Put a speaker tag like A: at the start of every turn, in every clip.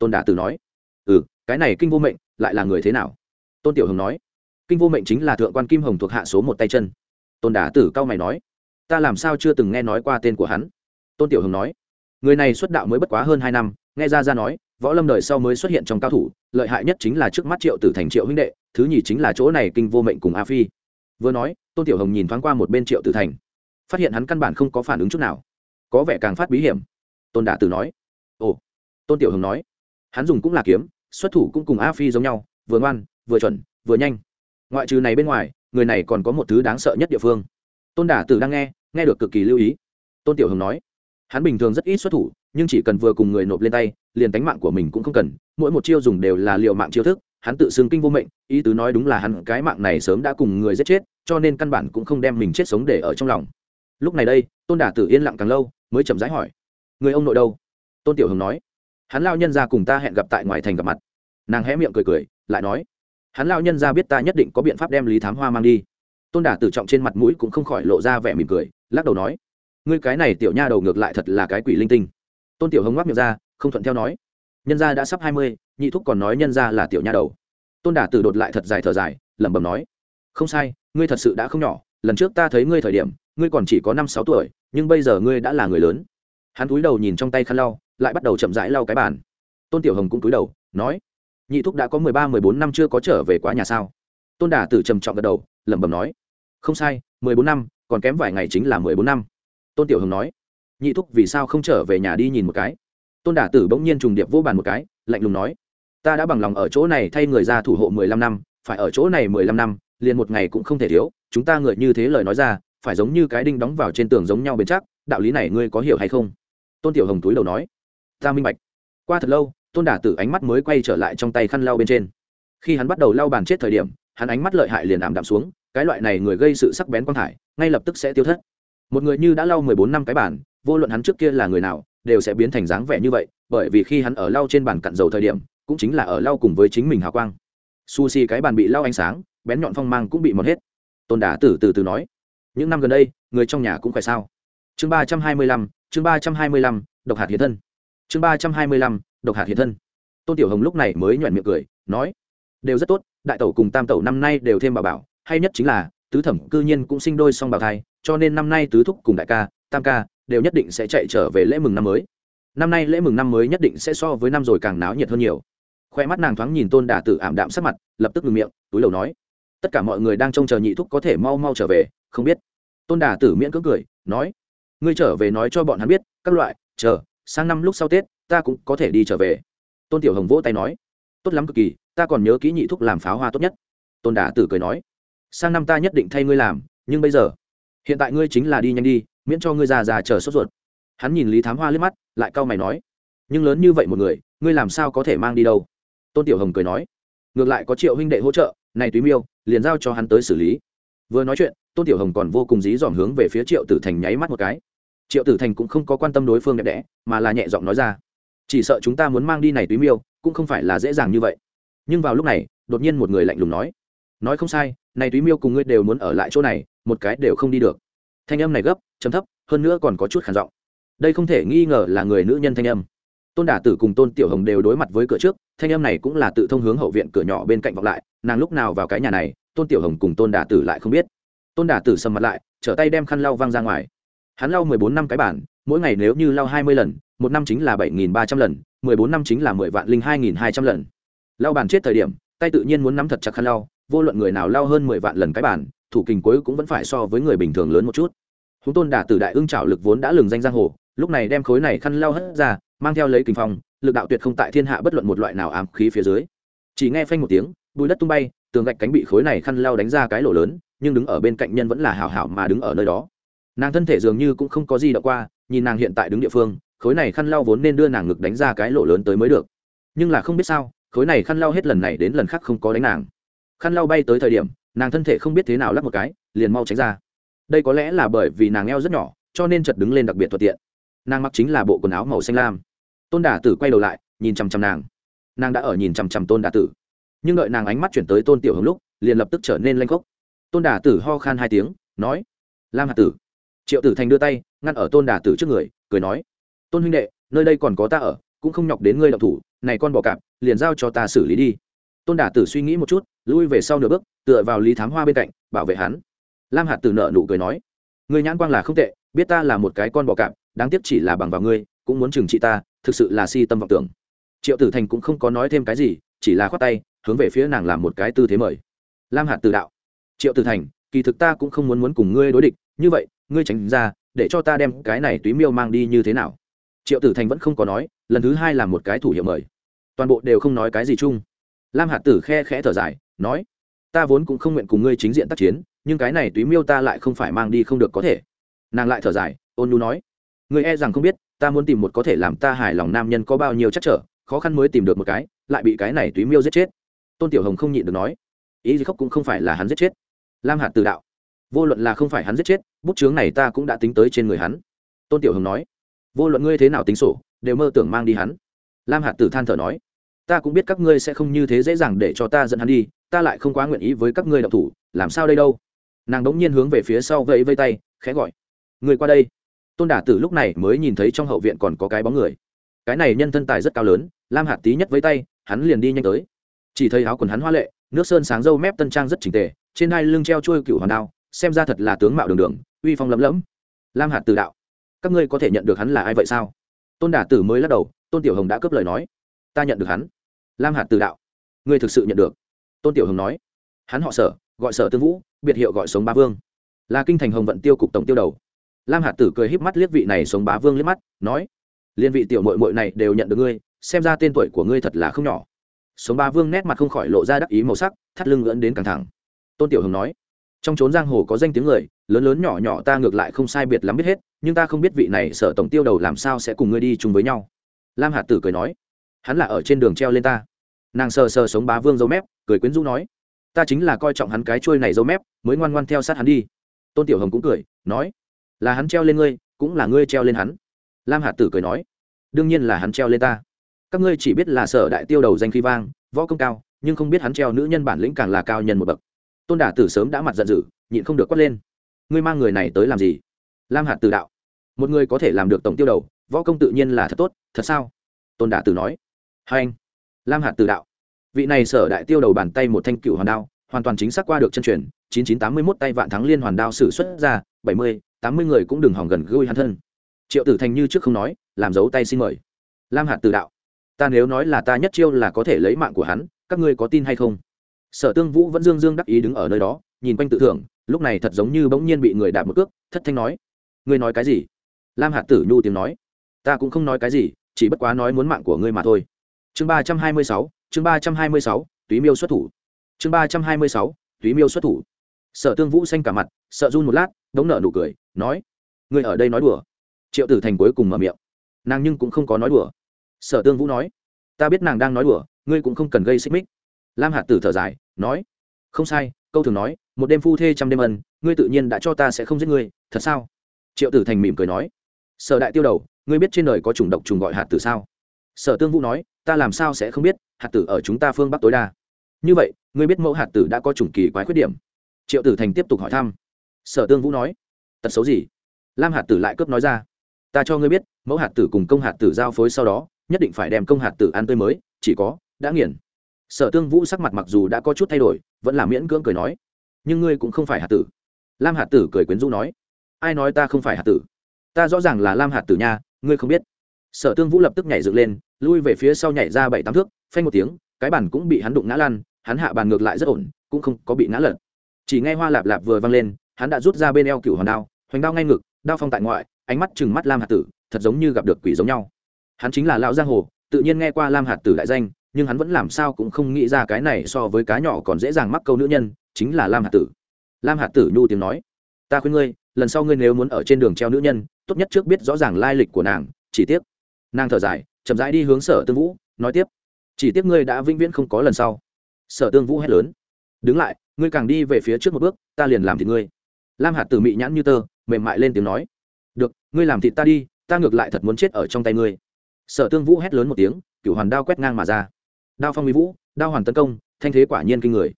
A: tôn đả tử nói ừ cái này kinh vô mệnh, lại là người thế nào? Tôn tiểu hồng nói, kinh vô mệnh chính là thượng quan kim hồng thuộc hạ số một tay chân. Tôn đả tử cao mày nói, ta làm sao chưa từng nghe nói qua tên của hắn? Tôn tiểu hồng nói, người này xuất đạo mới bất quá hơn hai năm, nghe ra ra nói, võ lâm đời sau mới xuất hiện trong cao thủ, lợi hại nhất chính là trước mắt triệu tử thành triệu huynh đệ, thứ nhì chính là chỗ này kinh vô mệnh cùng a phi. Vừa nói, tôn tiểu hồng nhìn thoáng qua một bên triệu tử thành, phát hiện hắn căn bản không có phản ứng chút nào, có vẻ càng phát bí hiểm. Tôn đả tử nói, ồ. Tôn tiểu hồng nói hắn dùng cũng là kiếm, xuất thủ cũng cùng a phi giống nhau, vừa ngoan, vừa chuẩn, vừa nhanh. Ngoại trừ này bên ngoài, người này còn có một thứ đáng sợ nhất địa phương. Tôn đả tử đang nghe nghe được cực kỳ lưu ý. Tôn tiểu hồng nói, hắn bình thường rất ít xuất thủ, nhưng chỉ cần vừa cùng người nộp lên tay, liền tánh mạng của mình cũng không cần, mỗi một chiêu dùng đều là liệu mạng chiêu thức, hắn tự xưng kinh vô mệnh, ý tứ nói đúng là hắn cái mạng này sớm đã cùng người giết chết, cho nên căn bản cũng không đem mình chết sống để ở trong lòng. Lúc này đây, tôn đả tử yên lặng càng lâu, mới chậm rãi hỏi, người ông nội đâu? Tôn tiểu hồng nói hắn lao nhân ra cùng ta hẹn gặp tại ngoài thành gặp mặt. Nàng hé miệng cười cười, lại nói, hắn lao nhân ra biết ta nhất định có biện pháp đem lý thám hoa mang đi. Tôn đả tử trọng trên mặt mũi cũng không khỏi lộ ra vẻ mỉm cười, lắc đầu nói, ngươi cái này tiểu nha đầu ngược lại thật là cái quỷ linh tinh. Tôn tiểu hồng ngoắc miệng ra, không thuận theo nói, nhân gia đã sắp hai mươi, nhị thúc còn nói nhân gia là tiểu nha đầu. Tôn đả tử đột lại thật dài thở dài, lẩm bẩm nói, không sai, ngươi thật sự đã không nhỏ, lần trước ta thấy ngươi thời điểm, ngươi còn chỉ có năm sáu tuổi, nhưng bây giờ ngươi đã là người lớn. Hắn cúi đầu nhìn trong tay khăn lau lại bắt đầu chậm rãi lau cái bàn. Tôn tiểu hồng cũng cúi đầu, nói, nhị thúc đã có mười ba, mười bốn năm chưa có trở về quá nhà sao? Tôn đả tử trầm trọng gật đầu, lẩm bẩm nói, không sai, mười bốn năm, còn kém vài ngày chính là mười bốn năm. Tôn tiểu hồng nói, nhị thúc vì sao không trở về nhà đi nhìn một cái? Tôn đả tử bỗng nhiên trùng điệp vô bàn một cái, lạnh lùng nói, ta đã bằng lòng ở chỗ này thay người ra thủ hộ mười lăm năm, phải ở chỗ này mười lăm năm, liền một ngày cũng không thể thiếu, chúng ta người như thế lời nói ra, phải giống như cái đinh đóng vào trên tường giống nhau bền chắc, đạo lý này ngươi có hiểu hay không? Tôn tiểu hồng túi đầu nói ta minh bạch. Qua thật lâu, tôn đả tử ánh mắt mới quay trở lại trong tay khăn lau bên trên. Khi hắn bắt đầu lau bàn chết thời điểm, hắn ánh mắt lợi hại liền ảm đạm xuống, cái loại này người gây sự sắc bén quang thải, ngay lập tức sẽ tiêu thất. Một người như đã lau mười bốn năm cái bản vô luận hắn trước kia là người nào, đều sẽ biến thành dáng vẻ như vậy, bởi vì khi hắn ở lau trên bàn cặn dầu thời điểm, cũng chính là ở lau cùng với chính mình hào quang. Sushi cái bàn bị lau ánh sáng, bén nhọn phong mang cũng bị mọt hết. Tôn đả tử từ từ nói, những năm gần đây, người trong nhà cũng phải sao? Chương ba trăm hai mươi lăm, chương ba trăm hai mươi lăm, độc hạt hiện thân chương ba trăm hai mươi lăm, độc hạt hiện thân. Tôn tiểu hồng lúc này mới nhoẹn miệng cười, nói, đều rất tốt, đại tẩu cùng tam tẩu năm nay đều thêm bà bảo, hay nhất chính là, tứ thẩm cư nhiên cũng sinh đôi song bào thai, cho nên năm nay tứ thúc cùng đại ca, tam ca đều nhất định sẽ chạy trở về lễ mừng năm mới. Năm nay lễ mừng năm mới nhất định sẽ so với năm rồi càng náo nhiệt hơn nhiều. Khoe mắt nàng thoáng nhìn tôn đà tử ảm đạm sắc mặt, lập tức ngừng miệng, túi đầu nói, tất cả mọi người đang trông chờ nhị thúc có thể mau mau trở về, không biết. Tôn đà tử miễn cưỡng cười, nói, ngươi trở về nói cho bọn hắn biết, các loại, chờ sang năm lúc sau tết, ta cũng có thể đi trở về. Tôn tiểu hồng vỗ tay nói. Tốt lắm cực kỳ, ta còn nhớ kỹ nhị thúc làm pháo hoa tốt nhất. Tôn đà tử cười nói. Sang năm ta nhất định thay ngươi làm, nhưng bây giờ, hiện tại ngươi chính là đi nhanh đi, miễn cho ngươi già già chờ sốt ruột. Hắn nhìn lý thám hoa liếc mắt, lại cau mày nói. Nhưng lớn như vậy một người, ngươi làm sao có thể mang đi đâu? Tôn tiểu hồng cười nói. Ngược lại có triệu huynh đệ hỗ trợ, này túy miêu, liền giao cho hắn tới xử lý. Vừa nói chuyện, tôn tiểu hồng còn vô cùng dí dỏm hướng về phía triệu tử thành nháy mắt một cái triệu tử thành cũng không có quan tâm đối phương đẹp đẽ, mà là nhẹ giọng nói ra. Chỉ sợ chúng ta muốn mang đi này túy miêu, cũng không phải là dễ dàng như vậy. Nhưng vào lúc này, đột nhiên một người lạnh lùng nói. Nói không sai, này túy miêu cùng ngươi đều muốn ở lại chỗ này, một cái đều không đi được. Thanh âm này gấp chấm thấp, hơn nữa còn có chút khản giọng. Đây không thể nghi ngờ là người nữ nhân thanh âm. Tôn đả tử cùng tôn tiểu hồng đều đối mặt với cửa trước, thanh âm này cũng là tự thông hướng hậu viện cửa nhỏ bên cạnh vọng lại, nàng lúc nào vào cái nhà này, tôn tiểu hồng cùng tôn đả tử lại không biết. Tôn đả tử sầm mặt lại, trở tay đem khăn lau văng ra ngoài hắn lau mười bốn năm cái bản, mỗi ngày nếu như lau hai mươi lần, một năm chính là bảy nghìn ba trăm lần, mười bốn năm chính là mười vạn linh hai nghìn hai trăm lần. Lau bàn chết thời điểm, tay tự nhiên muốn nắm thật chặt khăn lau, vô luận người nào lau hơn mười vạn lần cái bản, thủ kình cuối cũng vẫn phải so với người bình thường lớn một chút. Húng tôn đả tử đại ưng trảo lực vốn đã lừng danh giang hồ, lúc này đem khối này khăn lau hất ra, mang theo lấy kinh phong, lực đạo tuyệt không tại thiên hạ bất luận một loại nào ám khí phía dưới. Chỉ nghe phanh một tiếng, bùi đất tung bay, tường gạch cánh bị khối này khăn lau đánh ra cái lỗ lớn, nhưng đứng ở bên cạnh nhân vẫn là hảo hảo mà đứng ở nơi đó nàng thân thể dường như cũng không có gì đậu qua, nhìn nàng hiện tại đứng địa phương, khối này khăn lau vốn nên đưa nàng ngực đánh ra cái lỗ lớn tới mới được. Nhưng là không biết sao, khối này khăn lau hết lần này đến lần khác không có đánh nàng. Khăn lau bay tới thời điểm, nàng thân thể không biết thế nào lắp một cái, liền mau tránh ra. Đây có lẽ là bởi vì nàng eo rất nhỏ, cho nên chật đứng lên đặc biệt thuận tiện. Nàng mặc chính là bộ quần áo màu xanh lam. Tôn đà tử quay đầu lại, nhìn chằm chằm nàng. Nàng đã ở nhìn chằm chằm tôn đà tử. Nhưng đợi nàng ánh mắt chuyển tới tôn tiểu hồng lúc, liền lập tức trở nên lanh khốc. Tôn đà tử ho khan hai tiếng, nói, lam hạt tử triệu tử thành đưa tay, ngăn ở tôn đả tử trước người, cười nói, tôn huynh đệ, nơi đây còn có ta ở, cũng không nhọc đến ngươi đậu thủ, này con bò cạp, liền giao cho ta xử lý đi. Tôn đả tử suy nghĩ một chút, lui về sau nửa bước, tựa vào lý thám hoa bên cạnh, bảo vệ hắn. Lam hạt tử nợ nụ cười nói người nhãn quang là không tệ, biết ta là một cái con bò cạp, đáng tiếc chỉ là bằng vào ngươi, cũng muốn trừng trị ta, thực sự là si tâm vọng tưởng. Triệu tử thành cũng không có nói thêm cái gì, chỉ là khoát tay, hướng về phía nàng làm một cái tư thế mời. Lam hạt tử đạo, triệu tử thành, kỳ thực ta cũng không muốn muốn cùng ngươi đối địch như vậy, ngươi tránh ra, để cho ta đem cái này túy miêu mang đi như thế nào? Triệu tử thành vẫn không có nói, lần thứ hai là một cái thủ hiệu mời. Toàn bộ đều không nói cái gì chung. Lam hạt tử khe khẽ thở dài, nói, ta vốn cũng không nguyện cùng ngươi chính diện tác chiến, nhưng cái này túy miêu ta lại không phải mang đi không được có thể. Nàng lại thở dài, ôn nhu nói người e rằng không biết, ta muốn tìm một có thể làm ta hài lòng nam nhân có bao nhiêu chắc trở, khó khăn mới tìm được một cái, lại bị cái này túy miêu giết chết. Tôn tiểu hồng không nhịn được nói, ý gì khóc cũng không phải là hắn giết chết. Lam hạt từ đạo vô luận là không phải hắn giết chết, bút chướng này ta cũng đã tính tới trên người hắn. Tôn tiểu hồng nói, vô luận ngươi thế nào tính sổ, đều mơ tưởng mang đi hắn. Lam hạt tử than thở nói, ta cũng biết các ngươi sẽ không như thế dễ dàng để cho ta dẫn hắn đi, ta lại không quá nguyện ý với các ngươi đọc thủ, làm sao đây đâu? Nàng đống nhiên hướng về phía sau vẫy vây tay, khẽ gọi người qua đây. Tôn đả tử lúc này mới nhìn thấy trong hậu viện còn có cái bóng người. Cái này nhân thân tài rất cao lớn, lam hạt tí nhất với tay, hắn liền đi nhanh tới. Chỉ thấy áo quần hắn hoa lệ, nước sơn sáng râu mép tân trang rất chỉnh tề, trên hai lưng treo trôi cựu hoàn đao xem ra thật là tướng mạo đường đường, uy phong lấm lẫm. Lam hạt từ đạo, các ngươi có thể nhận được hắn là ai vậy sao? Tôn đả tử mới lắc đầu, tôn tiểu hồng đã cướp lời nói. Ta nhận được hắn. Lam hạt từ đạo, ngươi thực sự nhận được? Tôn tiểu hồng nói. Hắn họ sở, gọi sở tương vũ, biệt hiệu gọi sống ba vương. Là kinh thành hồng vận tiêu cục tổng tiêu đầu. Lam hạt tử cười híp mắt liếc vị này sống bá vương liếc mắt, nói. Liên vị tiểu mội mội này đều nhận được ngươi, xem ra tên tuổi của ngươi thật là không nhỏ. Sống ba vương nét mặt không khỏi lộ ra đắc ý màu sắc, thắt lưng gỡn đến căng thẳng. Tôn tiểu hồng nói trong trốn giang hồ có danh tiếng người, lớn lớn nhỏ nhỏ ta ngược lại không sai biệt lắm biết hết, nhưng ta không biết vị này sở tổng tiêu đầu làm sao sẽ cùng ngươi đi chung với nhau. Lam hạt tử cười nói. Hắn là ở trên đường treo lên ta. Nàng sờ sờ sống bá vương dấu mép, cười quyến rũ nói. Ta chính là coi trọng hắn cái trôi này dấu mép, mới ngoan ngoan theo sát hắn đi. Tôn tiểu hồng cũng cười, nói. Là hắn treo lên ngươi, cũng là ngươi treo lên hắn. Lam hạt tử cười nói. Đương nhiên là hắn treo lên ta. Các ngươi chỉ biết là sở đại tiêu đầu danh khi vang, võ công cao, nhưng không biết hắn treo nữ nhân bản lĩnh càng là cao nhân một bậc tôn đả tử sớm đã mặt giận dữ, nhịn không được quát lên. Ngươi mang người này tới làm gì? Lam hạt tử đạo. Một người có thể làm được tổng tiêu đầu, võ công tự nhiên là thật tốt, thật sao? Tôn đả tử nói. Hai anh. Lam hạt tử đạo. Vị này sở đại tiêu đầu bàn tay một thanh cựu hoàn đao, hoàn toàn chính xác qua được chân truyền, chín chín tám mươi mốt tay vạn thắng liên hoàn đao sử xuất ra, bảy mươi, tám mươi người cũng đừng hỏng gần gũi hắn thân. Triệu tử thành như trước không nói, làm dấu tay xin mời. Lam hạt tử đạo. Ta nếu nói là ta nhất chiêu là có thể lấy mạng của hắn, các ngươi có tin hay không? Sở tương vũ vẫn dương dương đắc ý đứng ở nơi đó, nhìn quanh tự thưởng, lúc này thật giống như bỗng nhiên bị người đạp một cước, thất thanh nói, ngươi nói cái gì? Lam hạt tử nhu tiếng nói, ta cũng không nói cái gì, chỉ bất quá nói muốn mạng của ngươi mà thôi. Chương ba trăm hai mươi sáu, chương ba trăm hai mươi sáu, túy miêu xuất thủ. Chương ba trăm hai mươi sáu, túy miêu xuất thủ. Sở tương vũ xanh cả mặt, sợ run một lát, đống nợ nụ cười, nói, ngươi ở đây nói đùa. Triệu tử thành cuối cùng mở miệng, nàng nhưng cũng không có nói đùa. Sở tương vũ nói, ta biết nàng đang nói đùa, ngươi cũng không cần gây xích mích lam hạt tử thở dài, nói, không sai, câu thường nói, một đêm phu thê trăm đêm ân, ngươi tự nhiên đã cho ta sẽ không giết ngươi, thật sao? Triệu tử thành mỉm cười nói, sở đại tiêu đầu, ngươi biết trên đời có chủng độc trùng gọi hạt tử sao? Sở tương vũ nói, ta làm sao sẽ không biết, hạt tử ở chúng ta phương bắc tối đa. Như vậy, ngươi biết mẫu hạt tử đã có chủng kỳ quái khuyết điểm? Triệu tử thành tiếp tục hỏi thăm. Sở tương vũ nói, tật xấu gì? Lam hạt tử lại cướp nói ra, ta cho ngươi biết, mẫu hạt tử cùng công hạt tử giao phối sau đó, nhất định phải đem công hạt tử ăn tươi mới, chỉ có, đã nghiền sở tương vũ sắc mặt mặc dù đã có chút thay đổi, vẫn là miễn cưỡng cười nói. Nhưng ngươi cũng không phải hạt tử. Lam hạt tử cười quyến rũ nói. Ai nói ta không phải hạt tử? Ta rõ ràng là lam hạt tử nha, ngươi không biết. Sở tương vũ lập tức nhảy dựng lên, lui về phía sau nhảy ra bảy tám thước, phanh một tiếng, cái bàn cũng bị hắn đụng ngã lan hắn hạ bàn ngược lại rất ổn, cũng không có bị ngã lật. Chỉ nghe hoa lạp lạp vừa văng lên, hắn đã rút ra bên eo cựu hòn đao, hoành đao ngay ngực, đao phong tại ngoại, ánh mắt chừng mắt lam hạt tử, thật giống như gặp được quỷ giống nhau. Hắn chính là lão giang hồ, tự nhiên nghe qua lam hạt tử đại danh nhưng hắn vẫn làm sao cũng không nghĩ ra cái này so với cá nhỏ còn dễ dàng mắc câu nữ nhân, chính là lam hạt tử. Lam hạt tử nhu tiếng nói, ta khuyên ngươi, lần sau ngươi nếu muốn ở trên đường treo nữ nhân, tốt nhất trước biết rõ ràng lai lịch của nàng, chỉ tiếc. Nàng thở dài, chậm rãi đi hướng sở tương vũ, nói tiếp, chỉ tiếc ngươi đã vĩnh viễn không có lần sau. Sở tương vũ hét lớn, đứng lại, ngươi càng đi về phía trước một bước, ta liền làm thịt ngươi. Lam hạt tử mị nhãn như tơ, mềm mại lên tiếng nói, được, ngươi làm thịt ta đi, ta ngược lại thật muốn chết ở trong tay ngươi. Sở tương vũ hét lớn một tiếng, cửu hoàn đao quét ngang mà ra đao phong mỹ vũ, đao hoàn tấn công, thanh thế quả nhiên kinh người.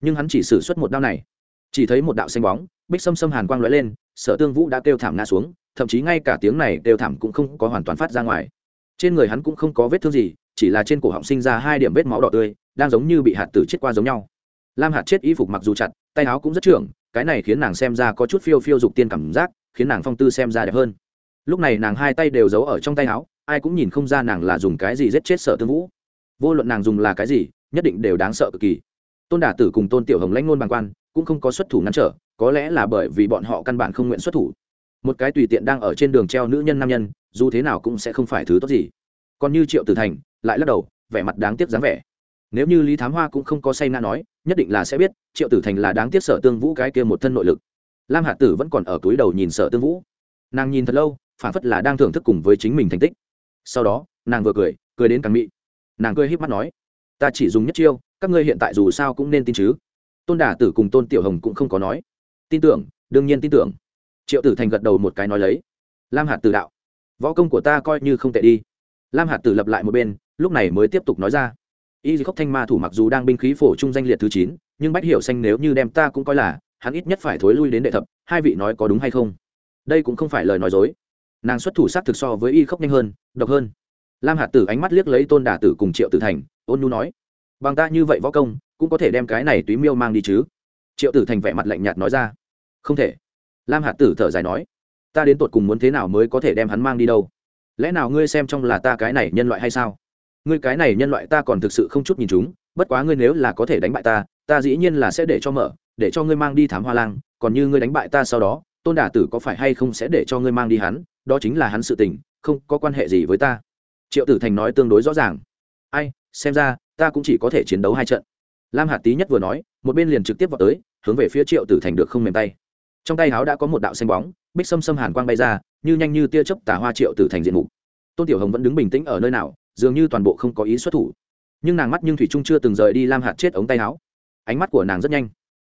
A: Nhưng hắn chỉ xử suất một đao này. Chỉ thấy một đạo xanh bóng, bích xâm xâm hàn quang lóe lên, sở tương vũ đã kêu thảm ngã xuống, thậm chí ngay cả tiếng này kêu thảm cũng không có hoàn toàn phát ra ngoài. Trên người hắn cũng không có vết thương gì, chỉ là trên cổ họng sinh ra hai điểm vết máu đỏ tươi, đang giống như bị hạt tử chết qua giống nhau. Lam hạt chết y phục mặc dù chặt, tay áo cũng rất trưởng, cái này khiến nàng xem ra có chút phiêu phiêu dục tiên cảm giác, khiến nàng phong tư xem ra đẹp hơn. Lúc này nàng hai tay đều giấu ở trong tay áo, ai cũng nhìn không ra nàng là dùng cái gì giết chết sợ tương vũ vô luận nàng dùng là cái gì, nhất định đều đáng sợ cực kỳ. Tôn đả tử cùng tôn tiểu hồng lãnh ngôn bàng quan, cũng không có xuất thủ ngăn trở, có lẽ là bởi vì bọn họ căn bản không nguyện xuất thủ. Một cái tùy tiện đang ở trên đường treo nữ nhân nam nhân, dù thế nào cũng sẽ không phải thứ tốt gì. Còn như triệu tử thành, lại lắc đầu, vẻ mặt đáng tiếc dáng vẻ. Nếu như lý thám hoa cũng không có say nga nói, nhất định là sẽ biết, triệu tử thành là đáng tiếc sở tương vũ cái kia một thân nội lực. Lam hạ tử vẫn còn ở túi đầu nhìn sở tương vũ. Nàng nhìn thật lâu phản phất là đang thưởng thức cùng với chính mình thành tích. Sau đó, nàng vừa cười cười đến càng mị nàng cười híp mắt nói, ta chỉ dùng nhất chiêu, các ngươi hiện tại dù sao cũng nên tin chứ. Tôn đả tử cùng tôn tiểu hồng cũng không có nói. Tin tưởng, đương nhiên tin tưởng. Triệu tử thành gật đầu một cái nói lấy. Lam hạt tử đạo, võ công của ta coi như không tệ đi. Lam hạt tử lập lại một bên, lúc này mới tiếp tục nói ra. Y khốc thanh ma thủ mặc dù đang binh khí phổ trung danh liệt thứ chín, nhưng bách hiểu xanh nếu như đem ta cũng coi là, hắn ít nhất phải thối lui đến đệ thập, hai vị nói có đúng hay không? Đây cũng không phải lời nói dối. Nàng xuất thủ sát thực so với y khốc nhanh hơn, độc hơn lam hạt tử ánh mắt liếc lấy tôn đà tử cùng triệu tử thành, ôn nu nói, bằng ta như vậy võ công, cũng có thể đem cái này túy miêu mang đi chứ? Triệu tử thành vẻ mặt lạnh nhạt nói ra, không thể. Lam hạt tử thở dài nói, ta đến tột cùng muốn thế nào mới có thể đem hắn mang đi đâu? Lẽ nào ngươi xem trong là ta cái này nhân loại hay sao? Ngươi cái này nhân loại ta còn thực sự không chút nhìn chúng, bất quá ngươi nếu là có thể đánh bại ta ta dĩ nhiên là sẽ để cho mở, để cho ngươi mang đi thám hoa lang, còn như ngươi đánh bại ta sau đó, tôn đả tử có phải hay không sẽ để cho ngươi mang đi hắn? Đó chính là hắn sự tình, không có quan hệ gì với ta triệu tử thành nói tương đối rõ ràng. Ai, xem ra, ta cũng chỉ có thể chiến đấu hai trận. Lam hạt tý nhất vừa nói, một bên liền trực tiếp vào tới, hướng về phía triệu tử thành được không mềm tay. Trong tay háo đã có một đạo xanh bóng, bích xâm xâm hàn quang bay ra, như nhanh như tia chớp tả hoa triệu tử thành diện mục. Tôn tiểu hồng vẫn đứng bình tĩnh ở nơi nào, dường như toàn bộ không có ý xuất thủ. Nhưng nàng mắt nhưng thủy trung chưa từng rời đi lam hạt chết ống tay háo. Ánh mắt của nàng rất nhanh.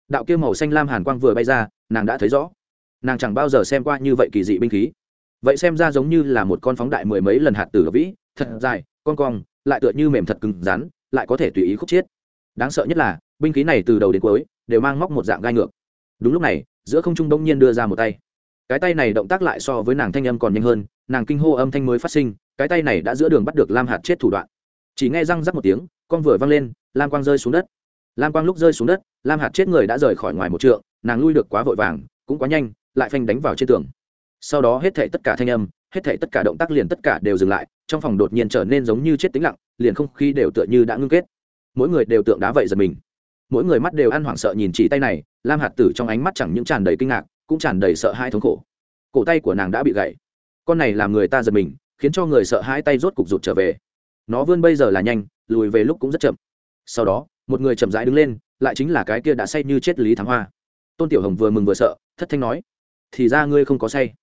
A: Đạo kia màu xanh lam hàn quang vừa bay ra, nàng đã thấy rõ. Nàng chẳng bao giờ xem qua như vậy kỳ dị binh khí vậy xem ra giống như là một con phóng đại mười mấy lần hạt tử vĩ, thật dài, con cong, lại tựa như mềm thật cứng rắn, lại có thể tùy ý khúc chiết. Đáng sợ nhất là, binh khí này từ đầu đến cuối đều mang móc một dạng gai ngược. Đúng lúc này, giữa không trung đông nhiên đưa ra một tay. Cái tay này động tác lại so với nàng thanh âm còn nhanh hơn, nàng kinh hô âm thanh mới phát sinh, cái tay này đã giữa đường bắt được lam hạt chết thủ đoạn. Chỉ nghe răng rắc một tiếng, con vừa văng lên, lam quang rơi xuống đất. Lam quang lúc rơi xuống đất, lam hạt chết người đã rời khỏi ngoài một trượng, nàng lui được quá vội vàng, cũng quá nhanh, lại phanh đánh vào trên tường sau đó hết thảy tất cả thanh âm, hết thảy tất cả động tác liền tất cả đều dừng lại, trong phòng đột nhiên trở nên giống như chết tĩnh lặng, liền không khí đều tựa như đã ngưng kết. Mỗi người đều tượng đá vậy giật mình. Mỗi người mắt đều ăn hoảng sợ nhìn chỉ tay này, lam hạt tử trong ánh mắt chẳng những tràn đầy kinh ngạc, cũng tràn đầy sợ hãi thống khổ. Cổ tay của nàng đã bị gãy. Con này làm người ta giật mình, khiến cho người sợ hãi tay rốt cục rụt trở về. Nó vươn bây giờ là nhanh, lùi về lúc cũng rất chậm. Sau đó, một người chậm rãi đứng lên, lại chính là cái kia đã say như chết lý Thắng hoa. Tôn tiểu hồng vừa mừng vừa sợ, thất thanh nói, thì ra ngươi không có say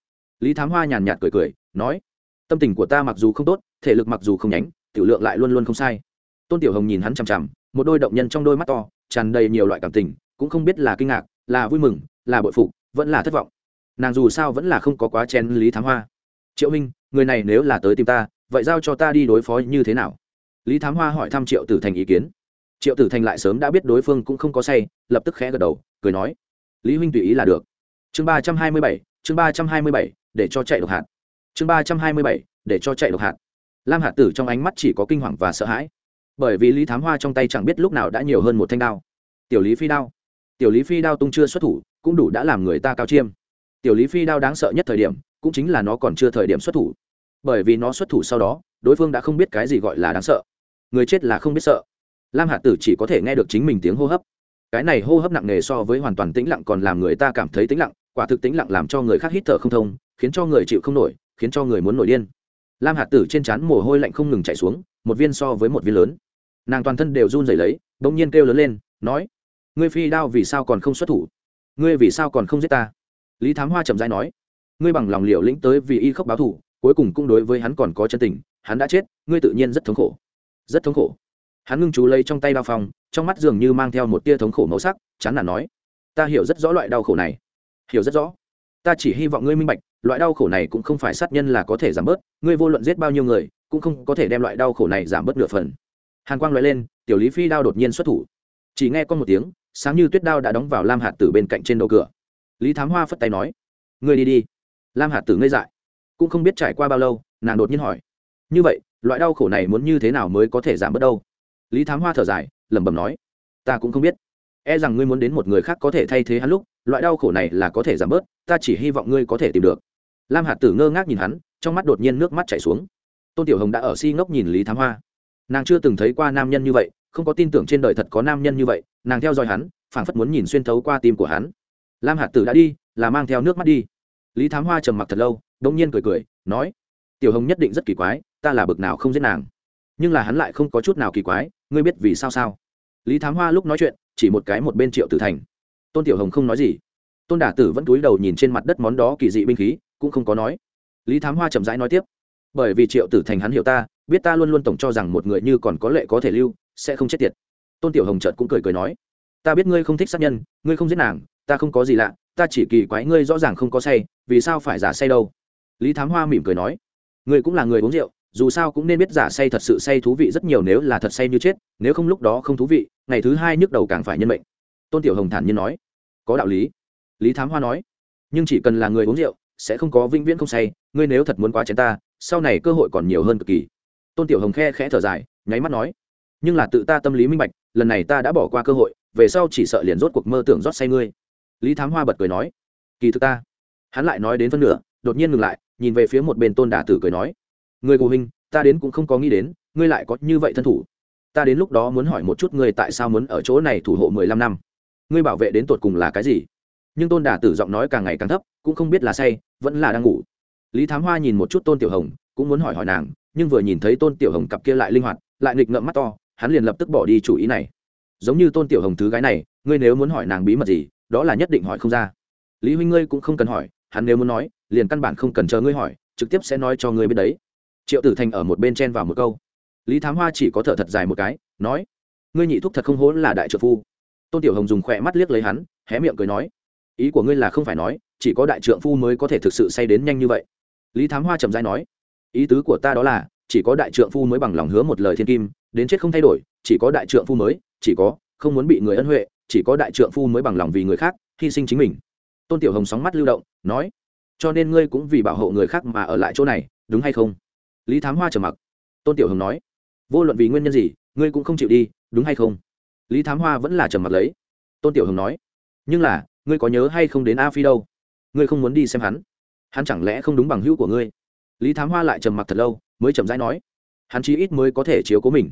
A: lý thám hoa nhàn nhạt cười cười, nói, tâm tình của ta mặc dù không tốt, thể lực mặc dù không nhánh, tiểu lượng lại luôn luôn không sai. Tôn tiểu hồng nhìn hắn chằm chằm, một đôi động nhân trong đôi mắt to, tràn đầy nhiều loại cảm tình, cũng không biết là kinh ngạc, là vui mừng, là bội phục, vẫn là thất vọng. Nàng dù sao vẫn là không có quá chen lý thám hoa. Triệu minh người này nếu là tới tìm ta, vậy giao cho ta đi đối phó như thế nào? Lý thám hoa hỏi thăm triệu tử thành ý kiến. Triệu tử thành lại sớm đã biết đối phương cũng không có say, lập tức khẽ gật đầu, cười nói, lý huynh tùy ý là được. Chương ba trăm hai mươi bảy, chương ba trăm hai mươi bảy để cho chạy độc hạt. Chương ba trăm hai mươi bảy, để cho chạy độc hạt. Lam hạt tử trong ánh mắt chỉ có kinh hoàng và sợ hãi. Bởi vì lý thám hoa trong tay chẳng biết lúc nào đã nhiều hơn một thanh đao. Tiểu lý phi đao. Tiểu lý phi đao tung chưa xuất thủ, cũng đủ đã làm người ta cao chiêm. Tiểu lý phi đao đáng sợ nhất thời điểm, cũng chính là nó còn chưa thời điểm xuất thủ. Bởi vì nó xuất thủ sau đó, đối phương đã không biết cái gì gọi là đáng sợ. Người chết là không biết sợ. Lam hạt tử chỉ có thể nghe được chính mình tiếng hô hấp. Cái này hô hấp nặng nề so với hoàn toàn tĩnh lặng còn làm người ta cảm thấy tĩnh lặng quả thực tĩnh lặng làm cho người khác hít thở không thông, khiến cho người chịu không nổi, khiến cho người muốn nổi điên. Lam hạt tử trên trán mồ hôi lạnh không ngừng chạy xuống, một viên so với một viên lớn. Nàng toàn thân đều run rẩy lấy đ ỗ n g nhiên kêu lớn lên, nói, ngươi phi đao vì sao còn không xuất thủ? Ngươi vì sao còn không giết ta? Lý thám hoa chậm dãi nói, ngươi bằng lòng liều lĩnh tới vì y khóc báo thủ cuối cùng cũng đối với hắn còn có chân tình, hắn đã chết, ngươi tự nhiên rất thống khổ. Rất thống khổ. Hắn ngưng chú lấy trong tay đao phong, trong mắt dường như mang theo một tia thống khổ màu sắc, chán nản nói, ta hiểu rất rõ loại đau khổ này hiểu rất rõ. Ta chỉ hy vọng ngươi minh bạch, loại đau khổ này cũng không phải sát nhân là có thể giảm bớt, ngươi vô luận giết bao nhiêu người, cũng không có thể đem loại đau khổ này giảm bớt nửa phần. Hàn quang loại lên, tiểu lý phi đao đột nhiên xuất thủ. Chỉ nghe con một tiếng, sáng như tuyết đao đã đóng vào lam hạt tử bên cạnh trên đầu cửa. Lý thám hoa phất tay nói, ngươi đi đi. Lam hạt tử ngây dại, cũng không biết trải qua bao lâu, nàng đột nhiên hỏi, như vậy, loại đau khổ này muốn như thế nào mới có thể giảm bớt đâu? Lý thám hoa thở dài, lẩm bẩm nói, ta cũng không biết. E rằng ngươi muốn đến một người khác có thể thay thế hắn lúc loại đau khổ này là có thể giảm bớt, ta chỉ hy vọng ngươi có thể tìm được. Lam hạt tử ngơ ngác nhìn hắn, trong mắt đột nhiên nước mắt chảy xuống. Tôn tiểu hồng đã ở si ngốc nhìn lý thám hoa. Nàng chưa từng thấy qua nam nhân như vậy, không có tin tưởng trên đời thật có nam nhân như vậy, nàng theo dõi hắn, phảng phất muốn nhìn xuyên thấu qua tim của hắn. Lam hạt tử đã đi, là mang theo nước mắt đi. Lý thám hoa trầm mặc thật lâu đông nhiên cười cười, nói, tiểu hồng nhất định rất kỳ quái, ta là bực nào không giết nàng. Nhưng là hắn lại không có chút nào kỳ quái, ngươi biết vì sao sao? Lý thám hoa lúc nói chuyện, chỉ một cái một bên triệu tử thành tôn tiểu hồng không nói gì. Tôn đả tử vẫn cúi đầu nhìn trên mặt đất món đó kỳ dị binh khí, cũng không có nói. Lý thám hoa chậm rãi nói tiếp, bởi vì triệu tử thành hắn hiểu ta, biết ta luôn luôn tổng cho rằng một người như còn có lệ có thể lưu, sẽ không chết tiệt. Tôn tiểu hồng trợt cũng cười cười nói, ta biết ngươi không thích sát nhân, ngươi không giết nàng, ta không có gì lạ, ta chỉ kỳ quái ngươi rõ ràng không có say, vì sao phải giả say đâu? Lý thám hoa mỉm cười nói, ngươi cũng là người uống rượu, dù sao cũng nên biết giả say thật sự say thú vị rất nhiều nếu là thật say như chết, nếu không lúc đó không thú vị, ngày thứ hai nhức đầu càng phải nhân mệnh tôn tiểu hồng thản nhiên nói, có đạo lý. Lý thám hoa nói, nhưng chỉ cần là người uống rượu, sẽ không có vĩnh viễn không say, ngươi nếu thật muốn quá chén ta, sau này cơ hội còn nhiều hơn cực kỳ. Tôn tiểu hồng khe khẽ thở dài, nháy mắt nói, nhưng là tự ta tâm lý minh bạch, lần này ta đã bỏ qua cơ hội, về sau chỉ sợ liền rốt cuộc mơ tưởng rót say ngươi. Lý thám hoa bật cười nói, kỳ thực ta. Hắn lại nói đến phân nửa, đột nhiên ngừng lại, nhìn về phía một bên tôn đà tử cười nói người của mình ta đến cũng không có nghĩ đến, ngươi lại có như vậy thân thủ. Ta đến lúc đó muốn hỏi một chút ngươi tại sao muốn ở chỗ này thủ hộ mười lăm năm ngươi bảo vệ đến tột cùng là cái gì? Nhưng tôn đà tử giọng nói càng ngày càng thấp, cũng không biết là say, vẫn là đang ngủ. Lý thám hoa nhìn một chút tôn tiểu hồng, cũng muốn hỏi hỏi nàng, nhưng vừa nhìn thấy tôn tiểu hồng cặp kia lại linh hoạt, lại nghịch ngợm mắt to, hắn liền lập tức bỏ đi chủ ý này. Giống như tôn tiểu hồng thứ gái này, ngươi nếu muốn hỏi nàng bí mật gì, đó là nhất định hỏi không ra. Lý huynh ngươi cũng không cần hỏi, hắn nếu muốn nói, liền căn bản không cần chờ ngươi hỏi, trực tiếp sẽ nói cho ngươi biết đấy. Triệu tử thành ở một bên chen vào một câu. Lý thám hoa chỉ có thở thật dài một cái, nói, ngươi nhị thúc thật không hố là đại trợ phu tôn tiểu hồng dùng khỏe mắt liếc lấy hắn, hé miệng cười nói, ý của ngươi là không phải nói, chỉ có đại trượng phu mới có thể thực sự say đến nhanh như vậy. Lý thám hoa trầm dai nói, ý tứ của ta đó là, chỉ có đại trượng phu mới bằng lòng hứa một lời thiên kim, đến chết không thay đổi, chỉ có đại trượng phu mới, chỉ có, không muốn bị người ân huệ, chỉ có đại trượng phu mới bằng lòng vì người khác, hy sinh chính mình. Tôn tiểu hồng sóng mắt lưu động, nói, cho nên ngươi cũng vì bảo hộ người khác mà ở lại chỗ này, đúng hay không? Lý thám hoa trầm mặc. Tôn tiểu hồng nói, vô luận vì nguyên nhân gì, ngươi cũng không chịu đi, đúng hay không? Lý thám hoa vẫn là trầm mặt lấy. Tôn tiểu hồng nói, nhưng là, ngươi có nhớ hay không đến a phi đâu? Ngươi không muốn đi xem hắn? Hắn chẳng lẽ không đúng bằng hữu của ngươi? Lý thám hoa lại trầm mặc thật lâu, mới chậm rãi nói, hắn chí ít mới có thể chiếu cố mình.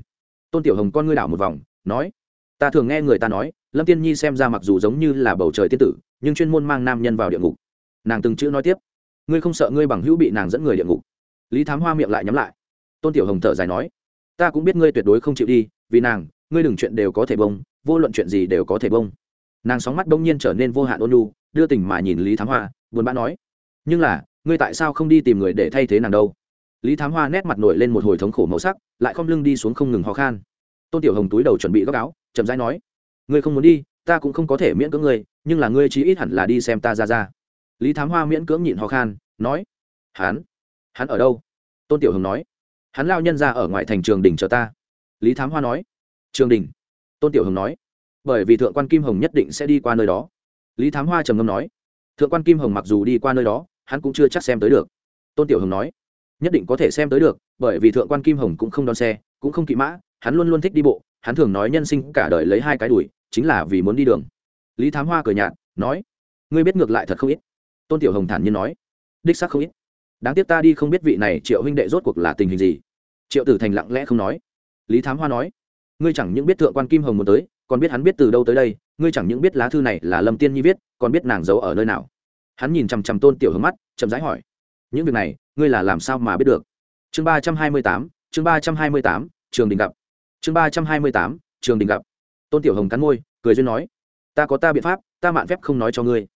A: Tôn tiểu hồng con ngươi đảo một vòng, nói, ta thường nghe người ta nói, lâm tiên nhi xem ra mặc dù giống như là bầu trời tiên tử, nhưng chuyên môn mang nam nhân vào địa ngục. Nàng từng chữ nói tiếp, ngươi không sợ ngươi bằng hữu bị nàng dẫn người địa ngục? Lý thám hoa miệng lại nhắm lại. Tôn tiểu hồng thở dài nói, ta cũng biết ngươi tuyệt đối không chịu đi, vì nàng ngươi đừng chuyện đều có thể bông, vô luận chuyện gì đều có thể bông. Nàng sóng mắt đông nhiên trở nên vô hạn ôn lu đưa tình mà nhìn lý thám hoa, buồn bã nói, nhưng là, ngươi tại sao không đi tìm người để thay thế nàng đâu? Lý thám hoa nét mặt nổi lên một hồi thống khổ màu sắc, lại không lưng đi xuống không ngừng ho khan. Tôn tiểu hồng túi đầu chuẩn bị góc áo, chậm rãi nói, ngươi không muốn đi, ta cũng không có thể miễn cưỡng ngươi, nhưng là ngươi chí ít hẳn là đi xem ta ra ra. Lý thám hoa miễn cưỡng nhịn ho khan, nói, hắn hắn ở đâu? Tôn tiểu hồng nói, hắn lao nhân ra ở ngoài thành trường đình chờ ta. Lý thám hoa nói trường đình. Tôn tiểu hồng nói, bởi vì thượng quan kim hồng nhất định sẽ đi qua nơi đó. Lý thám hoa trầm ngâm nói, thượng quan kim hồng mặc dù đi qua nơi đó, hắn cũng chưa chắc xem tới được. Tôn tiểu hồng nói, nhất định có thể xem tới được, bởi vì thượng quan kim hồng cũng không đón xe, cũng không kỵ mã, hắn luôn luôn thích đi bộ, hắn thường nói nhân sinh cả đời lấy hai cái đùi chính là vì muốn đi đường. Lý thám hoa cười nhạt, nói, ngươi biết ngược lại thật không ít. Tôn tiểu hồng thản nhiên nói, đích xác không ít. Đáng tiếc ta đi không biết vị này triệu huynh đệ rốt cuộc là tình hình gì. Triệu tử thành lặng lẽ không nói. Lý thám hoa nói ngươi chẳng những biết thượng quan kim hồng muốn tới, còn biết hắn biết từ đâu tới đây, ngươi chẳng những biết lá thư này là lâm tiên nhi viết, còn biết nàng giấu ở nơi nào. Hắn nhìn chằm chằm tôn tiểu hướng mắt, chậm rãi hỏi, những việc này, ngươi là làm sao mà biết được? Chương ba trăm hai mươi tám, chương ba trăm hai mươi tám, trường đình gặp. Chương ba trăm hai mươi tám, trường đình gặp. Tôn tiểu hồng cắn môi, cười duyên nói, ta có ta biện pháp, ta mạn phép không nói cho ngươi.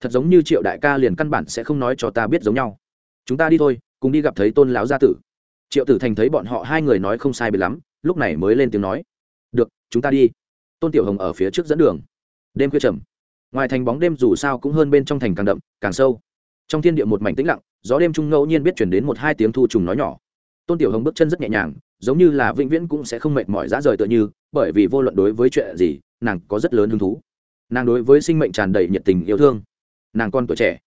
A: Thật giống như triệu đại ca liền căn bản sẽ không nói cho ta biết giống nhau. Chúng ta đi thôi, cùng đi gặp thấy tôn lão gia tử. Triệu tử thành thấy bọn họ hai người nói không sai biệt lắm, lúc này mới lên tiếng nói chúng ta đi. Tôn tiểu hồng ở phía trước dẫn đường. Đêm khuya trầm. Ngoài thành bóng đêm dù sao cũng hơn bên trong thành càng đậm, càng sâu. Trong thiên địa một mảnh tĩnh lặng, gió đêm trung ngẫu nhiên biết chuyển đến một hai tiếng thu trùng nói nhỏ. Tôn tiểu hồng bước chân rất nhẹ nhàng, giống như là vĩnh viễn cũng sẽ không mệt mỏi dã rời tựa như, bởi vì vô luận đối với chuyện gì, nàng có rất lớn hứng thú. Nàng đối với sinh mệnh tràn đầy nhiệt tình yêu thương. Nàng con tuổi trẻ.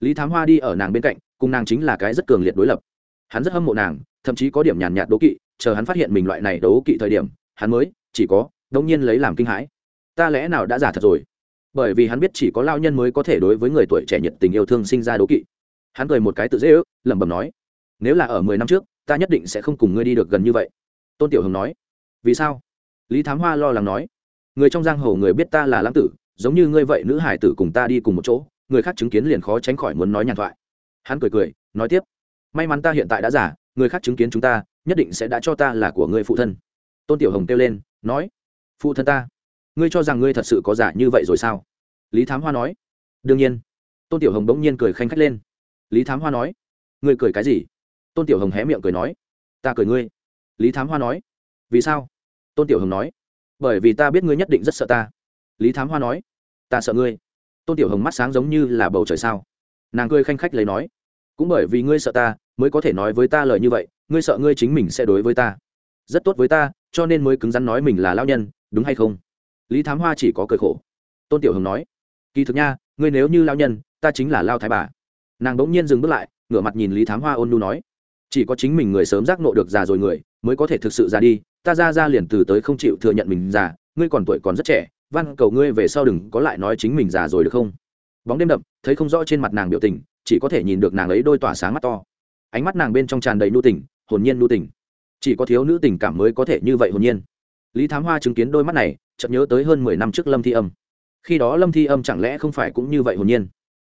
A: Lý thám hoa đi ở nàng bên cạnh, cùng nàng chính là cái rất cường liệt đối lập. Hắn rất hâm mộ nàng, thậm chí có điểm nhàn nhạt đố kỵ, chờ hắn phát hiện mình loại này đố kỵ thời điểm, hắn mới chỉ có đống nhiên lấy làm kinh hãi. Ta lẽ nào đã giả thật rồi? Bởi vì hắn biết chỉ có lao nhân mới có thể đối với người tuổi trẻ nhiệt tình yêu thương sinh ra đố kỵ. Hắn cười một cái tự dễ ước, lẩm bẩm nói, nếu là ở mười năm trước, ta nhất định sẽ không cùng ngươi đi được gần như vậy. Tôn tiểu hồng nói, vì sao? Lý thám hoa lo lắng nói, người trong giang hồ người biết ta là lãng tử, giống như ngươi vậy nữ hải tử cùng ta đi cùng một chỗ, người khác chứng kiến liền khó tránh khỏi muốn nói nhàn thoại. Hắn cười cười, nói tiếp, may mắn ta hiện tại đã giả, người khác chứng kiến chúng ta, nhất định sẽ đã cho ta là của người phụ thân. Tôn tiểu hồng kêu lên, nói phụ thân ta, ngươi cho rằng ngươi thật sự có giả như vậy rồi sao? Lý thám hoa nói. Đương nhiên. Tôn tiểu hồng bỗng nhiên cười khanh khách lên. Lý thám hoa nói. Ngươi cười cái gì? Tôn tiểu hồng hé miệng cười nói. Ta cười ngươi. Lý thám hoa nói. Vì sao? Tôn tiểu hồng nói. Bởi vì ta biết ngươi nhất định rất sợ ta. Lý thám hoa nói. Ta sợ ngươi. Tôn tiểu hồng mắt sáng giống như là bầu trời sao. Nàng cười khanh khách lấy nói. Cũng bởi vì ngươi sợ ta, mới có thể nói với ta lời như vậy, ngươi sợ ngươi chính mình sẽ đối với ta. Rất tốt với ta, cho nên mới cứng rắn nói mình là lao nhân đúng hay không? Lý thám hoa chỉ có cười khổ. Tôn tiểu hồng nói, kỳ thực nha, ngươi nếu như lao nhân, ta chính là lao thái bà. Nàng bỗng nhiên dừng bước lại, ngửa mặt nhìn lý thám hoa ôn nu nói, chỉ có chính mình người sớm giác nộ được già rồi người, mới có thể thực sự già đi, ta ra ra liền từ tới không chịu thừa nhận mình già, ngươi còn tuổi còn rất trẻ văn cầu ngươi về sau đừng có lại nói chính mình già rồi được không? Bóng đêm đậm, thấy không rõ trên mặt nàng biểu tình, chỉ có thể nhìn được nàng ấy đôi tỏa sáng mắt to. Ánh mắt nàng bên trong tràn đầy nu tình, hồn nhiên nu tình. Chỉ có thiếu nữ tình cảm mới có thể như vậy hồn nhiên lý thám hoa chứng kiến đôi mắt này, chợt nhớ tới hơn mười năm trước lâm thi âm. Khi đó lâm thi âm chẳng lẽ không phải cũng như vậy hồn nhiên?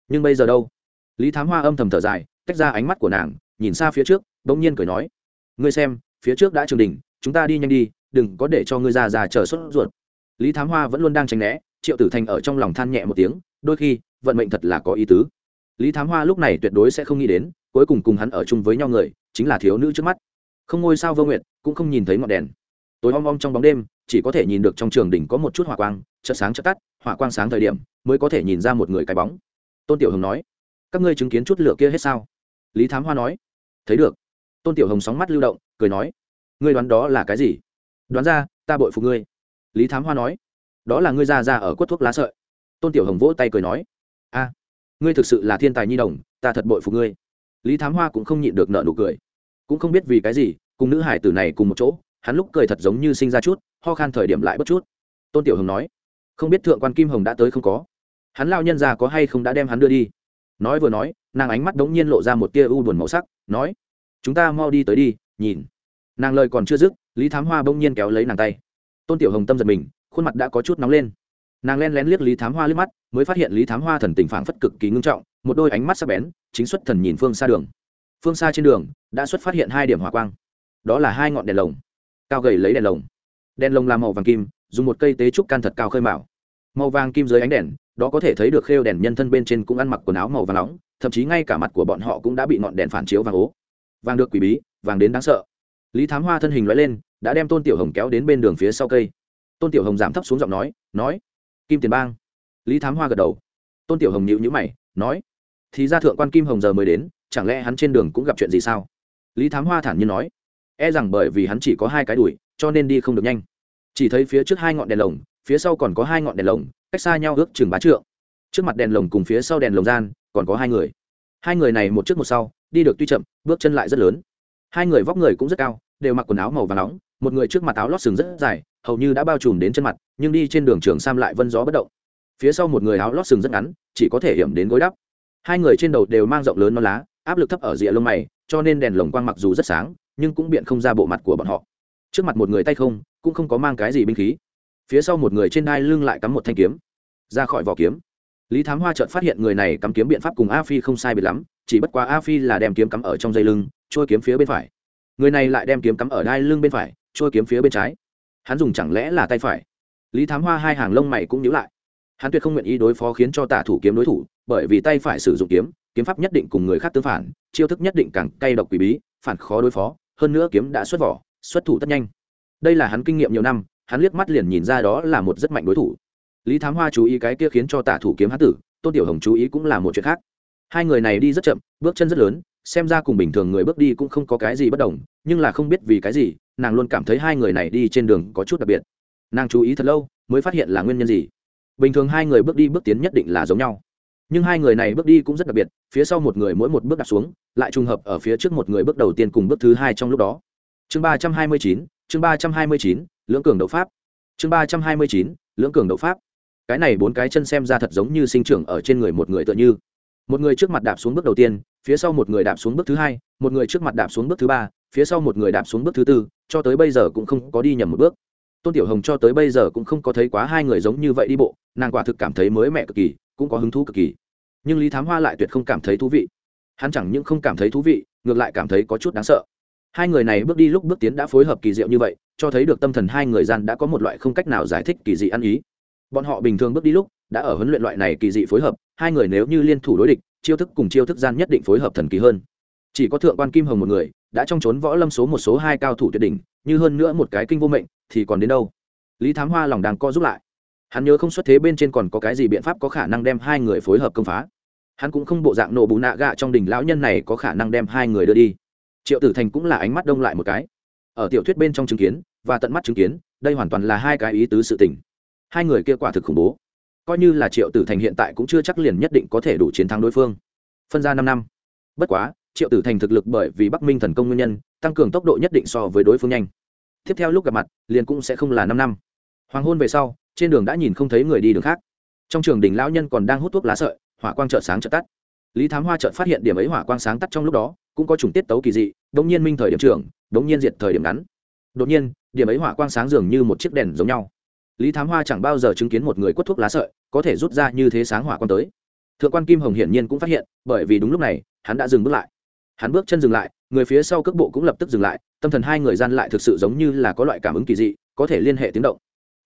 A: Nhưng bây giờ đâu? Lý thám hoa âm thầm thở dài, tách ra ánh mắt của nàng, nhìn xa phía trước, bỗng nhiên cười nói, ngươi xem, phía trước đã trường đình chúng ta đi nhanh đi, đừng có để cho ngươi già già chờ sốt ruột. Lý thám hoa vẫn luôn đang tránh né, triệu tử thành ở trong lòng than nhẹ một tiếng, đôi khi, vận mệnh thật là có ý tứ. Lý thám hoa lúc này tuyệt đối sẽ không nghĩ đến, cuối cùng cùng hắn ở chung với nhau người, chính là thiếu nữ trước mắt. Không ngôi sao vô nguyện cũng không nhìn thấy ngọn đèn tối om om trong bóng đêm, chỉ có thể nhìn được trong trường đỉnh có một chút hỏa quang, chợt sáng chợt tắt, hỏa quang sáng thời điểm, mới có thể nhìn ra một người cái bóng. Tôn tiểu hồng nói, các ngươi chứng kiến chút lửa kia hết sao? Lý thám hoa nói, thấy được. Tôn tiểu hồng sóng mắt lưu động, cười nói, ngươi đoán đó là cái gì? Đoán ra, ta bội phục ngươi. Lý thám hoa nói, đó là ngươi ra ra ở quất thuốc lá sợi. Tôn tiểu hồng vỗ tay cười nói, a, ngươi thực sự là thiên tài nhi đồng, ta thật bội phục ngươi. Lý thám hoa cũng không nhịn được nợ nụ cười. Cũng không biết vì cái gì, cùng nữ hải tử này cùng một chỗ hắn lúc cười thật giống như sinh ra chút, ho khan thời điểm lại bất chút. Tôn tiểu hồng nói, không biết thượng quan kim hồng đã tới không có? Hắn lao nhân già có hay không đã đem hắn đưa đi? Nói vừa nói, nàng ánh mắt đ ố n g nhiên lộ ra một tia u buồn màu sắc, nói, chúng ta mau đi tới đi, nhìn. Nàng lời còn chưa dứt, lý thám hoa bỗng nhiên kéo lấy nàng tay. Tôn tiểu hồng tâm giật mình, khuôn mặt đã có chút nóng lên. Nàng len lén liếc lý thám hoa liếc mắt, mới phát hiện lý thám hoa thần tình phảng phất cực kỳ ngưng trọng, một đôi ánh mắt sắc bén, chính xuất thần nhìn phương xa đường. Phương xa trên đường, đã xuất phát hiện hai điểm hỏa quang. Đó là hai ngọn đèn lồng cao gầy lấy đèn lồng. Đèn lồng làm màu vàng kim, dùng một cây tế trúc can thật cao khơi mạo màu vàng kim dưới ánh đèn, đó có thể thấy được khêu đèn nhân thân bên trên cũng ăn mặc quần áo màu vàng nóng, thậm chí ngay cả mặt của bọn họ cũng đã bị ngọn đèn phản chiếu vàng ố. Vàng được quỷ bí, vàng đến đáng sợ. Lý thám hoa thân hình loại lên, đã đem tôn tiểu hồng kéo đến bên đường phía sau cây. Tôn tiểu hồng giảm thấp xuống giọng nói nói, kim tiền bang. Lý thám hoa gật đầu. Tôn tiểu hồng nhịu nhữ mày, nói, thì ra thượng quan kim hồng giờ mới đến, chẳng lẽ hắn trên đường cũng gặp chuyện gì sao? Lý thám hoa thản nhiên nói e rằng bởi vì hắn chỉ có hai cái đùi, cho nên đi không được nhanh. Chỉ thấy phía trước hai ngọn đèn lồng, phía sau còn có hai ngọn đèn lồng, cách xa nhau ước chừng bá trượng. Trước mặt đèn lồng cùng phía sau đèn lồng gian, còn có hai người. Hai người này một trước một sau, đi được tuy chậm, bước chân lại rất lớn. Hai người vóc người cũng rất cao, đều mặc quần áo màu và nóng, một người trước mặt áo lót sừng rất dài, hầu như đã bao trùm đến chân mặt, nhưng đi trên đường trường sam lại vân gió bất động. Phía sau một người áo lót sừng rất ngắn, chỉ có thể hiểm đến gối đắp. Hai người trên đầu đều mang rộng lớn non lá, áp lực thấp ở rìa lông mày, cho nên đèn lồng quang mặc dù rất sáng nhưng cũng biện không ra bộ mặt của bọn họ. Trước mặt một người tay không, cũng không có mang cái gì binh khí. Phía sau một người trên đai lưng lại cắm một thanh kiếm. Ra khỏi vỏ kiếm. Lý thám hoa chợt phát hiện người này cắm kiếm biện pháp cùng a phi không sai biệt lắm, chỉ bất quá a phi là đem kiếm cắm ở trong dây lưng, trôi kiếm phía bên phải. Người này lại đem kiếm cắm ở đai lưng bên phải, trôi kiếm phía bên trái. Hắn dùng chẳng lẽ là tay phải? Lý thám hoa hai hàng lông mày cũng nhíu lại. Hắn tuyệt không nguyện ý đối phó khiến cho tả thủ kiếm đối thủ, bởi vì tay phải sử dụng kiếm kiếm pháp nhất định cùng người khác tương phản, chiêu thức nhất định càng cay độc quỷ bí, phản khó đối phó hơn nữa kiếm đã xuất vỏ, xuất thủ tất nhanh. Đây là hắn kinh nghiệm nhiều năm, hắn liếc mắt liền nhìn ra đó là một rất mạnh đối thủ. Lý thám hoa chú ý cái kia khiến cho tả thủ kiếm hán tử, tôn tiểu hồng chú ý cũng là một chuyện khác. Hai người này đi rất chậm, bước chân rất lớn, xem ra cùng bình thường người bước đi cũng không có cái gì bất đồng, nhưng là không biết vì cái gì, nàng luôn cảm thấy hai người này đi trên đường có chút đặc biệt. Nàng chú ý thật lâu, mới phát hiện là nguyên nhân gì. Bình thường hai người bước đi bước tiến nhất định là giống nhau nhưng hai người này bước đi cũng rất đặc biệt, phía sau một người mỗi một bước đặt xuống, lại trùng hợp ở phía trước một người bước đầu tiên cùng bước thứ hai trong lúc đó. Chương ba trăm hai mươi chín, chương ba trăm hai mươi chín, lưỡng cường đấu pháp. Chương ba trăm hai mươi chín, lưỡng cường đấu pháp. Cái này bốn cái chân xem ra thật giống như sinh trưởng ở trên người một người tựa như. Một người trước mặt đạp xuống bước đầu tiên, phía sau một người đạp xuống bước thứ hai, một người trước mặt đạp xuống bước thứ ba, phía sau một người đạp xuống bước thứ tư, cho tới bây giờ cũng không có đi nhầm một bước. Tôn tiểu hồng cho tới bây giờ cũng không có thấy quá hai người giống như vậy đi bộ, nàng quả thực cảm thấy mới mẹ cực kỳ cũng có hứng thú cực kỳ. Nhưng lý thám hoa lại tuyệt không cảm thấy thú vị. Hắn chẳng những không cảm thấy thú vị, ngược lại cảm thấy có chút đáng sợ. Hai người này bước đi lúc bước tiến đã phối hợp kỳ diệu như vậy, cho thấy được tâm thần hai người gian đã có một loại không cách nào giải thích kỳ dị ăn ý. Bọn họ bình thường bước đi lúc đã ở huấn luyện loại này kỳ dị phối hợp, hai người nếu như liên thủ đối địch, chiêu thức cùng chiêu thức gian nhất định phối hợp thần kỳ hơn. Chỉ có thượng quan kim hồng một người đã trong trốn võ lâm số một, số hai cao thủ tuyệt đỉnh, như hơn nữa một cái kinh vô mệnh thì còn đến đâu? Lý thám hoa lòng đang co giúp lại hắn nhớ không xuất thế bên trên còn có cái gì biện pháp có khả năng đem hai người phối hợp công phá. Hắn cũng không bộ dạng nổ bù nạ gạ trong đỉnh lão nhân này có khả năng đem hai người đưa đi. Triệu tử thành cũng là ánh mắt đông lại một cái. Ở tiểu thuyết bên trong chứng kiến và tận mắt chứng kiến, đây hoàn toàn là hai cái ý tứ sự tình. Hai người kia quả thực khủng bố. Coi như là triệu tử thành hiện tại cũng chưa chắc liền nhất định có thể đủ chiến thắng đối phương. Phân ra năm năm. Bất quá, triệu tử thành thực lực bởi vì bắc minh thần công nguyên nhân, tăng cường tốc độ nhất định so với đối phương nhanh. Tiếp theo lúc gặp mặt, liền cũng sẽ không là năm năm. Hoàng hôn về sau trên đường đã nhìn không thấy người đi đường khác. Trong trường đình lão nhân còn đang hút thuốc lá sợi, hỏa quang chợt sáng chợt tắt. Lý thám hoa chợt phát hiện điểm ấy hỏa quang sáng tắt trong lúc đó, cũng có chủng tiết tấu kỳ dị, đống nhiên minh thời điểm trường đống nhiên diệt thời điểm ngắn. Đột nhiên, điểm ấy hỏa quang sáng dường như một chiếc đèn giống nhau. Lý thám hoa chẳng bao giờ chứng kiến một người quất thuốc lá sợi có thể rút ra như thế sáng hỏa quang tới. Thượng quan kim hồng hiển nhiên cũng phát hiện, bởi vì đúng lúc này, hắn đã dừng bước lại. Hắn bước chân dừng lại, người phía sau cước bộ cũng lập tức dừng lại, tâm thần hai người gian lại thực sự giống như là có loại cảm ứng kỳ dị, có thể liên hệ tiếng động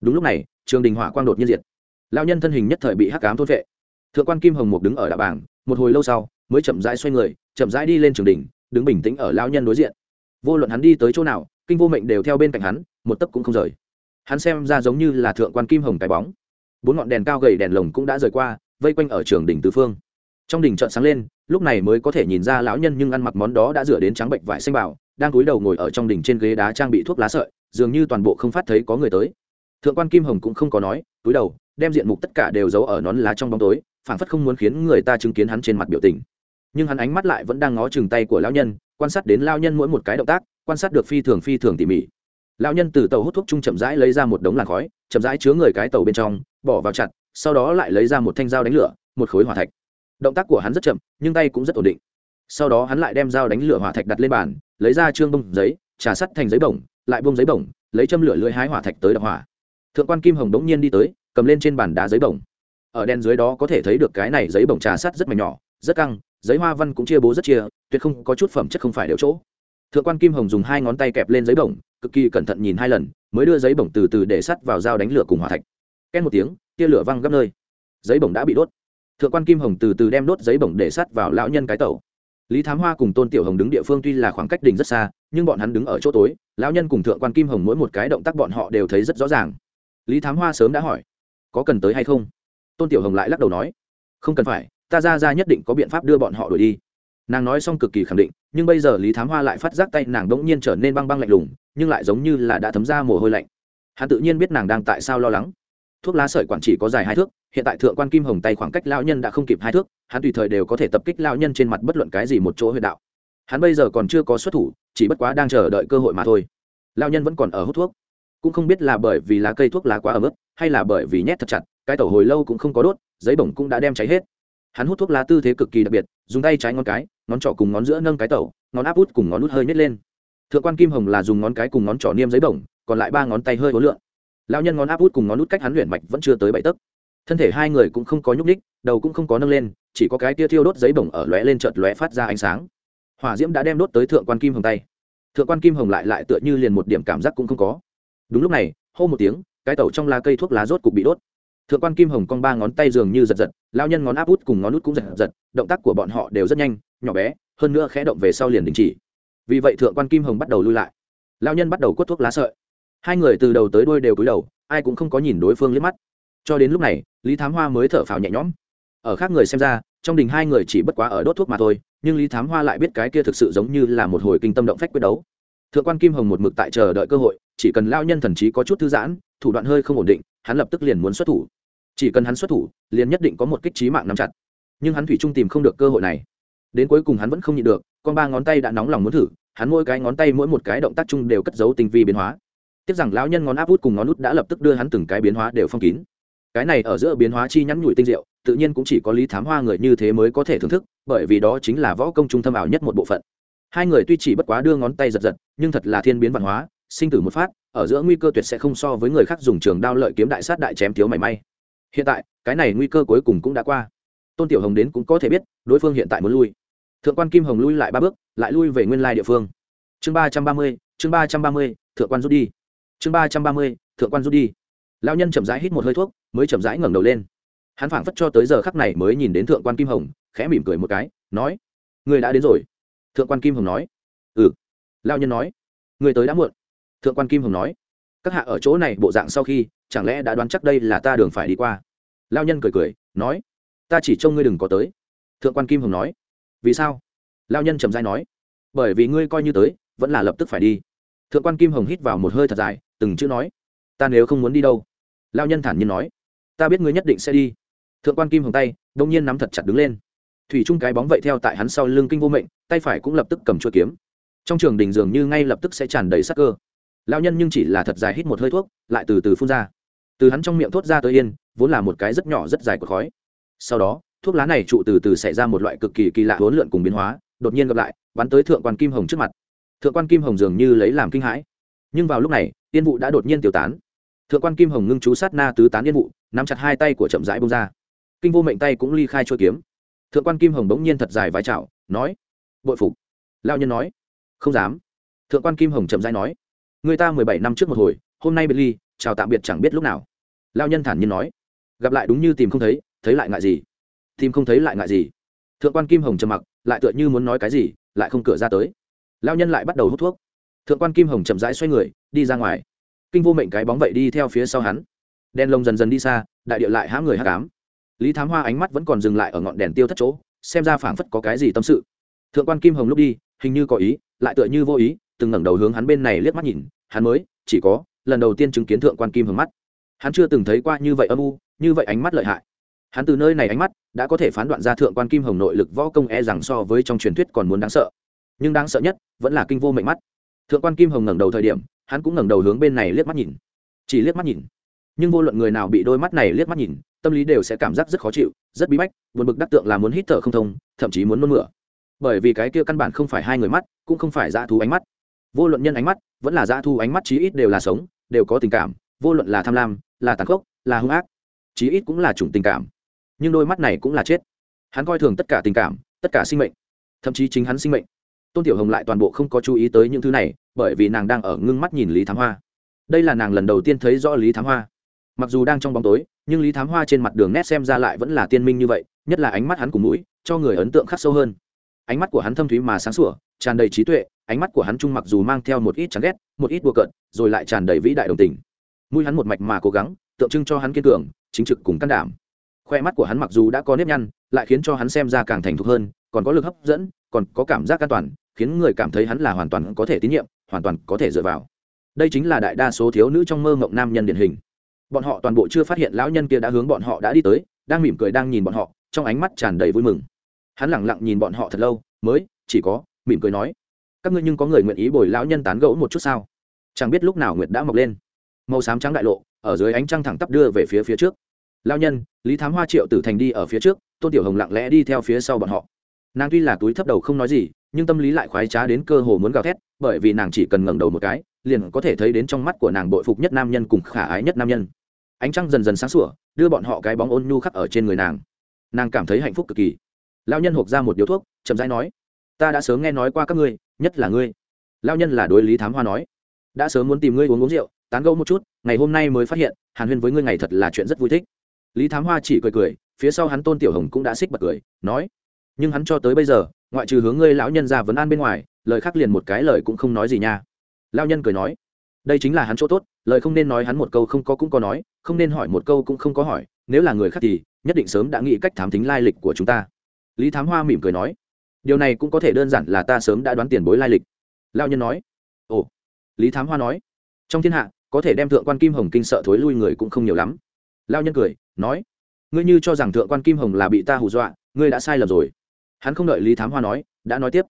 A: đúng lúc này, trường đình hỏa quang đột nhiên diệt. Lao nhân thân hình nhất thời bị hắc cám thôn vệ thượng quan kim hồng mục đứng ở đạ bảng, một hồi lâu sau, mới chậm rãi xoay người, chậm rãi đi lên trường đình, đứng bình tĩnh ở lao nhân đối diện. Vô luận hắn đi tới chỗ nào, kinh vô mệnh đều theo bên cạnh hắn, một tấc cũng không rời. Hắn xem ra giống như là thượng quan kim hồng cái bóng. Bốn ngọn đèn cao gầy đèn lồng cũng đã rời qua, vây quanh ở trường đỉnh tứ phương. Trong đỉnh trợn sáng lên, lúc này mới có thể nhìn ra lão nhân nhưng ăn mặc món đó đã rửa đến trắng bệnh vải xanh bảo đang cúi đầu ngồi ở trong đỉnh trên ghế đá trang bị thuốc lá sợi, dường như toàn bộ không phát thấy có người tới thượng quan kim hồng cũng không có nói cúi đầu, đem diện mục tất cả đều giấu ở nón lá trong bóng tối phản phất không muốn khiến người ta chứng kiến hắn trên mặt biểu tình. Nhưng hắn ánh mắt lại vẫn đang ngó chừng tay của lão nhân, quan sát đến lão nhân mỗi một cái động tác, quan sát được phi thường phi thường tỉ mỉ. Lão nhân từ tàu hút thuốc chung chậm rãi lấy ra một đống làn khói, chậm rãi chứa người cái tàu bên trong, bỏ vào chặt, sau đó lại lấy ra một thanh dao đánh lửa, một khối hỏa thạch. Động tác của hắn rất chậm, nhưng tay cũng rất ổn định. Sau đó hắn lại đem dao đánh lửa hỏa thạch đặt lên bàn, lấy ra trương bông giấy, trà sắt thành giấy bổng, lại bông giấy bổng, lấy châm lửa lưỡi hái hỏa thạch tới đập hỏa thượng quan kim hồng đống nhiên đi tới, cầm lên trên bàn đá giấy bổng. Ở đen dưới đó có thể thấy được cái này giấy bổng trà sắt rất mảnh nhỏ, rất căng, giấy hoa văn cũng chia bố rất chia, tuyệt không có chút phẩm chất không phải đều chỗ. Thượng quan kim hồng dùng hai ngón tay kẹp lên giấy bổng, cực kỳ cẩn thận nhìn hai lần, mới đưa giấy bổng từ từ để sắt vào dao đánh lửa cùng hỏa thạch. Ken một tiếng, tia lửa văng gấp nơi. Giấy bổng đã bị đốt. Thượng quan kim hồng từ từ đem đốt giấy bổng để sắt vào lão nhân cái tẩu. Lý thám hoa cùng tôn tiểu hồng đứng địa phương tuy là khoảng cách đỉnh rất xa, nhưng bọn hắn đứng ở chỗ tối, lão nhân cùng thượng quan kim hồng mỗi một cái động tác bọn họ đều thấy rất rõ ràng lý thám hoa sớm đã hỏi, có cần tới hay không? Tôn tiểu hồng lại lắc đầu nói, không cần phải, ta ra ra nhất định có biện pháp đưa bọn họ đuổi đi. Nàng nói xong cực kỳ khẳng định, nhưng bây giờ lý thám hoa lại phát giác tay nàng đ ỗ n g nhiên trở nên băng băng lạnh lùng, nhưng lại giống như là đã thấm ra mồ hôi lạnh. Hắn tự nhiên biết nàng đang tại sao lo lắng. Thuốc lá sợi quản chỉ có dài hai thước, hiện tại thượng quan kim hồng tay khoảng cách lao nhân đã không kịp hai thước, hắn tùy thời đều có thể tập kích lao nhân trên mặt bất luận cái gì một chỗ huyện đạo. Hắn bây giờ còn chưa có xuất thủ, chỉ bất quá đang chờ đợi cơ hội mà thôi. Lao nhân vẫn còn ở hút thuốc cũng không biết là bởi vì lá cây thuốc lá quá ấm ức hay là bởi vì nhét thật chặt, cái tẩu hồi lâu cũng không có đốt, giấy bổng cũng đã đem cháy hết. Hắn hút thuốc lá tư thế cực kỳ đặc biệt, dùng tay trái ngón cái, ngón trỏ cùng ngón giữa nâng cái tẩu, ngón áp út cùng ngón út hơi nhét lên. Thượng quan kim hồng là dùng ngón cái cùng ngón trỏ niêm giấy bổng, còn lại ba ngón tay hơi hối lượng. Lao nhân ngón áp út cùng ngón út cách hắn luyện mạch vẫn chưa tới bảy tấc. Thân thể hai người cũng không có nhúc ních đầu cũng không có nâng lên, chỉ có cái tia thiêu đốt giấy bổng ở lóe lên chợt lóe phát ra ánh sáng. Hỏa diễm đã đem đốt tới thượng quan kim hồng tay. Thượng quan kim hồng lại lại tựa như liền một điểm cảm giác cũng không có đúng lúc này, hô một tiếng, cái tẩu trong lá cây thuốc lá rốt cục bị đốt. Thượng quan kim hồng cong ba ngón tay dường như giật giật lao nhân ngón áp út cùng ngón út cũng giật giật, động tác của bọn họ đều rất nhanh, nhỏ bé, hơn nữa khẽ động về sau liền đình chỉ. Vì vậy thượng quan kim hồng bắt đầu lui lại. Lao nhân bắt đầu quất thuốc lá sợi. Hai người từ đầu tới đuôi đều cúi đầu, ai cũng không có nhìn đối phương liếc mắt. Cho đến lúc này, lý thám hoa mới thở phào nhẹ nhõm. Ở khác người xem ra, trong đình hai người chỉ bất quá ở đốt thuốc mà thôi, nhưng lý thám hoa lại biết cái kia thực sự giống như là một hồi kinh tâm động phách quyết đấu. Thượng quan kim hồng một mực tại chờ đợi cơ hội chỉ cần lao nhân thần trí có chút thư giãn, thủ đoạn hơi không ổn định, hắn lập tức liền muốn xuất thủ. Chỉ cần hắn xuất thủ, liền nhất định có một kích trí mạng nắm chặt. Nhưng hắn thủy trung tìm không được cơ hội này. Đến cuối cùng hắn vẫn không nhịn được, con ba ngón tay đã nóng lòng muốn thử, hắn mỗi cái ngón tay mỗi một cái động tác chung đều cất giấu tinh vi biến hóa. Tiếc rằng lão nhân ngón áp út cùng ngón út đã lập tức đưa hắn từng cái biến hóa đều phong kín. Cái này ở giữa biến hóa chi nhắn nhủi tinh diệu, tự nhiên cũng chỉ có lý thám hoa người như thế mới có thể thưởng thức, bởi vì đó chính là võ công trung thâm ảo nhất một bộ phận. Hai người tuy chỉ bất quá đưa ngón tay giật giật, nhưng thật là thiên biến văn hóa sinh tử một phát, ở giữa nguy cơ tuyệt sẽ không so với người khác dùng trường đao lợi kiếm đại sát đại chém thiếu mảy may. Hiện tại, cái này nguy cơ cuối cùng cũng đã qua. Tôn tiểu hồng đến cũng có thể biết, đối phương hiện tại muốn lui. Thượng quan kim hồng lui lại ba bước, lại lui về nguyên lai địa phương. Chương ba trăm ba mươi, chương ba trăm ba mươi, thượng quan rút đi. Chương ba trăm ba mươi, thượng quan rút đi. Lao nhân chậm rãi hít một hơi thuốc, mới chậm rãi ngẩng đầu lên. Hắn phảng phất cho tới giờ khắc này mới nhìn đến thượng quan kim hồng, khẽ mỉm cười một cái, nói, người đã đến rồi. Thượng quan kim hồng nói ừ. Lao nhân nói, người tới đã muộn thượng quan kim hồng nói, các hạ ở chỗ này bộ dạng sau khi, chẳng lẽ đã đoán chắc đây là ta đường phải đi qua? Lao nhân cười cười, nói, ta chỉ trông ngươi đừng có tới. Thượng quan kim hồng nói, vì sao? Lao nhân trầm dai nói, bởi vì ngươi coi như tới, vẫn là lập tức phải đi. Thượng quan kim hồng hít vào một hơi thật dài, từng chữ nói, ta nếu không muốn đi đâu? Lao nhân thản nhiên nói, ta biết ngươi nhất định sẽ đi. Thượng quan kim hồng tay, đông nhiên nắm thật chặt đứng lên. Thủy trung cái bóng vậy theo tại hắn sau lưng kinh vô mệnh, tay phải cũng lập tức cầm chuột kiếm. Trong trường đình dường như ngay lập tức sẽ tràn đầy sắc cơ lao nhân nhưng chỉ là thật dài hít một hơi thuốc, lại từ từ phun ra. Từ hắn trong miệng thốt ra tới yên, vốn là một cái rất nhỏ rất dài của khói. Sau đó, thuốc lá này trụ từ từ xảy ra một loại cực kỳ kỳ lạ huấn lượn cùng biến hóa, đột nhiên gặp lại, bắn tới thượng quan kim hồng trước mặt. Thượng quan kim hồng dường như lấy làm kinh hãi. Nhưng vào lúc này, yên vụ đã đột nhiên tiêu tán. Thượng quan kim hồng ngưng chú sát na tứ tán yên vụ nắm chặt hai tay của chậm rãi bông ra. Kinh vô mệnh tay cũng ly khai trôi kiếm. Thượng quan kim hồng bỗng nhiên thật dài vai chào nói, bội phục. Lao nhân nói, không dám. Thượng quan kim hồng chậm rãi nói người ta mười bảy năm trước một hồi, hôm nay biệt ly, chào tạm biệt chẳng biết lúc nào. Lao nhân thản nhiên nói. Gặp lại đúng như tìm không thấy thấy lại ngại gì? Tìm không thấy lại ngại gì? Thượng quan kim hồng trầm mặc, lại tựa như muốn nói cái gì, lại không cửa ra tới. Lao nhân lại bắt đầu hút thuốc. Thượng quan kim hồng chậm rãi xoay người, đi ra ngoài. Kinh vô mệnh cái bóng vậy đi theo phía sau hắn. Đèn lồng dần dần đi xa, đại địa lại hãm người hát cám. Lý thám hoa ánh mắt vẫn còn dừng lại ở ngọn đèn tiêu thất chỗ, xem ra phảng phất có cái gì tâm sự. Thượng quan kim hồng lúc đi, hình như có ý, lại tựa như vô ý từng ngẩng đầu hướng hắn bên này liếc mắt nhìn, hắn mới, chỉ có, lần đầu tiên chứng kiến thượng quan kim hồng mắt. Hắn chưa từng thấy qua như vậy âm u, như vậy ánh mắt lợi hại. Hắn từ nơi này ánh mắt, đã có thể phán đoạn ra thượng quan kim hồng nội lực võ công e rằng so với trong truyền thuyết còn muốn đáng sợ. Nhưng đáng sợ nhất, vẫn là kinh vô mệnh mắt. Thượng quan kim hồng ngẩng đầu thời điểm, hắn cũng ngẩng đầu hướng bên này liếc mắt nhìn. Chỉ liếc mắt nhìn. Nhưng vô luận người nào bị đôi mắt này liếc mắt nhìn, tâm lý đều sẽ cảm giác rất khó chịu, rất bí bách buồn bực đắc tượng là muốn hít thở không thông, thậm chí muốn nôn mửa. Bởi vì cái kia căn bản không phải hai người mắt, cũng không phải dã thú ánh mắt vô luận nhân ánh mắt, vẫn là dã thu ánh mắt, chí ít đều là sống, đều có tình cảm. Vô luận là tham lam, là tàn khốc, là hung ác, chí ít cũng là chủng tình cảm. Nhưng đôi mắt này cũng là chết. Hắn coi thường tất cả tình cảm, tất cả sinh mệnh, thậm chí chính hắn sinh mệnh. Tôn tiểu hồng lại toàn bộ không có chú ý tới những thứ này, bởi vì nàng đang ở ngưng mắt nhìn lý thám hoa. Đây là nàng lần đầu tiên thấy rõ lý thám hoa. Mặc dù đang trong bóng tối, nhưng lý thám hoa trên mặt đường nét xem ra lại vẫn là tiên minh như vậy, nhất là ánh mắt hắn cùng mũi, cho người ấn tượng khắc sâu hơn. Ánh mắt của hắn thâm thúy mà sáng sủa, tràn đầy trí tuệ ánh mắt của hắn trung mặc dù mang theo một ít chán ghét, một ít đùa cợt, rồi lại tràn đầy vĩ đại đồng tình. Mũi hắn một mạch mà cố gắng, tượng trưng cho hắn kiên cường, chính trực cùng can đảm. Khoe mắt của hắn mặc dù đã có nếp nhăn, lại khiến cho hắn xem ra càng thành thục hơn, còn có lực hấp dẫn, còn có cảm giác an toàn, khiến người cảm thấy hắn là hoàn toàn có thể tín nhiệm, hoàn toàn có thể dựa vào. Đây chính là đại đa số thiếu nữ trong mơ mộng nam nhân điển hình. Bọn họ toàn bộ chưa phát hiện lão nhân kia đã hướng bọn họ đã đi tới, đang mỉm cười đang nhìn bọn họ, trong ánh mắt tràn đầy vui mừng. Hắn lẳng lặng nhìn bọn họ thật lâu, mới, chỉ có, mỉm cười nói các ngươi nhưng có người nguyện ý bồi lão nhân tán gẫu một chút sao? Chẳng biết lúc nào nguyệt đã mọc lên. Màu xám trắng đại lộ, ở dưới ánh trăng thẳng tắp đưa về phía phía trước. Lao nhân, lý thám hoa triệu tử thành đi ở phía trước, tôn tiểu hồng lặng lẽ đi theo phía sau bọn họ. Nàng tuy là túi thấp đầu không nói gì, nhưng tâm lý lại khoái trá đến cơ hồ muốn gào thét, bởi vì nàng chỉ cần ngẩng đầu một cái, liền có thể thấy đến trong mắt của nàng bội phục nhất nam nhân cùng khả ái nhất nam nhân. Ánh trăng dần dần sáng sủa, đưa bọn họ cái bóng ôn nhu khắc ở trên người nàng. Nàng cảm thấy hạnh phúc cực kỳ. Lao nhân hộp ra một điếu thuốc, chậm rãi nói, ta đã sớm nghe nói qua các ngươi nhất là ngươi. Lao nhân là đối lý thám hoa nói, đã sớm muốn tìm ngươi uống uống rượu, tán gẫu một chút, ngày hôm nay mới phát hiện, hàn huyên với ngươi ngày thật là chuyện rất vui thích. Lý thám hoa chỉ cười cười, phía sau hắn tôn tiểu hồng cũng đã xích bật cười, nói, nhưng hắn cho tới bây giờ, ngoại trừ hướng ngươi lão nhân ra vấn an bên ngoài, lời khác liền một cái lời cũng không nói gì nha. Lao nhân cười nói, đây chính là hắn chỗ tốt, lời không nên nói hắn một câu không có cũng có nói, không nên hỏi một câu cũng không có hỏi, nếu là người khác thì nhất định sớm đã nghĩ cách thám tính lai lịch của chúng ta. Lý thám hoa mỉm cười nói điều này cũng có thể đơn giản là ta sớm đã đoán tiền bối lai lịch. Lao nhân nói. Ồ. Lý thám hoa nói. Trong thiên hạ, có thể đem thượng quan kim hồng kinh sợ thối lui người cũng không nhiều lắm. Lao nhân cười, nói. Ngươi như cho rằng thượng quan kim hồng là bị ta hù dọa, ngươi đã sai lầm rồi. Hắn không đợi lý thám hoa nói, đã nói tiếp.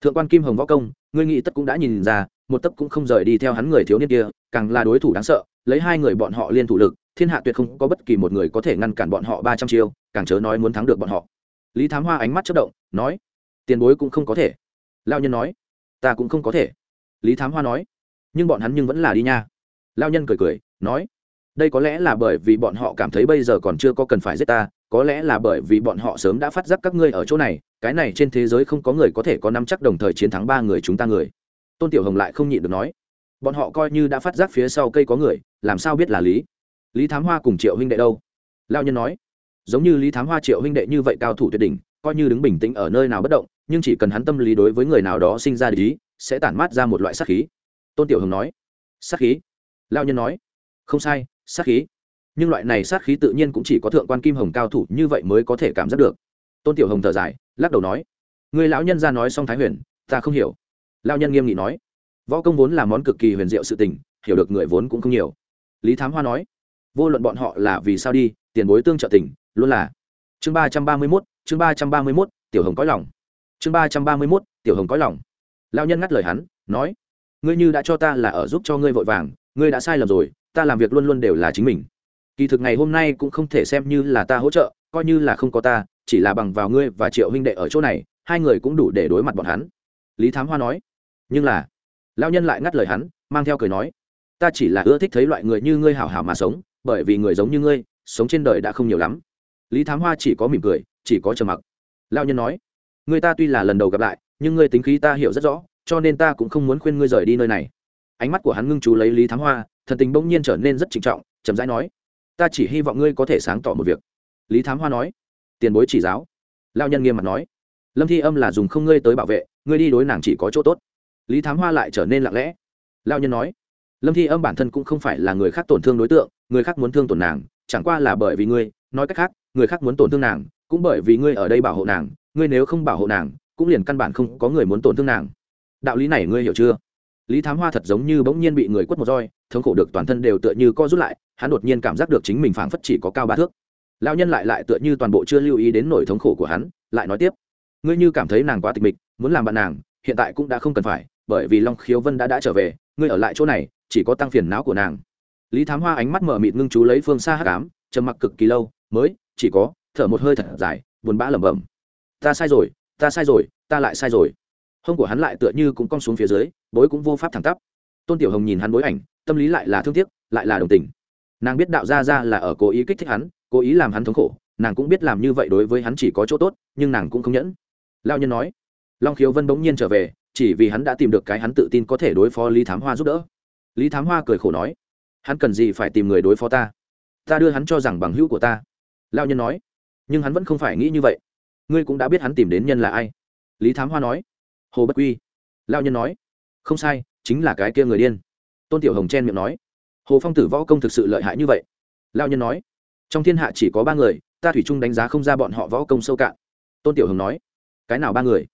A: Thượng quan kim hồng võ công, ngươi nghĩ tất cũng đã nhìn ra, một tấc cũng không rời đi theo hắn người thiếu niên kia, càng là đối thủ đáng sợ, lấy hai người bọn họ liên thủ lực, thiên hạ tuyệt không có bất kỳ một người có thể ngăn cản bọn họ ba trăm chiêu, càng chớ nói muốn thắng được bọn họ. Lý thám hoa ánh mắt chất động, nói tiền bối cũng không có thể. Lao nhân nói, ta cũng không có thể. Lý thám hoa nói, nhưng bọn hắn nhưng vẫn là đi nha. Lao nhân cười cười, nói, đây có lẽ là bởi vì bọn họ cảm thấy bây giờ còn chưa có cần phải giết ta, có lẽ là bởi vì bọn họ sớm đã phát giác các ngươi ở chỗ này, cái này trên thế giới không có người có thể có năm chắc đồng thời chiến thắng ba người chúng ta người. Tôn tiểu hồng lại không nhịn được nói, bọn họ coi như đã phát giác phía sau cây có người, làm sao biết là lý? Lý thám hoa cùng triệu huynh đệ đâu? Lao nhân nói, giống như lý thám hoa, triệu huynh đệ như vậy cao thủ tuyệt đỉnh, coi như đứng bình tĩnh ở nơi nào bất động nhưng chỉ cần hắn tâm lý đối với người nào đó sinh ra ý, sẽ tản mát ra một loại sát khí. Tôn tiểu hồng nói sát khí? Lao nhân nói không sai sát khí. Nhưng loại này sát khí tự nhiên cũng chỉ có thượng quan kim hồng cao thủ như vậy mới có thể cảm giác được. Tôn tiểu hồng thở dài lắc đầu nói người lão nhân ra nói xong thái huyền ta không hiểu. Lao nhân nghiêm nghị nói võ công vốn là món cực kỳ huyền diệu sự tình hiểu được người vốn cũng không nhiều. Lý thám hoa nói vô luận bọn họ là vì sao đi tiền bối tương trợ tình luôn là. Chương ba trăm ba mươi mốt chương ba trăm ba mươi mốt tiểu hồng có lòng chương ba trăm ba mươi mốt, tiểu hồng có lòng. Lao nhân ngắt lời hắn, nói, ngươi như đã cho ta là ở giúp cho ngươi vội vàng, ngươi đã sai lầm rồi, ta làm việc luôn luôn đều là chính mình. Kỳ thực ngày hôm nay cũng không thể xem như là ta hỗ trợ, coi như là không có ta, chỉ là bằng vào ngươi và triệu huynh đệ ở chỗ này, hai người cũng đủ để đối mặt bọn hắn. Lý thám hoa nói, nhưng là lao nhân lại ngắt lời hắn, mang theo cười nói, ta chỉ là ưa thích thấy loại người như ngươi hảo hảo mà sống, bởi vì người giống như ngươi, sống trên đời đã không nhiều lắm. Lý thám hoa chỉ có mỉm cười, chỉ có trầm mặc. Lao nhân nói người ta tuy là lần đầu gặp lại, nhưng ngươi tính khí ta hiểu rất rõ, cho nên ta cũng không muốn khuyên ngươi rời đi nơi này. Ánh mắt của hắn ngưng chú lấy lý thám hoa, thần tình bỗng nhiên trở nên rất trịnh trọng, chậm rãi nói, ta chỉ hy vọng ngươi có thể sáng tỏ một việc. Lý thám hoa nói, tiền bối chỉ giáo. Lao nhân nghiêm mặt nói, lâm thi âm là dùng không ngươi tới bảo vệ, ngươi đi đối nàng chỉ có chỗ tốt. Lý thám hoa lại trở nên lặng lẽ. Lao nhân nói, lâm thi âm bản thân cũng không phải là người khác tổn thương đối tượng, người khác muốn thương tổn nàng, chẳng qua là bởi vì ngươi, nói cách khác, người khác muốn tổn thương nàng, cũng bởi vì ngươi ở đây bảo hộ nàng ngươi nếu không bảo hộ nàng, cũng liền căn bản không có người muốn tổn thương nàng. Đạo lý này ngươi hiểu chưa? Lý thám hoa thật giống như bỗng nhiên bị người quất một roi, thống khổ được toàn thân đều tựa như co rút lại, hắn đột nhiên cảm giác được chính mình phảng phất chỉ có cao ba thước. Lao nhân lại lại tựa như toàn bộ chưa lưu ý đến nỗi thống khổ của hắn, lại nói tiếp. Ngươi như cảm thấy nàng quá tịch mịch, muốn làm bạn nàng, hiện tại cũng đã không cần phải, bởi vì long khiếu vân đã đã trở về, ngươi ở lại chỗ này, chỉ có tăng phiền não của nàng. Lý thám hoa ánh mắt mở mịt ngưng chú lấy phương xa hắc ám, trầm mặc cực kỳ lâu, mới, chỉ có, thở một hơi thật dài, buồn bã lẩm bẩm ta sai rồi, ta sai rồi, ta lại sai rồi. Hông của hắn lại tựa như cũng cong xuống phía dưới, bối cũng vô pháp thẳng tắp. Tôn tiểu hồng nhìn hắn bối ảnh, tâm lý lại là thương tiếc, lại là đồng tình. Nàng biết đạo ra ra là ở cố ý kích thích hắn, cố ý làm hắn thống khổ, nàng cũng biết làm như vậy đối với hắn chỉ có chỗ tốt, nhưng nàng cũng không nhẫn. Lao nhân nói, long khiếu vân bỗng nhiên trở về, chỉ vì hắn đã tìm được cái hắn tự tin có thể đối phó lý thám hoa giúp đỡ. Lý thám hoa cười khổ nói, hắn cần gì phải tìm người đối phó ta? Ta đưa hắn cho rằng bằng hữu của ta. Lao nhân nói, nhưng hắn vẫn không phải nghĩ như vậy ngươi cũng đã biết hắn tìm đến nhân là ai. Lý thám hoa nói. Hồ bất quy. Lao nhân nói. Không sai, chính là cái kia người điên. Tôn tiểu hồng chen miệng nói. Hồ phong tử võ công thực sự lợi hại như vậy. Lao nhân nói. Trong thiên hạ chỉ có ba người, ta thủy chung đánh giá không ra bọn họ võ công sâu cạn. Tôn tiểu hồng nói. Cái nào ba người?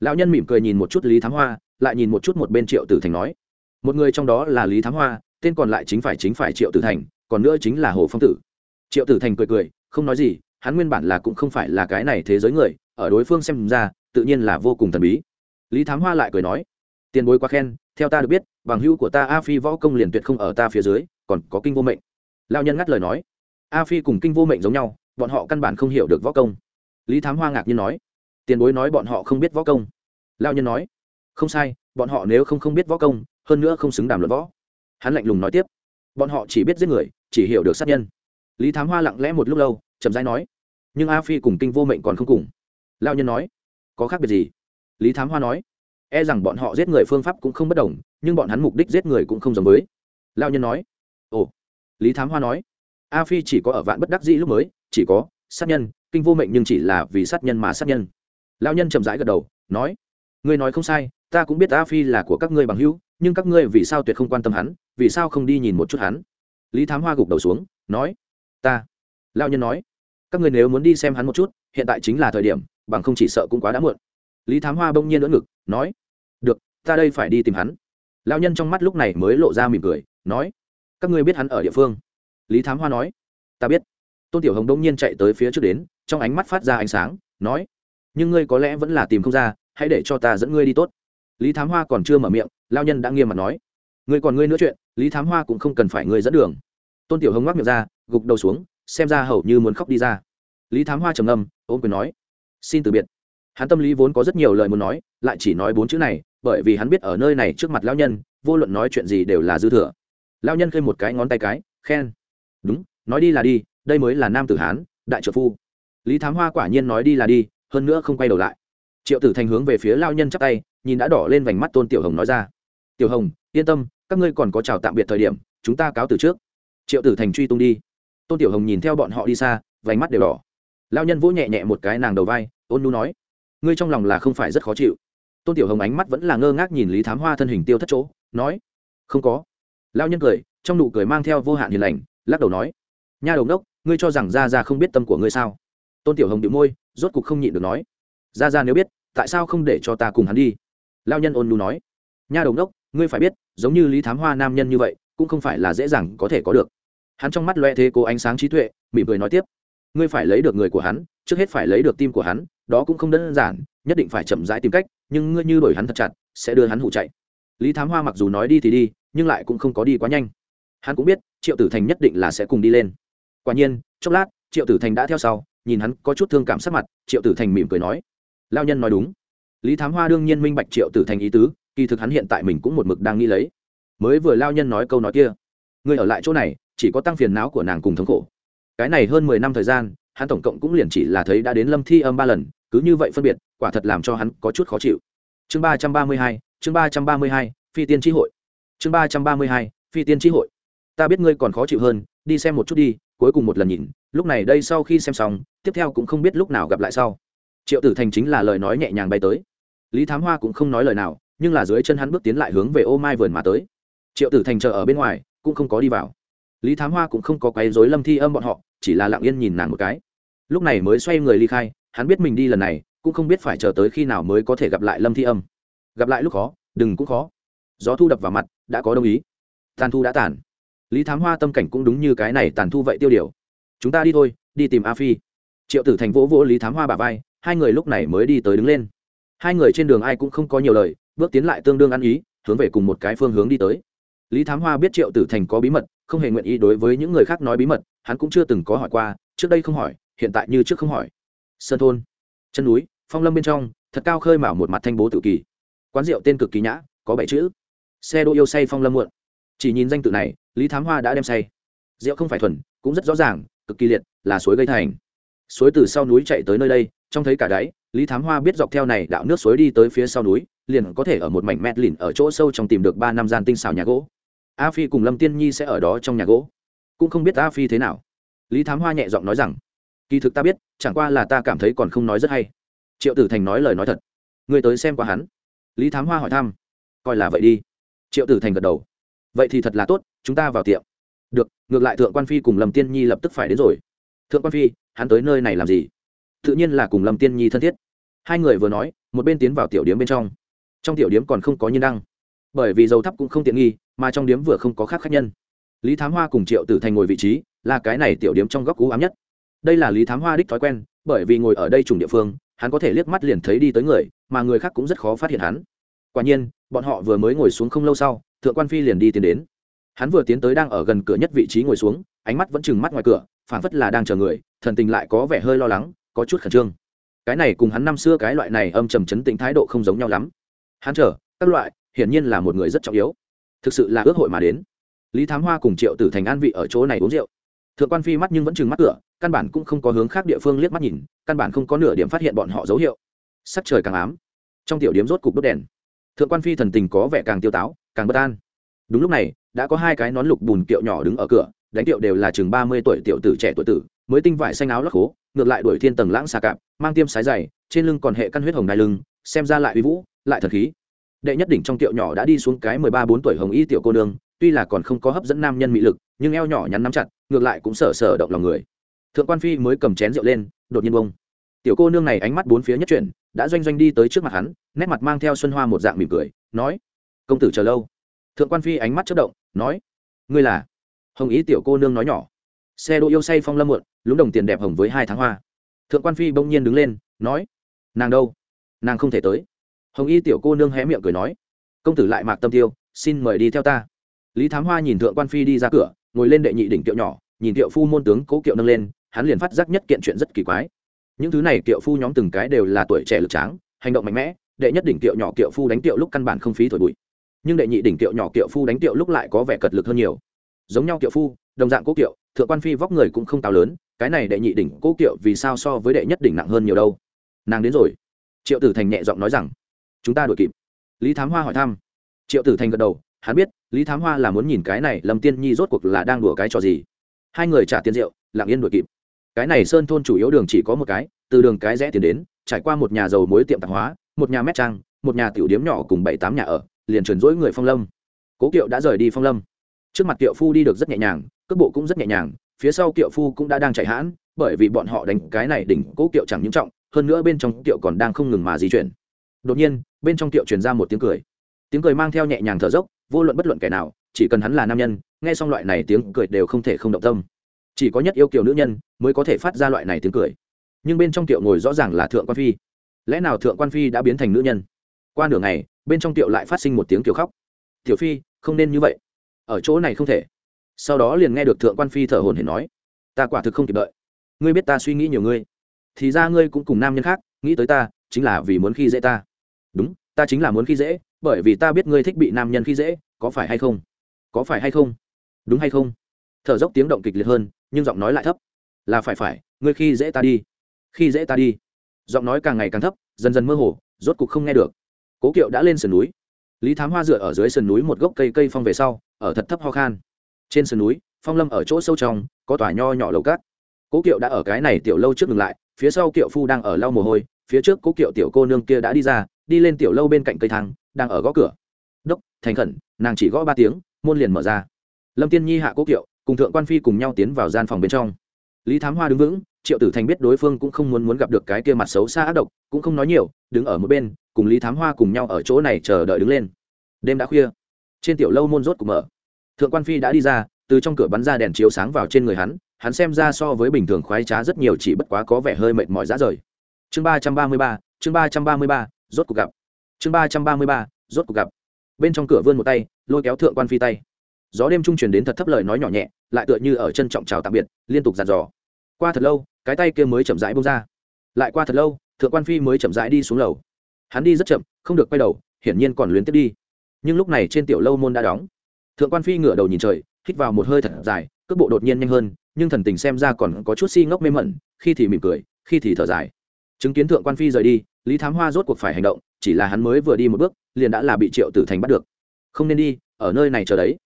A: Lão nhân mỉm cười nhìn một chút lý thám hoa, lại nhìn một chút một bên triệu tử thành nói. Một người trong đó là lý thám hoa, tên còn lại chính phải chính phải triệu tử thành, còn nữa chính là hồ phong tử. Triệu tử thành cười cười, không nói gì hắn nguyên bản là cũng không phải là cái này thế giới người, ở đối phương xem ra, tự nhiên là vô cùng thần bí. Lý thám hoa lại cười nói, tiền bối quá khen, theo ta được biết, bằng hữu của ta a phi võ công liền tuyệt không ở ta phía dưới, còn có kinh vô mệnh. Lao nhân ngắt lời nói, a phi cùng kinh vô mệnh giống nhau, bọn họ căn bản không hiểu được võ công. Lý thám hoa ngạc nhiên nói, tiền bối nói bọn họ không biết võ công. Lao nhân nói, không sai, bọn họ nếu không không biết võ công, hơn nữa không xứng đàm luận võ. Hắn lạnh lùng nói tiếp, bọn họ chỉ biết giết người, chỉ hiểu được sát nhân. Lý thám hoa lặng lẽ một lúc lâu chậm rãi nói, nhưng a phi cùng kinh vô mệnh còn không cùng. Lao nhân nói, có khác biệt gì? Lý thám hoa nói e rằng bọn họ giết người phương pháp cũng không bất đồng, nhưng bọn hắn mục đích giết người cũng không giống với. Lao nhân nói, ồ. Lý thám hoa nói, a phi chỉ có ở vạn bất đắc dĩ lúc mới, chỉ có sát nhân, kinh vô mệnh nhưng chỉ là vì sát nhân mà sát nhân. Lao nhân chậm rãi gật đầu, nói, ngươi nói không sai, ta cũng biết a phi là của các ngươi bằng hữu, nhưng các ngươi vì sao tuyệt không quan tâm hắn, vì sao không đi nhìn một chút hắn? Lý thám hoa gục đầu xuống, nói, ta lao nhân nói, các ngươi nếu muốn đi xem hắn một chút, hiện tại chính là thời điểm, bằng không chỉ sợ cũng quá đã muộn. Lý thám hoa bỗng nhiên đỡ ngực, nói, được, ta đây phải đi tìm hắn. Lao nhân trong mắt lúc này mới lộ ra mỉm cười, nói, các ngươi biết hắn ở địa phương? Lý thám hoa nói, ta biết. Tôn tiểu hồng đông nhiên chạy tới phía trước đến, trong ánh mắt phát ra ánh sáng, nói, nhưng ngươi có lẽ vẫn là tìm không ra, hãy để cho ta dẫn ngươi đi tốt. Lý thám hoa còn chưa mở miệng lao nhân đã nghiêm mặt nói, ngươi còn ngươi nữa chuyện, lý thám hoa cũng không cần phải ngươi dẫn đường. Tôn tiểu hồng ngoắc miệng ra, gục đầu xuống xem ra hầu như muốn khóc đi ra. Lý thám hoa trầm ngâm ôm quyền nói, xin từ biệt. Hắn tâm lý vốn có rất nhiều lời muốn nói, lại chỉ nói bốn chữ này, bởi vì hắn biết ở nơi này trước mặt lão nhân, vô luận nói chuyện gì đều là dư thừa. Lão nhân khơi một cái ngón tay cái, khen. Đúng, nói đi là đi, đây mới là nam tử hán, đại trợ phu. Lý thám hoa quả nhiên nói đi là đi, hơn nữa không quay đầu lại. Triệu tử thành hướng về phía lao nhân chắp tay, nhìn đã đỏ lên vành mắt tôn tiểu hồng nói ra, tiểu hồng, yên tâm, các ngươi còn có chào tạm biệt thời điểm, chúng ta cáo từ trước. Triệu tử thành truy tung đi tôn tiểu hồng nhìn theo bọn họ đi xa, vành mắt đều đỏ. Lao nhân vỗ nhẹ nhẹ một cái nàng đầu vai, ôn nu nói, ngươi trong lòng là không phải rất khó chịu. Tôn tiểu hồng ánh mắt vẫn là ngơ ngác nhìn lý thám hoa thân hình tiêu thất chỗ, nói, không có. Lao nhân cười, trong nụ cười mang theo vô hạn hiền lành, lắc đầu nói, nha đầu đốc ngươi cho rằng ra ra không biết tâm của ngươi sao? Tôn tiểu hồng bị môi, rốt cục không nhịn được nói ra ra nếu biết, tại sao không để cho ta cùng hắn đi? Lao nhân ôn nu nói, nha đầu đốc ngươi phải biết, giống như lý thám hoa nam nhân như vậy, cũng không phải là dễ dàng có thể có được hắn trong mắt loe thế cố ánh sáng trí tuệ, mỉm cười nói tiếp. Ngươi phải lấy được người của hắn, trước hết phải lấy được tim của hắn, đó cũng không đơn giản, nhất định phải chậm rãi tìm cách, nhưng ngươi như đổi hắn thật chặt, sẽ đưa hắn hụ chạy. Lý thám hoa mặc dù nói đi thì đi, nhưng lại cũng không có đi quá nhanh. Hắn cũng biết, triệu tử thành nhất định là sẽ cùng đi lên. Quả nhiên, chốc lát, triệu tử thành đã theo sau, nhìn hắn có chút thương cảm sắc mặt, triệu tử thành mỉm cười nói lao nhân nói đúng. Lý thám hoa đương nhiên minh bạch triệu tử thành ý tứ, kỳ thực hắn hiện tại mình cũng một mực đang nghĩ lấy. Mới vừa lao nhân nói câu nói kia, ngươi ở lại chỗ này chỉ có tăng phiền não của nàng cùng thống khổ. Cái này hơn mười năm thời gian, hắn tổng cộng cũng liền chỉ là thấy đã đến lâm thi âm ba lần, cứ như vậy phân biệt, quả thật làm cho hắn có chút khó chịu. Chương ba trăm ba mươi hai, chương ba trăm ba mươi hai, phi tiên tri hội. Chương ba trăm ba mươi hai, phi tiên tri hội. Ta biết ngươi còn khó chịu hơn, đi xem một chút đi, cuối cùng một lần nhìn, lúc này đây sau khi xem xong, tiếp theo cũng không biết lúc nào gặp lại sau. Triệu tử thành chính là lời nói nhẹ nhàng bay tới. Lý thám hoa cũng không nói lời nào, nhưng là dưới chân hắn bước tiến lại hướng về ô mai vườn mà tới. Triệu tử thành chờ ở bên ngoài, cũng không có đi vào lý thám hoa cũng không có quấy dối lâm thi âm bọn họ, chỉ là lặng yên nhìn nàng một cái. Lúc này mới xoay người ly khai, hắn biết mình đi lần này, cũng không biết phải chờ tới khi nào mới có thể gặp lại lâm thi âm. Gặp lại lúc khó, đừng cũng khó. Gió thu đập vào mặt, đã có đồng ý. Tàn thu đã tàn. Lý thám hoa tâm cảnh cũng đúng như cái này tàn thu vậy tiêu điều. Chúng ta đi thôi, đi tìm a phi. Triệu tử thành vỗ vỗ lý thám hoa bà vai, hai người lúc này mới đi tới đứng lên. Hai người trên đường ai cũng không có nhiều lời, bước tiến lại tương đương ăn ý, hướng về cùng một cái phương hướng đi tới. Lý thám hoa biết triệu tử thành có bí mật không hề nguyện ý đối với những người khác nói bí mật, hắn cũng chưa từng có hỏi qua, trước đây không hỏi, hiện tại như trước không hỏi. Sơn thôn, chân núi, phong lâm bên trong, thật cao khơi mào một mặt thanh bố tự kỳ. Quán rượu tên cực kỳ nhã, có bảy chữ. Xe đỗ yêu say phong lâm muộn. Chỉ nhìn danh tự này, lý thám hoa đã đem say. Rượu không phải thuần, cũng rất rõ ràng, cực kỳ liệt, là suối gây thành. Suối từ sau núi chạy tới nơi đây, trông thấy cả đáy, lý thám hoa biết dọc theo này đạo nước suối đi tới phía sau núi, liền có thể ở một mảnh mét lìn ở chỗ sâu trong tìm được ba năm gian tinh xào nhà gỗ a phi cùng lâm tiên nhi sẽ ở đó trong nhà gỗ. Cũng không biết a phi thế nào. Lý thám hoa nhẹ giọng nói rằng, kỳ thực ta biết, chẳng qua là ta cảm thấy còn không nói rất hay. Triệu tử thành nói lời nói thật. Người tới xem qua hắn. Lý thám hoa hỏi thăm. Coi là vậy đi. Triệu tử thành gật đầu. Vậy thì thật là tốt, chúng ta vào tiệm. Được, ngược lại thượng quan phi cùng lâm tiên nhi lập tức phải đến rồi. Thượng quan phi, hắn tới nơi này làm gì? Tự nhiên là cùng lâm tiên nhi thân thiết. Hai người vừa nói, một bên tiến vào tiểu điếm bên trong. Trong tiểu điếm còn không có nhiên đăng bởi vì dầu thắp cũng không tiện nghi, mà trong điếm vừa không có khác khách nhân. Lý thám hoa cùng triệu tử thành ngồi vị trí là cái này tiểu điếm trong góc cú ám nhất. Đây là lý thám hoa đích thói quen, bởi vì ngồi ở đây trùng địa phương, hắn có thể liếc mắt liền thấy đi tới người, mà người khác cũng rất khó phát hiện hắn. Quả nhiên, bọn họ vừa mới ngồi xuống không lâu sau, thượng quan phi liền đi tiến đến. Hắn vừa tiến tới đang ở gần cửa nhất vị trí ngồi xuống, ánh mắt vẫn chừng mắt ngoài cửa, phảng phất là đang chờ người, thần tình lại có vẻ hơi lo lắng, có chút khẩn trương. Cái này cùng hắn năm xưa cái loại này âm trầm chấn tĩnh thái độ không giống nhau lắm. Hắn chờ, các loại hiển nhiên là một người rất trọng yếu. Thực sự là ước hội mà đến. Lý thám hoa cùng triệu tử thành an vị ở chỗ này uống rượu. Thượng quan phi mắt nhưng vẫn chừng mắt cửa, căn bản cũng không có hướng khác địa phương liếc mắt nhìn, căn bản không có nửa điểm phát hiện bọn họ dấu hiệu. Sắc trời càng ám, trong tiểu điếm rốt cục đốt đèn. Thượng quan phi thần tình có vẻ càng tiêu táo, càng bất an. Đúng lúc này, đã có hai cái nón lục bùn kiệu nhỏ đứng ở cửa, đánh kiệu đều là chừng ba mươi tuổi tiểu tử trẻ tuổi tử, mới tinh vải xanh áo lắc khố, ngược lại đuổi thiên tầng lãng xà cạp, mang tiêm sái dày, trên lưng còn hệ căn huyết hồng đai lưng, xem ra lại uy vũ, lại thật khí đệ nhất đỉnh trong tiệu nhỏ đã đi xuống cái mười ba bốn tuổi hồng y tiểu cô nương, tuy là còn không có hấp dẫn nam nhân mỹ lực, nhưng eo nhỏ nhắn nắm chặt, ngược lại cũng sở sở động lòng người. Thượng quan phi mới cầm chén rượu lên, đột nhiên bông. Tiểu cô nương này ánh mắt bốn phía nhất chuyển, đã doanh doanh đi tới trước mặt hắn, nét mặt mang theo xuân hoa một dạng mỉm cười, nói, công tử chờ lâu. Thượng quan phi ánh mắt chất động, nói, ngươi là? Hồng ý tiểu cô nương nói nhỏ, xe đỗ yêu say phong lâm muộn, lúng đồng tiền đẹp hồng với hai tháng hoa. Thượng quan phi bỗng nhiên đứng lên, nói, nàng đâu? Nàng không thể tới hồng y tiểu cô nương hé miệng cười nói, công tử lại mạc tâm tiêu, xin mời đi theo ta. Lý thám hoa nhìn thượng quan phi đi ra cửa, ngồi lên đệ nhị đỉnh kiệu nhỏ, nhìn kiệu phu môn tướng cố kiệu nâng lên, hắn liền phát giác nhất kiện chuyện rất kỳ quái. Những thứ này kiệu phu nhóm từng cái đều là tuổi trẻ lực tráng, hành động mạnh mẽ, đệ nhất đỉnh kiệu nhỏ kiệu phu đánh kiệu lúc căn bản không phí thổi bụi. Nhưng đệ nhị đỉnh kiệu nhỏ kiệu phu đánh kiệu lúc lại có vẻ cật lực hơn nhiều. Giống nhau kiệu phu, đồng dạng cố kiệu, thượng quan phi vóc người cũng không cao lớn, cái này đệ nhị đỉnh cố kiệu vì sao so với đệ nhất đỉnh nặng hơn nhiều đâu? Nàng đến rồi. Triệu tử thành nhẹ giọng nói rằng chúng ta đuổi kịp. Lý thám hoa hỏi thăm. Triệu tử thành gật đầu, hắn biết, lý thám hoa là muốn nhìn cái này lâm tiên nhi rốt cuộc là đang đùa cái trò gì. Hai người trả tiền rượu, lặng yên đuổi kịp. Cái này sơn thôn chủ yếu đường chỉ có một cái, từ đường cái rẽ tiền đến, trải qua một nhà dầu mối tiệm tạp hóa, một nhà mét trang, một nhà tiểu điếm nhỏ cùng bảy tám nhà ở, liền truyền dỗi người phong lâm. Cố kiệu đã rời đi phong lâm. Trước mặt kiệu phu đi được rất nhẹ nhàng, cước bộ cũng rất nhẹ nhàng, phía sau kiệu phu cũng đã đang chạy hãn, bởi vì bọn họ đánh cái này đỉnh cố kiệu chẳng những trọng, hơn nữa bên trong kiệu còn đang không ngừng mà di chuyển đột nhiên, bên trong tiệu truyền ra một tiếng cười. Tiếng cười mang theo nhẹ nhàng thở dốc, vô luận bất luận kẻ nào, chỉ cần hắn là nam nhân, nghe xong loại này tiếng cười đều không thể không động tâm. Chỉ có nhất yêu kiểu nữ nhân mới có thể phát ra loại này tiếng cười. Nhưng bên trong tiệu ngồi rõ ràng là thượng quan phi. Lẽ nào thượng quan phi đã biến thành nữ nhân? Qua nửa ngày, bên trong tiệu lại phát sinh một tiếng kiểu khóc. Tiểu phi, không nên như vậy. Ở chỗ này không thể. Sau đó liền nghe được thượng quan phi thở hồn hển nói, ta quả thực không kịp đợi. Ngươi biết ta suy nghĩ nhiều ngươi. Thì ra ngươi cũng cùng nam nhân khác, nghĩ tới ta, chính là vì muốn khi dễ ta đúng, ta chính là muốn khi dễ, bởi vì ta biết ngươi thích bị nam nhân khi dễ, có phải hay không? Có phải hay không? Đúng hay không? Thở dốc tiếng động kịch liệt hơn, nhưng giọng nói lại thấp. Là phải phải, ngươi khi dễ ta đi. Khi dễ ta đi. Giọng nói càng ngày càng thấp, dần dần mơ hồ, rốt cục không nghe được. Cố kiệu đã lên sườn núi. Lý thám hoa dựa ở dưới sườn núi một gốc cây cây phong về sau, ở thật thấp ho khan. Trên sườn núi, phong lâm ở chỗ sâu trong, có tòa nho nhỏ lầu cát. Cố kiệu đã ở cái này tiểu lâu trước ngừng lại, phía sau kiệu phu đang ở lau mồ hôi, phía trước cố kiệu tiểu cô nương kia đã đi ra đi lên tiểu lâu bên cạnh cây thang, đang ở gõ cửa. Đốc, thành khẩn, nàng chỉ gõ ba tiếng, môn liền mở ra. Lâm tiên nhi hạ cố kiệu, cùng thượng quan phi cùng nhau tiến vào gian phòng bên trong. Lý thám hoa đứng vững, triệu tử thành biết đối phương cũng không muốn muốn gặp được cái kia mặt xấu xa ác độc, cũng không nói nhiều, đứng ở một bên, cùng lý thám hoa cùng nhau ở chỗ này chờ đợi đứng lên. Đêm đã khuya. Trên tiểu lâu môn rốt cùng mở. Thượng quan phi đã đi ra, từ trong cửa bắn ra đèn chiếu sáng vào trên người hắn hắn xem ra so với bình thường khoái trá rất nhiều, chỉ bất quá có vẻ hơi mệt mỏi rã rời. Chương ba trăm ba mươi ba, chương ba trăm ba mươi ba rốt cuộc gặp. Chương ba trăm ba mươi ba, rốt cuộc gặp. Bên trong cửa vươn một tay, lôi kéo thượng quan phi tay. Gió đêm trung truyền đến thật thấp lời nói nhỏ nhẹ, lại tựa như ở trân trọng chào tạm biệt, liên tục giàn dò. Qua thật lâu, cái tay kia mới chậm rãi bông ra. Lại qua thật lâu, thượng quan phi mới chậm rãi đi xuống lầu. Hắn đi rất chậm, không được quay đầu, hiển nhiên còn luyến tiếp đi. Nhưng lúc này trên tiểu lâu môn đã đóng. Thượng quan phi ngửa đầu nhìn trời, hít vào một hơi thật dài, cước bộ đột nhiên nhanh hơn, nhưng thần tình xem ra còn có chút si ngốc mê mẩn, khi thì mỉm cười, khi thì thở dài chứng kiến thượng quan phi rời đi, lý thám hoa rốt cuộc phải hành động, chỉ là hắn mới vừa đi một bước, liền đã là bị triệu tử thành bắt được. Không nên đi, ở nơi này chờ đấy.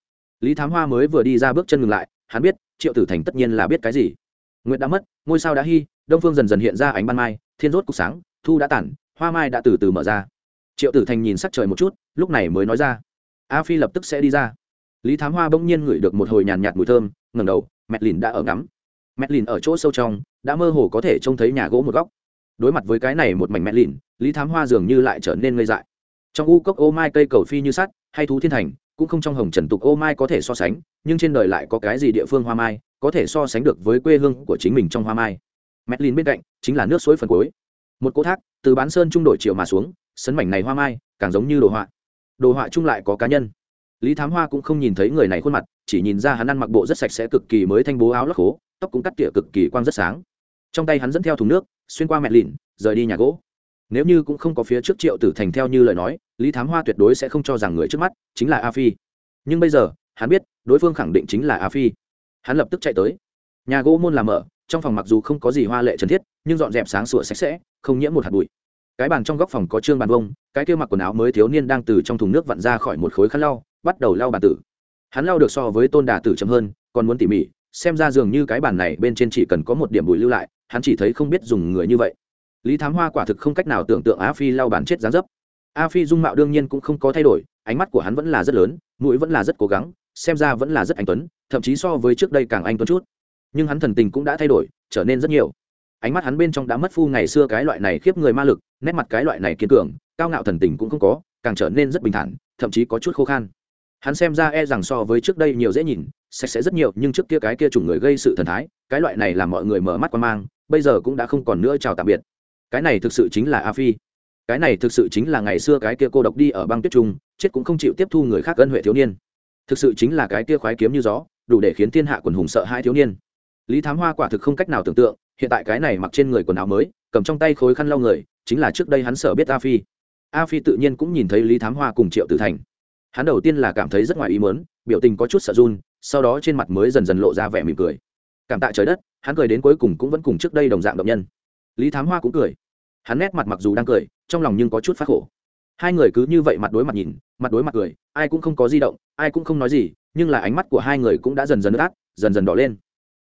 A: Lý thám hoa mới vừa đi ra bước chân ngừng lại, hắn biết, triệu tử thành tất nhiên là biết cái gì. Nguyệt đã mất, ngôi sao đã hy, đông phương dần dần hiện ra ánh ban mai, thiên rốt cục sáng, thu đã tản, hoa mai đã từ từ mở ra. Triệu tử thành nhìn sắc trời một chút, lúc này mới nói ra. A phi lập tức sẽ đi ra. Lý thám hoa bỗng nhiên ngửi được một hồi nhàn nhạt mùi thơm, ngẩng đầu, mẹt lìn đã ở ngắm. Mẹt lìn ở chỗ sâu trong, đã mơ hồ có thể trông thấy nhà gỗ một góc đối mặt với cái này một mảnh mẹ lìn lý thám hoa dường như lại trở nên ngây dại. Trong u cốc ô mai cây cầu phi như sắt, hay thú thiên thành, cũng không trong hồng trần tục ô mai có thể so sánh, nhưng trên đời lại có cái gì địa phương hoa mai có thể so sánh được với quê hương của chính mình trong hoa mai? Mẹ lìn bên cạnh chính là nước suối phần cuối. Một cỗ thác từ bán sơn trung đổi chiều mà xuống, sấn mảnh này hoa mai càng giống như đồ họa. Đồ họa chung lại có cá nhân. Lý thám hoa cũng không nhìn thấy người này khuôn mặt, chỉ nhìn ra hắn ăn mặc bộ rất sạch sẽ cực kỳ mới thanh bố áo lắc khố, tóc cũng cắt tỉa cực kỳ quang rất sáng. Trong tay hắn dẫn theo thùng nước xuyên qua mẹ lìn, rời đi nhà gỗ. Nếu như cũng không có phía trước triệu tử thành theo như lời nói, lý thám hoa tuyệt đối sẽ không cho rằng người trước mắt chính là a phi. Nhưng bây giờ, hắn biết, đối phương khẳng định chính là a phi. Hắn lập tức chạy tới. Nhà gỗ môn làm mở, trong phòng mặc dù không có gì hoa lệ trần thiết, nhưng dọn dẹp sáng sủa sạch sẽ, không nhiễm một hạt bụi. Cái bàn trong góc phòng có trương bàn vông, cái kia mặc quần áo mới thiếu niên đang từ trong thùng nước vặn ra khỏi một khối khăn lau, bắt đầu lau bàn tử. Hắn lau được so với tôn đà tử chậm hơn, còn muốn tỉ mỉ, xem ra dường như cái bàn này bên trên chỉ cần có một điểm bụi lưu lại hắn chỉ thấy không biết dùng người như vậy. Lý thám hoa quả thực không cách nào tưởng tượng a phi lau bàn chết giá dấp. A phi dung mạo đương nhiên cũng không có thay đổi, ánh mắt của hắn vẫn là rất lớn, mũi vẫn là rất cố gắng, xem ra vẫn là rất anh tuấn, thậm chí so với trước đây càng anh tuấn chút. Nhưng hắn thần tình cũng đã thay đổi, trở nên rất nhiều. Ánh mắt hắn bên trong đã mất phu ngày xưa cái loại này khiếp người ma lực, nét mặt cái loại này kiên cường, cao ngạo thần tình cũng không có, càng trở nên rất bình thản, thậm chí có chút khô khan. Hắn xem ra e rằng so với trước đây nhiều dễ nhìn, sạch sẽ rất nhiều, nhưng trước kia cái kia chủng người gây sự thần thái, cái loại này làm mọi người mở mắt qua mang bây giờ cũng đã không còn nữa chào tạm biệt. Cái này thực sự chính là a phi. Cái này thực sự chính là ngày xưa cái kia cô độc đi ở băng tuyết trung, chết cũng không chịu tiếp thu người khác ân huệ thiếu niên. Thực sự chính là cái kia khoái kiếm như gió, đủ để khiến thiên hạ quần hùng sợ hai thiếu niên. Lý thám hoa quả thực không cách nào tưởng tượng, hiện tại cái này mặc trên người quần áo mới, cầm trong tay khối khăn lau người, chính là trước đây hắn sợ biết a phi. A phi tự nhiên cũng nhìn thấy lý thám hoa cùng triệu tử thành. Hắn đầu tiên là cảm thấy rất ngoài ý mớn biểu tình có chút sợ run, sau đó trên mặt mới dần dần lộ ra vẻ mỉm cười. Cảm tạ trời đất hắn cười đến cuối cùng cũng vẫn cùng trước đây đồng dạng động nhân. Lý thám hoa cũng cười. Hắn nét mặt mặc dù đang cười, trong lòng nhưng có chút phát khổ. Hai người cứ như vậy mặt đối mặt nhìn, mặt đối mặt cười, ai cũng không có di động, ai cũng không nói gì, nhưng là ánh mắt của hai người cũng đã dần dần át, dần dần đỏ lên.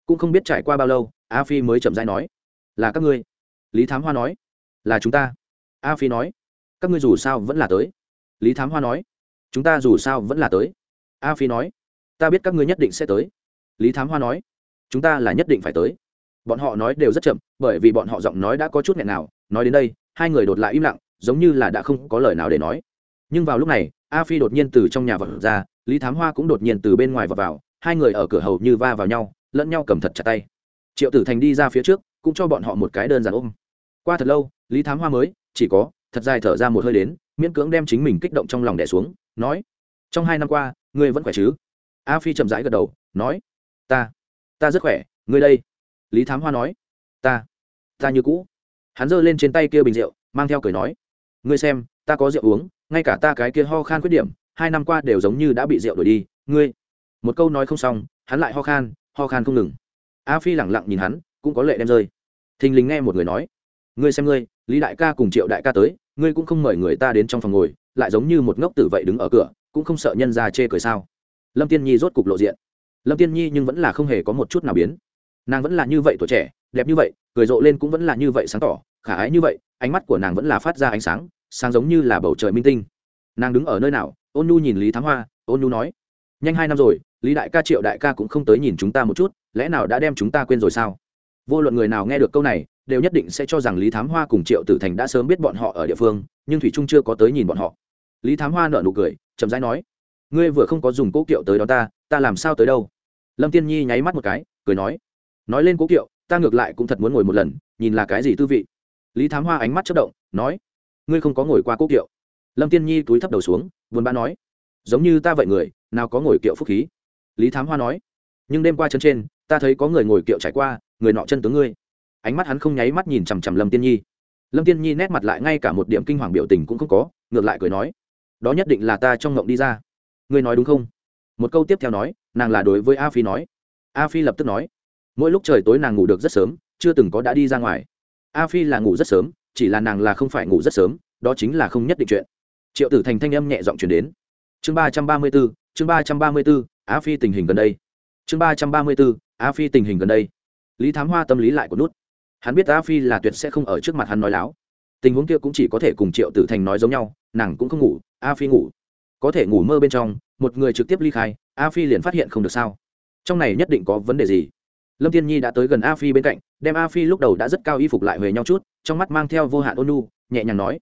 A: Cũng không biết trải qua bao lâu, a phi mới chậm rãi nói, là các ngươi. Lý thám hoa nói, là chúng ta. A phi nói, các ngươi dù sao vẫn là tới. Lý thám hoa nói, chúng ta dù sao vẫn là tới. A phi nói, ta biết các ngươi nhất định sẽ tới. Lý thám hoa nói chúng ta là nhất định phải tới. Bọn họ nói đều rất chậm bởi vì bọn họ giọng nói đã có chút nghẹn nào. Nói đến đây hai người đột lại im lặng giống như là đã không có lời nào để nói. Nhưng vào lúc này a phi đột nhiên từ trong nhà vật ra lý thám hoa cũng đột nhiên từ bên ngoài vào, vào hai người ở cửa hầu như va vào nhau lẫn nhau cầm thật chặt tay. Triệu tử thành đi ra phía trước cũng cho bọn họ một cái đơn giản ôm. Qua thật lâu lý thám hoa mới chỉ có thật dài thở ra một hơi đến miễn cưỡng đem chính mình kích động trong lòng đẻ xuống nói trong hai năm qua ngươi vẫn khỏe chứ? A phi chậm rãi gật đầu nói ta ta rất khỏe, ngươi đây. Lý thám hoa nói. Ta ta như cũ. Hắn giơ lên trên tay kia bình rượu, mang theo cười nói. Ngươi xem, ta có rượu uống, ngay cả ta cái kia ho khan khuyết điểm, hai năm qua đều giống như đã bị rượu đổi đi. Ngươi, một câu nói không xong, hắn lại ho khan ho khan không ngừng. A phi lẳng lặng nhìn hắn, cũng có lệ đem rơi. Thình lình nghe một người nói. Ngươi xem ngươi, lý đại ca cùng triệu đại ca tới, ngươi cũng không mời người ta đến trong phòng ngồi, lại giống như một ngốc tử vậy đứng ở cửa, cũng không sợ nhân ra chê cười sao. Lâm tiên nhi rốt cục lộ diện lâm tiên nhi nhưng vẫn là không hề có một chút nào biến. Nàng vẫn là như vậy tuổi trẻ, đẹp như vậy, cười rộ lên cũng vẫn là như vậy sáng tỏ, khả ái như vậy, ánh mắt của nàng vẫn là phát ra ánh sáng sáng giống như là bầu trời minh tinh. Nàng đứng ở nơi nào? Ôn nhu nhìn lý thám hoa, ôn nhu nói, nhanh hai năm rồi, lý đại ca triệu đại ca cũng không tới nhìn chúng ta một chút, lẽ nào đã đem chúng ta quên rồi sao? Vô luận người nào nghe được câu này, đều nhất định sẽ cho rằng lý thám hoa cùng triệu tử thành đã sớm biết bọn họ ở địa phương, nhưng thủy trung chưa có tới nhìn bọn họ. Lý thám hoa nợ nụ cười, chậm rãi nói, ngươi vừa không có dùng cố kiệu tới đó ta ta làm sao tới đâu? Lâm tiên nhi nháy mắt một cái, cười nói nói lên cố kiệu, ta ngược lại cũng thật muốn ngồi một lần, nhìn là cái gì tư vị. Lý thám hoa ánh mắt chất động, nói, ngươi không có ngồi qua cố kiệu. Lâm tiên nhi túi thấp đầu xuống vườn bã nói, giống như ta vậy người, nào có ngồi kiệu phúc khí. Lý thám hoa nói, nhưng đêm qua chân trên, ta thấy có người ngồi kiệu trải qua, người nọ chân tướng ngươi. Ánh mắt hắn không nháy mắt nhìn chằm chằm lâm tiên nhi. Lâm tiên nhi nét mặt lại ngay cả một điểm kinh hoàng biểu tình cũng không có, ngược lại cười nói, đó nhất định là ta trong ngộng đi ra. Ngươi nói đúng không? Một câu tiếp theo nói, nàng là đối với a phi nói. A phi lập tức nói, mỗi lúc trời tối nàng ngủ được rất sớm, chưa từng có đã đi ra ngoài. A phi là ngủ rất sớm, chỉ là nàng là không phải ngủ rất sớm, đó chính là không nhất định chuyện. Triệu tử thành thanh âm nhẹ giọng chuyển đến. Chương ba trăm ba mươi bốn chương ba trăm ba mươi bốn a phi tình hình gần đây. Chương ba trăm ba mươi bốn a phi tình hình gần đây. Lý thám hoa tâm lý lại của nút. Hắn biết a phi là tuyệt sẽ không ở trước mặt hắn nói láo. Tình huống kia cũng chỉ có thể cùng triệu tử thành nói giống nhau, nàng cũng không ngủ, a phi ngủ. Có thể ngủ mơ bên trong một người trực tiếp ly khai, a phi liền phát hiện không được sao? Trong này nhất định có vấn đề gì? Lâm Thiên nhi đã tới gần a phi bên cạnh, đem a phi lúc đầu đã rất cao y phục lại về nhau chút, trong mắt mang theo vô hạn ôn nu nhẹ nhàng nói,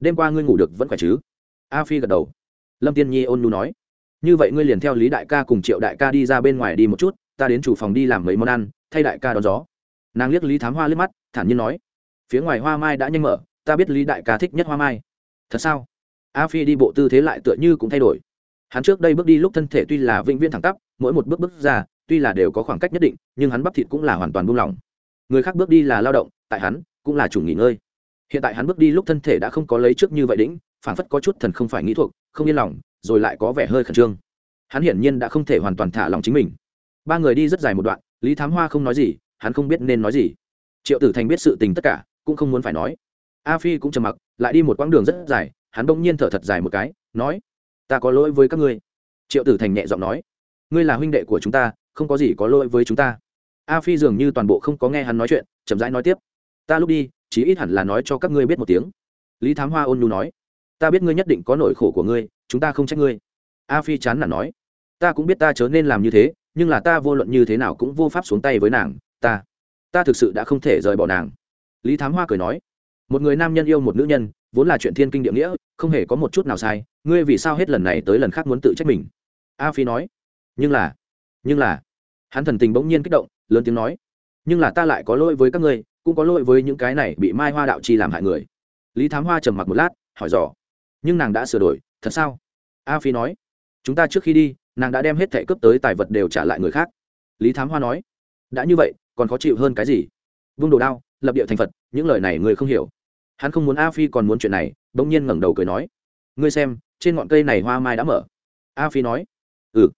A: đêm qua ngươi ngủ được vẫn khỏe chứ? A phi gật đầu. Lâm tiên nhi ôn nu nói, như vậy ngươi liền theo lý đại ca cùng triệu đại ca đi ra bên ngoài đi một chút, ta đến chủ phòng đi làm mấy món ăn, thay đại ca đón gió. Nàng liếc lý thám hoa liếc mắt, thản nhiên nói, phía ngoài hoa mai đã nhanh mở, ta biết lý đại ca thích nhất hoa mai. Thật sao? A phi đi bộ tư thế lại tựa như cũng thay đổi hắn trước đây bước đi lúc thân thể tuy là vĩnh viễn thẳng tắp, mỗi một bước bước ra, tuy là đều có khoảng cách nhất định, nhưng hắn bắp thịt cũng là hoàn toàn buông lỏng. Người khác bước đi là lao động, tại hắn cũng là chủ nghỉ ngơi. Hiện tại hắn bước đi lúc thân thể đã không có lấy trước như vậy đĩnh phản phất có chút thần không phải nghĩ thuộc, không yên lòng, rồi lại có vẻ hơi khẩn trương. Hắn hiển nhiên đã không thể hoàn toàn thả lòng chính mình. Ba người đi rất dài một đoạn, lý thám hoa không nói gì, hắn không biết nên nói gì. Triệu tử thành biết sự tình tất cả, cũng không muốn phải nói. A phi cũng trầm mặc, lại đi một quãng đường rất dài, hắn bỗng nhiên thở thật dài một cái, nói ta có lỗi với các ngươi. Triệu tử thành nhẹ giọng nói, ngươi là huynh đệ của chúng ta, không có gì có lỗi với chúng ta. A phi dường như toàn bộ không có nghe hắn nói chuyện, chậm rãi nói tiếp, ta lúc đi, chí ít hẳn là nói cho các ngươi biết một tiếng. Lý thám hoa ôn nhu nói, ta biết ngươi nhất định có nỗi khổ của ngươi, chúng ta không trách ngươi. A phi chán nản nói, ta cũng biết ta chớ nên làm như thế, nhưng là ta vô luận như thế nào cũng vô pháp xuống tay với nàng, ta ta thực sự đã không thể rời bỏ nàng. Lý thám hoa cười nói, một người nam nhân yêu một nữ nhân, vốn là chuyện thiên kinh địa nghĩa, không hề có một chút nào sai ngươi vì sao hết lần này tới lần khác muốn tự trách mình? A phi nói. Nhưng là nhưng là, hắn thần tình bỗng nhiên kích động, lớn tiếng nói. Nhưng là ta lại có lỗi với các ngươi, cũng có lỗi với những cái này bị mai hoa đạo chi làm hại người. Lý thám hoa trầm mặc một lát, hỏi dò. Nhưng nàng đã sửa đổi, thật sao? A phi nói. Chúng ta trước khi đi, nàng đã đem hết thẻ cướp tới tài vật đều trả lại người khác. Lý thám hoa nói. Đã như vậy, còn khó chịu hơn cái gì? Vung đồ đao, lập địa thành phật, những lời này người không hiểu. Hắn không muốn a phi còn muốn chuyện này, bỗng nhiên ngẩng đầu cười nói. Ngươi xem trên ngọn cây này hoa mai đã mở. A phi nói. Ừ.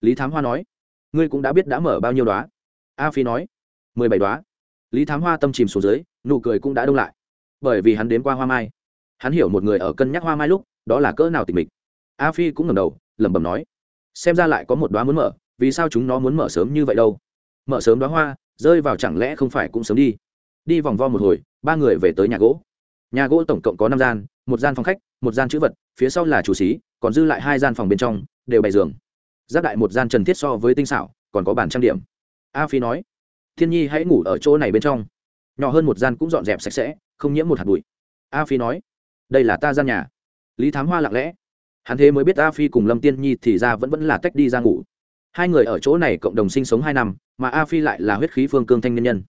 A: Lý thám hoa nói. Ngươi cũng đã biết đã mở bao nhiêu đoá a phi nói. Mười bảy đoá lý thám hoa tâm chìm xuống dưới, nụ cười cũng đã đông lại. Bởi vì hắn đến qua hoa mai. Hắn hiểu một người ở cân nhắc hoa mai lúc, đó là cỡ nào tịch mịch. A phi cũng ngầm đầu, lẩm bẩm nói. Xem ra lại có một đoá muốn mở, vì sao chúng nó muốn mở sớm như vậy đâu? Mở sớm đoá hoa, rơi vào chẳng lẽ không phải cũng sớm đi? Đi vòng vo một hồi, ba người về tới nhà gỗ. Nhà gỗ tổng cộng có năm gian một gian phòng khách, một gian chữ vật, phía sau là chủ xí, còn dư lại hai gian phòng bên trong, đều bày giường. Giáp đại một gian trần thiết so với tinh xảo, còn có bàn trang điểm. A phi nói, thiên nhi hãy ngủ ở chỗ này bên trong. Nhỏ hơn một gian cũng dọn dẹp sạch sẽ, không nhiễm một hạt bụi. A phi nói, đây là ta gian nhà. Lý thám hoa lặng lẽ, hắn thế mới biết a phi cùng lâm tiên nhi thì ra vẫn vẫn là tách đi ra ngủ. Hai người ở chỗ này cộng đồng sinh sống hai năm, mà a phi lại là huyết khí phương cương thanh nhân nhân.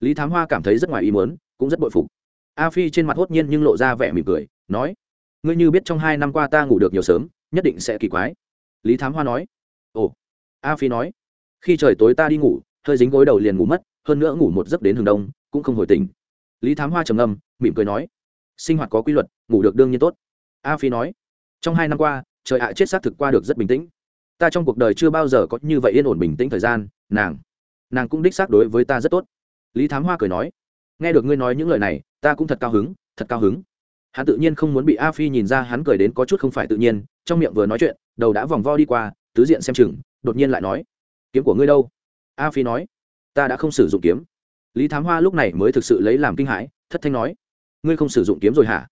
A: Lý thám hoa cảm thấy rất ngoài ý muốn, cũng rất bội phục. A phi trên mặt hốt nhiên nhưng lộ ra vẻ mỉm cười nói, ngươi như biết trong hai năm qua ta ngủ được nhiều sớm, nhất định sẽ kỳ quái. Lý thám hoa nói, ồ. A phi nói, khi trời tối ta đi ngủ, hơi dính gối đầu liền ngủ mất, hơn nữa ngủ một giấc đến hừng đông, cũng không hồi tỉnh. Lý thám hoa trầm ngâm, mỉm cười nói, sinh hoạt có quy luật, ngủ được đương nhiên tốt. A phi nói, trong hai năm qua, trời ạ à chết xác thực qua được rất bình tĩnh. Ta trong cuộc đời chưa bao giờ có như vậy yên ổn bình tĩnh thời gian, nàng nàng cũng đích xác đối với ta rất tốt. Lý thám hoa cười nói, nghe được ngươi nói những lời này, ta cũng thật cao hứng, thật cao hứng hắn tự nhiên không muốn bị a phi nhìn ra hắn cười đến có chút không phải tự nhiên, trong miệng vừa nói chuyện, đầu đã vòng vo đi qua, tứ diện xem chừng, đột nhiên lại nói, kiếm của ngươi đâu? A phi nói, ta đã không sử dụng kiếm. Lý thám hoa lúc này mới thực sự lấy làm kinh hãi, thất thanh nói, ngươi không sử dụng kiếm rồi hả?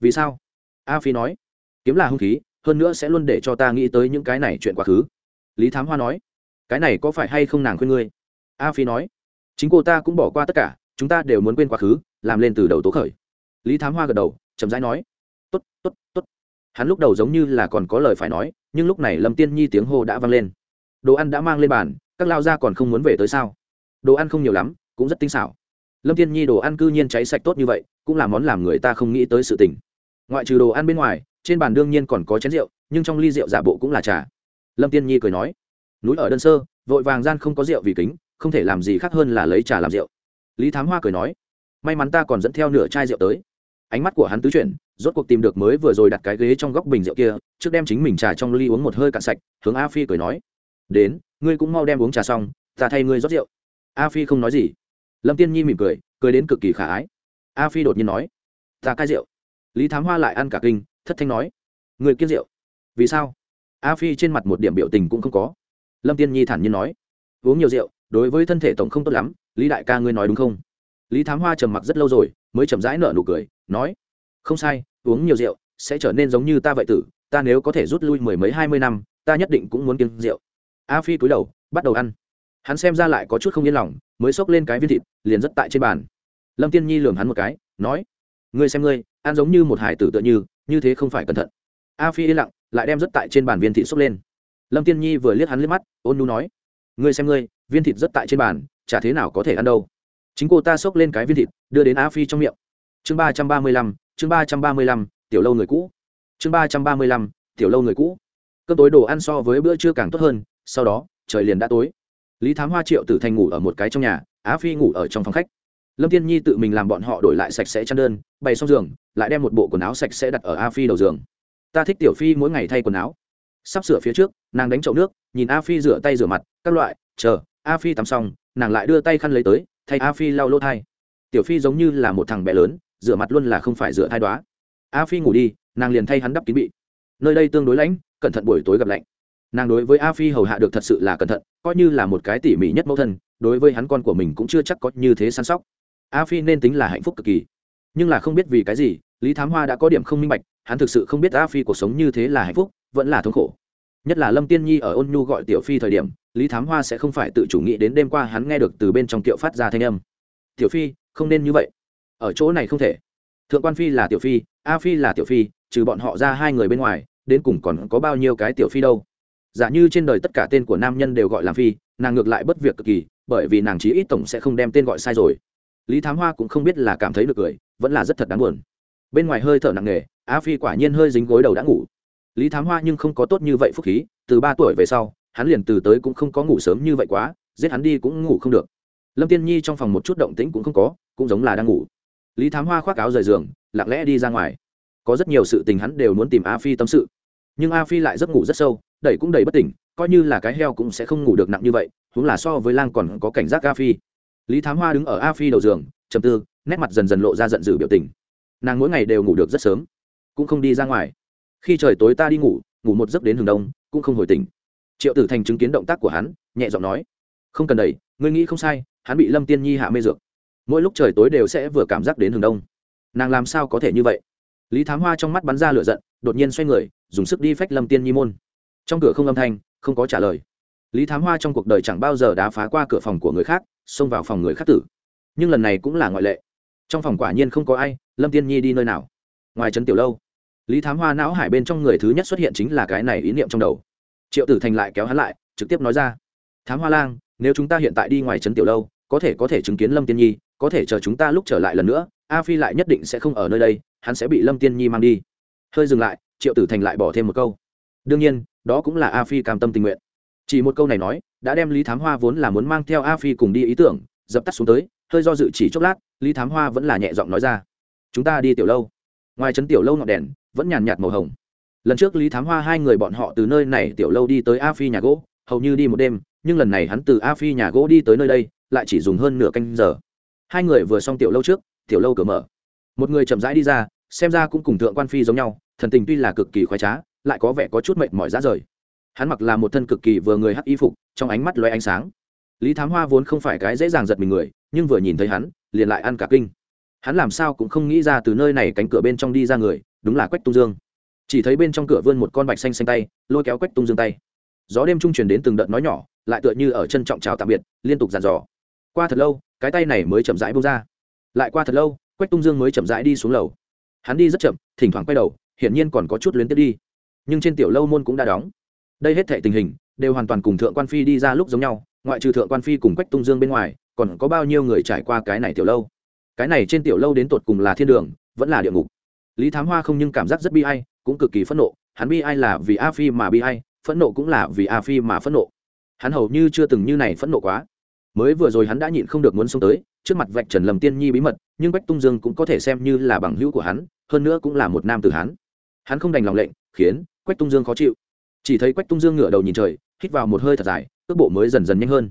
A: Vì sao? A phi nói, kiếm là hung khí, hơn nữa sẽ luôn để cho ta nghĩ tới những cái này chuyện quá khứ. Lý thám hoa nói, cái này có phải hay không nàng khuyên ngươi? A phi nói, chính cô ta cũng bỏ qua tất cả, chúng ta đều muốn quên quá khứ, làm lên từ đầu tố khởi. Lý thám hoa gật đầu chậm rãi nói t ố t t ố t t ố t hắn lúc đầu giống như là còn có lời phải nói, nhưng lúc này lâm tiên nhi tiếng hô đã vang lên. Đồ ăn đã mang lên bàn, các lao ra còn không muốn về tới sao? Đồ ăn không nhiều lắm, cũng rất tinh xảo. Lâm tiên nhi đồ ăn cư nhiên cháy sạch tốt như vậy, cũng là món làm người ta không nghĩ tới sự tình. Ngoại trừ đồ ăn bên ngoài, trên bàn đương nhiên còn có chén rượu, nhưng trong ly rượu giả bộ cũng là trà. Lâm tiên nhi cười nói, núi ở đơn sơ, vội vàng gian không có rượu vì kính, không thể làm gì khác hơn là lấy trà làm rượu. Lý thám hoa cười nói, may mắn ta còn dẫn theo nửa chai rượu tới ánh mắt của hắn tứ chuyển, rốt cuộc tìm được mới vừa rồi đặt cái ghế trong góc bình rượu kia, trước đem chính mình trà trong ly uống một hơi cạn sạch, hướng a phi cười nói. Đến, ngươi cũng mau đem uống trà xong, ta thay ngươi rót rượu. A phi không nói gì. Lâm tiên nhi mỉm cười cười đến cực kỳ khả ái. A phi đột nhiên nói. Ta cai rượu. Lý thám hoa lại ăn cả kinh, thất thanh nói. Người kiết rượu. Vì sao? A phi trên mặt một điểm biểu tình cũng không có. Lâm tiên nhi thản nhiên nói. Uống nhiều rượu, đối với thân thể tổng không tốt lắm, lý đại ca ngươi nói đúng không? Lý thám hoa trầm mặc rất lâu rồi, mới chậm rãi nở nụ cười, nói, không sai, uống nhiều rượu sẽ trở nên giống như ta vậy tử, ta nếu có thể rút lui mười mấy hai mươi năm, ta nhất định cũng muốn kiêng rượu. A phi cúi đầu, bắt đầu ăn. Hắn xem ra lại có chút không yên lòng, mới xốc lên cái viên thịt, liền rất tại trên bàn. Lâm tiên nhi lường hắn một cái, nói, ngươi xem ngươi, ăn giống như một hải tử tựa như như thế không phải cẩn thận. A phi yên lặng, lại đem rất tại trên bàn viên thịt xốc lên. Lâm tiên nhi vừa liếc hắn liếc mắt, ôn nu nói, ngươi xem ngươi, viên thịt rất tại trên bàn, chả thế nào có thể ăn đâu chính cô ta xốc lên cái viên thịt, đưa đến a phi trong miệng. Chương ba trăm ba mươi lăm, chương ba trăm ba mươi lăm, tiểu lâu người cũ. Chương ba trăm ba mươi lăm, tiểu lâu người cũ. Cơm tối đồ ăn so với bữa trưa càng tốt hơn, sau đó, trời liền đã tối. Lý thám hoa, triệu tử thành ngủ ở một cái trong nhà á phi ngủ ở trong phòng khách. Lâm tiên nhi tự mình làm bọn họ đổi lại sạch sẽ chăn đơn, bày xong giường, lại đem một bộ quần áo sạch sẽ đặt ở a phi đầu giường. Ta thích tiểu phi mỗi ngày thay quần áo. Sắp sửa phía trước, nàng đánh chậu nước, nhìn a phi rửa tay rửa mặt, các loại, chờ, a phi tắm xong, nàng lại đưa tay khăn lấy tới thay a phi lau lỗ thai. Tiểu phi giống như là một thằng bé lớn, rửa mặt luôn là không phải rửa thai đoá. A phi ngủ đi, nàng liền thay hắn đắp kín bị. Nơi đây tương đối lãnh cẩn thận buổi tối gặp lạnh. Nàng đối với a phi hầu hạ được thật sự là cẩn thận, coi như là một cái tỉ mỉ nhất mẫu thân, đối với hắn con của mình cũng chưa chắc có như thế săn sóc. A phi nên tính là hạnh phúc cực kỳ. Nhưng là không biết vì cái gì, lý thám hoa đã có điểm không minh bạch, hắn thực sự không biết a phi cuộc sống như thế là hạnh phúc, vẫn là thống khổ. Nhất là lâm tiên nhi ở ôn nhu gọi tiểu phi thời điểm lý thám hoa sẽ không phải tự chủ nghĩ đến đêm qua hắn nghe được từ bên trong tiệu phát ra thanh âm. Tiểu phi, không nên như vậy. Ở chỗ này không thể. Thượng quan phi là tiểu phi, a phi là tiểu phi, trừ bọn họ ra hai người bên ngoài, đến cùng còn có bao nhiêu cái tiểu phi đâu? Giả như trên đời tất cả tên của nam nhân đều gọi là phi, nàng ngược lại bất việc cực kỳ, bởi vì nàng chí ít tổng sẽ không đem tên gọi sai rồi. Lý thám hoa cũng không biết là cảm thấy được cười, vẫn là rất thật đáng buồn. Bên ngoài hơi thở nặng nề, a phi quả nhiên hơi dính gối đầu đã ngủ. Lý thám hoa nhưng không có tốt như vậy phúc khí, từ ba tuổi về sau hắn liền từ tới cũng không có ngủ sớm như vậy quá, giết hắn đi cũng ngủ không được. Lâm tiên nhi trong phòng một chút động tĩnh cũng không có, cũng giống là đang ngủ. Lý thám hoa khoác áo rời giường, lặng lẽ đi ra ngoài. Có rất nhiều sự tình hắn đều muốn tìm a phi tâm sự. Nhưng a phi lại giấc ngủ rất sâu, đẩy cũng đầy bất tỉnh, coi như là cái heo cũng sẽ không ngủ được nặng như vậy, huống là so với lang còn có cảnh giác a phi. Lý thám hoa đứng ở a phi đầu giường, trầm tư, nét mặt dần dần lộ ra giận dữ biểu tình. Nàng mỗi ngày đều ngủ được rất sớm, cũng không đi ra ngoài. Khi trời tối ta đi ngủ ngủ một giấc đến hừng đông, cũng không hồi tỉnh triệu tử thành chứng kiến động tác của hắn, nhẹ giọng nói, không cần đẩy, ngươi nghĩ không sai, hắn bị lâm tiên nhi hạ mê dược. Mỗi lúc trời tối đều sẽ vừa cảm giác đến hừng đông. Nàng làm sao có thể như vậy? Lý thám hoa trong mắt bắn ra lửa giận, đột nhiên xoay người, dùng sức đi phách lâm tiên nhi môn. Trong cửa không âm thanh, không có trả lời. Lý thám hoa trong cuộc đời chẳng bao giờ đá phá qua cửa phòng của người khác, xông vào phòng người khác tử. Nhưng lần này cũng là ngoại lệ. Trong phòng quả nhiên không có ai, lâm tiên nhi đi nơi nào? Ngoài trấn tiểu lâu, lý thám hoa não hải bên trong người thứ nhất xuất hiện chính là cái này ý niệm trong đầu triệu tử thành lại kéo hắn lại, trực tiếp nói ra, thám hoa lang, nếu chúng ta hiện tại đi ngoài trấn tiểu lâu, có thể có thể chứng kiến lâm tiên nhi, có thể chờ chúng ta lúc trở lại lần nữa, a phi lại nhất định sẽ không ở nơi đây, hắn sẽ bị lâm tiên nhi mang đi. Hơi dừng lại, triệu tử thành lại bỏ thêm một câu, đương nhiên, đó cũng là a phi cam tâm tình nguyện. Chỉ một câu này nói, đã đem lý thám hoa vốn là muốn mang theo a phi cùng đi ý tưởng, dập tắt xuống tới, hơi do dự chỉ chốc lát, lý thám hoa vẫn là nhẹ giọng nói ra, chúng ta đi tiểu lâu. Ngoài trấn tiểu lâu ngọn đèn vẫn nhàn nhạt màu hồng lần trước lý thám hoa hai người bọn họ từ nơi này tiểu lâu đi tới a phi nhà gỗ, hầu như đi một đêm, nhưng lần này hắn từ a phi nhà gỗ đi tới nơi đây, lại chỉ dùng hơn nửa canh giờ. Hai người vừa xong tiểu lâu trước, tiểu lâu cửa mở. Một người chậm rãi đi ra, xem ra cũng cùng thượng quan phi giống nhau, thần tình tuy là cực kỳ khoái trá, lại có vẻ có chút mệt mỏi ra rời. Hắn mặc là một thân cực kỳ vừa người hắc y phục, trong ánh mắt loay ánh sáng. Lý thám hoa vốn không phải cái dễ dàng giật mình người, nhưng vừa nhìn thấy hắn, liền lại ăn cả kinh. Hắn làm sao cũng không nghĩ ra từ nơi này cánh cửa bên trong đi ra người, đúng là quách tung dương chỉ thấy bên trong cửa vươn một con bạch xanh xanh tay, lôi kéo quách tung dương tay. Gió đêm trung truyền đến từng đợt nói nhỏ, lại tựa như ở chân trọng chào tạm biệt, liên tục dàn dò. Qua thật lâu, cái tay này mới chậm rãi bông ra. Lại qua thật lâu, quách tung dương mới chậm rãi đi xuống lầu. Hắn đi rất chậm, thỉnh thoảng quay đầu, hiển nhiên còn có chút luyến tiếp đi. Nhưng trên tiểu lâu môn cũng đã đóng. Đây hết thệ tình hình, đều hoàn toàn cùng thượng quan phi đi ra lúc giống nhau, ngoại trừ thượng quan phi cùng quách tung dương bên ngoài, còn có bao nhiêu người trải qua cái này tiểu lâu. Cái này trên tiểu lâu đến tột cùng là thiên đường, vẫn là địa ngục. Lý thám hoa không nhưng cảm giác rất bi ai cũng cực kỳ phẫn nộ, hắn bi ai là vì a phi mà bi ai, phẫn nộ cũng là vì a phi mà phẫn nộ. Hắn hầu như chưa từng như này phẫn nộ quá. Mới vừa rồi hắn đã nhịn không được muốn xông tới, trước mặt vạch trần lầm tiên nhi bí mật, nhưng bách tung dương cũng có thể xem như là bằng hữu của hắn, hơn nữa cũng là một nam tử hắn. Hắn không đành lòng lệnh, khiến quách tung dương khó chịu. Chỉ thấy quách tung dương ngửa đầu nhìn trời, hít vào một hơi thật dài cước bộ mới dần dần nhanh hơn.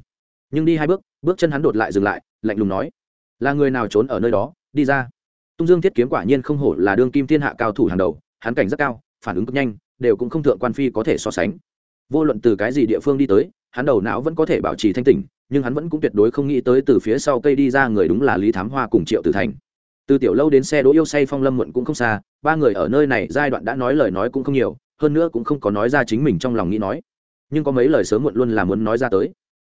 A: Nhưng đi hai bước bước chân hắn đột lại dừng lại, lạnh lùng nói, là người nào trốn ở nơi đó? Đi ra. Tung dương thiết kiếm quả nhiên không hổ là đương kim thiên hạ cao thủ hàng đầu hắn cảnh rất cao, phản ứng cực nhanh, đều cũng không thượng quan phi có thể so sánh. Vô luận từ cái gì địa phương đi tới, hắn đầu não vẫn có thể bảo trì thanh tỉnh, nhưng hắn vẫn cũng tuyệt đối không nghĩ tới từ phía sau cây đi ra người đúng là lý thám hoa cùng triệu tử thành. Từ tiểu lâu đến xe đỗ yêu say phong lâm muộn cũng không xa, ba người ở nơi này giai đoạn đã nói lời nói cũng không nhiều, hơn nữa cũng không có nói ra chính mình trong lòng nghĩ nói. Nhưng có mấy lời sớm muộn luôn là muốn nói ra tới.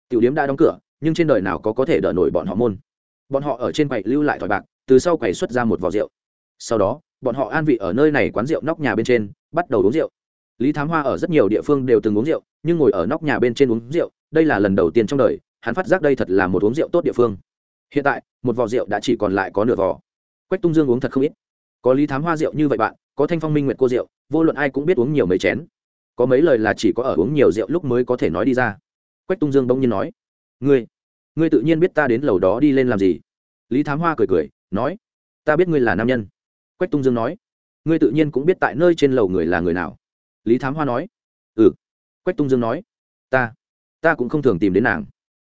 A: Tiểu điếm đã đóng cửa, nhưng trên đời nào có có thể đỡ nổi bọn họ môn? Bọn họ ở trên quầy lưu lại thỏi bạc, từ sau quầy xuất ra một vò rượu sau đó, bọn họ an vị ở nơi này quán rượu nóc nhà bên trên, bắt đầu uống rượu. Lý thám hoa ở rất nhiều địa phương đều từng uống rượu, nhưng ngồi ở nóc nhà bên trên uống rượu, đây là lần đầu tiên trong đời, hắn phát giác đây thật là một uống rượu tốt địa phương. Hiện tại, một vò rượu đã chỉ còn lại có nửa vò. Quách tung dương uống thật không ít. Có lý thám hoa rượu như vậy bạn, có thanh phong minh nguyệt cô rượu, vô luận ai cũng biết uống nhiều mấy chén. Có mấy lời là chỉ có ở uống nhiều rượu lúc mới có thể nói đi ra. Quách tung dương bỗng nhiên nói, ngươi ngươi tự nhiên biết ta đến lầu đó đi lên làm gì? Lý thám hoa cười cười, nói, ta biết ngươi là nam nhân quách tung dương nói, ngươi tự nhiên cũng biết tại nơi trên lầu người là người nào. Lý thám hoa nói ừ. Quách tung dương nói, ta ta cũng không thường tìm đến nàng.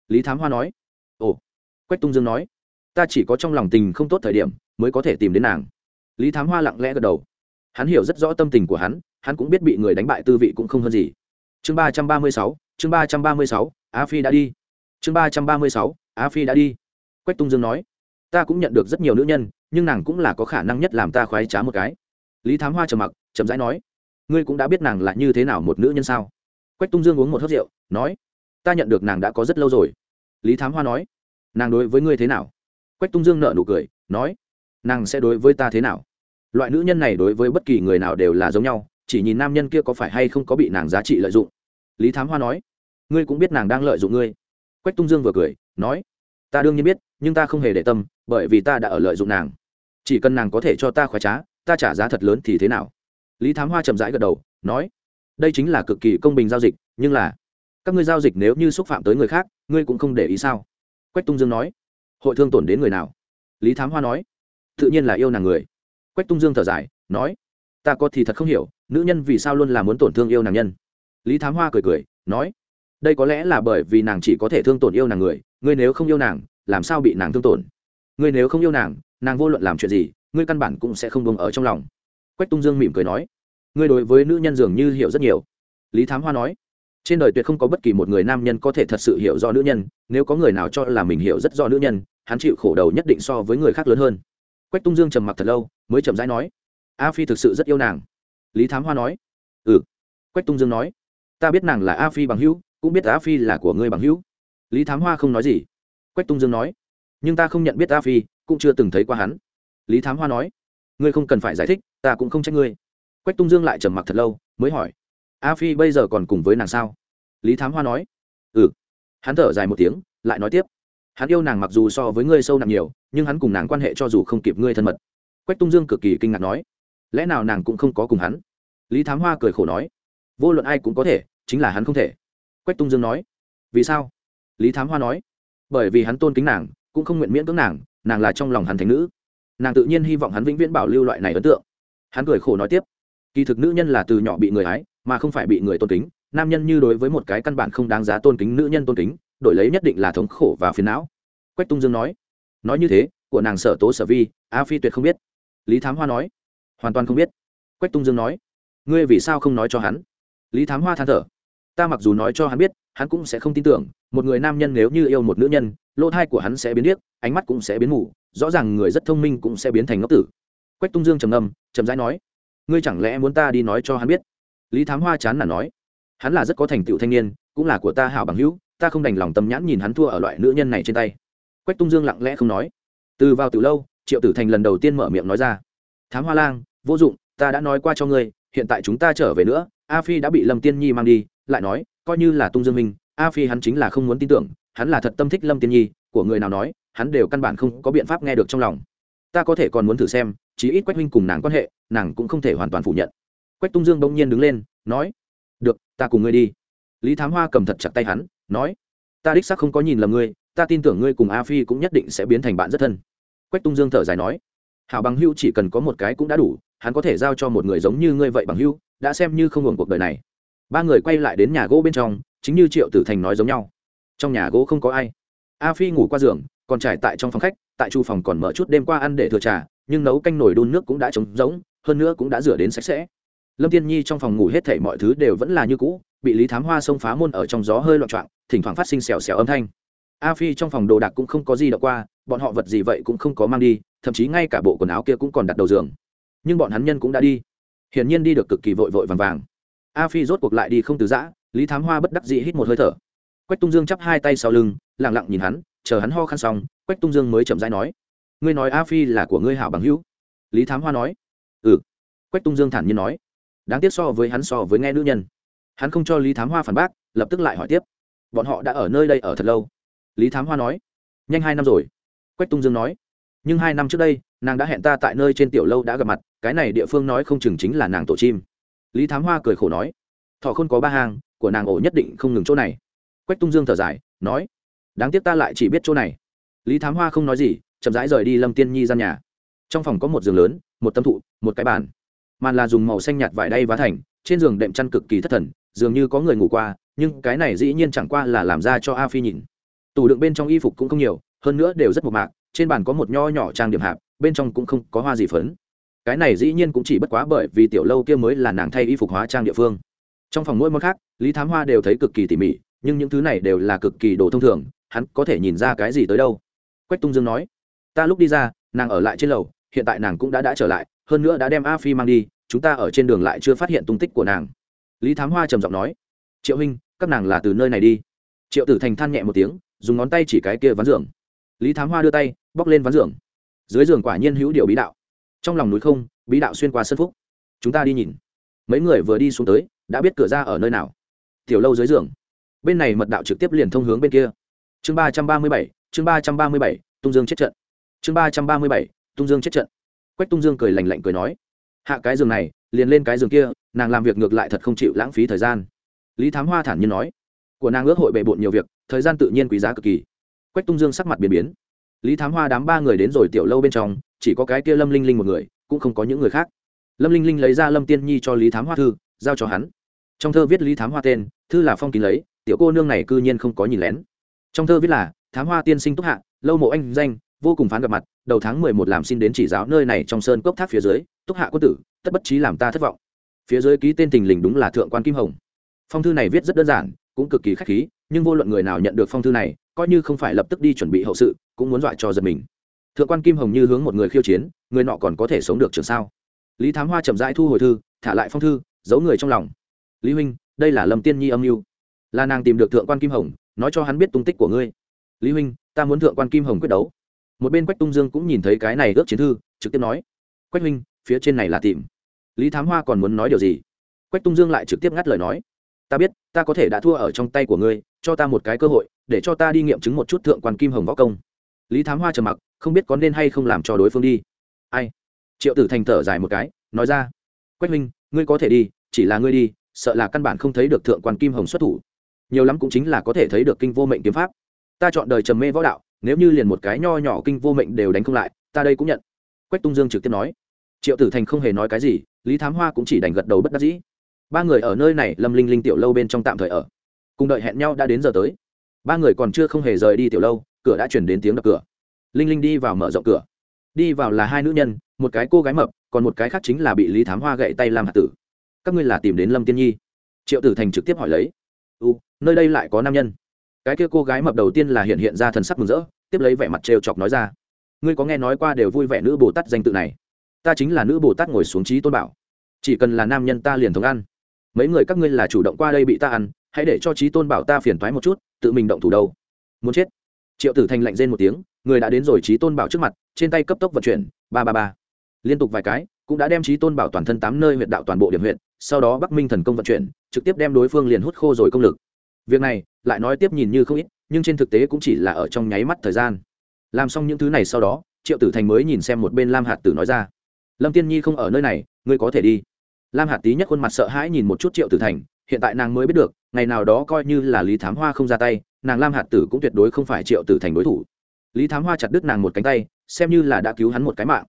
A: Lý thám hoa nói, ồ. Quách tung dương nói, ta chỉ có trong lòng tình không tốt thời điểm mới có thể tìm đến nàng. Lý thám hoa lặng lẽ gật đầu. Hắn hiểu rất rõ tâm tình của hắn hắn cũng biết bị người đánh bại tư vị cũng không hơn gì. Chương ba trăm ba mươi sáu, chương ba trăm ba mươi sáu a phi đã đi. Chương ba trăm ba mươi sáu a phi đã đi. Quách tung dương nói, ta cũng nhận được rất nhiều nữ nhân nhưng nàng cũng là có khả năng nhất làm ta khoái trá một cái. Lý thám hoa trầm mặc, chậm rãi nói, ngươi cũng đã biết nàng là như thế nào một nữ nhân sao? Quách tung dương uống một hớt rượu, nói, ta nhận được nàng đã có rất lâu rồi. Lý thám hoa nói, nàng đối với ngươi thế nào? Quách tung dương nợ nụ cười, nói, nàng sẽ đối với ta thế nào? Loại nữ nhân này đối với bất kỳ người nào đều là giống nhau, chỉ nhìn nam nhân kia có phải hay không có bị nàng giá trị lợi dụng. Lý thám hoa nói, ngươi cũng biết nàng đang lợi dụng ngươi. Quách tung dương vừa cười, nói, ta đương nhiên biết nhưng ta không hề để tâm, bởi vì ta đã ở lợi dụng nàng. Chỉ cần nàng có thể cho ta khoái trá, ta trả giá thật lớn thì thế nào? Lý thám hoa chậm rãi gật đầu, nói, đây chính là cực kỳ công bình giao dịch, nhưng là, các ngươi giao dịch nếu như xúc phạm tới người khác, ngươi cũng không để ý sao? Quách tung dương nói, hội thương tổn đến người nào? Lý thám hoa nói, tự nhiên là yêu nàng người. Quách tung dương thở dài, nói, ta có thì thật không hiểu, nữ nhân vì sao luôn là muốn tổn thương yêu nàng nhân? Lý thám hoa cười cười, nói, đây có lẽ là bởi vì nàng chỉ có thể thương tổn yêu nàng người, ngươi nếu không yêu nàng làm sao bị nàng thương tổn? Ngươi nếu không yêu nàng nàng vô luận làm chuyện gì, ngươi căn bản cũng sẽ không bông ở trong lòng. Quách tung dương mỉm cười nói. Ngươi đối với nữ nhân dường như hiểu rất nhiều. Lý thám hoa nói. Trên đời tuyệt không có bất kỳ một người nam nhân có thể thật sự hiểu do nữ nhân, nếu có người nào cho là mình hiểu rất do nữ nhân, hắn chịu khổ đầu nhất định so với người khác lớn hơn. Quách tung dương trầm mặc thật lâu, mới chậm rãi nói. A phi thực sự rất yêu nàng. Lý thám hoa nói. Ừ. Quách tung dương nói. Ta biết nàng là a phi bằng hữu, cũng biết a phi là của ngươi bằng hữu. Lý thám hoa không nói gì quách tung dương nói, nhưng ta không nhận biết a phi, cũng chưa từng thấy qua hắn. Lý thám hoa nói, ngươi không cần phải giải thích, ta cũng không trách ngươi. Quách tung dương lại trầm mặc thật lâu, mới hỏi, a phi bây giờ còn cùng với nàng sao? Lý thám hoa nói ừ. Hắn thở dài một tiếng, lại nói tiếp, hắn yêu nàng mặc dù so với ngươi sâu nặng nhiều, nhưng hắn cùng nàng quan hệ cho dù không kịp ngươi thân mật. Quách tung dương cực kỳ kinh ngạc nói, lẽ nào nàng cũng không có cùng hắn? Lý thám hoa cười khổ nói, vô luận ai cũng có thể, chính là hắn không thể. Quách tung dương nói, vì sao? Lý thám hoa nói bởi vì hắn tôn kính nàng, cũng không nguyện miễn cưỡng nàng nàng là trong lòng hắn thành nữ. Nàng tự nhiên hy vọng hắn vĩnh viễn bảo lưu loại này ấn tượng. Hắn cười khổ nói tiếp, kỳ thực nữ nhân là từ nhỏ bị người ái mà không phải bị người tôn kính, nam nhân như đối với một cái căn bản không đáng giá tôn kính nữ nhân tôn kính, đổi lấy nhất định là thống khổ và phiền não. Quách tung dương nói nói như thế, của nàng sở tố sở vi, a phi tuyệt không biết. Lý thám hoa nói, hoàn toàn không biết. Quách tung dương nói, ngươi vì sao không nói cho hắn? Lý thám hoa than thở ta mặc dù nói cho hắn biết, hắn cũng sẽ không tin tưởng, một người nam nhân nếu như yêu một nữ nhân, lỗ thai của hắn sẽ biến điếc, ánh mắt cũng sẽ biến mù, rõ ràng người rất thông minh cũng sẽ biến thành ngốc tử. Quách tung dương trầm ngâm trầm rãi nói, ngươi chẳng lẽ muốn ta đi nói cho hắn biết? Lý thám hoa chán là nói, hắn là rất có thành tựu thanh niên, cũng là của ta hảo bằng hữu, ta không đành lòng tâm nhãn nhìn hắn thua ở loại nữ nhân này trên tay. Quách tung dương lặng lẽ không nói. Từ vào từ lâu, triệu tử thành lần đầu tiên mở miệng nói ra, thám hoa lang, vô dụng, ta đã nói qua cho ngươi, hiện tại chúng ta trở về nữa a phi đã bị lâm tiên nhi mang đi, lại nói, coi như là tung dương minh, a phi hắn chính là không muốn tin tưởng, hắn là thật tâm thích lâm tiên nhi, của người nào nói, hắn đều căn bản không có biện pháp nghe được trong lòng. Ta có thể còn muốn thử xem, chí ít quách huynh cùng nàng quan hệ, nàng cũng không thể hoàn toàn phủ nhận. Quách tung dương bỗng nhiên đứng lên, nói, được, ta cùng ngươi đi. Lý thám hoa cầm thật chặt tay hắn, nói, ta đích xác không có nhìn lầm ngươi, ta tin tưởng ngươi cùng a phi cũng nhất định sẽ biến thành bạn rất thân. Quách tung dương thở dài nói, hảo bằng hưu chỉ cần có một cái cũng đã đủ hắn có thể giao cho một người giống như ngươi vậy bằng hữu, đã xem như không hưởng cuộc đời này. Ba người quay lại đến nhà gỗ bên trong chính như triệu tử thành nói giống nhau. Trong nhà gỗ không có ai. A phi ngủ qua giường còn trải tại trong phòng khách tại chu phòng còn mở chút đêm qua ăn để thừa trà nhưng nấu canh nồi đun nước cũng đã trống rỗng hơn nữa cũng đã rửa đến sạch sẽ. Lâm tiên nhi trong phòng ngủ hết thảy mọi thứ đều vẫn là như cũ bị lý thám hoa xông phá môn ở trong gió hơi loạn trọng thỉnh thoảng phát sinh xèo xèo âm thanh. A phi trong phòng đồ đạc cũng không có gì đọc qua bọn họ vật gì vậy cũng không có mang đi thậm chí ngay cả bộ quần áo kia cũng còn đặt đầu giường nhưng bọn hắn nhân cũng đã đi. Hiển nhiên đi được cực kỳ vội vội vàng vàng. A phi rốt cuộc lại đi không từ giã, lý thám hoa bất đắc dĩ hít một hơi thở. Quách tung dương chắp hai tay sau lưng lẳng lặng nhìn hắn, chờ hắn ho khăn xong, quách tung dương mới chậm rãi nói, ngươi nói a phi là của ngươi hảo bằng hữu. Lý thám hoa nói ừ. Quách tung dương thản nhiên nói, đáng tiếc so với hắn so với nghe nữ nhân. Hắn không cho lý thám hoa phản bác, lập tức lại hỏi tiếp, bọn họ đã ở nơi đây ở thật lâu? Lý thám hoa nói, nhanh hai năm rồi. Quách tung dương nói nhưng hai năm trước đây, nàng đã hẹn ta tại nơi trên tiểu lâu đã gặp mặt, cái này địa phương nói không chừng chính là nàng tổ chim. Lý thám hoa cười khổ nói, thọ không có ba hàng của nàng ổ nhất định không ngừng chỗ này. Quách tung dương thở dài, nói, đáng tiếc ta lại chỉ biết chỗ này. Lý thám hoa không nói gì, chậm rãi rời đi lâm tiên nhi gian nhà. Trong phòng có một giường lớn, một tâm thụ, một cái bàn. Màn là dùng màu xanh nhạt vải đay vá thành, trên giường đệm chăn cực kỳ thất thần, dường như có người ngủ qua, nhưng cái này dĩ nhiên chẳng qua là làm ra cho a phi nhìn. Tủ đựng bên trong y phục cũng không nhiều, hơn nữa đều rất mộc mạc trên bàn có một nho nhỏ trang điểm hạp, bên trong cũng không có hoa gì phấn. Cái này dĩ nhiên cũng chỉ bất quá bởi vì tiểu lâu kia mới là nàng thay y phục hóa trang địa phương. Trong phòng mỗi món khác, lý thám hoa đều thấy cực kỳ tỉ mỉ, nhưng những thứ này đều là cực kỳ đồ thông thường, hắn có thể nhìn ra cái gì tới đâu. Quách tung dương nói, ta lúc đi ra, nàng ở lại trên lầu, hiện tại nàng cũng đã đã trở lại, hơn nữa đã đem a phi mang đi, chúng ta ở trên đường lại chưa phát hiện tung tích của nàng. Lý thám hoa trầm giọng nói, triệu huynh, các nàng là từ nơi này đi. Triệu tử thành than nhẹ một tiếng, dùng ngón tay chỉ cái kia ván giường. Lý thám hoa đưa tay bóc lên ván giường. Dưới giường quả nhiên hữu điều bí đạo. Trong lòng núi không, bí đạo xuyên qua sân phúc. Chúng ta đi nhìn. Mấy người vừa đi xuống tới, đã biết cửa ra ở nơi nào. Tiểu lâu dưới giường. Bên này mật đạo trực tiếp liền thông hướng bên kia. Chương ba trăm ba mươi bảy, chương ba trăm ba mươi bảy, tung dương chết trận. Chương ba trăm ba mươi bảy, tung dương chết trận. Quách tung dương cười lành lạnh cười nói, hạ cái giường này, liền lên cái giường kia, nàng làm việc ngược lại thật không chịu lãng phí thời gian. Lý thám hoa thản nhiên nói, của nàng ước hội bề bộn nhiều việc, thời gian tự nhiên quý giá cực kỳ. Quách tung dương sắc mặt biến biến lý thám hoa đám ba người đến rồi tiểu lâu bên trong, chỉ có cái kia lâm linh linh một người, cũng không có những người khác. Lâm linh linh lấy ra lâm tiên nhi cho lý thám hoa thư, giao cho hắn. Trong thơ viết lý thám hoa tên, thư là phong kín lấy, tiểu cô nương này cư nhiên không có nhìn lén. Trong thơ viết là, thám hoa tiên sinh túc hạ, lâu mộ anh danh, vô cùng phán gặp mặt, đầu tháng mười một làm xin đến chỉ giáo nơi này trong sơn cốc tháp phía dưới, túc hạ quân tử, tất bất trí làm ta thất vọng. Phía dưới ký tên tình lình đúng là thượng quan kim hồng. Phong thư này viết rất đơn giản, cũng cực kỳ khách khí, nhưng vô luận người nào nhận được phong thư này coi như không phải lập tức đi chuẩn bị hậu sự, cũng muốn dọa cho giật mình. Thượng quan kim hồng như hướng một người khiêu chiến, người nọ còn có thể sống được trường sao? Lý thám hoa chậm rãi thu hồi thư, thả lại phong thư, giấu người trong lòng. Lý huynh, đây là lâm tiên nhi âm mưu. Là nàng tìm được thượng quan kim hồng, nói cho hắn biết tung tích của ngươi. Lý huynh, ta muốn thượng quan kim hồng quyết đấu. Một bên quách tung dương cũng nhìn thấy cái này ước chiến thư, trực tiếp nói, quách huynh, phía trên này là tìm. Lý thám hoa còn muốn nói điều gì? Quách tung dương lại trực tiếp ngắt lời nói, ta biết, ta có thể đã thua ở trong tay của ngươi, cho ta một cái cơ hội để cho ta đi nghiệm chứng một chút thượng quan kim hồng võ công. Lý thám hoa trầm mặc, không biết có nên hay không làm cho đối phương đi. Ai? Triệu tử thành thở dài một cái, nói ra. Quách minh, ngươi có thể đi, chỉ là ngươi đi, sợ là căn bản không thấy được thượng quan kim hồng xuất thủ. Nhiều lắm cũng chính là có thể thấy được kinh vô mệnh kiếm pháp. Ta chọn đời trầm mê võ đạo, nếu như liền một cái nho nhỏ kinh vô mệnh đều đánh không lại, ta đây cũng nhận. Quách tung dương trực tiếp nói. Triệu tử thành không hề nói cái gì, lý thám hoa cũng chỉ đành gật đầu bất đắc dĩ. Ba người ở nơi này lâm linh linh tiểu lâu bên trong tạm thời ở. Cùng đợi hẹn nhau đã đến giờ tới ba người còn chưa không hề rời đi tiểu lâu, cửa đã chuyển đến tiếng đập cửa. Linh linh đi vào mở rộng cửa. Đi vào là hai nữ nhân, một cái cô gái mập, còn một cái khác chính là bị lý thám hoa gậy tay làm hạt tử. Các ngươi là tìm đến lâm tiên nhi? Triệu tử thành trực tiếp hỏi lấy. U, nơi đây lại có nam nhân. Cái kia cô gái mập đầu tiên là hiện hiện ra thần sắc mừng rỡ, tiếp lấy vẻ mặt trêu chọc nói ra. Ngươi có nghe nói qua đều vui vẻ nữ bồ tát danh tự này? Ta chính là nữ bồ tát ngồi xuống trí tôn bảo. Chỉ cần là nam nhân ta liền thống ăn mấy người các ngươi là chủ động qua đây bị ta ăn, hãy để cho trí tôn bảo ta phiền thoái một chút, tự mình động thủ đâu. Muốn chết. Triệu tử thành lạnh rên một tiếng, người đã đến rồi trí tôn bảo trước mặt, trên tay cấp tốc vận chuyển, ba ba ba. Liên tục vài cái, cũng đã đem trí tôn bảo toàn thân tám nơi huyện đạo toàn bộ điểm huyện sau đó bắc minh thần công vận chuyển, trực tiếp đem đối phương liền hút khô rồi công lực. Việc này, lại nói tiếp nhìn như không ít, nhưng trên thực tế cũng chỉ là ở trong nháy mắt thời gian. Làm xong những thứ này sau đó, triệu tử thành mới nhìn xem một bên lam hạt tử nói ra. Lâm tiên nhi không ở nơi này, ngươi có thể đi lam hạt tý nhất khuôn mặt sợ hãi nhìn một chút triệu tử thành, hiện tại nàng mới biết được, ngày nào đó coi như là lý thám hoa không ra tay, nàng lam hạt tử cũng tuyệt đối không phải triệu tử thành đối thủ. Lý thám hoa chặt đứt nàng một cánh tay, xem như là đã cứu hắn một cái mạng.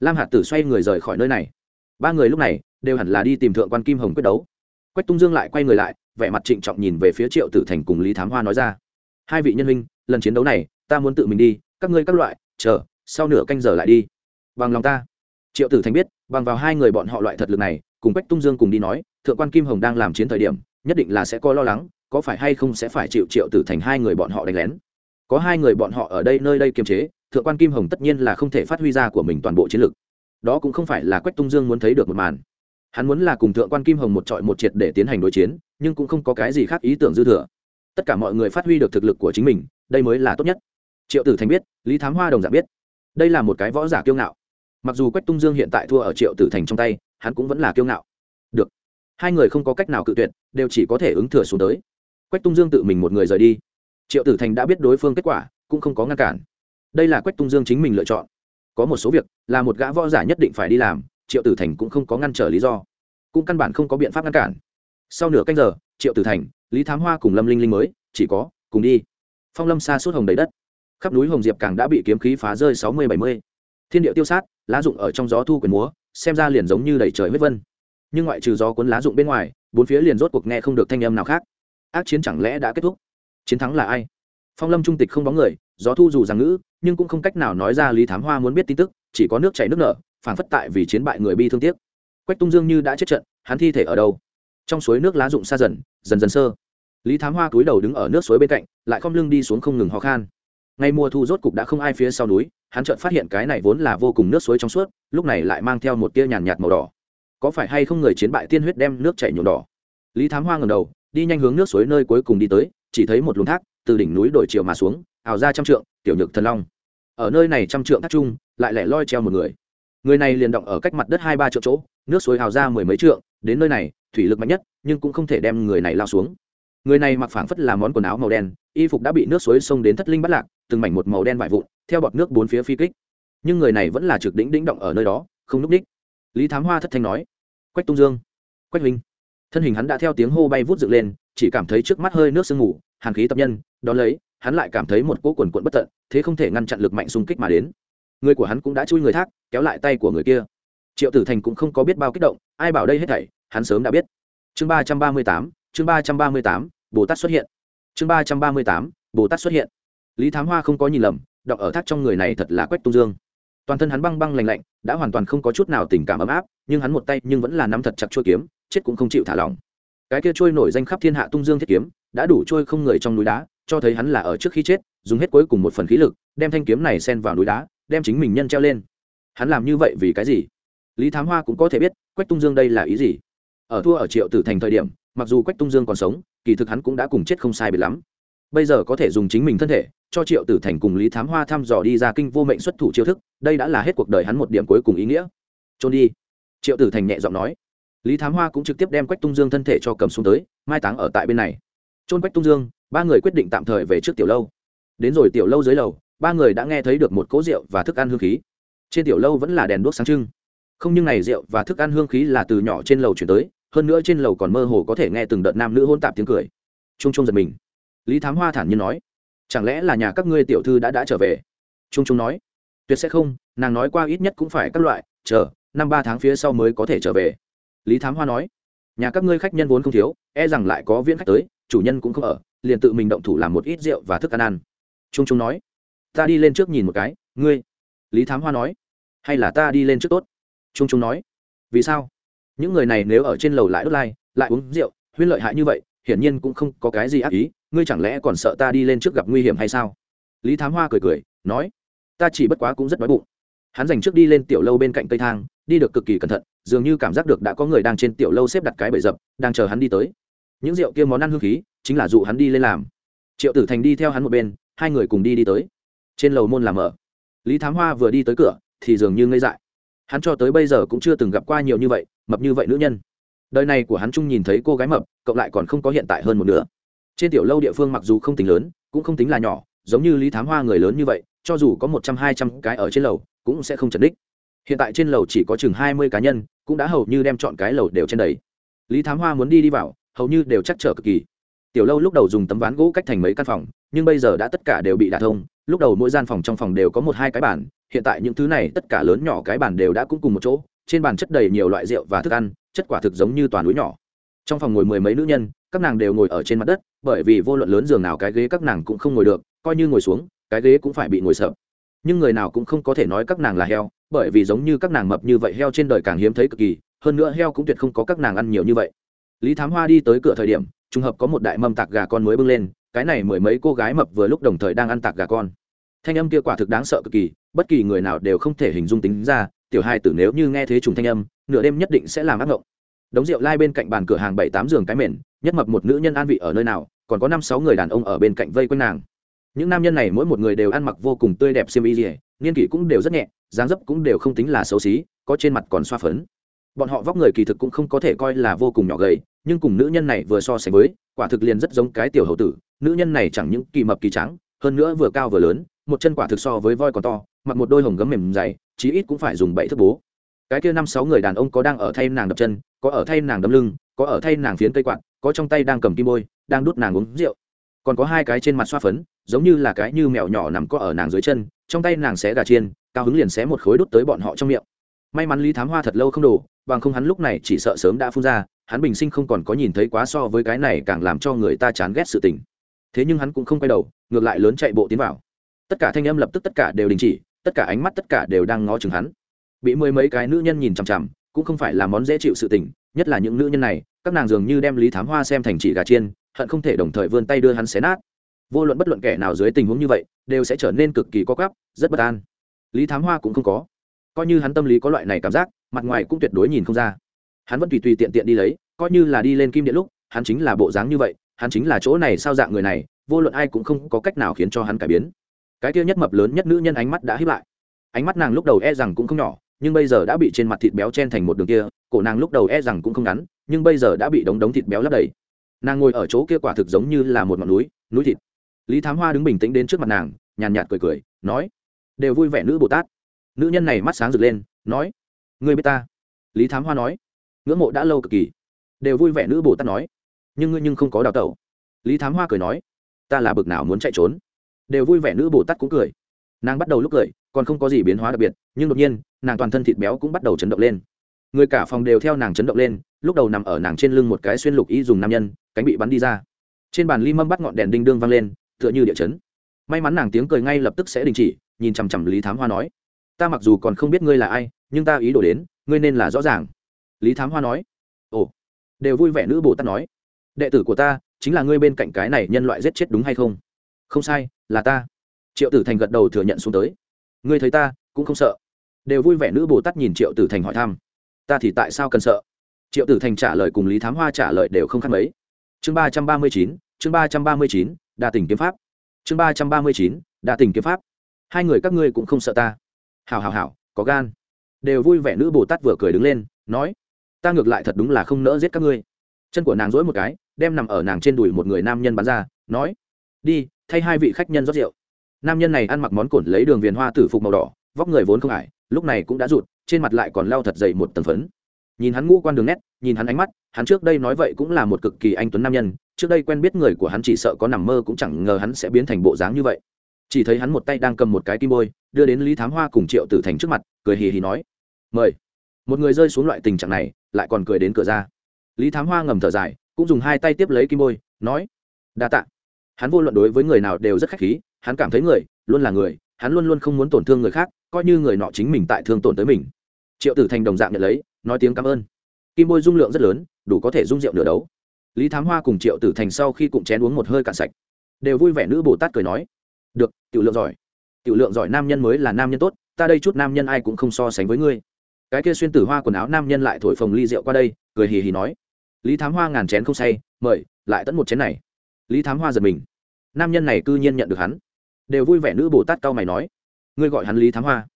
A: Lam hạt tử xoay người rời khỏi nơi này. Ba người lúc này đều hẳn là đi tìm thượng quan kim hồng quyết đấu. Quách tung dương lại quay người lại, vẻ mặt trịnh trọng nhìn về phía triệu tử thành cùng lý thám hoa nói ra. Hai vị nhân huynh, lần chiến đấu này, ta muốn tự mình đi, các ngươi các loại, chờ, sau nửa canh giờ lại đi. Bằng lòng ta. Triệu tử thành biết, bằng vào hai người bọn họ loại thật lực này cùng quách tung dương cùng đi nói, thượng quan kim hồng đang làm chiến thời điểm, nhất định là sẽ có lo lắng, có phải hay không sẽ phải chịu triệu tử thành hai người bọn họ đánh lén. Có hai người bọn họ ở đây nơi đây kiềm chế, thượng quan kim hồng tất nhiên là không thể phát huy ra của mình toàn bộ chiến lược đó cũng không phải là quách tung dương muốn thấy được một màn. Hắn muốn là cùng thượng quan kim hồng một trọi một triệt để tiến hành đối chiến, nhưng cũng không có cái gì khác ý tưởng dư thừa. Tất cả mọi người phát huy được thực lực của chính mình, đây mới là tốt nhất. Triệu tử thành biết, lý thám hoa đồng dạng biết. Đây là một cái võ giả kiêu ngạo. Mặc dù quách tung dương hiện tại thua ở triệu tử thành trong tay hắn cũng vẫn là kiêu ngạo. Được. Hai người không có cách nào cự tuyệt, đều chỉ có thể ứng thừa xuống tới. Quách tung dương tự mình một người rời đi. Triệu tử thành đã biết đối phương kết quả, cũng không có ngăn cản. Đây là quách tung dương chính mình lựa chọn. Có một số việc, là một gã võ giả nhất định phải đi làm, triệu tử thành cũng không có ngăn trở lý do. Cũng căn bản không có biện pháp ngăn cản. Sau nửa canh giờ, triệu tử thành, lý thám hoa cùng lâm linh linh mới, chỉ có, cùng đi. Phong lâm xa suốt hồng đầy đất. Khắp núi hồng diệp càng đã bị kiếm khí phá rơi sáu mươi, bảy mươi. Thiên điệu tiêu sát, lá rụng ở trong gió thu quyền múa xem ra liền giống như đầy trời huyết vân. Nhưng ngoại trừ gió cuốn lá rụng bên ngoài, bốn phía liền rốt cuộc nghe không được thanh âm nào khác. Ác chiến chẳng lẽ đã kết thúc? Chiến thắng là ai? Phong lâm trung tịch không bóng người, gió thu dù rằng ngữ, nhưng cũng không cách nào nói ra lý thám hoa muốn biết tin tức, chỉ có nước chảy nước nở phản phất tại vì chiến bại người bi thương tiếc. Quách tung dương như đã chết trận, hắn thi thể ở đâu? Trong suối nước lá rụng xa dần dần dần sơ. Lý thám hoa cúi đầu đứng ở nước suối bên cạnh, lại khom lưng đi xuống không ngừng ho khan ngay mùa thu rốt cục đã không ai phía sau núi, hắn chợt phát hiện cái này vốn là vô cùng nước suối trong suốt, lúc này lại mang theo một tia nhàn nhạt màu đỏ. Có phải hay không người chiến bại tiên huyết đem nước chảy nhuộm đỏ? Lý thám hoa ngầm đầu, đi nhanh hướng nước suối nơi cuối cùng đi tới, chỉ thấy một luồng thác từ đỉnh núi đổi chiều mà xuống ảo ra trăm trượng, tiểu nhược thần long. Ở nơi này trăm trượng thác trung lại lẻ loi treo một người. Người này liền động ở cách mặt đất hai ba triệu chỗ, nước suối hào ra mười mấy trượng, đến nơi này, thủy lực mạnh nhất, nhưng cũng không thể đem người này lao xuống người này mặc phảng phất là món quần áo màu đen, y phục đã bị nước suối sông đến thất linh bắt lạc, từng mảnh một màu đen vải vụn, theo bọt nước bốn phía phi kích. Nhưng người này vẫn là trực đỉnh đỉnh động ở nơi đó, không núp đích. Lý thám hoa thất thanh nói, quách tung dương, quách linh thân hình hắn đã theo tiếng hô bay vút dựng lên, chỉ cảm thấy trước mắt hơi nước sương mù, hàn khí tập nhân đ ó lấy, hắn lại cảm thấy một cỗ quần quận bất tận, thế không thể ngăn chặn lực mạnh xung kích mà đến. Người của hắn cũng đã chui người thác kéo lại tay của người kia. Triệu tử thành cũng không có biết bao kích động, ai bảo đây hết thảy, hắn sớm đã biết. Chương ba trăm ba mươi tám, chương ba trăm ba mươi tám bồ tát xuất hiện. Chương ba trăm ba mươi tám bồ tát xuất hiện. Lý thám hoa không có nhìn lầm, đọc ở thác trong người này thật là quách tung dương. Toàn thân hắn băng băng lành lạnh, đã hoàn toàn không có chút nào tình cảm ấm áp, nhưng hắn một tay nhưng vẫn là nắm thật chặt chuôi kiếm, chết cũng không chịu thả lỏng. Cái kia trôi nổi danh khắp thiên hạ tung dương thiết kiếm, đã đủ trôi không người trong núi đá, cho thấy hắn là ở trước khi chết, dùng hết cuối cùng một phần khí lực, đem thanh kiếm này sen vào núi đá, đem chính mình nhân treo lên. Hắn làm như vậy vì cái gì? Lý thám hoa cũng có thể biết, quách tung dương đây là ý gì? Ở thua ở triệu tử thành thời điểm, mặc dù quách tung dương còn sống kỳ thực hắn cũng đã cùng chết không sai biệt lắm. Bây giờ có thể dùng chính mình thân thể, cho triệu tử thành cùng lý thám hoa thăm dò đi ra kinh vô mệnh xuất thủ chiêu thức, đây đã là hết cuộc đời hắn một điểm cuối cùng ý nghĩa. Trôn đi. Triệu tử thành nhẹ giọng nói. Lý thám hoa cũng trực tiếp đem quách tung dương thân thể cho cầm xuống tới, mai táng ở tại bên này. Trôn quách tung dương, ba người quyết định tạm thời về trước tiểu lâu. Đến rồi tiểu lâu dưới lầu, ba người đã nghe thấy được một cỗ rượu và thức ăn hương khí. Trên tiểu lâu vẫn là đèn đuốc sáng trưng. Không nhưng này rượu và thức ăn hương khí là từ nhỏ trên lầu chuyển tới hơn nữa trên lầu còn mơ hồ có thể nghe từng đợt nam nữ hôn tạp tiếng cười. Trung trung giật mình. Lý thám hoa thản nhiên nói, chẳng lẽ là nhà các ngươi tiểu thư đã đã trở về? Trung trung nói, tuyệt sẽ không, nàng nói qua ít nhất cũng phải các loại, chờ, năm ba tháng phía sau mới có thể trở về. Lý thám hoa nói, nhà các ngươi khách nhân vốn không thiếu e rằng lại có viên khách tới, chủ nhân cũng không ở, liền tự mình động thủ làm một ít rượu và thức ăn ăn. Trung trung nói, ta đi lên trước nhìn một cái, ngươi. Lý thám hoa nói, hay là ta đi lên trước tốt? Trung trung nói, vì sao? Những người này nếu ở trên lầu lại đốt lai lại uống rượu, huyên lợi hại như vậy, hiển nhiên cũng không có cái gì ác ý, ngươi chẳng lẽ còn sợ ta đi lên trước gặp nguy hiểm hay sao? Lý thám hoa cười cười, nói, ta chỉ bất quá cũng rất đói bụng. Hắn dành trước đi lên tiểu lâu bên cạnh cây thang, đi được cực kỳ cẩn thận, dường như cảm giác được đã có người đang trên tiểu lâu xếp đặt cái bẫy dập, đang chờ hắn đi tới. Những rượu kia món ăn hương khí, chính là dụ hắn đi lên làm. Triệu tử thành đi theo hắn một bên, hai người cùng đi đi tới. Trên lầu môn làm ở lý thám hoa vừa đi tới cửa, thì dường như ngây dại. Hắn cho tới bây giờ cũng chưa từng gặp qua nhiều như vậy mập như vậy nữ nhân. Đời này của hắn chung nhìn thấy cô gái mập cộng lại còn không có hiện tại hơn một nửa. Trên tiểu lâu địa phương mặc dù không tính lớn, cũng không tính là nhỏ, giống như lý thám hoa người lớn như vậy, cho dù có một trăm, hai trăm cái ở trên lầu, cũng sẽ không chật đích hiện tại trên lầu chỉ có chừng hai mươi cá nhân, cũng đã hầu như đem chọn cái lầu đều trên đầy. Lý thám hoa muốn đi đi vào, hầu như đều chắc trở cực kỳ. Tiểu lâu lúc đầu dùng tấm ván gỗ cách thành mấy căn phòng, nhưng bây giờ đã tất cả đều bị đả thông, lúc đầu mỗi gian phòng trong phòng đều có một, hai cái bàn, hiện tại những thứ này tất cả lớn nhỏ cái bàn đều đã cũng cùng một chỗ trên bàn chất đầy nhiều loại rượu và thức ăn, chất quả thực giống như toàn núi nhỏ. Trong phòng ngồi mười mấy nữ nhân, các nàng đều ngồi ở trên mặt đất, bởi vì vô luận lớn giường nào cái ghế các nàng cũng không ngồi được, coi như ngồi xuống, cái ghế cũng phải bị ngồi sợ nhưng người nào cũng không có thể nói các nàng là heo, bởi vì giống như các nàng mập như vậy heo trên đời càng hiếm thấy cực kỳ, hơn nữa heo cũng tuyệt không có các nàng ăn nhiều như vậy. Lý thám hoa đi tới cửa thời điểm, trùng hợp có một đại mâm tạc gà con mới bưng lên, cái này mười mấy cô gái mập vừa lúc đồng thời đang ăn tạc gà con. Thanh âm kia quả thực đáng sợ cực kỳ, bất kỳ người nào đều không thể hình dung tính ra tiểu hai tử nếu như nghe thế trùng thanh âm, nửa đêm nhất định sẽ làm ác ngộng. Đống rượu lai bên cạnh bàn cửa hàng bảy tám giường cái mền, nhất mập một nữ nhân an vị ở nơi nào, còn có năm sáu người đàn ông ở bên cạnh vây quanh nàng. Những nam nhân này mỗi một người đều ăn mặc vô cùng tươi đẹp xiêm y dỉa niên kỷ cũng đều rất nhẹ, dáng dấp cũng đều không tính là xấu xí, có trên mặt còn xoa phấn. Bọn họ vóc người kỳ thực cũng không có thể coi là vô cùng nhỏ gầy, nhưng cùng nữ nhân này vừa so sánh với, quả thực liền rất giống cái tiểu hậu tử. Nữ nhân này chẳng những kỳ mập kỳ trắng hơn nữa vừa cao vừa lớn, một chân quả thực so với voi còn to, mặc một đôi hồng gấm mềm dày chí ít cũng phải dùng bảy thước bố. Cái kia năm sáu người đàn ông có đang ở thay nàng đập chân, có ở thay nàng đấm lưng, có ở thay nàng phiến cây quạt, có trong tay đang cầm kim bôi, đang đút nàng uống rượu. Còn có hai cái trên mặt xoa phấn, giống như là cái như mèo nhỏ nằm có ở nàng dưới chân, trong tay nàng xé gà chiên, cao hứng liền xé một khối đút tới bọn họ trong miệng. May mắn lý thám hoa thật lâu không đủ bằng không hắn lúc này chỉ sợ sớm đã phun ra, hắn bình sinh không còn có nhìn thấy quá so với cái này càng làm cho người ta chán ghét sự tình. Thế nhưng hắn cũng không quay đầu, ngược lại lớn chạy bộ tiến vào. Tất cả thanh âm lập tức tất cả đều đình chỉ tất cả ánh mắt tất cả đều đang ngó chừng hắn. Bị mười mấy cái nữ nhân nhìn chằm chằm, cũng không phải là món dễ chịu sự tình, nhất là những nữ nhân này, các nàng dường như đem lý thám hoa xem thành chỉ gà chiên, hận không thể đồng thời vươn tay đưa hắn xé nát. Vô luận bất luận kẻ nào dưới tình huống như vậy, đều sẽ trở nên cực kỳ co cắp rất bất an. Lý thám hoa cũng không có. Coi như hắn tâm lý có loại này cảm giác, mặt ngoài cũng tuyệt đối nhìn không ra. Hắn vẫn tùy tùy tiện tiện đi lấy, coi như là đi lên kim điện lúc, hắn chính là bộ dáng như vậy, hắn chính là chỗ này sao dạng người này, vô luận ai cũng không có cách nào khiến cho hắn cải biến cái kia nhất mập lớn nhất nữ nhân ánh mắt đã hiếp lại. Ánh mắt nàng lúc đầu e rằng cũng không nhỏ, nhưng bây giờ đã bị trên mặt thịt béo chen thành một đường kia, cổ nàng lúc đầu e rằng cũng không ngắn, nhưng bây giờ đã bị đống đống thịt béo lấp đầy. Nàng ngồi ở chỗ kia quả thực giống như là một ngọn núi núi thịt. Lý thám hoa đứng bình tĩnh đến trước mặt nàng, nhàn nhạt cười cười, nói, đều vui vẻ nữ bồ tát. Nữ nhân này mắt sáng rực lên, nói, ngươi biết ta? Lý thám hoa nói, ngưỡng mộ đã lâu cực kỳ. Đều vui vẻ nữ bồ tát nói, nhưng ngươi nhưng không có đào tẩu. Lý thám hoa cười nói, ta là bực nào muốn chạy trốn? Đều vui vẻ nữ bồ tát cũng cười. Nàng bắt đầu lúc cười, còn không có gì biến hóa đặc biệt, nhưng đột nhiên, nàng toàn thân thịt béo cũng bắt đầu chấn động lên. Người cả phòng đều theo nàng chấn động lên, lúc đầu nằm ở nàng trên lưng một cái xuyên lục y dùng nam nhân, cánh bị bắn đi ra. Trên bàn ly mâm bắt ngọn đèn đinh đương vang lên, tựa như địa chấn. May mắn nàng tiếng cười ngay lập tức sẽ đình chỉ, nhìn chằm chằm lý thám hoa nói, ta mặc dù còn không biết ngươi là ai, nhưng ta ý đồ đến, ngươi nên là rõ ràng. Lý thám hoa nói, ồ. Đều vui vẻ nữ bồ tát nói, đệ tử của ta, chính là ngươi bên cạnh cái này nhân loại giết chết đúng hay không? Không sai là ta. Triệu tử thành gật đầu thừa nhận xuống tới. Ngươi thấy ta, cũng không sợ. Đều vui vẻ nữ bồ tát nhìn triệu tử thành hỏi thăm. Ta thì tại sao cần sợ? Triệu tử thành trả lời cùng lý thám hoa trả lời đều không khác mấy. Chương ba trăm ba mươi chín, chương ba trăm ba mươi chín, đa tình kiếm pháp. Chương ba trăm ba mươi chín, đa tình kiếm pháp. Hai người các ngươi cũng không sợ ta. Hào hào hào có gan. Đều vui vẻ nữ bồ tát vừa cười đứng lên, nói, ta ngược lại thật đúng là không nỡ giết các ngươi. Chân của nàng dỗi một cái, đem nằm ở nàng trên đùi một người nam nhân bắn ra, nói, đi thay hai vị khách nhân rót rượu. Nam nhân này ăn mặc món cổn lấy đường viền hoa tử phục màu đỏ, vóc người vốn không ải, lúc này cũng đã rụt, trên mặt lại còn lao thật dày một tầng phấn. Nhìn hắn ngũ quan đường nét, nhìn hắn ánh mắt, hắn trước đây nói vậy cũng là một cực kỳ anh tuấn nam nhân, trước đây quen biết người của hắn chỉ sợ có nằm mơ cũng chẳng ngờ hắn sẽ biến thành bộ dáng như vậy. Chỉ thấy hắn một tay đang cầm một cái kim bôi, đưa đến lý thám hoa cùng triệu tử thành trước mặt, cười hì hì nói, mời. Một người rơi xuống loại tình trạng này, lại còn cười đến cửa ra. Lý thám hoa ngầm thở dài, cũng dùng hai tay tiếp lấy kim bôi, nói, đa tạ hắn vô luận đối với người nào đều rất khách khí, hắn cảm thấy người luôn là người, hắn luôn luôn không muốn tổn thương người khác, coi như người nọ chính mình tại thương tổn tới mình. Triệu tử thành đồng dạng nhận lấy, nói tiếng cảm ơn. Kim bôi dung lượng rất lớn, đủ có thể dung rượu nửa đấu. Lý thám hoa cùng triệu tử thành sau khi cụm chén uống một hơi cạn sạch, đều vui vẻ nữ bồ tát cười nói, được, tiểu lượng giỏi. Tiểu lượng giỏi nam nhân mới là nam nhân tốt, ta đây chút nam nhân ai cũng không so sánh với ngươi. Cái kia xuyên tử hoa quần áo nam nhân lại thổi phồng ly rượu qua đây, cười hì hì nói, lý thám hoa ngàn chén không say, mời, lại tận một chén này lý thám hoa giật mình. Nam nhân này cư nhiên nhận được hắn. Đều vui vẻ nữ bồ tát cao mày nói, ngươi gọi hắn lý thám hoa?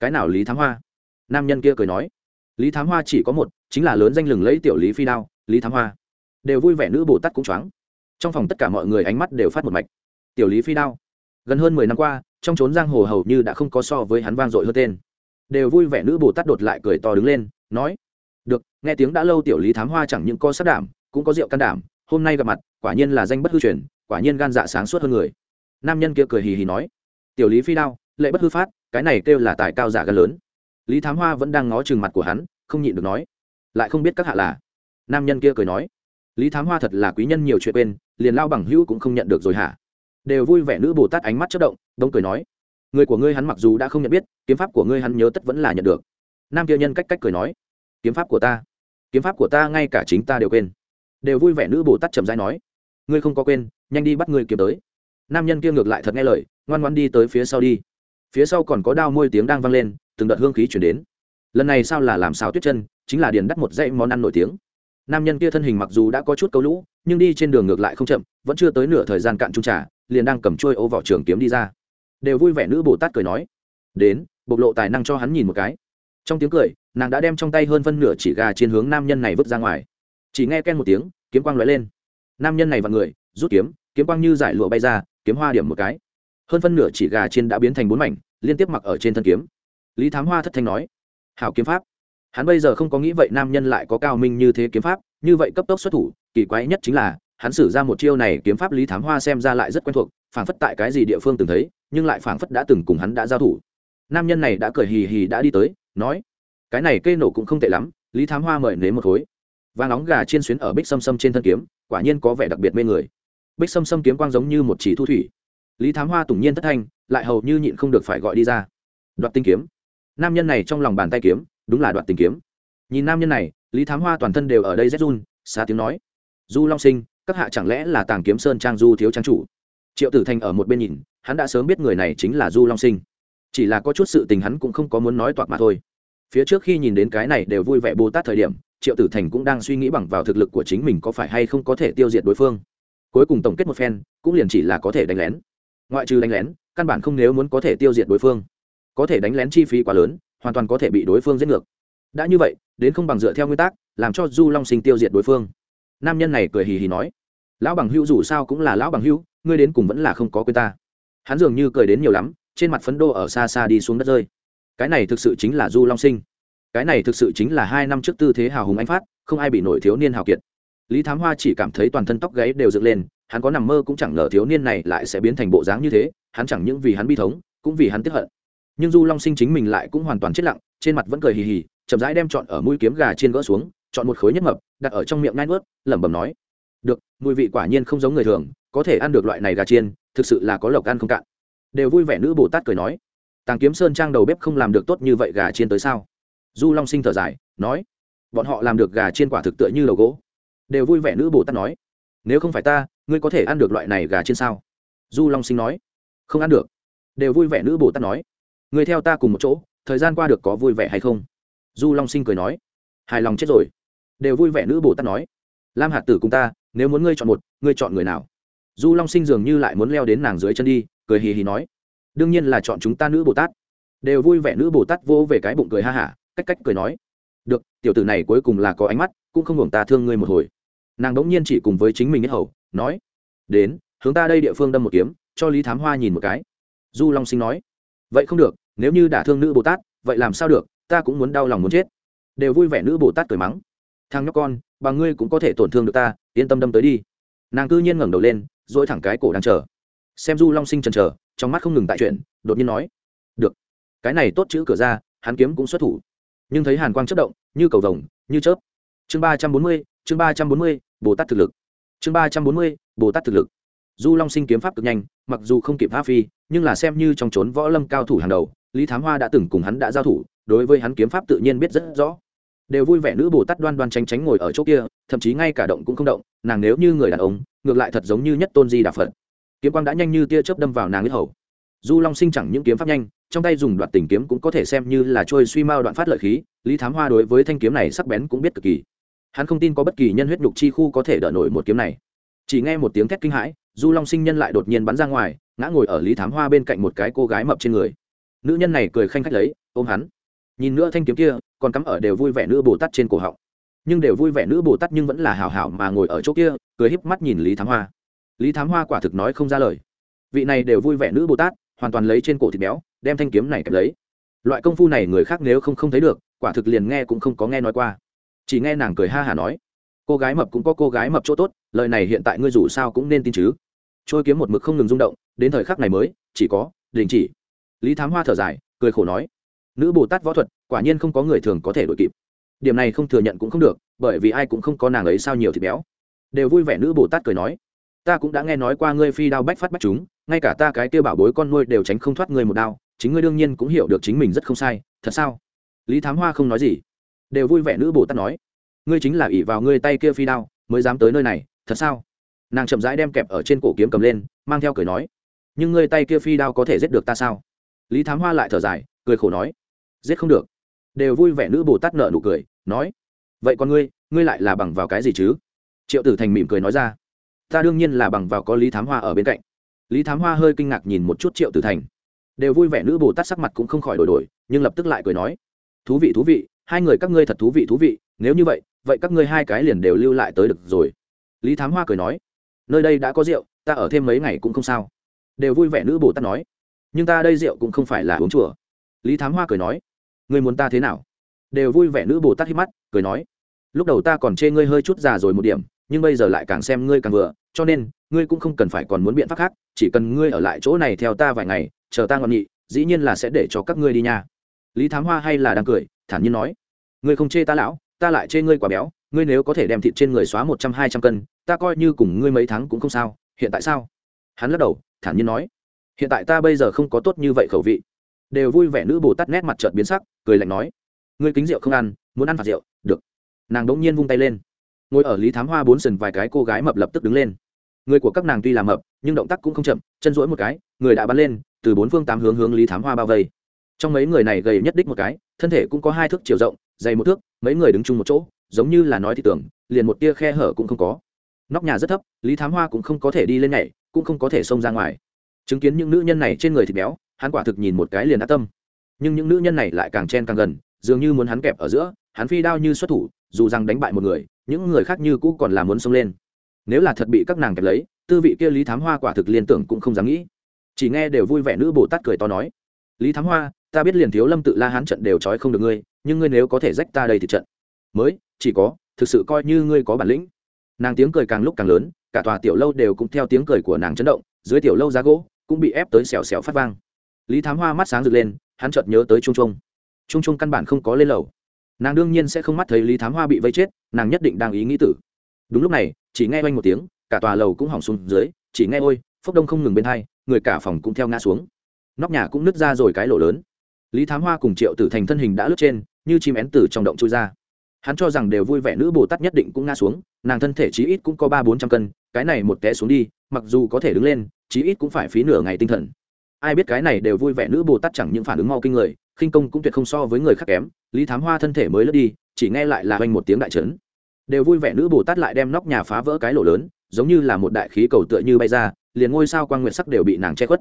A: Cái nào lý thám hoa? Nam nhân kia cười nói, lý thám hoa chỉ có một, chính là lớn danh lừng lấy tiểu lý phi đao, lý thám hoa. Đều vui vẻ nữ bồ tát cũng choáng. Trong phòng tất cả mọi người ánh mắt đều phát một mạch. Tiểu lý phi đao, gần hơn mười năm qua, trong trốn giang hồ hầu như đã không có so với hắn vang dội hơn tên. Đều vui vẻ nữ bồ tát đột lại cười to đứng lên, nói, được, nghe tiếng đã lâu tiểu lý thám hoa chẳng những có sắc đảm, cũng có rượu can đảm, hôm nay gặp mặt quả nhiên là danh bất hư truyền, quả nhiên gan dạ sáng suốt hơn người. Nam nhân kia cười hì hì nói, tiểu lý phi đao, lệ bất hư phát, cái này kêu là tài cao giả gan lớn. Lý thám hoa vẫn đang ngó chừng mặt của hắn, không nhịn được nói, lại không biết các hạ là. Nam nhân kia cười nói, lý thám hoa thật là quý nhân nhiều chuyện quên, liền lao bằng hữu cũng không nhận được rồi hả? Đều vui vẻ nữ bồ tát ánh mắt chất động đông cười nói, người của ngươi hắn mặc dù đã không nhận biết, kiếm pháp của ngươi hắn nhớ tất vẫn là nhận được. Nam kia nhân cách cách cười nói, kiếm pháp của ta, kiếm pháp của ta ngay cả chính ta đều quên. Đều vui vẻ nữ bồ tát trầm dai nói ngươi không có quên, nhanh đi bắt ngươi kiếm tới. Nam nhân kia ngược lại thật nghe lời, ngoan ngoan đi tới phía sau đi. Phía sau còn có đao môi tiếng đang vang lên, từng đợt hương khí chuyển đến. Lần này sao là làm xào tuyết chân, chính là điền đắt một dãy món ăn nổi tiếng. Nam nhân kia thân hình mặc dù đã có chút câu lũ, nhưng đi trên đường ngược lại không chậm, vẫn chưa tới nửa thời gian cạn trung trà, liền đang cầm trôi ô vỏ trường kiếm đi ra. Đều vui vẻ nữ bồ tát cười nói, đến, bộc lộ tài năng cho hắn nhìn một cái. Trong tiếng cười, nàng đã đem trong tay hơn phân nửa chỉ gà trên hướng nam nhân này vứt ra ngoài. Chỉ nghe ken một tiếng, kiếm quang lóe lên nam nhân này và người, rút kiếm kiếm quang như giải lụa bay ra, kiếm hoa điểm một cái. Hơn phân nửa chỉ gà trên đã biến thành bốn mảnh, liên tiếp mặc ở trên thân kiếm. Lý thám hoa thất thanh nói, hảo kiếm pháp. Hắn bây giờ không có nghĩ vậy nam nhân lại có cao minh như thế kiếm pháp, như vậy cấp tốc xuất thủ, kỳ quái nhất chính là, hắn sử ra một chiêu này kiếm pháp lý thám hoa xem ra lại rất quen thuộc, phảng phất tại cái gì địa phương từng thấy, nhưng lại phảng phất đã từng cùng hắn đã giao thủ. Nam nhân này đã cười hì hì đã đi tới, nói, cái này cây nổ cũng không tệ lắm, lý thám hoa mời nếm một khối và nóng gà chiên xuyến ở bích xâm xâm trên thân kiếm, quả nhiên có vẻ đặc biệt mê người. Bích xâm xâm kiếm quang giống như một chỉ thu thủy. Lý thám hoa tủng nhiên thất thanh, lại hầu như nhịn không được phải gọi đi ra. Đoạt tinh kiếm. Nam nhân này trong lòng bàn tay kiếm, đúng là đoạt tình kiếm. Nhìn nam nhân này, lý thám hoa toàn thân đều ở đây rét run xa tiếng nói. Du long sinh, các hạ chẳng lẽ là tàng kiếm sơn trang du thiếu trang chủ? Triệu tử thành ở một bên nhìn, hắn đã sớm biết người này chính là du long sinh. Chỉ là có chút sự tình hắn cũng không có muốn nói toạc mà thôi. Phía trước khi nhìn đến cái này đều vui vẻ bồ tát thời điểm triệu tử thành cũng đang suy nghĩ bằng vào thực lực của chính mình có phải hay không có thể tiêu diệt đối phương. Cuối cùng tổng kết một phen, cũng liền chỉ là có thể đánh lén. Ngoại trừ đánh lén, căn bản không nếu muốn có thể tiêu diệt đối phương. Có thể đánh lén chi phí quá lớn, hoàn toàn có thể bị đối phương giết ngược. Đã như vậy, đến không bằng dựa theo nguyên tắc, làm cho du long sinh tiêu diệt đối phương. Nam nhân này cười hì hì nói, lão bằng hữu dù sao cũng là lão bằng hữu, ngươi đến cùng vẫn là không có quên ta. Hắn dường như cười đến nhiều lắm, trên mặt phấn đô ở xa xa đi xuống đất rơi. Cái này thực sự chính là du long sinh cái này thực sự chính là hai năm trước tư thế hào hùng anh phát, không ai bị nổi thiếu niên hào kiệt. Lý thám hoa chỉ cảm thấy toàn thân tóc gáy đều dựng lên, hắn có nằm mơ cũng chẳng ngờ thiếu niên này lại sẽ biến thành bộ dáng như thế, hắn chẳng những vì hắn bi thống, cũng vì hắn tiếp hận. Nhưng du long sinh chính mình lại cũng hoàn toàn chết lặng, trên mặt vẫn cười hì hì, chậm rãi đem chọn ở mũi kiếm gà trên gỡ xuống, chọn một khối nhất mập, đặt ở trong miệng ngai nuốt, lẩm bẩm nói, được, mùi vị quả nhiên không giống người thường, có thể ăn được loại này gà chiên, thực sự là có lộc ăn không cạn. Đều vui vẻ nữ bồ tát cười nói, tàng kiếm sơn trang đầu bếp không làm được tốt như vậy gà chiên tới sao? Du long sinh thở dài, nói, bọn họ làm được gà chiên quả thực tựa như đầu gỗ. Đều vui vẻ nữ bồ tát nói, nếu không phải ta, ngươi có thể ăn được loại này gà chiên sao? Du long sinh nói, không ăn được. Đều vui vẻ nữ bồ tát nói người theo ta cùng một chỗ, thời gian qua được có vui vẻ hay không? Du long sinh cười nói, hài lòng chết rồi. Đều vui vẻ nữ bồ tát nói, lam hạt tử cùng ta, nếu muốn ngươi chọn một, ngươi chọn người nào? Du long sinh dường như lại muốn leo đến nàng dưới chân đi, cười hì hì nói, đương nhiên là chọn chúng ta nữ bồ tát. Đều vui vẻ nữ bồ tát vô về cái bụng cười ha hả cách cách cười nói, được, tiểu tử này cuối cùng là có ánh mắt, cũng không hưởng ta thương ngươi một hồi. Nàng đống nhiên chỉ cùng với chính mình nhất hầu, nói, đến, hướng ta đây địa phương đâm một kiếm, cho lý thám hoa nhìn một cái. Du long sinh nói, vậy không được, nếu như đả thương nữ bồ tát, vậy làm sao được, ta cũng muốn đau lòng muốn chết. Đều vui vẻ nữ bồ tát cười mắng, thằng nhóc con bà ngươi cũng có thể tổn thương được ta, yên tâm đâm tới đi. Nàng cư nhiên ngẩng đầu lên dỗi thẳng cái cổ đang chờ. Xem du long sinh chần chờ, trong mắt không ngừng tại chuyện đột nhiên nói, được, cái này tốt chữ cửa ra, hắn kiếm cũng xuất thủ nhưng thấy hàn quang chất động, như cầu vồng, như chớp. Chương ba trăm bốn mươi, chương ba trăm bốn mươi, bồ tát thực lực. Chương ba trăm bốn mươi, bồ tát thực lực. Du long sinh kiếm pháp cực nhanh, mặc dù không kịp pháp phi, nhưng là xem như trong trốn võ lâm cao thủ hàng đầu, lý thám hoa đã từng cùng hắn đã giao thủ, đối với hắn kiếm pháp tự nhiên biết rất rõ. Đều vui vẻ nữ bồ tát đoan đoan tranh tránh ngồi ở chỗ kia, thậm chí ngay cả động cũng không động, nàng nếu như người đàn ông, ngược lại thật giống như nhất tôn di đà phật. Kiếm quang đã nhanh như tia chớp đâm vào nàng huyết hầu. Du long sinh chẳng những kiếm pháp nhanh trong tay dùng đoạn tình kiếm cũng có thể xem như là trôi suy mao đoạn phát lợi khí, lý thám hoa đối với thanh kiếm này sắc bén cũng biết cực kỳ. Hắn không tin có bất kỳ nhân huyết nhục chi khu có thể đỡ nổi một kiếm này. Chỉ nghe một tiếng thét kinh hãi, du long sinh nhân lại đột nhiên bắn ra ngoài, ngã ngồi ở lý thám hoa bên cạnh một cái cô gái mập trên người. Nữ nhân này cười khanh khách lấy, ôm hắn. Nhìn nữa thanh kiếm kia, còn cắm ở đều vui vẻ nữ bồ tát trên cổ họng. Nhưng đều vui vẻ nữ bồ tát nhưng vẫn là hào hảo mà ngồi ở chỗ kia, cười híp mắt nhìn lý thám hoa. Lý thám hoa quả thực nói không ra lời. Vị này đều vui vẻ nữ bồ tát, hoàn toàn lấy trên cổ thịt béo đem thanh kiếm này kẹp lấy. Loại công phu này người khác nếu không không thấy được, quả thực liền nghe cũng không có nghe nói qua. Chỉ nghe nàng cười ha hả nói, cô gái mập cũng có cô gái mập chỗ tốt, lời này hiện tại ngươi dù sao cũng nên tin chứ. Trôi kiếm một mực không ngừng rung động, đến thời khắc này mới, chỉ có đình chỉ. Lý thám hoa thở dài, cười khổ nói, nữ bồ tát võ thuật, quả nhiên không có người thường có thể đội kịp. Điểm này không thừa nhận cũng không được, bởi vì ai cũng không có nàng ấy sao nhiều thịt béo. Đều vui vẻ nữ bồ tát cười nói, ta cũng đã nghe nói qua ngươi phi đao bách phát bách chúng, ngay cả ta cái tiêu bảo bối con nuôi đều tránh không thoát ngươi một đao chính ngươi đương nhiên cũng hiểu được chính mình rất không sai, thật sao? Lý thám hoa không nói gì. Đều vui vẻ nữ bồ tát nói, ngươi chính là ỷ vào ngươi tay kia phi đao, mới dám tới nơi này, thật sao? Nàng chậm rãi đem kẹp ở trên cổ kiếm cầm lên, mang theo cười nói, nhưng ngươi tay kia phi đao có thể giết được ta sao? Lý thám hoa lại thở dài, cười khổ nói, giết không được. Đều vui vẻ nữ bồ tát nợ nụ cười, nói, vậy còn ngươi ngươi lại là bằng vào cái gì chứ? Triệu tử thành mỉm cười nói ra, ta đương nhiên là bằng vào có lý thám hoa ở bên cạnh. Lý thám hoa hơi kinh ngạc nhìn một chút triệu tử thành đều vui vẻ, nữ bồ tát sắc mặt cũng không khỏi đổi đổi, nhưng lập tức lại cười nói, thú vị thú vị, hai người các ngươi thật thú vị thú vị, nếu như vậy vậy các ngươi hai cái liền đều lưu lại tới được rồi. Lý thám hoa cười nói, nơi đây đã có rượu, ta ở thêm mấy ngày cũng không sao. Đều vui vẻ, nữ bồ tát nói, nhưng ta đây rượu cũng không phải là uống chùa. Lý thám hoa cười nói người muốn ta thế nào? Đều vui vẻ, nữ bồ tát hít mắt, cười nói, lúc đầu ta còn chê ngươi hơi chút già rồi một điểm, nhưng bây giờ lại càng xem ngươi càng vừa, cho nên, ngươi cũng không cần phải còn muốn biện pháp khác, chỉ cần ngươi ở lại chỗ này theo ta vài ngày chờ ta ngọn nghị dĩ nhiên là sẽ để cho các ngươi đi nha. Lý thám hoa hay là đang cười, thản nhiên nói. Ngươi không chê ta lão, ta lại chê ngươi quả béo, ngươi nếu có thể đem thịt trên người xóa một trăm hai trăm cân, ta coi như cùng ngươi mấy tháng cũng không sao, hiện tại sao? Hắn lắc đầu, thản nhiên nói. Hiện tại ta bây giờ không có tốt như vậy khẩu vị. Đều vui vẻ nữ bồ tát nét mặt trợt biến sắc, cười lạnh nói. Ngươi kính rượu không ăn, muốn ăn phạt rượu, được. Nàng đ ỗ n g nhiên vung tay lên. Ngồi ở lý thám hoa bốn sần vài cái cô gái mập lập tức đứng lên. Người của các nàng tuy là mập, nhưng động tác cũng không chậm, chân rỗi một cái, người đã bắn lên từ bốn phương tám hướng hướng lý thám hoa bao vây. Trong mấy người này gầy nhất đích một cái, thân thể cũng có hai thước chiều rộng, dày một thước, mấy người đứng chung một chỗ, giống như là nói thì tưởng, liền một tia khe hở cũng không có. Nóc nhà rất thấp, lý thám hoa cũng không có thể đi lên nhảy, cũng không có thể xông ra ngoài. Chứng kiến những nữ nhân này trên người thịt béo, hắn quả thực nhìn một cái liền đã tâm. Nhưng những nữ nhân này lại càng chen càng gần, dường như muốn hắn kẹp ở giữa, hắn phi đao như xuất thủ, dù rằng đánh bại một người, những người khác như cũ còn là muốn xông lên. Nếu là thật bị các nàng kẹp lấy, tư vị kia lý thám hoa quả thực liên tưởng cũng không dám nghĩ chỉ nghe đều vui vẻ nữ bồ tát cười to nói, lý thám hoa, ta biết liền thiếu lâm tự la hán trận đều trói không được ngươi, nhưng ngươi nếu có thể rách ta đây thì trận. Mới, chỉ có, thực sự coi như ngươi có bản lĩnh. Nàng tiếng cười càng lúc càng lớn, cả tòa tiểu lâu đều cũng theo tiếng cười của nàng chấn động, dưới tiểu lâu giá gỗ cũng bị ép tới xèo xèo phát vang. Lý thám hoa mắt sáng rực lên, hắn chợt nhớ tới trung trung. Trung trung căn bản không có lên lầu. Nàng đương nhiên sẽ không mắt thấy lý thám hoa bị vây chết, nàng nhất định đang ý nghĩ tử. Đúng lúc này, chỉ nghe oanh một tiếng, cả tòa lầu cũng hỏng xuống dưới, chỉ nghe ôi phốc đông không ngừng bên hai, người cả phòng cũng theo ngã xuống. Nóc nhà cũng nứt ra rồi cái lỗ lớn. Lý thám hoa cùng triệu tử thành thân hình đã lướt trên, như chim én tử trong động trôi ra. Hắn cho rằng đều vui vẻ nữ bồ tát nhất định cũng ngã xuống, nàng thân thể chí ít cũng có ba bốn trăm cân, cái này một té xuống đi, mặc dù có thể đứng lên, chí ít cũng phải phí nửa ngày tinh thần. Ai biết cái này đều vui vẻ nữ bồ tát chẳng những phản ứng mau kinh người, khinh công cũng tuyệt không so với người khác kém, lý thám hoa thân thể mới lướt đi, chỉ nghe lại là oanh một tiếng đại trấn đều vui vẻ nữ bồ tát lại đem nóc nhà phá vỡ cái lỗ lớn, giống như là một đại khí cầu tựa như bay ra liền ngôi sao quang nguyệt sắc đều bị nàng che khuất.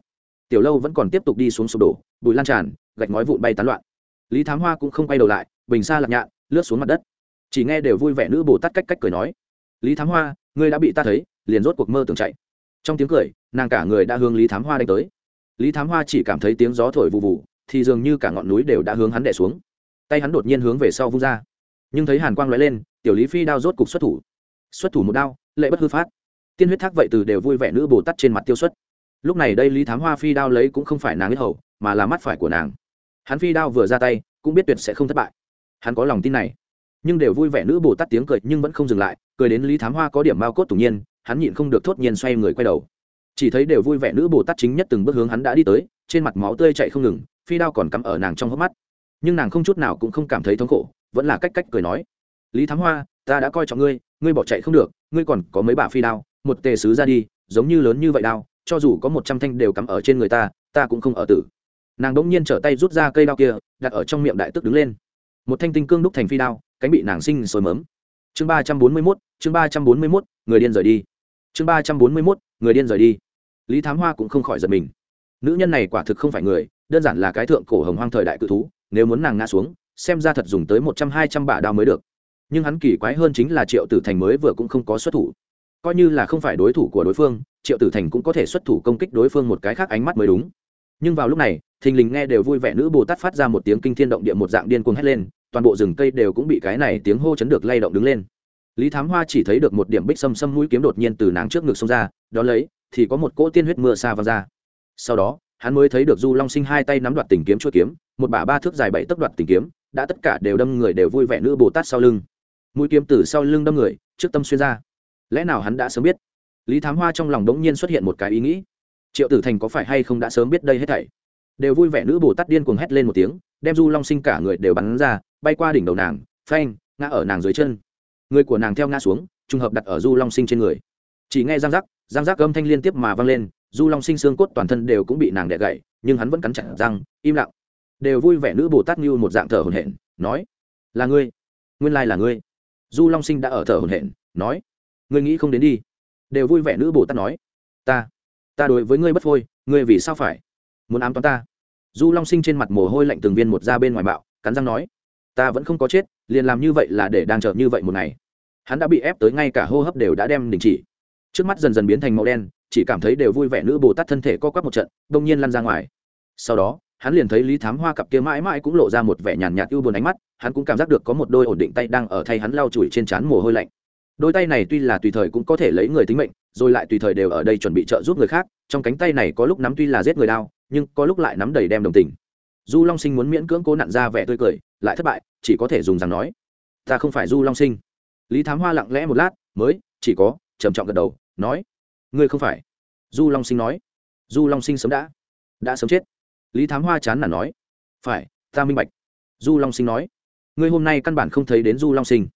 A: Tiểu lâu vẫn còn tiếp tục đi xuống sụp đổ, bụi lan tràn, gạch ngói vụn bay tán loạn. Lý thám hoa cũng không quay đầu lại, bình xa lạc nhạn, lướt xuống mặt đất. Chỉ nghe đều vui vẻ nữ bồ tát cách cách cười nói, lý thám hoa, ngươi đã bị ta thấy, liền rốt cuộc mơ tưởng chạy. Trong tiếng cười, nàng cả người đã hướng lý thám hoa đánh tới. Lý thám hoa chỉ cảm thấy tiếng gió thổi vụ vụ thì dường như cả ngọn núi đều đã hướng hắn đẻ xuống. Tay hắn đột nhiên hướng về sau vung ra. Nhưng thấy hàn quang lóe lên, tiểu lý phi đao rốt cục xuất thủ. Xuất thủ một đao, lệ bất hư phát tiên huyết thác vậy từ đều vui vẻ nữ bồ tát trên mặt tiêu xuất. Lúc này đây lý thám hoa phi đao lấy cũng không phải nàng biết hầu, mà là mắt phải của nàng. Hắn phi đao vừa ra tay, cũng biết tuyệt sẽ không thất bại. Hắn có lòng tin này. Nhưng đều vui vẻ nữ bồ tát tiếng cười nhưng vẫn không dừng lại, cười đến lý thám hoa có điểm bao cốt tủng nhiên, hắn nhịn không được thốt nhiên xoay người quay đầu. Chỉ thấy đều vui vẻ nữ bồ tát chính nhất từng bước hướng hắn đã đi tới, trên mặt máu tươi chạy không ngừng, phi đao còn cắm ở nàng trong hốc mắt. Nhưng nàng không chút nào cũng không cảm thấy thống khổ, vẫn là cách cách cười nói. Lý thám hoa, ta đã coi trọng ngươi ngươi bỏ chạy không được, ngươi còn có mấy bà phi đao một tề sứ ra đi, giống như lớn như vậy đao, cho dù có một trăm thanh đều cắm ở trên người ta ta cũng không ở tử. Nàng đ ỗ n g nhiên trở tay rút ra cây đao kia, đặt ở trong miệng đại tức đứng lên. Một thanh tinh cương đúc thành phi đao, cánh bị nàng sinh sôi mớm. Chương ba trăm bốn mươi mốt, chương ba trăm bốn mươi mốt, người điên rời đi. Chương ba trăm bốn mươi mốt, người điên rời đi. Lý thám hoa cũng không khỏi giật mình. Nữ nhân này quả thực không phải người, đơn giản là cái thượng cổ hồng hoang thời đại cự thú, nếu muốn nàng ngã xuống, xem ra thật dùng tới một trăm, hai trăm bả đao mới được. Nhưng hắn kỳ quái hơn chính là triệu tử thành mới vừa cũng không có xuất thủ coi như là không phải đối thủ của đối phương, triệu tử thành cũng có thể xuất thủ công kích đối phương một cái khác ánh mắt mới đúng. Nhưng vào lúc này, thình lình nghe đều vui vẻ nữ bồ tát phát ra một tiếng kinh thiên động địa một dạng điên cuồng hét lên, toàn bộ rừng cây đều cũng bị cái này tiếng hô chấn được lay động đứng lên. Lý thám hoa chỉ thấy được một điểm bích xâm xâm mũi kiếm đột nhiên từ nắng trước ngực xông ra, đó lấy, thì có một cỗ tiên huyết mưa xa vào ra. Sau đó, hắn mới thấy được du long sinh hai tay nắm đoạt tình kiếm chuỗi kiếm, một bả ba thước dài bảy tấc đoạt tình kiếm, đã tất cả đều đâm người đều vui vẻ nữ bồ tát sau lưng. Mũi kiếm từ sau lưng đâm người, trước tâm xuyên ra lẽ nào hắn đã sớm biết? Lý thám hoa trong lòng đống nhiên xuất hiện một cái ý nghĩ. Triệu tử thành có phải hay không đã sớm biết đây hết thảy? Đều vui vẻ nữ bồ tát điên cuồng hét lên một tiếng, đem du long sinh cả người đều bắn ra, bay qua đỉnh đầu nàng, phanh, ngã ở nàng dưới chân. Người của nàng theo ngã xuống, trùng hợp đặt ở du long sinh trên người. Chỉ nghe răng rắc răng rắc âm thanh liên tiếp mà vang lên, du long sinh xương cốt toàn thân đều cũng bị nàng đẻ gậy, nhưng hắn vẫn cắn chặt răng, im lặng. Đều vui vẻ nữ bồ tát như một dạng thở hồn hển, nói, là ngươi, nguyên lai là ngươi. Du long sinh đã ở thở hồn hển, nói ngươi nghĩ không đến đi. Đều vui vẻ nữ bồ tát nói. Ta ta đối với ngươi bất phôi ngươi vì sao phải? Muốn ám toán ta? Du long sinh trên mặt mồ hôi lạnh từng viên một ra bên ngoài bạo, cắn răng nói. Ta vẫn không có chết, liền làm như vậy là để đang chờ như vậy một ngày. Hắn đã bị ép tới ngay cả hô hấp đều đã đem đình chỉ. Trước mắt dần dần biến thành màu đen, chỉ cảm thấy đều vui vẻ nữ bồ tát thân thể co quắp một trận, đông nhiên lăn ra ngoài. Sau đó, hắn liền thấy lý thám hoa cặp kia mãi mãi cũng lộ ra một vẻ nhàn nhạt ưu buồn ánh mắt, hắn cũng cảm giác được có một đôi ổn định tay đang ở thay hắn lau chùi trên trán mồ hôi lạnh đôi tay này tuy là tùy thời cũng có thể lấy người tính mệnh, rồi lại tùy thời đều ở đây chuẩn bị trợ giúp người khác, trong cánh tay này có lúc nắm tuy là giết người đau, nhưng có lúc lại nắm đầy đem đồng tình. Du long sinh muốn miễn cưỡng cố nặn ra vẻ tươi cười, lại thất bại, chỉ có thể dùng rằng nói, ta không phải du long sinh. Lý thám hoa lặng lẽ một lát, mới, chỉ có, trầm trọng gật đầu, nói, ngươi không phải. Du long sinh nói, du long sinh sớm đã đã sớm chết. Lý thám hoa chán nản nói, phải, ta minh bạch. Du long sinh nói, ngươi hôm nay căn bản không thấy đến du long sinh.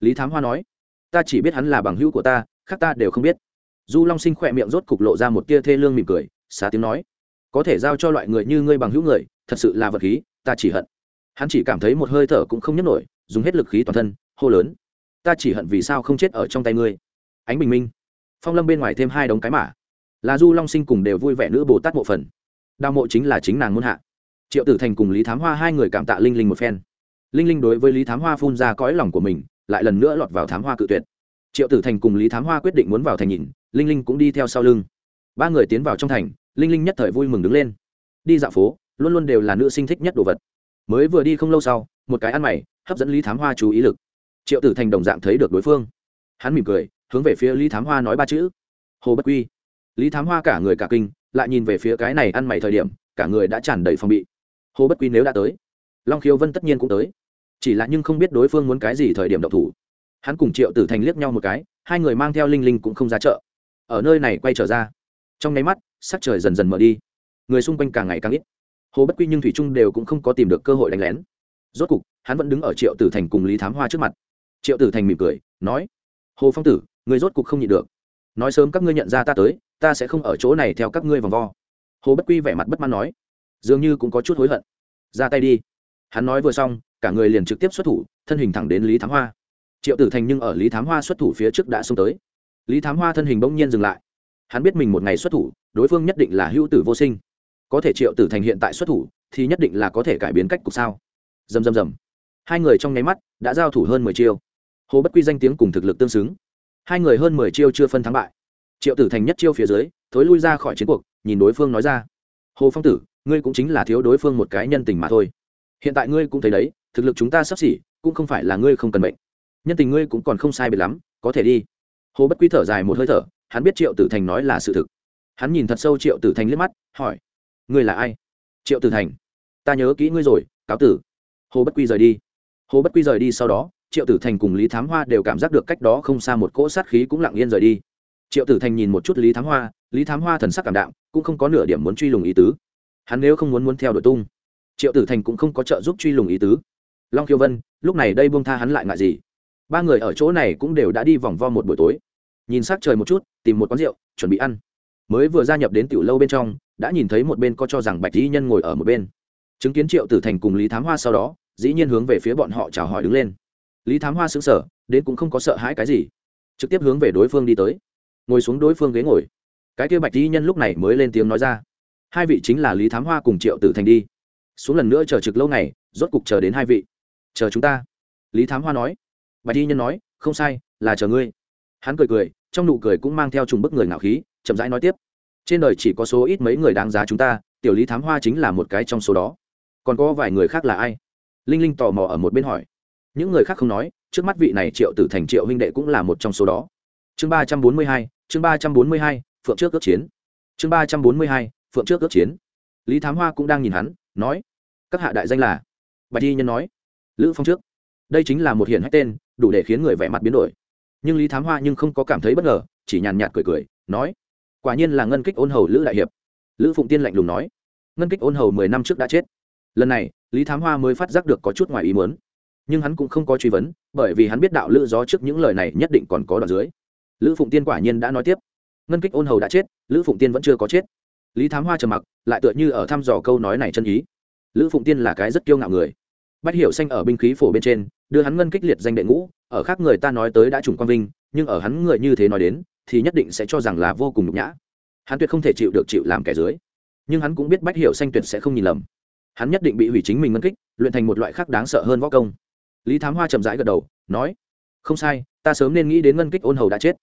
A: Lý thám hoa nói ta chỉ biết hắn là bằng hữu của ta, khác ta đều không biết. Du long sinh khỏe miệng rốt cục lộ ra một tia thê lương mỉm cười, xá tiếng nói. Có thể giao cho loại người như ngươi bằng hữu người, thật sự là vật khí, ta chỉ hận. Hắn chỉ cảm thấy một hơi thở cũng không nhấc nổi, dùng hết lực khí toàn thân, hô lớn. Ta chỉ hận vì sao không chết ở trong tay ngươi. Ánh bình minh. Phong lâm bên ngoài thêm hai đống cái mã. Là du long sinh cùng đều vui vẻ nữ bồ tát mộ phần. Đào mộ chính là chính nàng muôn hạ. Triệu tử thành cùng lý thám hoa hai người cảm tạ linh linh một phen. Linh linh đối với lý thám hoa phun ra cõi lòng của mình lại lần nữa lọt vào thám hoa cự tuyệt. Triệu tử thành cùng lý thám hoa quyết định muốn vào thành nhìn, linh linh cũng đi theo sau lưng. Ba người tiến vào trong thành, linh linh nhất thời vui mừng đứng lên. Đi dạo phố, luôn luôn đều là nữ sinh thích nhất đồ vật. Mới vừa đi không lâu sau, một cái ăn mày, hấp dẫn lý thám hoa chú ý lực. Triệu tử thành đồng dạng thấy được đối phương. Hắn mỉm cười, hướng về phía lý thám hoa nói ba chữ. Hồ bất quy. Lý thám hoa cả người cả kinh, lại nhìn về phía cái này ăn mày thời điểm, cả người đã tràn đầy phòng bị. Hồ bất quy nếu đã tới, long khiếu vân tất nhiên cũng tới chỉ là nhưng không biết đối phương muốn cái gì thời điểm độc thủ. Hắn cùng triệu tử thành liếc nhau một cái, hai người mang theo linh linh cũng không ra chợ. Ở nơi này quay trở ra. Trong nháy mắt, sắc trời dần dần mở đi. Người xung quanh càng ngày càng ít. Hồ bất quy nhưng thủy trung đều cũng không có tìm được cơ hội đánh lén. Rốt cục, hắn vẫn đứng ở triệu tử thành cùng lý thám hoa trước mặt. Triệu tử thành mỉm cười, nói, hồ phong tử, người rốt cục không nhịn được. Nói sớm các ngươi nhận ra ta tới, ta sẽ không ở chỗ này theo các ngươi vòng vo. Hồ bất quy vẻ mặt bất mãn nói, dường như cũng có chút hối hận. Ra tay đi. Hắn nói vừa xong cả người liền trực tiếp xuất thủ, thân hình thẳng đến lý thám hoa. Triệu tử thành nhưng ở lý thám hoa xuất thủ phía trước đã xông tới. Lý thám hoa thân hình bỗng nhiên dừng lại. Hắn biết mình một ngày xuất thủ, đối phương nhất định là hữu tử vô sinh. Có thể triệu tử thành hiện tại xuất thủ, thì nhất định là có thể cải biến cách cục sao? Dầm dầm dầm hai người trong nháy mắt đã giao thủ hơn mười chiêu. Hồ bất quy danh tiếng cùng thực lực tương xứng. Hai người hơn mười chiêu chưa phân thắng bại. Triệu tử thành nhất chiêu phía dưới, thối lui ra khỏi chiến cuộc, nhìn đối phương nói ra. Hồ phong tử, ngươi cũng chính là thiếu đối phương một cái nhân tình mà thôi hiện tại ngươi cũng thấy đấy, thực lực chúng ta sắp xỉ, cũng không phải là ngươi không cần bệnh nhân tình ngươi cũng còn không sai biệt lắm, có thể đi. Hồ bất quy thở dài một hơi thở, hắn biết triệu tử thành nói là sự thực. Hắn nhìn thật sâu triệu tử thành liếc mắt, hỏi, ngươi là ai? Triệu tử thành. Ta nhớ kỹ ngươi rồi, cáo tử. Hồ bất quy rời đi. Hồ bất quy rời đi sau đó, triệu tử thành cùng lý thám hoa đều cảm giác được cách đó không xa một cỗ sát khí cũng lặng yên rời đi. Triệu tử thành nhìn một chút lý thám hoa, lý thám hoa thần sắc cảm đạm, cũng không có nửa điểm muốn truy lùng ý tứ. Hắn nếu không muốn muốn theo đội tung triệu tử thành cũng không có trợ giúp truy lùng ý tứ. Long khiêu vân, lúc này đây buông tha hắn lại ngại gì? Ba người ở chỗ này cũng đều đã đi vòng vo một buổi tối. Nhìn s á c trời một chút, tìm một quán rượu, chuẩn bị ăn. Mới vừa gia nhập đến tiểu lâu bên trong, đã nhìn thấy một bên có cho rằng bạch dĩ nhân ngồi ở một bên. Chứng kiến triệu tử thành cùng lý thám hoa sau đó, dĩ nhiên hướng về phía bọn họ chào hỏi đứng lên. Lý thám hoa xứng sở đến cũng không có sợ hãi cái gì. Trực tiếp hướng về đối phương đi tới. Ngồi xuống đối phương ghế ngồi. Cái kia bạch dĩ nhân lúc này mới lên tiếng nói ra. Hai vị chính là lý thám hoa cùng triệu tử thành đi xuống lần nữa chờ trực lâu ngày, rốt cục chờ đến hai vị. Chờ chúng ta. Lý thám hoa nói. Bạch dĩ nhân nói, không sai, là chờ ngươi. Hắn cười cười, trong nụ cười cũng mang theo trùng bức người ngạo khí, chậm rãi nói tiếp. Trên đời chỉ có số ít mấy người đáng giá chúng ta, tiểu lý thám hoa chính là một cái trong số đó. Còn có vài người khác là ai? Linh linh tò mò ở một bên hỏi. Những người khác không nói, trước mắt vị này triệu tử thành triệu huynh đệ cũng là một trong số đó. Chương ba trăm bốn mươi hai, chương ba trăm bốn mươi hai, phượng trước ước chiến. Chương ba trăm bốn mươi hai, phượng trước ước chiến. Lý thám hoa cũng đang nhìn hắn, nói các hạ đại danh là bạch y nhân nói lữ phong trước đây chính là một hiển hách tên đủ để khiến người vẻ mặt biến đổi nhưng lý thám hoa nhưng không có cảm thấy bất ngờ chỉ nhàn nhạt cười cười nói quả nhiên là ngân kích ôn hầu lữ đại hiệp lữ phụng tiên lạnh lùng nói ngân kích ôn hầu mười năm trước đã chết lần này lý thám hoa mới phát giác được có chút ngoài ý muốn nhưng hắn cũng không có truy vấn bởi vì hắn biết đạo lữ gió trước những lời này nhất định còn có đoạn dưới lữ phụng tiên quả nhiên đã nói tiếp ngân kích ôn hầu đã chết lữ phụng tiên vẫn chưa có chết lý thám hoa trầm mặc lại tựa như ở thăm dò câu nói này chân ý lữ phụng tiên là cái rất kiêu ngạo người. Bách hiểu xanh ở binh khí phổ bên trên, đưa hắn ngân kích liệt danh đệ ngũ, ở khác người ta nói tới đã trùng quang vinh, nhưng ở hắn người như thế nói đến, thì nhất định sẽ cho rằng là vô cùng nhục nhã. Hắn tuyệt không thể chịu được chịu làm kẻ dưới. Nhưng hắn cũng biết bách hiểu xanh tuyệt sẽ không nhìn lầm. Hắn nhất định bị hủy chính mình ngân kích, luyện thành một loại khác đáng sợ hơn võ công. Lý thám hoa chậm rãi gật đầu, nói, không sai, ta sớm nên nghĩ đến ngân kích ôn hầu đã chết.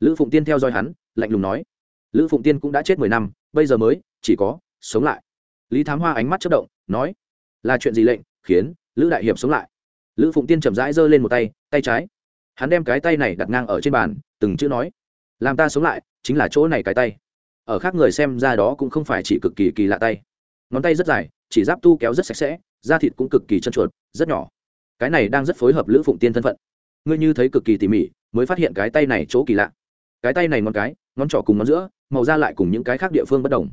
A: Lữ phụng tiên theo dõi hắn, lạnh lùng nói, lữ phụng tiên cũng đã chết mười năm, bây giờ mới chỉ có sống lại. Lý thám hoa ánh mắt chất động nói, là chuyện gì lệnh, khiến lữ đại hiệp sống lại? Lữ phụng tiên chậm rãi giơ lên một tay tay trái. Hắn đem cái tay này đặt ngang ở trên bàn, từng chữ nói, làm ta sống lại chính là chỗ này cái tay. Ở khác người xem ra đó cũng không phải chỉ cực kỳ kỳ lạ tay. Ngón tay rất dài, chỉ giáp tu kéo rất sạch sẽ, da thịt cũng cực kỳ chân chuột rất nhỏ. Cái này đang rất phối hợp lữ phụng tiên thân phận. Ngươi như thấy cực kỳ tỉ mỉ, mới phát hiện cái tay này chỗ kỳ lạ. Cái tay này ngón cái, ngón trỏ cùng ngón giữa, màu da lại cùng những cái khác địa phương bất đồng.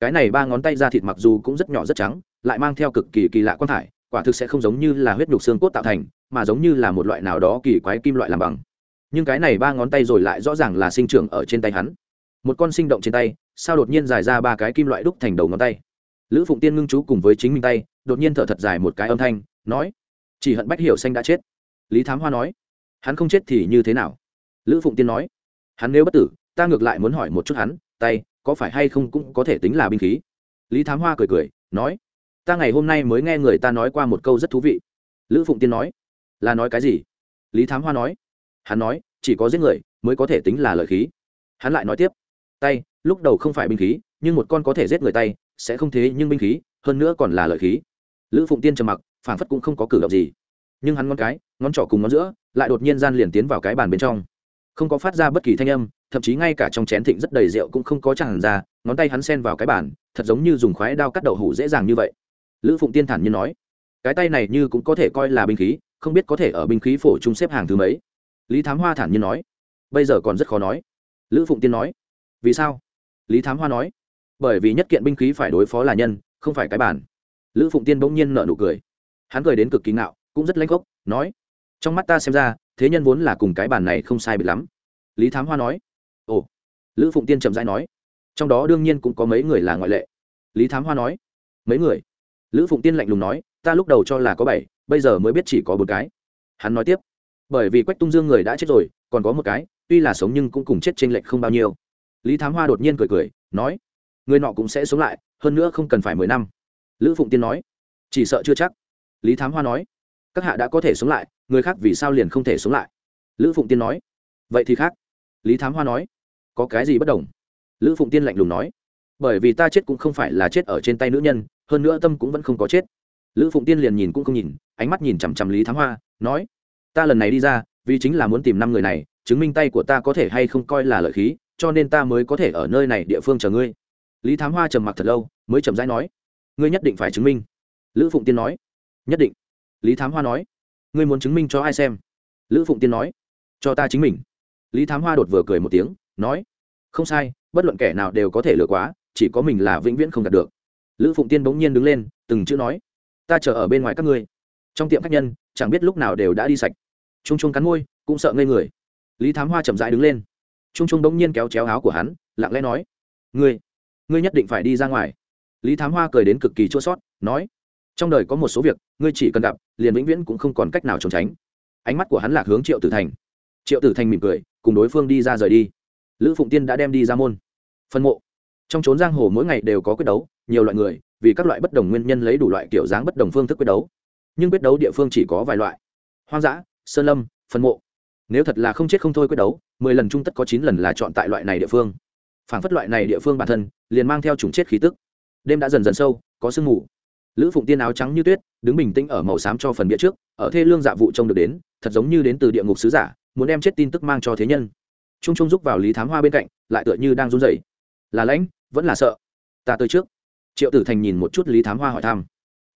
A: Cái này ba ngón tay da thịt mặc dù cũng rất nhỏ rất trắng lại mang theo cực kỳ kỳ lạ quan thải, quả thực sẽ không giống như là huyết nhục xương cốt tạo thành, mà giống như là một loại nào đó kỳ quái kim loại làm bằng. Nhưng cái này ba ngón tay rồi lại rõ ràng là sinh trưởng ở trên tay hắn. Một con sinh động trên tay, sao đột nhiên dài ra ba cái kim loại đúc thành đầu ngón tay. Lữ phụng tiên ngưng chú cùng với chính mình tay, đột nhiên thở thật dài một cái âm thanh, nói, chỉ hận bách hiểu xanh đã chết. Lý thám hoa nói, hắn không chết thì như thế nào? Lữ phụng tiên nói, hắn nếu bất tử, ta ngược lại muốn hỏi một chút hắn, tay, có phải hay không cũng có thể tính là binh khí? Lý thám hoa cười cười, nói ta ngày hôm nay mới nghe người ta nói qua một câu rất thú vị. Lữ phụng tiên nói, là nói cái gì? Lý thám hoa nói, hắn nói, chỉ có giết người mới có thể tính là lợi khí. Hắn lại nói tiếp, tay, lúc đầu không phải binh khí, nhưng một con có thể giết người tay, sẽ không thế nhưng binh khí, hơn nữa còn là lợi khí. Lữ phụng tiên trầm mặc phản phất cũng không có cử động gì. Nhưng hắn ngón cái, ngón trỏ cùng ngón giữa, lại đột nhiên gian liền tiến vào cái bàn bên trong. Không có phát ra bất kỳ thanh âm, thậm chí ngay cả trong chén thịnh rất đầy rượu cũng không có chẳng ra, ngón tay hắn sen vào cái bàn, thật giống như dùng khoái đao cắt đậu hủ dễ dàng như vậy lữ phụng tiên thản nhiên nói, cái tay này như cũng có thể coi là binh khí, không biết có thể ở binh khí phổ trung xếp hàng thứ mấy. Lý thám hoa thản nhiên nói, bây giờ còn rất khó nói. Lữ phụng tiên nói, vì sao? Lý thám hoa nói, bởi vì nhất kiện binh khí phải đối phó là nhân, không phải cái bản. Lữ phụng tiên bỗng nhiên nợ nụ cười. Hắn cười đến cực kỳ ngạo, cũng rất lãnh gốc nói, trong mắt ta xem ra, thế nhân vốn là cùng cái bản này không sai bị lắm. Lý thám hoa nói, ồ. Lữ phụng tiên chậm rãi nói, trong đó đương nhiên cũng có mấy người là ngoại lệ. Lý thám hoa nói, mấy người? Lữ phụng tiên lạnh lùng nói, ta lúc đầu cho là có bảy, bây giờ mới biết chỉ có bốn cái. Hắn nói tiếp, bởi vì quách tung dương người đã chết rồi, còn có một cái, tuy là sống nhưng cũng cùng chết t r ê n lệch không bao nhiêu. Lý thám hoa đột nhiên cười cười, nói, người nọ cũng sẽ sống lại, hơn nữa không cần phải mười năm. Lữ phụng tiên nói, chỉ sợ chưa chắc. Lý thám hoa nói, các hạ đã có thể sống lại, người khác vì sao liền không thể sống lại? Lữ phụng tiên nói, vậy thì khác. Lý thám hoa nói, có cái gì bất đồng? Lữ phụng tiên lạnh lùng nói bởi vì ta chết cũng không phải là chết ở trên tay nữ nhân, hơn nữa tâm cũng vẫn không có chết. Lữ phụng tiên liền nhìn cũng không nhìn, ánh mắt nhìn chằm chằm lý thám hoa, nói, ta lần này đi ra, vì chính là muốn tìm năm người này, chứng minh tay của ta có thể hay không coi là lợi khí, cho nên ta mới có thể ở nơi này địa phương chờ ngươi. Lý thám hoa trầm mặc thật lâu, mới chầm rãi nói, ngươi nhất định phải chứng minh. Lữ phụng tiên nói, nhất định. Lý thám hoa nói, ngươi muốn chứng minh cho ai xem? Lữ phụng tiên nói, cho ta chính mình. Lý thám hoa đột vừa cười một tiếng, nói, không sai, bất luận kẻ nào đều có thể lừa quá chỉ có mình là vĩnh viễn không đạt được. Lữ phụng tiên bỗng nhiên đứng lên, từng chữ nói, ta chờ ở bên ngoài các ngươi. Trong tiệm khách nhân, chẳng biết lúc nào đều đã đi sạch. T r u n g t r u n g cắn môi, cũng sợ ngây người. Lý thám hoa chậm rãi đứng lên. T r u n g t r u n g bỗng nhiên kéo chéo áo của hắn, lặng lẽ nói, ngươi ngươi nhất định phải đi ra ngoài. Lý thám hoa cười đến cực kỳ chua sót nói, trong đời có một số việc, ngươi chỉ cần gặp, liền vĩnh viễn cũng không còn cách nào trốn tránh. Ánh mắt của hắn lạc hướng triệu tử thành. Triệu tử thành mỉm cười, cùng đối phương đi ra rời đi. Lữ phụng tiên đã đem đi ra môn. Phân mộ trong trốn giang hồ mỗi ngày đều có quyết đấu, nhiều loại người, vì các loại bất đồng nguyên nhân lấy đủ loại kiểu dáng bất đồng phương thức quyết đấu. Nhưng quyết đấu địa phương chỉ có vài loại. Hoang dã, sơn lâm, phân mộ. Nếu thật là không chết không thôi quyết đấu, mười lần trung tất có chín lần là chọn tại loại này địa phương. Phản phất loại này địa phương bản thân, liền mang theo chủng chết khí tức. Đêm đã dần dần sâu, có sương mù. Lữ phụng tiên áo trắng như tuyết, đứng bình tĩnh ở màu xám cho phần bia trước, ở thê lương dạ vụ trông được đến, thật giống như đến từ địa ngục sứ giả, muốn đem chết tin tức mang cho thế nhân. Trung trung giúp vào lý thám hoa bên cạnh, lại tựa như đang run rẩy. Là lãnh vẫn là sợ. Ta tới trước. Triệu tử thành nhìn một chút lý thám hoa hỏi thăm.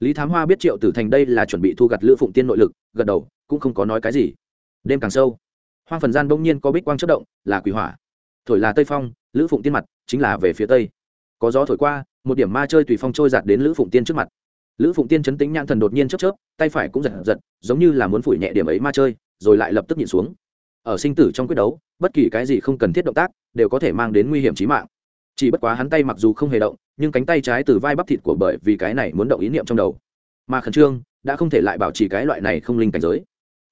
A: Lý thám hoa biết triệu tử thành đây là chuẩn bị thu gặt lữ phụng tiên nội lực, gật đầu, cũng không có nói cái gì. Đêm càng sâu, hoang phần gian bỗng nhiên có bích quang chất động, là quỷ hỏa. Thổi là tây phong, lữ phụng tiên mặt, chính là về phía tây. Có gió thổi qua, một điểm ma chơi tùy phong trôi giạt đến lữ phụng tiên trước mặt. Lữ phụng tiên chấn tính nhãn thần đột nhiên chớp chớp, tay phải cũng giật giật, giống như là muốn phủi nhẹ điểm ấy ma chơi, rồi lại lập tức nhịn xuống. Ở sinh tử trong quyết đấu, bất kỳ cái gì không cần thiết động tác, đều có thể mang đến nguy hiểm trí mạng chỉ bất quá hắn tay mặc dù không hề động, nhưng cánh tay trái từ vai bắp thịt của bởi vì cái này muốn động ý niệm trong đầu. Mà khẩn trương, đã không thể lại bảo trì cái loại này không linh cảnh giới.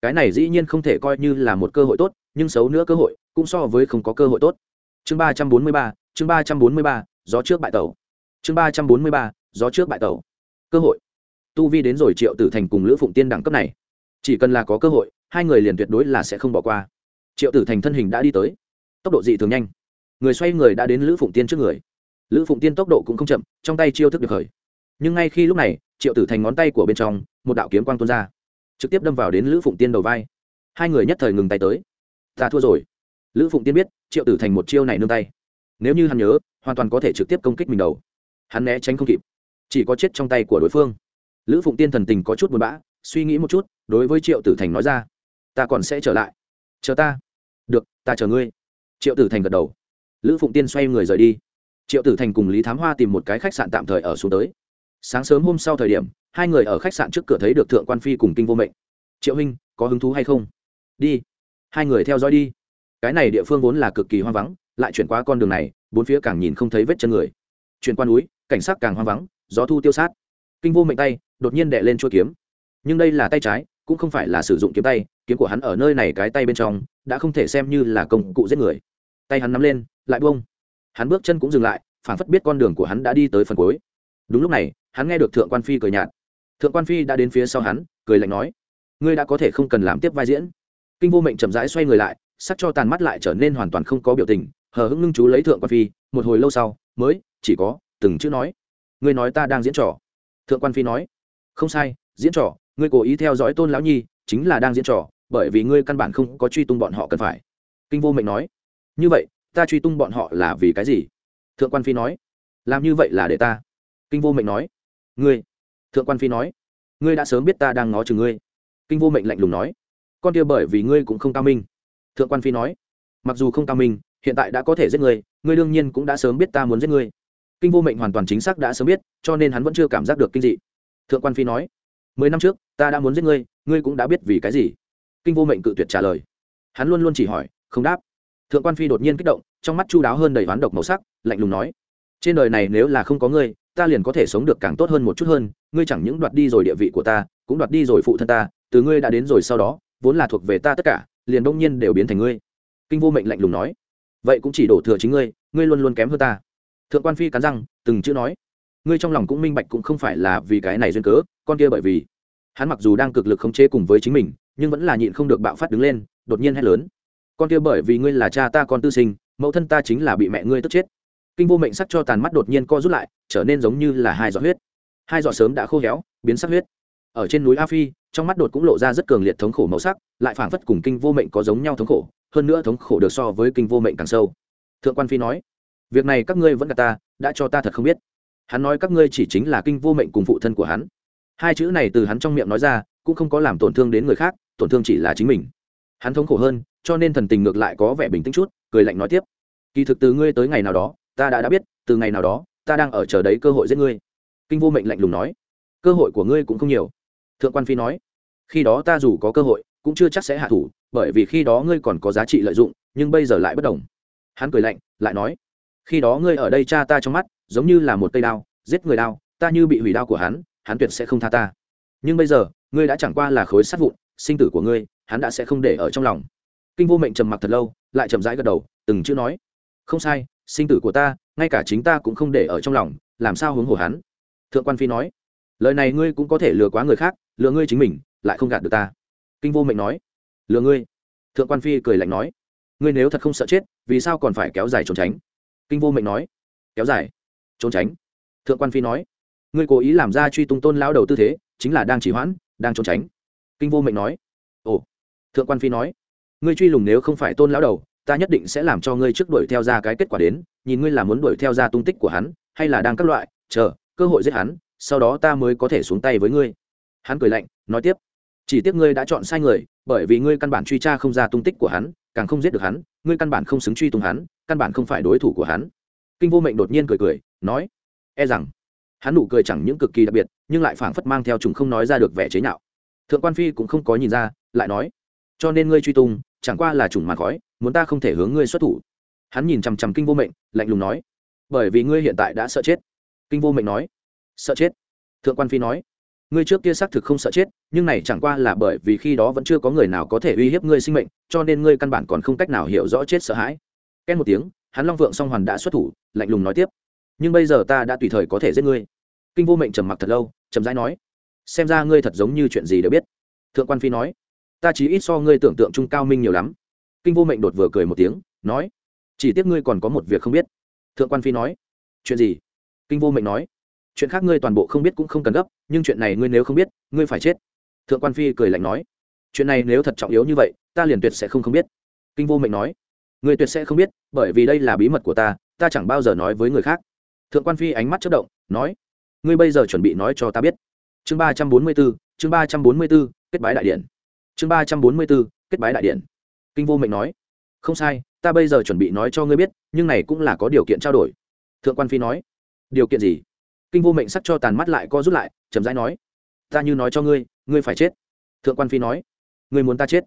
A: Cái này dĩ nhiên không thể coi như là một cơ hội tốt, nhưng xấu nữa cơ hội, cũng so với không có cơ hội tốt. Chương ba trăm bốn mươi ba, chương ba trăm bốn mươi ba, gió trước bại tàu chương ba trăm bốn mươi ba, gió trước bại tàu cơ hội. Tu vi đến rồi triệu tử thành cùng lữ phụng tiên đẳng cấp này. Chỉ cần là có cơ hội, hai người liền tuyệt đối là sẽ không bỏ qua. Triệu tử thành thân hình đã đi tới. Tốc độ dị thường nhanh người xoay người đã đến lữ phụng tiên trước người lữ phụng tiên tốc độ cũng không chậm trong tay chiêu thức được khởi nhưng ngay khi lúc này triệu tử thành ngón tay của bên trong một đạo kiếm quang tuôn ra trực tiếp đâm vào đến lữ phụng tiên đầu vai hai người nhất thời ngừng tay tới ta thua rồi lữ phụng tiên biết triệu tử thành một chiêu này nương tay nếu như hắn nhớ hoàn toàn có thể trực tiếp công kích mình đầu hắn né tránh không kịp chỉ có chết trong tay của đối phương lữ phụng tiên thần tình có chút buồn bã suy nghĩ một chút đối với triệu tử thành nói ra ta còn sẽ trở lại chờ ta được ta chờ ngươi triệu tử thành gật đầu lữ phụng tiên xoay người rời đi. Triệu tử thành cùng lý thám hoa tìm một cái khách sạn tạm thời ở xuống tới. Sáng sớm hôm sau thời điểm, hai người ở khách sạn trước cửa thấy được thượng quan phi cùng kinh vô mệnh. Triệu huynh, có hứng thú hay không? Đi. Hai người theo dõi đi. Cái này địa phương vốn là cực kỳ hoang vắng, lại chuyển qua con đường này, bốn phía càng nhìn không thấy vết chân người. Chuyển qua núi, cảnh sát càng hoang vắng, gió thu tiêu sát. Kinh vô mệnh tay đột nhiên đệ lên chuôi kiếm. Nhưng đây là tay trái, cũng không phải là sử dụng kiếm tay, kiếm của hắn ở nơi này cái tay bên trong, đã không thể xem như là công cụ giết người tay hắn nắm lên, lại buông. Hắn bước chân cũng dừng lại phản phất biết con đường của hắn đã đi tới phần cuối. Đúng lúc này, hắn nghe được thượng quan phi cười nhạt. Thượng quan phi đã đến phía sau hắn, cười lạnh nói, ngươi đã có thể không cần làm tiếp vai diễn. Kinh vô mệnh chậm rãi xoay người lại, sắc cho tàn mắt lại trở nên hoàn toàn không có biểu tình, hờ hững ngưng chú lấy thượng quan phi, một hồi lâu sau, mới chỉ có từng chữ nói, ngươi nói ta đang diễn trò. Thượng quan phi nói, không sai, diễn trò, ngươi cố ý theo dõi tôn lão nhi, chính là đang diễn trò, bởi vì ngươi căn bản không có truy tung bọn họ cần phải. Kinh vô mệnh nói như vậy, ta truy tung bọn họ là vì cái gì? Thượng quan phi nói. Làm như vậy là để ta. Kinh vô mệnh nói. Ngươi. Thượng quan phi nói. Ngươi đã sớm biết ta đang ngó chừng ngươi. Kinh vô mệnh lạnh lùng nói. Con kia bởi vì ngươi cũng không cao minh. Thượng quan phi nói. Mặc dù không cao minh, hiện tại đã có thể giết ngươi ngươi đương nhiên cũng đã sớm biết ta muốn giết ngươi. Kinh vô mệnh hoàn toàn chính xác đã sớm biết, cho nên hắn vẫn chưa cảm giác được kinh dị. Thượng quan phi nói. Mười năm trước, ta đã muốn giết ngươi ngươi cũng đã biết vì cái gì? Kinh vô mệnh cự tuyệt trả lời. Hắn luôn luôn chỉ hỏi, không đáp thượng quan phi đột nhiên kích động, trong mắt chu đáo hơn đầy hoán độc màu sắc, lạnh lùng nói, trên đời này nếu là không có ngươi, ta liền có thể sống được càng tốt hơn một chút hơn, ngươi chẳng những đoạt đi rồi địa vị của ta, cũng đoạt đi rồi phụ thân ta, từ ngươi đã đến rồi sau đó, vốn là thuộc về ta tất cả, liền đông nhiên đều biến thành ngươi. Kinh vô mệnh lạnh lùng nói, vậy cũng chỉ đổ thừa chính ngươi ngươi luôn luôn kém hơn ta. Thượng quan phi cắn răng, từng chữ nói, ngươi trong lòng cũng minh bạch cũng không phải là vì cái này duyên cớ, con kia bởi vì hắn mặc dù đang cực lực khống chế cùng với chính mình, nhưng vẫn là nhịn không được bạo phát đứng lên, đột nhiên hét lớn con kia bởi vì ngươi là cha ta con tư sinh, mẫu thân ta chính là bị mẹ ngươi tức chết. Kinh vô mệnh sắc cho tàn mắt đột nhiên co rút lại, trở nên giống như là hai giọt huyết. Hai giọt sớm đã khô héo, biến sắc huyết. Ở trên núi a phi, trong mắt đột cũng lộ ra rất cường liệt thống khổ màu sắc, lại phảng phất cùng kinh vô mệnh có giống nhau thống khổ, hơn nữa thống khổ được so với kinh vô mệnh càng sâu. Thượng quan phi nói, việc này các ngươi vẫn gạt ta, đã cho ta thật không biết. Hắn nói, các ngươi chỉ chính là kinh vô mệnh cùng phụ thân của hắn. Hai chữ này từ hắn trong miệng nói ra, cũng không có làm tổn thương đến người khác, tổn thương chỉ là chính mình hắn thống khổ hơn, cho nên thần tình ngược lại có vẻ bình tĩnh chút, cười lạnh nói tiếp. Kỳ thực từ ngươi tới ngày nào đó, ta đã đã biết, từ ngày nào đó, ta đang ở chờ đấy cơ hội giết ngươi. Kinh vô mệnh lạnh lùng nói. Cơ hội của ngươi cũng không nhiều. Thượng quan phi nói. Khi đó ta dù có cơ hội, cũng chưa chắc sẽ hạ thủ, bởi vì khi đó ngươi còn có giá trị lợi dụng, nhưng bây giờ lại bất đồng. Hắn cười lạnh, lại nói. Khi đó ngươi ở đây cha ta trong mắt, giống như là một cây đao, giết người đao, ta như bị hủy đao của hắn hắn tuyệt sẽ không tha ta. Nhưng bây giờ, ngươi đã chẳng qua là khối sát vụn, sinh tử của ngươi hắn đã sẽ không để ở trong lòng. Kinh vô mệnh trầm mặc thật lâu, lại chậm rãi gật đầu, từng chữ nói, không sai, sinh tử của ta, ngay cả chính ta cũng không để ở trong lòng, làm sao hướng hồ hắn? Thượng quan phi nói, lời này ngươi cũng có thể lừa quá người khác, lừa ngươi chính mình, lại không gạt được ta. Kinh vô mệnh nói, lừa ngươi? Thượng quan phi cười lạnh nói, ngươi nếu thật không sợ chết, vì sao còn phải kéo dài trốn tránh? Kinh vô mệnh nói, kéo dài? Trốn tránh? Thượng quan phi nói, ngươi cố ý làm ra truy tung tôn lao đầu tư thế, chính là đang chỉ hoãn, đang trốn tránh. Kinh vô mệnh nói, ồ thượng quan phi nói, ngươi truy lùng nếu không phải tôn lão đầu, ta nhất định sẽ làm cho ngươi trước đuổi theo ra cái kết quả đến, nhìn ngươi là muốn đuổi theo ra tung tích của hắn, hay là đang các loại, chờ, cơ hội giết hắn, sau đó ta mới có thể xuống tay với ngươi. Hắn cười lạnh, nói tiếp, chỉ tiếc ngươi đã chọn sai người, bởi vì ngươi căn bản truy tra không ra tung tích của hắn, càng không giết được hắn, ngươi căn bản không xứng truy tung hắn, căn bản không phải đối thủ của hắn. Kinh vô mệnh đột nhiên cười cười, nói e rằng. Hắn nụ cười chẳng những cực kỳ đặc biệt, nhưng lại phảng phất mang theo chúng không nói ra được vẻ chế nhạo. Thượng quan phi cũng không có nhìn ra, lại nói cho nên ngươi truy tung, chẳng qua là chủng màn khói, muốn ta không thể hướng ngươi xuất thủ. Hắn nhìn chằm chằm kinh vô mệnh, lạnh lùng nói, bởi vì ngươi hiện tại đã sợ chết. Kinh vô mệnh nói, sợ chết? Thượng quan phi nói, ngươi trước kia xác thực không sợ chết, nhưng này chẳng qua là bởi vì khi đó vẫn chưa có người nào có thể uy hiếp ngươi sinh mệnh, cho nên ngươi căn bản còn không cách nào hiểu rõ chết sợ hãi. Két một tiếng, hắn long vượng song hoàn đã xuất thủ, lạnh lùng nói tiếp, nhưng bây giờ ta đã tùy thời có thể giết ngươi. Kinh vô mệnh trầm mặc thật lâu trầm rãi nói, xem ra ngươi thật giống như chuyện gì đều biết. Thượng quan phi nói ta chỉ ít so ngươi tưởng tượng trung cao minh nhiều lắm. Kinh vô mệnh đột vừa cười một tiếng, nói, chỉ tiếc ngươi còn có một việc không biết. Thượng quan phi nói, chuyện gì? Kinh vô mệnh nói, chuyện khác ngươi toàn bộ không biết cũng không cần gấp, nhưng chuyện này ngươi nếu không biết, ngươi phải chết. Thượng quan phi cười lạnh nói, chuyện này nếu thật trọng yếu như vậy, ta liền tuyệt sẽ không không biết. Kinh vô mệnh nói, ngươi tuyệt sẽ không biết, bởi vì đây là bí mật của ta ta chẳng bao giờ nói với người khác. Thượng quan phi ánh mắt chất động, nói, ngươi bây giờ chuẩn bị nói cho ta biết. Chương ba trăm bốn mươi b ố chương ba trăm bốn mươi b ố kết bái đại điện chương ba trăm bốn mươi b ố kết bái đại điện. Kinh vô mệnh nói, không sai, ta bây giờ chuẩn bị nói cho ngươi biết, nhưng này cũng là có điều kiện trao đổi. Thượng quan phi nói, điều kiện gì? Kinh vô mệnh sắc cho tàn mắt lại co rút lại, chậm rãi nói, ta như nói cho ngươi ngươi phải chết. Thượng quan phi nói, ngươi muốn ta chết?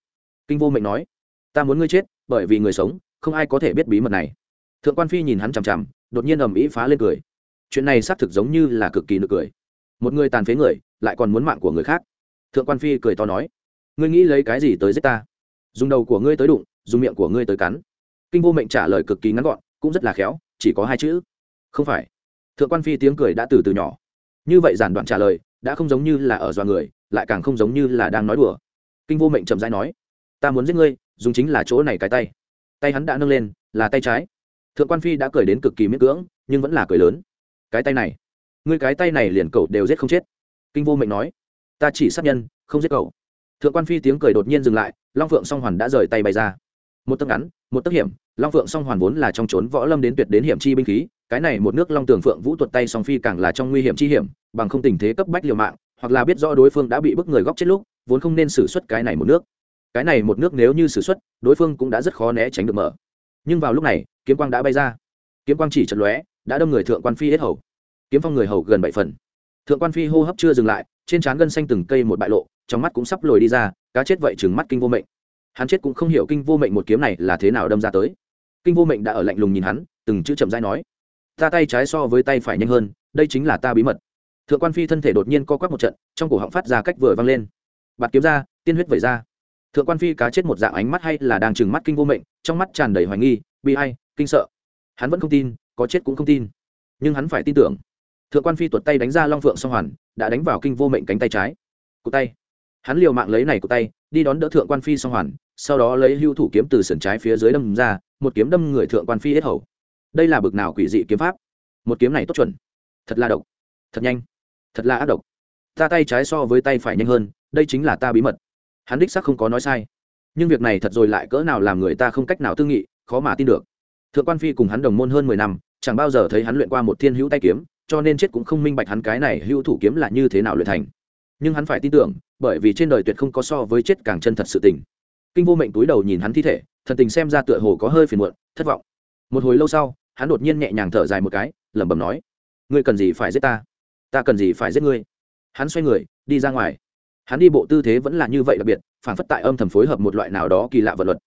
A: Kinh vô mệnh nói, ta muốn ngươi chết, bởi vì người sống, không ai có thể biết bí mật này. Thượng quan phi nhìn hắn chằm chằm, đột nhiên ầm ĩ phá lên cười. Chuyện này xác thực giống như là cực kỳ nực cười. Một người tàn phế người, lại còn muốn mạng của người khác. Thượng quan phi cười to nói ngươi nghĩ lấy cái gì tới giết ta? Dùng đầu của ngươi tới đụng, dùng miệng của ngươi tới cắn. Kinh vô mệnh trả lời cực kỳ ngắn gọn, cũng rất là khéo, chỉ có hai chữ. Không phải. Thượng quan phi tiếng cười đã từ từ nhỏ. Như vậy giản đoạn trả lời, đã không giống như là ở dọa người, lại càng không giống như là đang nói đùa. Kinh vô mệnh chậm rãi nói, ta muốn giết ngươi, dùng chính là chỗ này cái tay. Tay hắn đã nâng lên, là tay trái. Thượng quan phi đã cười đến cực kỳ miễn cưỡng, nhưng vẫn là cười lớn. Cái tay này, ngươi cái tay này liền cậu đều giết không chết. Kinh vô mệnh nói, ta chỉ sát nhân, không giết cậu thượng quan phi tiếng cười đột nhiên dừng lại, long phượng song hoàn đã rời tay bay ra. Một tấc ngắn, một tấc hiểm, long phượng song hoàn vốn là trong trốn võ lâm đến tuyệt đến hiểm chi binh khí, cái này một nước long tường phượng vũ tuột tay song phi càng là trong nguy hiểm chi hiểm, bằng không tình thế cấp bách liều mạng, hoặc là biết rõ đối phương đã bị bức người góc chết lúc, vốn không nên xử suất cái này một nước. Cái này một nước nếu như xử suất, đối phương cũng đã rất khó né tránh được mở. Nhưng vào lúc này, kiếm quang đã bay ra. Kiếm quang chỉ chật lóe, đã đâm người thượng quan phi hết hầu. Kiếm phong người hầu gần bảy phần thượng quan phi hô hấp chưa dừng lại, trên trán gân xanh từng cây một bại lộ, trong mắt cũng sắp lồi đi ra, cá chết vậy chừng mắt kinh vô mệnh. Hắn chết cũng không hiểu kinh vô mệnh một kiếm này là thế nào đâm ra tới. Kinh vô mệnh đã ở lạnh lùng nhìn hắn, từng chữ chậm rãi nói, ta tay trái so với tay phải nhanh hơn, đây chính là ta bí mật. Thượng quan phi thân thể đột nhiên co quắp một trận, trong cổ họng phát ra cách vừa vang lên. Bạt kiếm ra, tiên huyết vẩy ra. Thượng quan phi cá chết một dạng ánh mắt hay là đang trừng mắt kinh vô mệnh, trong mắt tràn đầy hoài nghi, bi hay kinh sợ. Hắn vẫn không tin, có chết cũng không tin. Nhưng hắn phải tin tưởng thượng quan phi tuột tay đánh ra long phượng song hoàn, đã đánh vào kinh vô mệnh cánh tay trái. Cụ tay. Hắn liều mạng lấy này cụ tay, đi đón đỡ thượng quan phi song hoàn, sau đó lấy hưu thủ kiếm từ sườn trái phía dưới đâm ra, một kiếm đâm người thượng quan phi hết hầu. Đây là bực nào quỷ dị kiếm pháp? Một kiếm này tốt chuẩn. Thật là độc. Thật nhanh. Thật là ác độc. Ta tay trái so với tay phải nhanh hơn, đây chính là ta bí mật. Hắn đích sắc không có nói sai. Nhưng việc này thật rồi lại cỡ nào làm người ta không cách nào tư nghị, khó mà tin được. Thượng quan phi cùng hắn đồng môn hơn mười năm, chẳng bao giờ thấy hắn luyện qua một thiên hữu tay kiếm cho nên chết cũng không minh bạch hắn cái này hữu thủ kiếm là như thế nào luyện thành. Nhưng hắn phải tin tưởng, bởi vì trên đời tuyệt không có so với chết càng chân thật sự tình. Kinh vô mệnh túi đầu nhìn hắn thi thể, thần tình xem ra tựa hồ có hơi phiền muộn, thất vọng. Một hồi lâu sau, hắn đột nhiên nhẹ nhàng thở dài một cái, lẩm bẩm nói, ngươi cần gì phải giết ta? Ta cần gì phải giết ngươi? Hắn xoay người, đi ra ngoài. Hắn đi bộ tư thế vẫn là như vậy đặc biệt, phản phất tại âm thầm phối hợp một loại nào đó kỳ lạ vật luật.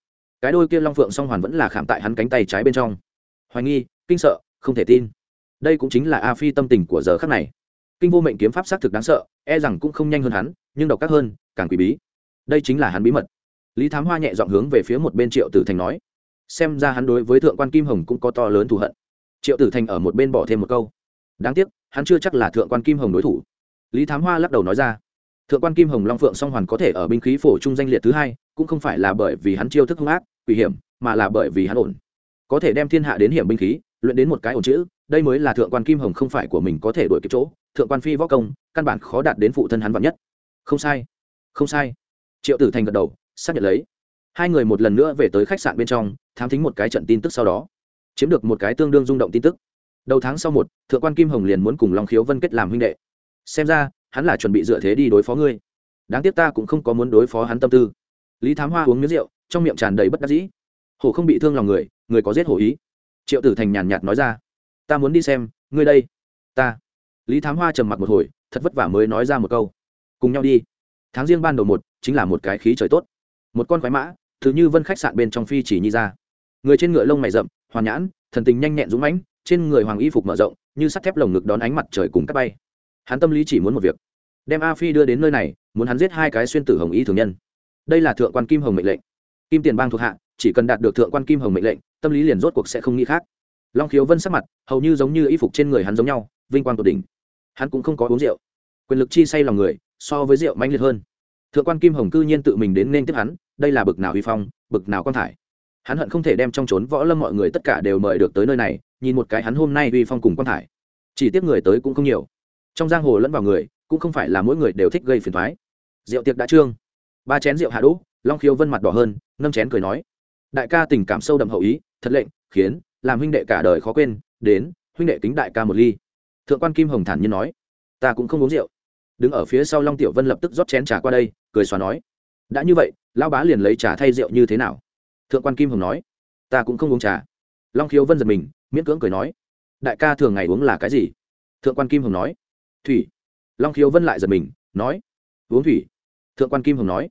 A: Cái đôi kia long phượng song hoàn vẫn là khảm tại hắn cánh tay trái bên trong. Hoài nghi, kinh sợ, không thể tin đây cũng chính là a phi tâm tình của giờ khắc này. Kinh vô mệnh kiếm pháp xác thực đáng sợ e rằng cũng không nhanh hơn hắn, nhưng độc các hơn, càng quý bí. Đây chính là hắn bí mật. Lý thám hoa nhẹ dọn hướng về phía một bên triệu tử thành nói. Xem ra hắn đối với thượng quan kim hồng cũng có to lớn thù hận. Triệu tử thành ở một bên bỏ thêm một câu. Đáng tiếc, hắn chưa chắc là thượng quan kim hồng đối thủ. Lý thám hoa lắc đầu nói ra. Thượng quan kim hồng long phượng song hoàn có thể ở binh khí phổ trung danh liệt thứ hai, cũng không phải là bởi vì hắn chiêu thức hung ác, quỷ hiểm, mà là bởi vì hắn ổn. Có thể đem thiên hạ đến hiểm binh khí, luyện đến một cái ổn chữ đây mới là thượng quan kim hồng không phải của mình có thể đuổi kịp chỗ, thượng quan phi võ công, căn bản khó đạt đến phụ thân hắn vạn nhất. Không sai không sai. Triệu tử thành gật đầu, xác nhận lấy. Hai người một lần nữa về tới khách sạn bên trong, thám thính một cái trận tin tức sau đó. Chiếm được một cái tương đương rung động tin tức. Đầu tháng sau một, thượng quan kim hồng liền muốn cùng long khiếu vân kết làm huynh đệ. Xem ra, hắn là chuẩn bị dựa thế đi đối phó ngươi. Đáng tiếc ta cũng không có muốn đối phó hắn tâm tư. Lý thám hoa uống miếng rượu, trong miệng tràn đầy bất đắc dĩ. Hổ không bị thương lòng người người có giết hổ ý. Triệu tử thành nhàn nhạt nói ra ta muốn đi xem, ngươi đây. Ta. Lý thám hoa trầm mặc một hồi, thật vất vả mới nói ra một câu. Cùng nhau đi. Tháng riêng ban đầu một, chính là một cái khí trời tốt. Một con khoái mã, thứ như vân khách sạn bên trong phi chỉ nhi ra. Người trên ngựa lông mày rậm hoàn nhãn, thần tình nhanh nhẹn dũng mãnh, trên người hoàng y phục mở rộng, như sắt thép lồng ngực đón ánh mặt trời cùng cắt bay. Hắn tâm lý chỉ muốn một việc, đem a phi đưa đến nơi này, muốn hắn giết hai cái xuyên tử hồng y thường nhân. Đây là thượng quan kim hồng mệnh lệnh. Kim tiền bang thuộc hạ, chỉ cần đạt được thượng quan kim hồng mệnh lệnh, tâm lý liền rốt cuộc sẽ không nghĩ khác long khiếu vân sắc mặt, hầu như giống như y phục trên người hắn giống nhau, vinh quang tột đỉnh. Hắn cũng không có uống rượu. Quyền lực chi say lòng người, so với rượu mãnh liệt hơn. Thượng quan kim hồng cư nhiên tự mình đến nên tiếp hắn, đây là bực nào uy phong, bực nào quan thải. Hắn hận không thể đem trong trốn võ lâm mọi người tất cả đều mời được tới nơi này, nhìn một cái hắn hôm nay uy phong cùng quan thải. Chỉ tiếc người tới cũng không nhiều. Trong giang hồ lẫn vào người, cũng không phải là mỗi người đều thích gây phiền thoái rượu tiệc đã trương. Ba chén rượu hạ đỗ, long khiếu vân mặt đỏ hơn, nâng chén cười nói. Đại ca tình cảm sâu đậm hậu ý, thật lệnh, khiến làm huynh đệ cả đời khó quên, đến, huynh đệ kính đại ca một ly. Thượng quan kim hồng thản nhiên nói, ta cũng không uống rượu. Đứng ở phía sau long tiểu vân lập tức rót chén trà qua đây, cười xóa nói, đã như vậy lao bá liền lấy trà thay rượu như thế nào? Thượng quan kim hồng nói, ta cũng không uống trà. Long khiếu vân giật mình, miễn cưỡng cười nói, đại ca thường ngày uống là cái gì? Thượng quan kim hồng nói, thủy. Long khiếu vân lại giật mình, nói, uống thủy. Thượng quan kim hồng nói,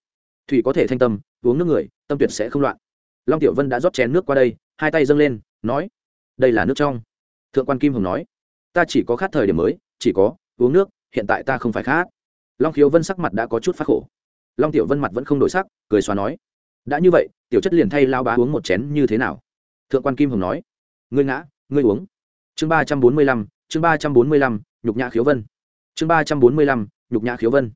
A: thủy có thể thanh tâm, uống nước người, tâm tuyệt sẽ không loạn. Long tiểu vân đã rót chén nước qua đây hai tay dâng lên, nói, đây là nước trong. Thượng quan kim hồng nói, ta chỉ có khát thời điểm mới, chỉ có uống nước, hiện tại ta không phải khát. Long khiếu vân sắc mặt đã có chút phát khổ. Long tiểu vân mặt vẫn không đổi sắc, cười xóa nói, đã như vậy, tiểu chất liền thay lao bá uống một chén như thế nào? Thượng quan kim hồng nói, ngươi ngã, ngươi uống. Chương ba trăm bốn mươi lăm, chương ba trăm bốn mươi lăm, nhục nhã khiếu vân. Chương ba trăm bốn mươi lăm, nhục nhã khiếu vân.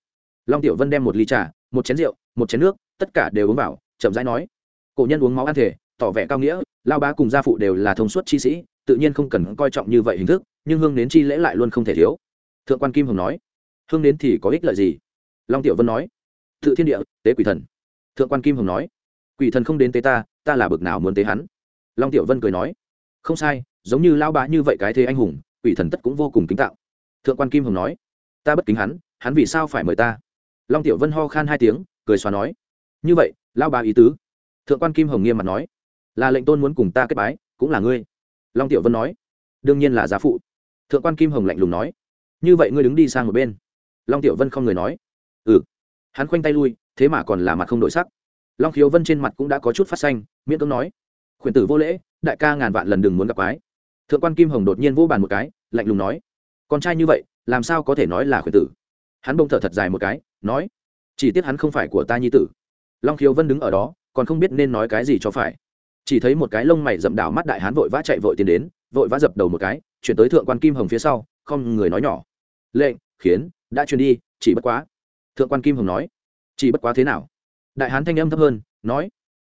A: Long tiểu vân đem một ly trà, một chén rượu, một chén nước, tất cả đều uống vào, chậm rãi nói, cổ nhân uống máu ăn thể tỏ vẻ cao nghĩa, lao bá cùng gia phụ đều là thông suốt chi sĩ, tự nhiên không cần coi trọng như vậy hình thức, nhưng hương đến chi lễ lại luôn không thể thiếu. Thượng quan kim hồng nói, hương đến thì có ích lợi gì? Long tiểu vân nói, tự thiên địa, tế quỷ thần. Thượng quan kim hồng nói, quỷ thần không đến tế ta ta là bực nào muốn tế hắn? Long tiểu vân cười nói, không sai, giống như lao bá như vậy cái thế anh hùng, quỷ thần tất cũng vô cùng kính tạo. Thượng quan kim hồng nói, ta bất kính hắn hắn vì sao phải mời ta? Long tiểu vân ho khan hai tiếng, cười xóa nói, như vậy, lao bá ý tứ. Thượng quan kim hồng nghiêm mặt nói là lệnh tôn muốn cùng ta kết bái, cũng là ngươi. Long tiểu vân nói. Đương nhiên là giá phụ. Thượng quan kim hồng lạnh lùng nói. Như vậy ngươi đứng đi sang một bên. Long tiểu vân không người nói. Ừ. Hắn khoanh tay lui, thế mà còn là mặt không đổi sắc. Long khiếu vân trên mặt cũng đã có chút phát xanh, miễn cưỡng nói. Khuyển tử vô lễ, đại ca ngàn vạn lần đừng muốn gặp quái. Thượng quan kim hồng đột nhiên vô bàn một cái, lạnh lùng nói. Con trai như vậy, làm sao có thể nói là khuyển tử? Hắn bông thở thật dài một cái, nói. Chỉ tiếc hắn không phải của ta nhi tử. Long khiếu vân đứng ở đó, còn không biết nên nói cái gì cho phải chỉ thấy một cái lông mày rậm đảo mắt đại hán vội vã chạy vội tiến đến, vội vã dập đầu một cái, chuyển tới thượng quan kim hồng phía sau, không người nói nhỏ. Lệnh, khiến, đã truyền đi, chỉ bất quá. Thượng quan kim hồng nói. Chỉ bất quá thế nào? Đại hán thanh âm thấp hơn, nói.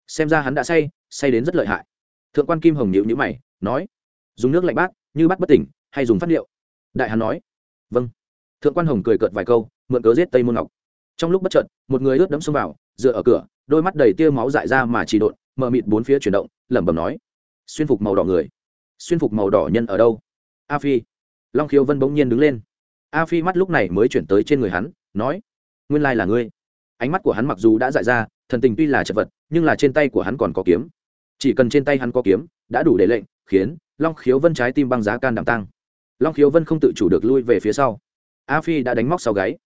A: Xem ra hắn đã say say đến rất lợi hại. Thượng quan kim hồng nhịu nhữ mày, nói. Dùng nước lạnh bát, như bắt bất tỉnh, hay dùng phát liệu? Đại hán nói. Vâng. Thượng quan hồng cười cợt vài câu, mượn cớ giết tây môn ngọc. Trong lúc bất chợt, một người ướt đẫm xông vào, dựa ở cửa, đôi mắt đầy tia máu dại ra mà chỉ độn mờ mịt bốn phía chuyển động, lẩm bẩm nói, xuyên phục màu đỏ người. Xuyên phục màu đỏ nhân ở đâu? A phi. Long khiếu vân bỗng nhiên đứng lên. A phi mắt lúc này mới chuyển tới trên người hắn, nói, nguyên lai là ngươi. Ánh mắt của hắn mặc dù đã dại ra, thần tình tuy là chật vật, nhưng là trên tay của hắn còn có kiếm. Chỉ cần trên tay hắn có kiếm, đã đủ để lệnh, khiến long khiếu vân trái tim băng giá can đảm tăng. Long khiếu vân không tự chủ được lui về phía sau. A phi đã đánh móc sau gáy.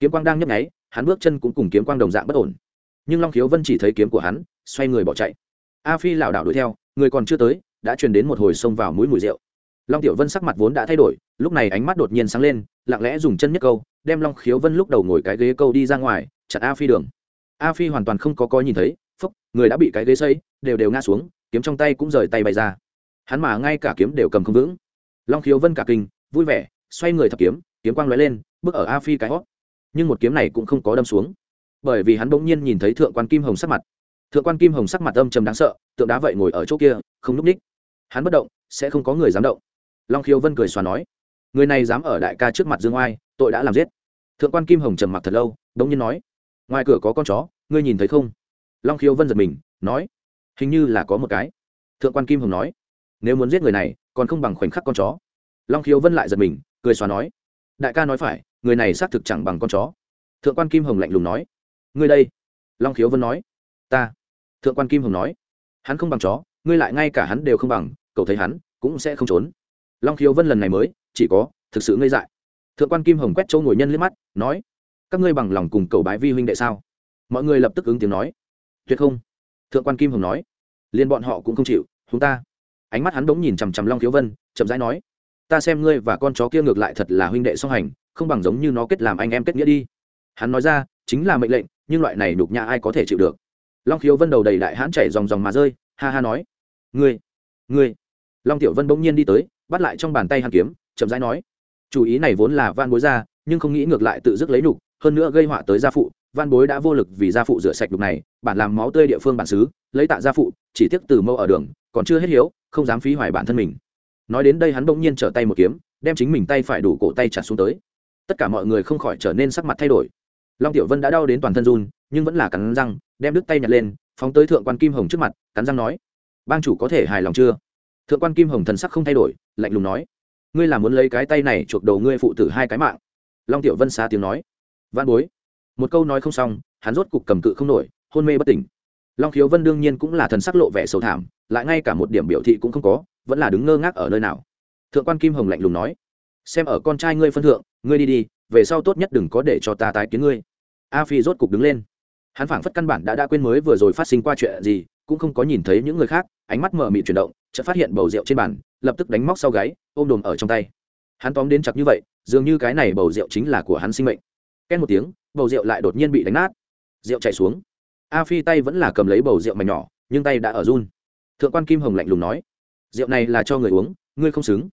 A: Kiếm quang đang nhấp nháy, hắn bước chân cũng cùng kiếm quang đồng dạng bất ổn. Nhưng long khiếu vân chỉ thấy kiếm của hắn xoay người bỏ chạy. A phi lảo đảo đuổi theo, người còn chưa tới, đã truyền đến một hồi xông vào mũi mùi rượu. Long tiểu vân sắc mặt vốn đã thay đổi, lúc này ánh mắt đột nhiên sáng lên, lặng lẽ dùng chân nhất câu, đem long khiếu vân lúc đầu ngồi cái ghế câu đi ra ngoài, chặn a phi đường. A phi hoàn toàn không có coi nhìn thấy, phúc, người đã bị cái ghế xây, đều đều ngã xuống, kiếm trong tay cũng rời tay bay ra. Hắn mà ngay cả kiếm đều cầm không vững. Long khiếu vân cả kinh, vui vẻ, xoay người thập kiếm kiếm quang lóe lên, bước ở a phi cái hót. Nhưng một kiếm này cũng không có đâm xuống. Bởi vì hắn bỗng nhiên nhìn thấy thượng quan kim hồng sắc mặt thượng quan kim hồng sắc mặt âm trầm đáng sợ, tượng đá vậy ngồi ở chỗ kia, không núp ních. Hắn bất động, sẽ không có người dám động. Long khiếu vân cười xòa nói, người này dám ở đại ca trước mặt dương oai, tội đã làm giết. Thượng quan kim hồng trầm mặc thật lâu đ ố n g nhiên nói, ngoài cửa có con chó, ngươi nhìn thấy không? Long khiếu vân giật mình, nói, hình như là có một cái. Thượng quan kim hồng nói, nếu muốn giết người này, còn không bằng khoảnh khắc con chó. Long khiếu vân lại giật mình, cười xòa nói, đại ca nói phải, người này xác thực chẳng bằng con chó. Thượng quan kim hồng lạnh lùng nói, ngươi đây. Long khiếu vân nói, ta thượng quan kim hồng nói, hắn không bằng chó, ngươi lại ngay cả hắn đều không bằng, cậu thấy hắn cũng sẽ không trốn. Long khiếu vân lần này mới, chỉ có, thực sự ngây dại. Thượng quan kim hồng quét châu ngồi nhân liếc mắt, nói, các ngươi bằng lòng cùng cầu bái vi huynh đệ sao? Mọi người lập tức ứng tiếng nói, tuyệt không. Thượng quan kim hồng nói, liên bọn họ cũng không chịu, chúng ta. Ánh mắt hắn đống nhìn chằm chằm long khiếu vân, chậm rãi nói, ta xem ngươi và con chó kia ngược lại thật là huynh đệ song hành, không bằng giống như nó kết làm anh em kết nghĩa đi. Hắn nói ra, chính là mệnh lệnh, nhưng loại này đục nhã ai có thể chịu được? Long khiếu vân đầu đầy đại hãn chảy dòng dòng mà rơi, ha ha nói, ngươi ngươi. Long tiểu vân bỗng nhiên đi tới, bắt lại trong bàn tay hàn kiếm, chậm rãi nói, chủ ý này vốn là van bối ra, nhưng không nghĩ ngược lại tự dứt lấy nục hơn nữa gây họa tới gia phụ, van bối đã vô lực vì gia phụ rửa sạch đục này, bản làm máu tươi địa phương bản xứ, lấy tạ gia phụ, chỉ tiếc từ mâu ở đường, còn chưa hết hiếu, không dám phí hoài bản thân mình. Nói đến đây hắn bỗng nhiên trở tay một kiếm, đem chính mình tay phải đủ cổ tay chặt xuống tới. Tất cả mọi người không khỏi trở nên sắc mặt thay đổi. Long tiểu vân đã đau đến toàn thân run nhưng vẫn là cắn răng, đem đứt tay nhặt lên, phóng tới thượng quan kim hồng trước mặt, cắn răng nói, bang chủ có thể hài lòng chưa? Thượng quan kim hồng thần sắc không thay đổi, lạnh lùng nói, ngươi là muốn lấy cái tay này chuộc đầu ngươi phụ tử hai cái mạng. Long tiểu vân xa tiếng nói văn bối. Một câu nói không xong, hắn rốt cục cầm cự không nổi, hôn mê bất tỉnh. Long khiếu vân đương nhiên cũng là thần sắc lộ vẻ sầu thảm, lại ngay cả một điểm biểu thị cũng không có, vẫn là đứng ngơ ngác ở nơi nào. Thượng quan kim hồng lạnh lùng nói, xem ở con trai ngươi phân thượng, ngươi đi đi, về sau tốt nhất đừng có để cho ta tái kiến ngươi. A phi rốt cục đứng lên hắn phảng phất căn bản đã đã quên mới vừa rồi phát sinh qua chuyện gì, cũng không có nhìn thấy những người khác, ánh mắt mở mịt chuyển động, chợt phát hiện bầu rượu trên bàn, lập tức đánh móc sau gáy, ôm đồm ở trong tay. Hắn tóm đến chặt như vậy, dường như cái này bầu rượu chính là của hắn sinh mệnh. Ken một tiếng, bầu rượu lại đột nhiên bị đánh nát. Rượu chảy xuống. A phi tay vẫn là cầm lấy bầu rượu mảnh nhỏ, nhưng tay đã ở run. Thượng quan kim hồng lạnh lùng nói, rượu này là cho người uống, ngươi không xứng.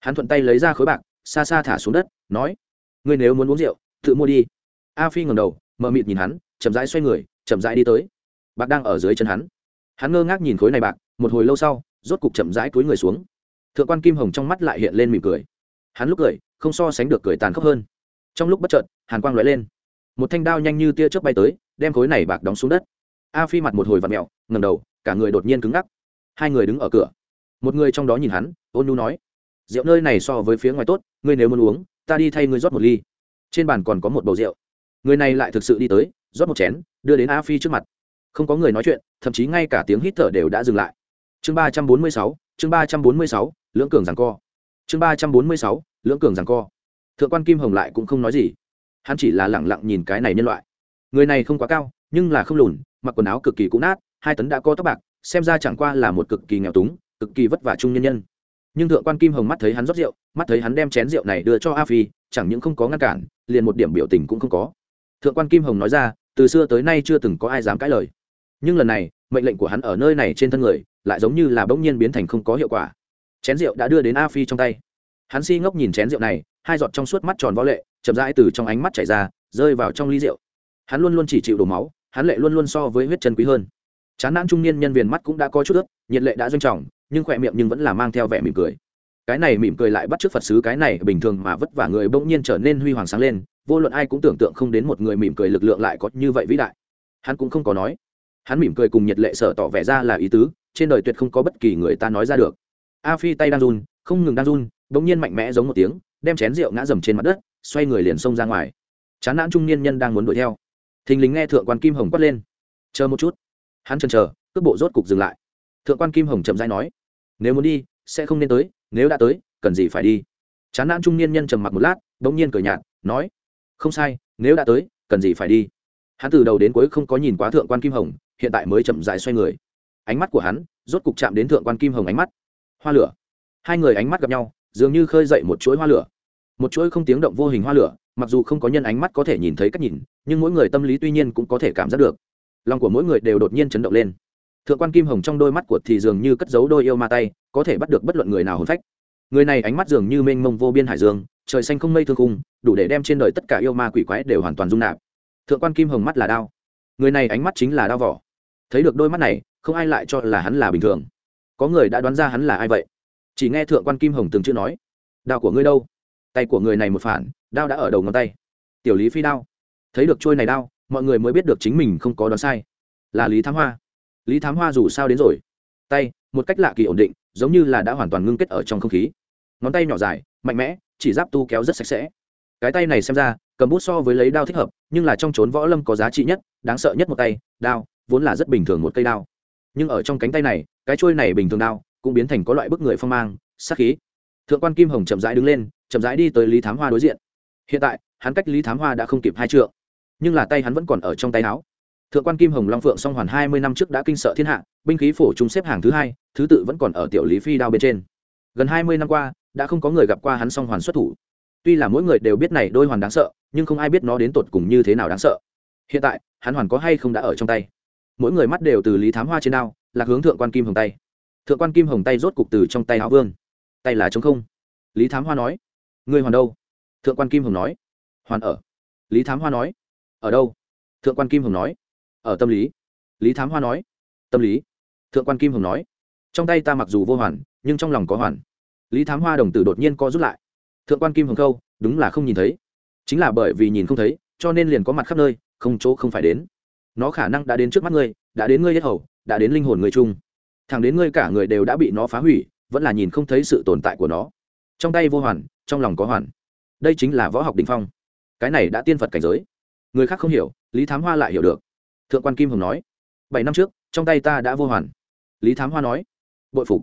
A: Hắn thuận tay lấy ra khối bạc, xa xa thả xuống đất, nói, ngươi nếu muốn uống rượu, tự mua đi. A phi ngầm đầu mờ mịt nhìn hắn chậm rãi xoay người, chậm rãi đi tới. Bạc đang ở dưới chân hắn. Hắn ngơ ngác nhìn khối này bạc, một hồi lâu sau, rốt cục chậm rãi cúi người xuống. Thượng quan kim hồng trong mắt lại hiện lên mỉm cười. Hắn lúc cười, không so sánh được cười tàn khốc hơn. Trong lúc bất chợt, hàn quang lóe lên. Một thanh đao nhanh như tia chớp bay tới, đem khối này bạc đóng xuống đất. A phi mặt một hồi vặn mẹo ngầm đầu, cả người đột nhiên cứng ngắc. Hai người đứng ở cửa. Một người trong đó nhìn hắn, ôn nu nói, rượu nơi này so với phía ngoài tốt, ngươi nếu muốn uống, ta đi thay ngươi rót một ly. Trên bàn còn có một bầu rượu. Người này lại thực sự đi tới rót một chén, đưa đến a phi trước mặt. Không có người nói chuyện, thậm chí ngay cả tiếng hít thở đều đã dừng lại. Chương ba trăm bốn mươi sáu, chương ba trăm bốn mươi sáu, lưỡng cường rằng co. Chương ba trăm bốn mươi sáu, lưỡng cường rằng co. Thượng quan kim hồng lại cũng không nói gì. Hắn chỉ là lẳng lặng nhìn cái này nhân loại. Người này không quá cao, nhưng là không lùn, mặc quần áo cực kỳ cũ nát, hai tấn đã có tóc bạc, xem ra chẳng qua là một cực kỳ nghèo túng, cực kỳ vất vả chung nhân nhân. Nhưng thượng quan kim hồng mắt thấy hắn rót rượu, mắt thấy hắn đem chén rượu này đưa cho a phi, chẳng những không có ngăn cản, liền một điểm biểu tình cũng không có. Thượng quan kim hồng nói ra từ xưa tới nay chưa từng có ai dám cãi lời. Nhưng lần này, mệnh lệnh của hắn ở nơi này trên thân người, lại giống như là bỗng nhiên biến thành không có hiệu quả. Chén rượu đã đưa đến a phi trong tay. Hắn si ngốc nhìn chén rượu này, hai giọt trong suốt mắt tròn võ lệ, chậm rãi từ trong ánh mắt chảy ra, rơi vào trong ly rượu. Hắn luôn luôn chỉ chịu đổ máu, hắn lệ luôn luôn so với huyết chân quý hơn. Chán nản trung niên nhân viên mắt cũng đã có chút ướt, nhiệt lệ đã doanh trọng, nhưng khỏe miệng nhưng vẫn là mang theo vẻ mỉm cười. Cái này mỉm cười lại bắt t r ư ớ c phật sứ, cái này bình thường mà vất vả người bỗng nhiên trở nên huy hoàng sáng lên vô luận ai cũng tưởng tượng không đến một người mỉm cười lực lượng lại có như vậy vĩ đại. Hắn cũng không có nói. Hắn mỉm cười cùng nhiệt lệ sợ tỏ vẻ ra là ý tứ, trên đời tuyệt không có bất kỳ người ta nói ra được. A phi tay đang run, không ngừng đang run, bỗng nhiên mạnh mẽ giống một tiếng, đem chén rượu ngã dầm trên mặt đất, xoay người liền xông ra ngoài. Chán nản trung niên nhân đang muốn đuổi theo. Thình lính nghe thượng quan kim hồng quát lên. Chờ một chút. Hắn chần chờ, cước bộ rốt cục dừng lại. Thượng quan kim hồng chậm dãi nói, nếu muốn đi, sẽ không nên tới, nếu đã tới, cần gì phải đi. Chán nản trung niên nhân trầm mặc một lát đ ỗ n g nhiên cười nhạt, nói không sai, nếu đã tới, cần gì phải đi. Hắn từ đầu đến cuối không có nhìn quá thượng quan kim hồng, hiện tại mới chậm dài xoay người. Ánh mắt của hắn, rốt cục chạm đến thượng quan kim hồng ánh mắt. Hoa lửa. Hai người ánh mắt gặp nhau, dường như khơi dậy một chuỗi hoa lửa. Một chuỗi không tiếng động vô hình hoa lửa, mặc dù không có nhân ánh mắt có thể nhìn thấy cách nhìn, nhưng mỗi người tâm lý tuy nhiên cũng có thể cảm giác được. Lòng của mỗi người đều đột nhiên chấn động lên. Thượng quan kim hồng trong đôi mắt của thì dường như cất giấu đôi yêu ma tay, có thể bắt được bất luận người nào hồn phách. Người này ánh mắt dường như mênh mông vô biên hải dương trời xanh không mây thương khung, đủ để đem trên đời tất cả yêu ma quỷ quái đều hoàn toàn dung nạp. Thượng quan kim hồng mắt là đao người này ánh mắt chính là đao vỏ. Thấy được đôi mắt này, không ai lại cho là hắn là bình thường. Có người đã đoán ra hắn là ai vậy? Chỉ nghe thượng quan kim hồng từng chữ nói, đao của ngươi đâu? Tay của người này một phản, đao đã ở đầu ngón tay. Tiểu lý phi đao thấy được trôi này đao mọi người mới biết được chính mình không có đoán sai. Là lý thám hoa. Lý thám hoa dù sao đến rồi. Tay, một cách lạ kỳ ổn định, giống như là đã hoàn toàn ngưng kết ở trong không khí. Ngón tay nhỏ dài, mạnh mẽ chỉ giáp tu kéo rất sạch sẽ. Cái tay này xem ra, cầm bút so với lấy đao thích hợp, nhưng là trong trốn võ lâm có giá trị nhất, đáng sợ nhất một tay, đao, vốn là rất bình thường một cây đao. Nhưng ở trong cánh tay này, cái trôi này bình thường đao, cũng biến thành có loại bức người phong mang sắc khí. Thượng quan kim hồng chậm rãi đứng lên, chậm rãi đi tới lý thám hoa đối diện. Hiện tại, hắn cách lý thám hoa đã không kịp hai trượng, nhưng là tay hắn vẫn còn ở trong tay áo. Thượng quan kim hồng long phượng song hoàn hai mươi năm trước đã kinh sợ thiên hạ, binh khí phổ trung xếp hàng thứ hai, thứ tự vẫn còn ở tiểu lý phi đao bên trên. Gần hai mươi năm qua đã không có người gặp qua hắn song hoàn xuất thủ. Tuy là mỗi người đều biết này đôi hoàn đáng sợ, nhưng không ai biết nó đến tột cùng như thế nào đáng sợ. Hiện tại, hắn hoàn có hay không đã ở trong tay? Mỗi người mắt đều từ lý thám hoa trên đao, lạc hướng thượng quan kim hồng tay. Thượng quan kim hồng tay rốt cục từ trong tay áo vương. Tay là chống không. Lý thám hoa nói, ngươi hoàn đâu? Thượng quan kim hồng nói, hoàn ở. Lý thám hoa nói, ở đâu? Thượng quan kim hồng nói, ở tâm lý. Lý thám hoa nói, tâm lý. Thượng quan kim hồng nói, trong tay ta mặc dù vô hoàn, nhưng trong lòng có hoàn lý thám hoa đồng tử đột nhiên co rút lại. Thượng quan kim hồng câu đúng là không nhìn thấy. Chính là bởi vì nhìn không thấy, cho nên liền có mặt khắp nơi, không chỗ không phải đến. Nó khả năng đã đến trước mắt ngươi, đã đến ngươi nhất hầu, đã đến linh hồn người chung. Thẳng đến ngươi cả người đều đã bị nó phá hủy, vẫn là nhìn không thấy sự tồn tại của nó. Trong tay vô hoàn, trong lòng có hoàn. Đây chính là võ học đình phong. Cái này đã tiên phật cảnh giới. Người khác không hiểu, lý thám hoa lại hiểu được. Thượng quan kim hồng nói, bảy năm trước, trong tay ta đã vô hoàn. Lý thám hoa nói, bội phục.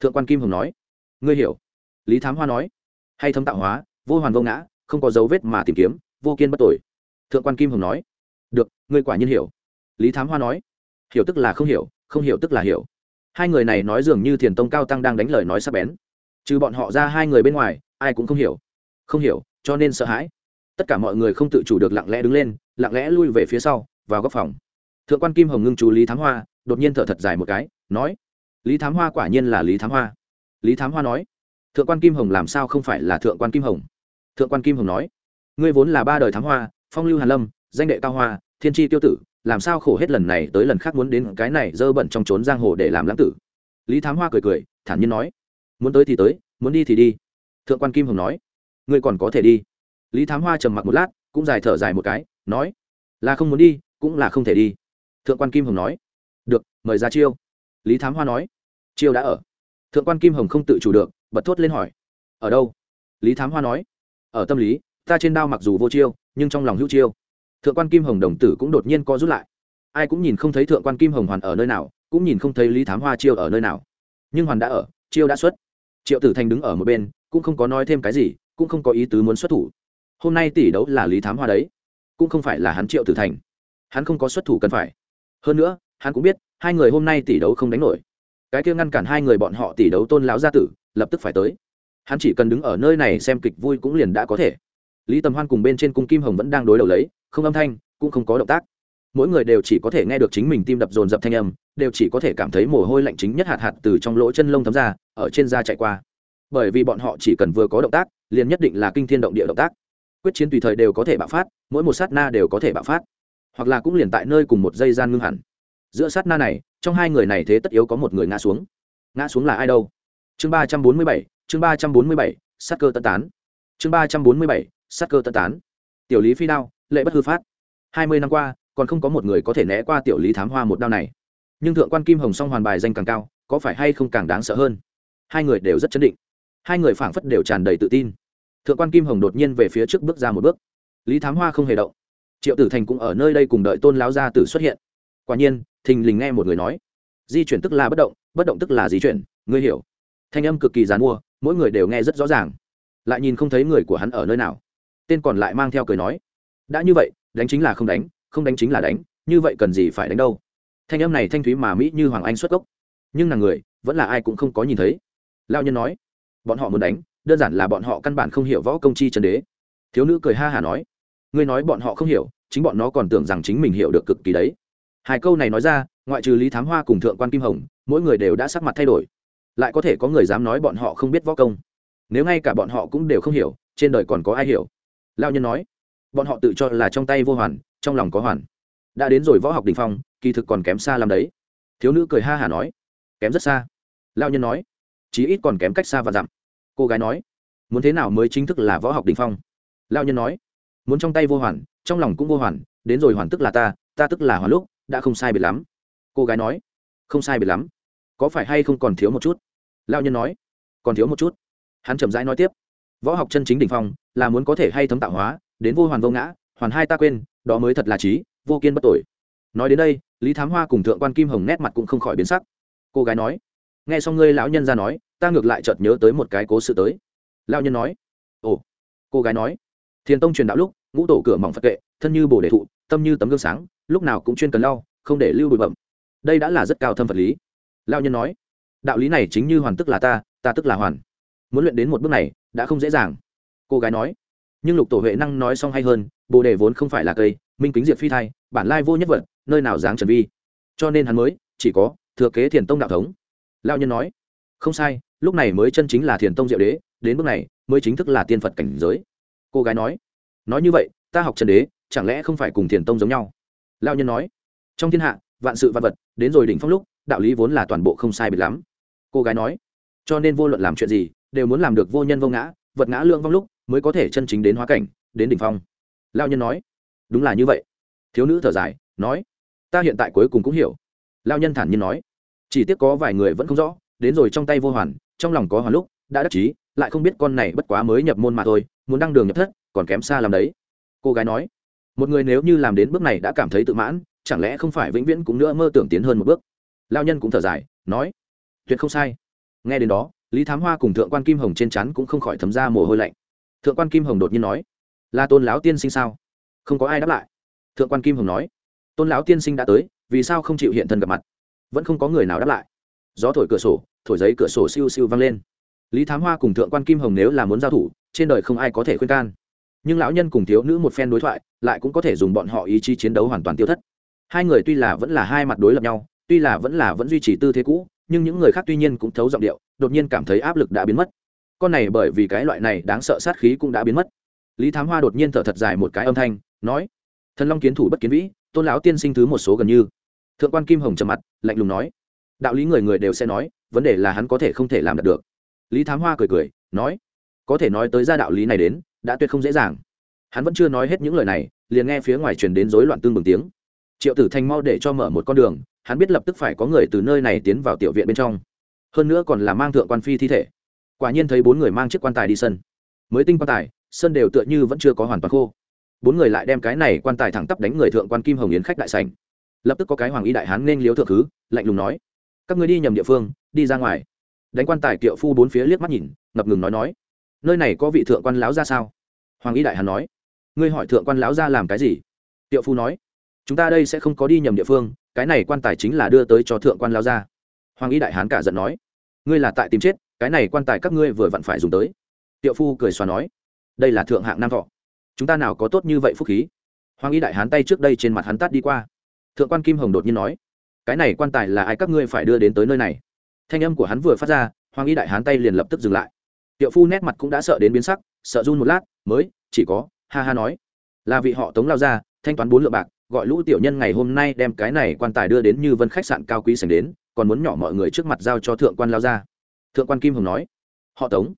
A: Thượng quan kim hồng nói ngươi hiểu. Lý thám hoa nói. Hay thấm tạo hóa, vô hoàn vô ngã, không có dấu vết mà tìm kiếm, vô kiên bất tội. Thượng quan kim hồng nói. Được, ngươi quả nhiên hiểu. Lý thám hoa nói. Hiểu tức là không hiểu không hiểu tức là hiểu. Hai người này nói dường như thiền tông cao tăng đang đánh lời nói sắp bén. Trừ bọn họ ra hai người bên ngoài, ai cũng không hiểu. Không hiểu, cho nên sợ hãi. Tất cả mọi người không tự chủ được lặng lẽ đứng lên, lặng lẽ lui về phía sau, vào góc phòng. Thượng quan kim hồng ngưng chú lý thám hoa, đột nhiên thở thật dài một cái, nói. Lý thám hoa quả nhiên là lý thám hoa lý thám hoa nói, thượng quan kim hồng làm sao không phải là thượng quan kim hồng? Thượng quan kim hồng nói, ngươi vốn là ba đời thám hoa, phong lưu hàn lâm, danh đệ cao hoa, thiên tri tiêu tử, làm sao khổ hết lần này tới lần khác muốn đến cái này dơ bẩn trong trốn giang hồ để làm lãng tử? Lý thám hoa cười cười, thản nhiên nói, muốn tới thì tới, muốn đi thì đi. Thượng quan kim hồng nói, ngươi còn có thể đi. Lý thám hoa trầm mặc một lát, cũng dài thở dài một cái, nói, là không muốn đi, cũng là không thể đi. Thượng quan kim hồng nói, được, mời ra chiêu. Lý thám hoa nói, chiêu đã ở thượng quan kim hồng không tự chủ được, bật thốt lên hỏi, ở đâu? Lý thám hoa nói, ở tâm lý, ta trên đao mặc dù vô chiêu, nhưng trong lòng hữu chiêu. Thượng quan kim hồng đồng tử cũng đột nhiên co rút lại. Ai cũng nhìn không thấy thượng quan kim hồng hoàn ở nơi nào, cũng nhìn không thấy lý thám hoa chiêu ở nơi nào. Nhưng hoàn đã ở, chiêu đã xuất. Triệu tử thành đứng ở một bên, cũng không có nói thêm cái gì, cũng không có ý tứ muốn xuất thủ. Hôm nay tỷ đấu là lý thám hoa đấy, cũng không phải là hắn triệu tử thành. Hắn không có xuất thủ cần phải. Hơn nữa, hắn cũng biết, hai người hôm nay tỷ đấu không đánh nổi cái kia ngăn cản hai người bọn họ tỷ đấu tôn lão gia tử, lập tức phải tới. Hắn chỉ cần đứng ở nơi này xem kịch vui cũng liền đã có thể. Lý tầm hoan cùng bên trên cung kim hồng vẫn đang đối đầu lấy, không âm thanh, cũng không có động tác. Mỗi người đều chỉ có thể nghe được chính mình tim đập dồn dập thanh âm, đều chỉ có thể cảm thấy mồ hôi lạnh chính nhất hạt hạt từ trong lỗ chân lông thấm ra, ở trên da chạy qua. Bởi vì bọn họ chỉ cần vừa có động tác, liền nhất định là kinh thiên động địa động tác. Quyết chiến tùy thời đều có thể bạo phát, mỗi một sát na đều có thể bạo phát. Hoặc là cũng liền tại nơi cùng một dây gian ngưng hẳn giữa sát na này, trong hai người này thế tất yếu có một người ngã xuống. Ngã xuống là ai đâu? Chương ba trăm bốn mươi bảy, chương ba trăm bốn mươi bảy, sát cơ tân tán. Chương ba trăm bốn mươi bảy, sát cơ tân tán. Tiểu lý phi đao, lệ bất hư phát. Hai mươi năm qua, còn không có một người có thể né qua tiểu lý thám hoa một đao này. Nhưng thượng quan kim hồng song hoàn bài danh càng cao, có phải hay không càng đáng sợ hơn? Hai người đều rất chấn định. Hai người phảng phất đều tràn đầy tự tin. Thượng quan kim hồng đột nhiên về phía trước bước ra một bước. Lý thám hoa không hề động. Triệu tử thành cũng ở nơi đây cùng đợi tôn láo gia tử xuất hiện quả nhiên, thình lình nghe một người nói. Di chuyển tức là bất động bất động tức là di chuyển, ngươi hiểu. Thanh âm cực kỳ dán mua, mỗi người đều nghe rất rõ ràng. Lại nhìn không thấy người của hắn ở nơi nào. Tên còn lại mang theo cười nói. Đã như vậy, đánh chính là không đánh không đánh chính là đánh, như vậy cần gì phải đánh đâu? Thanh âm này thanh thúy mà mỹ như hoàng anh xuất gốc. Nhưng nàng người, vẫn là ai cũng không có nhìn thấy. Lao nhân nói. Bọn họ muốn đánh, đơn giản là bọn họ căn bản không hiểu võ công chi trần đế. Thiếu nữ cười ha hả nói. Ngươi nói bọn họ không hiểu, chính bọn nó còn tưởng rằng chính mình hiểu được cực kỳ đấy hai câu này nói ra, ngoại trừ lý thám hoa cùng thượng quan kim hồng, mỗi người đều đã sắc mặt thay đổi. Lại có thể có người dám nói bọn họ không biết võ công. Nếu ngay cả bọn họ cũng đều không hiểu, trên đời còn có ai hiểu? Lao nhân nói, bọn họ tự cho là trong tay vô hoàn, trong lòng có hoàn. Đã đến rồi võ học đình phong, kỳ thực còn kém xa làm đấy. Thiếu nữ cười ha hả nói, kém rất xa. Lao nhân nói, chí ít còn kém cách xa và dặm. Cô gái nói, muốn thế nào mới chính thức là võ học đình phong? Lao nhân nói, muốn trong tay vô hoàn, trong lòng cũng vô hoàn, đến rồi hoàn tức là ta ta tức là hoàn lúc đã không sai biệt lắm. Cô gái nói, không sai biệt lắm. Có phải hay không còn thiếu một chút? Lao nhân nói, còn thiếu một chút. Hắn chậm rãi nói tiếp, võ học chân chính đ ỉ n h phong, là muốn có thể hay thấm tạo hóa, đến vô hoàn vô ngã, hoàn hai ta quên, đó mới thật là trí, vô kiên bất tội. Nói đến đây, lý thám hoa cùng thượng quan kim hồng nét mặt cũng không khỏi biến sắc. Cô gái nói, nghe xong ngươi lão nhân ra nói, ta ngược lại chợt nhớ tới một cái cố sự tới. Lao nhân nói, ồ. Cô gái nói thiền tông truyền đạo lúc, ngũ tổ cửa mỏng phật kệ, thân như bồ đề thụ, tâm như tấm gương sáng lúc nào cũng chuyên cần lau, không để lưu bụi bậm đây đã là rất cao thâm vật lý. Lao nhân nói, đạo lý này chính như hoàn tức là ta ta tức là hoàn. Muốn luyện đến một bước này, đã không dễ dàng. Cô gái nói, nhưng lục tổ huệ năng nói xong hay hơn, bồ đề vốn không phải là cây, minh kính diệt phi thai, bản lai vô nhất vật, nơi nào dáng trần vi. Cho nên hắn mới, chỉ có, thừa kế thiền tông đạo thống. Lao nhân nói, không sai, lúc này mới chân chính là thiền tông diệu đế, đến bước này, mới chính thức là tiên phật cảnh giới. Cô gái nói nói như vậy, ta học trần đế, chẳng lẽ không phải cùng thiền tông giống nhau? Lao nhân nói, trong thiên hạ, vạn sự vạn vật, đến rồi đỉnh phong lúc, đạo lý vốn là toàn bộ không sai biệt lắm. Cô gái nói, cho nên vô luận làm chuyện gì, đều muốn làm được vô nhân vô ngã, vật ngã lượng vong lúc, mới có thể chân chính đến hóa cảnh, đến đỉnh phong. Lao nhân nói, đúng là như vậy. Thiếu nữ thở dài, nói, ta hiện tại cuối cùng cũng hiểu. Lao nhân thản nhiên nói, chỉ tiếc có vài người vẫn không rõ, đến rồi trong tay vô hoàn, trong lòng có hoàn lúc, đã đắc chí, lại không biết con này bất quá mới nhập môn mà thôi, muốn đăng đường nhập thất, còn kém xa làm đấy. Cô gái nói một người nếu như làm đến bước này đã cảm thấy tự mãn, chẳng lẽ không phải vĩnh viễn cũng nữa mơ tưởng tiến hơn một bước? Lao nhân cũng thở dài, nói, tuyệt không sai. Nghe đến đó, lý thám hoa cùng thượng quan kim hồng trên chắn cũng không khỏi thấm ra mồ hôi lạnh. Thượng quan kim hồng đột nhiên nói, là tôn lão tiên sinh sao? Không có ai đáp lại. Thượng quan kim hồng nói, tôn lão tiên sinh đã tới, vì sao không chịu hiện thân gặp mặt? Vẫn không có người nào đáp lại. Gió thổi cửa sổ, thổi giấy cửa sổ siêu siêu vang lên. Lý thám hoa cùng thượng quan kim hồng nếu là muốn giao thủ, trên đời không ai có thể khuyên can nhưng lão nhân cùng thiếu nữ một phen đối thoại, lại cũng có thể dùng bọn họ ý chí chiến đấu hoàn toàn tiêu thất. Hai người tuy là vẫn là hai mặt đối lập nhau, tuy là vẫn là vẫn duy trì tư thế cũ, nhưng những người khác tuy nhiên cũng thấu giọng điệu, đột nhiên cảm thấy áp lực đã biến mất. Con này bởi vì cái loại này đáng sợ sát khí cũng đã biến mất. Lý thám hoa đột nhiên thở thật dài một cái âm thanh, nói, thần long kiến thủ bất kiến vĩ, tôn lão tiên sinh thứ một số gần như. Thượng quan kim hồng trầm mặt, lạnh lùng nói, đạo lý người người đều sẽ nói, vấn đề là hắn có thể không thể làm được. Lý thám hoa cười cười, nói, có thể nói tới ra đạo lý này đến đã tuyệt không dễ dàng. Hắn vẫn chưa nói hết những lời này, liền nghe phía ngoài truyền đến rối loạn tương bừng tiếng. Triệu tử thành mau để cho mở một con đường, hắn biết lập tức phải có người từ nơi này tiến vào tiểu viện bên trong. Hơn nữa còn là mang thượng quan phi thi thể. Quả nhiên thấy bốn người mang chiếc quan tài đi sân. Mới tinh quan tài, sân đều tựa như vẫn chưa có hoàn toàn khô. Bốn người lại đem cái này quan tài thẳng tắp đánh người thượng quan kim hồng yến khách đại sảnh. Lập tức có cái hoàng y đại hán nên liếu thượng thứ, lạnh lùng nói, các người đi nhầm địa phương, đi ra ngoài. Đánh quan tài kiệu phu bốn phía liếc mắt nhìn, ngập ngừng nói nói nơi này có vị thượng quan lão ra sao? Hoàng y đại hán nói. Ngươi hỏi thượng quan lão ra làm cái gì? Tiệu phu nói. Chúng ta đây sẽ không có đi nhầm địa phương, cái này quan tài chính là đưa tới cho thượng quan lão ra hoàng y đại hán cả giận nói. Ngươi là tại tìm chết, cái này quan tài các ngươi vừa vặn phải dùng tới. Tiệu phu cười xòa nói. Đây là thượng hạng nam thọ. Chúng ta nào có tốt như vậy phúc khí? Hoàng y đại hán tay trước đây trên mặt hắn tát đi qua. Thượng quan kim hồng đột nhiên nói. Cái này quan tài là ai các ngươi phải đưa đến tới nơi này? Thanh âm của hắn vừa phát ra, hoàng y đại hán tay liền lập tức dừng lại hiệu phu nét mặt cũng đã sợ đến biến sắc, sợ run một lát, mới, chỉ có, ha ha nói. Là vị họ tống lao ra thanh toán bốn lượng bạc, gọi lũ tiểu nhân ngày hôm nay đem cái này quan tài đưa đến như vân khách sạn cao quý sành đến, còn muốn nhỏ mọi người trước mặt giao cho thượng quan lao ra thượng quan kim hồng nói, họ tống,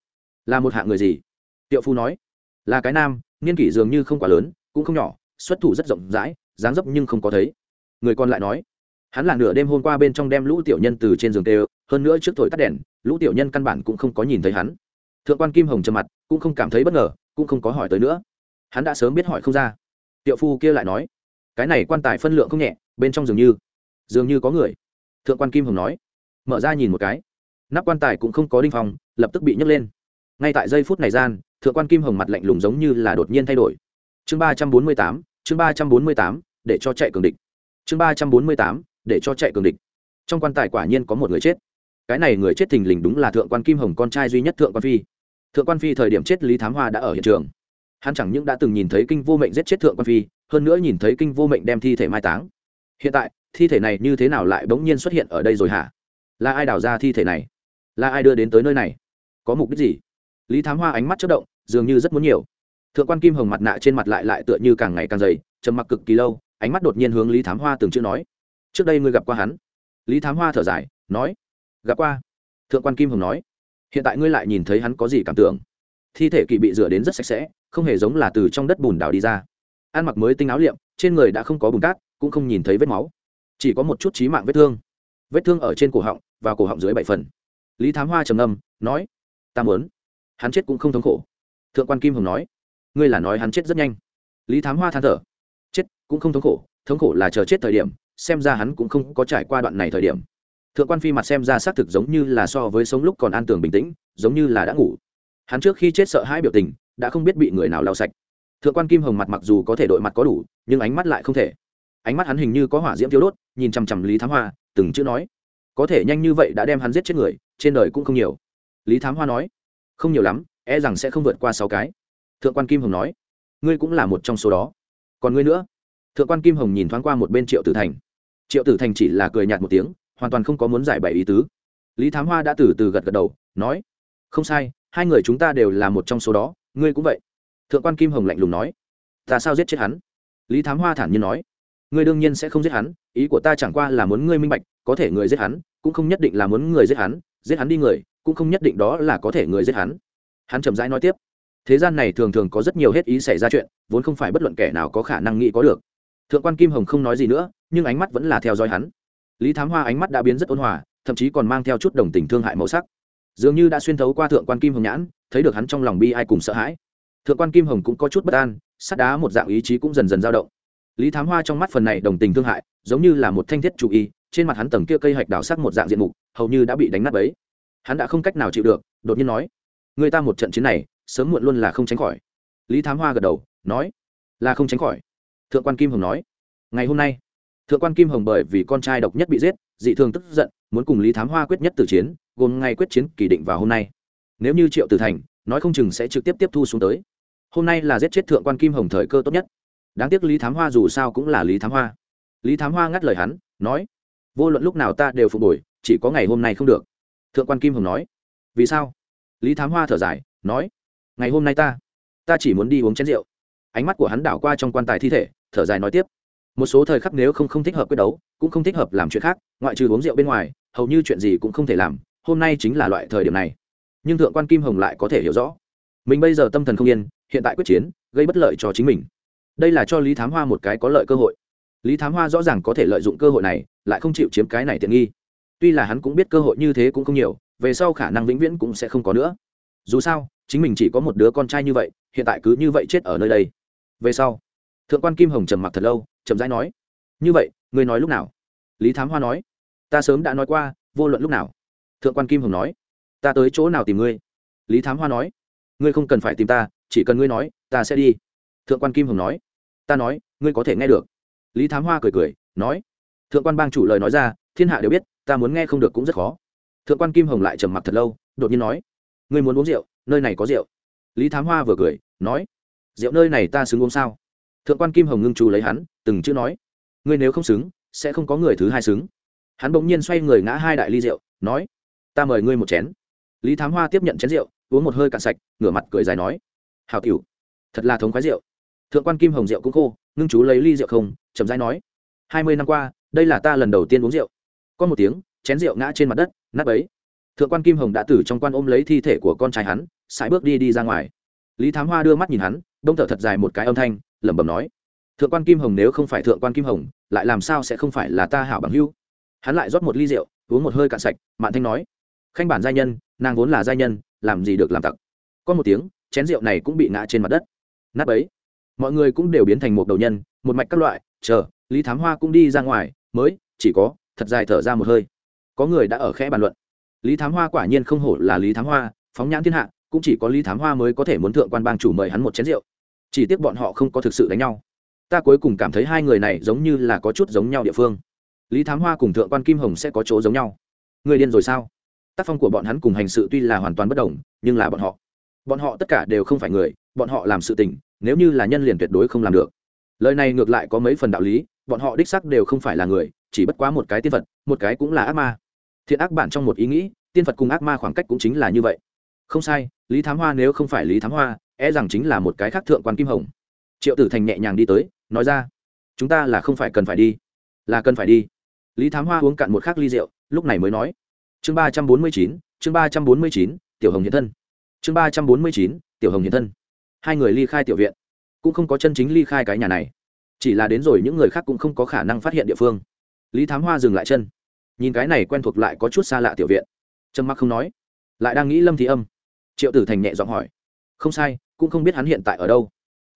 A: là một hạng người gì? Tiệu phu nói, là cái nam, niên kỷ dường như không quá lớn, cũng không nhỏ, xuất thủ rất rộng rãi, dáng dấp nhưng không có thấy. Người còn lại nói, hắn là nửa đêm hôm qua bên trong đem lũ tiểu nhân từ trên giường tê, hơn nữa trước thổi tắt đèn, lũ tiểu nhân căn bản cũng không có nhìn thấy hắn thượng quan kim hồng trầm mặt, cũng không cảm thấy bất ngờ, cũng không có hỏi tới nữa. Hắn đã sớm biết hỏi không ra. Tiệu phu kia lại nói, cái này quan tài phân lượng không nhẹ, bên trong dường như dường như có người. Thượng quan kim hồng nói, mở ra nhìn một cái. Nắp quan tài cũng không có đinh phòng lập tức bị nhấc lên. Ngay tại giây phút này gian, thượng quan kim hồng mặt lạnh lùng giống như là đột nhiên thay đổi. Chương ba trăm bốn mươi tám, chương ba trăm bốn mươi tám, để cho chạy cường địch. Chương ba trăm bốn mươi tám, để cho chạy cường địch. Trong quan tài quả nhiên có một người chết. Cái này người chết thình lình đúng là thượng quan kim hồng con trai duy nhất thượng quan phi thượng quan phi thời điểm chết lý thám hoa đã ở hiện trường. Hắn chẳng những đã từng nhìn thấy kinh vô mệnh giết chết thượng quan phi, hơn nữa nhìn thấy kinh vô mệnh đem thi thể mai táng. Hiện tại, thi thể này như thế nào lại bỗng nhiên xuất hiện ở đây rồi hả? Là ai đào ra thi thể này? Là ai đưa đến tới nơi này? Có mục đích gì? Lý thám hoa ánh mắt chất động, dường như rất muốn nhiều. Thượng quan kim hồng mặt nạ trên mặt lại lại tựa như càng ngày càng dày, trầm mặc cực kỳ lâu, ánh mắt đột nhiên hướng lý thám hoa từng chữ nói. Trước đây ngươi gặp qua hắn? Lý thám hoa thở dài, nói. Gặp qua. Thượng quan kim hồng nói hiện tại ngươi lại nhìn thấy hắn có gì cảm tưởng. Thi thể kỳ bị rửa đến rất sạch sẽ, không hề giống là từ trong đất bùn đào đi ra. Ăn mặc mới tinh áo liệm, trên người đã không có bùn cát, cũng không nhìn thấy vết máu. Chỉ có một chút trí mạng vết thương. Vết thương ở trên cổ họng, và cổ họng dưới bảy phần. Lý thám hoa trầm ngâm, nói, ta muốn. Hắn chết cũng không thống khổ. Thượng quan kim hồng nói, ngươi là nói hắn chết rất nhanh. Lý thám hoa than thở, chết cũng không thống khổ thống khổ là chờ chết thời điểm, xem ra hắn cũng không có trải qua đoạn này thời điểm thượng quan phi mặt xem ra xác thực giống như là so với sống lúc còn an tường bình tĩnh, giống như là đã ngủ. Hắn trước khi chết sợ hãi biểu tình, đã không biết bị người nào lau sạch. Thượng quan kim hồng mặt mặc dù có thể đội mặt có đủ, nhưng ánh mắt lại không thể. Ánh mắt hắn hình như có hỏa diễm thiếu đốt, nhìn chằm chằm lý thám hoa, từng chữ nói. Có thể nhanh như vậy đã đem hắn giết chết người, trên đời cũng không nhiều. Lý thám hoa nói. Không nhiều lắm e rằng sẽ không vượt qua sáu cái. Thượng quan kim hồng nói. Ngươi cũng là một trong số đó. Còn ngươi nữa? Thượng quan kim hồng nhìn thoáng qua một bên triệu tử thành. Triệu tử thành chỉ là cười nhạt một tiếng hoàn toàn không có muốn giải bày ý tứ. Lý thám hoa đã từ từ gật gật đầu, nói, không sai, hai người chúng ta đều là một trong số đó, ngươi cũng vậy. Thượng quan kim hồng lạnh lùng nói, ta sao giết chết hắn? Lý thám hoa thản nhiên nói, ngươi đương nhiên sẽ không giết hắn, ý của ta chẳng qua là muốn ngươi minh bạch, có thể người giết hắn, cũng không nhất định là muốn người giết hắn giết hắn đi người, cũng không nhất định đó là có thể người giết hắn. Hắn chậm rãi nói tiếp, thế gian này thường thường có rất nhiều hết ý xảy ra chuyện, vốn không phải bất luận kẻ nào có khả năng nghĩ có được. Thượng quan kim hồng không nói gì nữa, nhưng ánh mắt vẫn là theo dõi hắn lý thám hoa ánh mắt đã biến rất ôn hòa, thậm chí còn mang theo chút đồng tình thương hại màu sắc. Dường như đã xuyên thấu qua thượng quan kim hồng nhãn, thấy được hắn trong lòng bi ai cùng sợ hãi. Thượng quan kim hồng cũng có chút bất an, sắt đá một dạng ý chí cũng dần dần dao động. Lý thám hoa trong mắt phần này đồng tình thương hại, giống như là một thanh thiết chủ y, trên mặt hắn tầng kia cây hạch đào sắc một dạng diện mục, hầu như đã bị đánh nát ấy hắn đã không cách nào chịu được, đột nhiên nói, người ta một trận chiến này, sớm muộn luôn là không tránh khỏi. Lý thám hoa gật đầu, nói, là không tránh khỏi. Thượng quan kim hồng nói, ngày hôm nay thượng quan kim hồng bởi vì con trai độc nhất bị giết, dị thường tức giận, muốn cùng lý thám hoa quyết nhất tử chiến, gồm ngay quyết chiến kỳ định vào hôm nay. Nếu như triệu tử thành nói không chừng sẽ trực tiếp tiếp thu xuống tới. Hôm nay là giết chết thượng quan kim hồng thời cơ tốt nhất. Đáng tiếc lý thám hoa dù sao cũng là lý thám hoa. Lý thám hoa ngắt lời hắn, nói, vô luận lúc nào ta đều phục hồi, chỉ có ngày hôm nay không được. Thượng quan kim hồng nói, vì sao? Lý thám hoa thở dài, nói, ngày hôm nay ta ta chỉ muốn đi uống chén rượu. Ánh mắt của hắn đảo qua trong quan tài thi thể, thở dài nói tiếp một số thời khắc nếu không không thích hợp quyết đấu, cũng không thích hợp làm chuyện khác, ngoại trừ uống rượu bên ngoài, hầu như chuyện gì cũng không thể làm, hôm nay chính là loại thời điểm này. Nhưng thượng quan kim hồng lại có thể hiểu rõ. Mình bây giờ tâm thần không yên, hiện tại quyết chiến, gây bất lợi cho chính mình. Đây là cho lý thám hoa một cái có lợi cơ hội. Lý thám hoa rõ ràng có thể lợi dụng cơ hội này, lại không chịu chiếm cái này tiện nghi. Tuy là hắn cũng biết cơ hội như thế cũng không nhiều, về sau khả năng vĩnh viễn cũng sẽ không có nữa. Dù sao, chính mình chỉ có một đứa con trai như vậy, hiện tại cứ như vậy chết ở nơi đây. Về sau, thượng quan kim hồng trầm mặc thật lâu chậm rãi nói, như vậy, ngươi nói lúc nào? Lý thám hoa nói, ta sớm đã nói qua, vô luận lúc nào. Thượng quan kim hồng nói, ta tới chỗ nào tìm ngươi? Lý thám hoa nói, ngươi không cần phải tìm ta, chỉ cần ngươi nói, ta sẽ đi. Thượng quan kim hồng nói, ta nói, ngươi có thể nghe được. Lý thám hoa cười cười, nói, thượng quan bang chủ lời nói ra, thiên hạ đều biết, ta muốn nghe không được cũng rất khó. Thượng quan kim hồng lại trầm mặc thật lâu, đột nhiên nói, ngươi muốn uống rượu, nơi này có rượu. Lý thám hoa vừa cười, nói, rượu nơi này ta xứng uống sao? Thượng quan kim hồng ngưng chú lấy hắn, từng chữ nói, ngươi nếu không xứng, sẽ không có người thứ hai xứng. Hắn bỗng nhiên xoay người ngã hai đại ly rượu, nói, ta mời ngươi một chén. Lý thám hoa tiếp nhận chén rượu, uống một hơi cạn sạch, ngửa mặt cười dài nói hào cửu, thật là thống khoái rượu. Thượng quan kim hồng rượu cũng khô, ngưng chú lấy ly rượu không, chậm rãi nói, hai mươi năm qua, đây là ta lần đầu tiên uống rượu. Có một tiếng, chén rượu ngã trên mặt đất, nát ấy thượng quan kim hồng đã tử trong quan ôm lấy thi thể của con trai hắn, sải bước đi đi ra ngoài. Lý thám hoa đưa mắt nhìn hắn, đông thở thật dài một cái âm thanh lẩm bẩm nói, thượng quan kim hồng nếu không phải thượng quan kim hồng, lại làm sao sẽ không phải là ta hảo bằng hưu hắn lại rót một ly rượu, uống một hơi cạn sạch, mạn thanh nói, khanh bản giai nhân, nàng vốn là giai nhân, làm gì được làm tặc? Có một tiếng, chén rượu này cũng bị ngã trên mặt đất. Nát ấy mọi người cũng đều biến thành một đầu nhân, một mạch các loại, chờ, lý thám hoa cũng đi ra ngoài, mới, chỉ có, thật dài thở ra một hơi. Có người đã ở khẽ bàn luận. Lý thám hoa quả nhiên không hổ là lý thám hoa, phóng nhãn thiên hạ, cũng chỉ có lý thám hoa mới có thể muốn thượng quan bang chủ mời hắn một chén rượu chỉ tiếc bọn họ không có thực sự đánh nhau. Ta cuối cùng cảm thấy hai người này giống như là có chút giống nhau địa phương. Lý thám hoa cùng thượng quan kim hồng sẽ có chỗ giống nhau. Người điên rồi sao? Tác phong của bọn hắn cùng hành sự tuy là hoàn toàn bất đồng, nhưng là bọn họ. Bọn họ tất cả đều không phải người, bọn họ làm sự tình, nếu như là nhân liền tuyệt đối không làm được. Lời này ngược lại có mấy phần đạo lý, bọn họ đích sắc đều không phải là người, chỉ bất quá một cái tiên phật, một cái cũng là ác ma. Thiện ác bản trong một ý nghĩ, tiên phật cùng ác ma khoảng cách cũng chính là như vậy không sai, lý thám hoa nếu không phải lý thám hoa e rằng chính là một cái khác thượng quan kim hồng. Triệu tử thành nhẹ nhàng đi tới, nói ra, chúng ta là không phải cần phải đi, là cần phải đi. Lý thám hoa uống cạn một khắc ly rượu, lúc này mới nói, chương ba trăm bốn mươi chín, chương ba trăm bốn mươi chín, tiểu hồng hiện thân. Chương ba trăm bốn mươi chín, tiểu hồng hiện thân. Hai người ly khai tiểu viện. Cũng không có chân chính ly khai cái nhà này. Chỉ là đến rồi những người khác cũng không có khả năng phát hiện địa phương. Lý thám hoa dừng lại chân. Nhìn cái này quen thuộc lại có chút xa lạ tiểu viện. Trâm mắc không nói. Lại đang nghĩ lâm thị âm triệu tử thành nhẹ giọng hỏi. Không sai, cũng không biết hắn hiện tại ở đâu.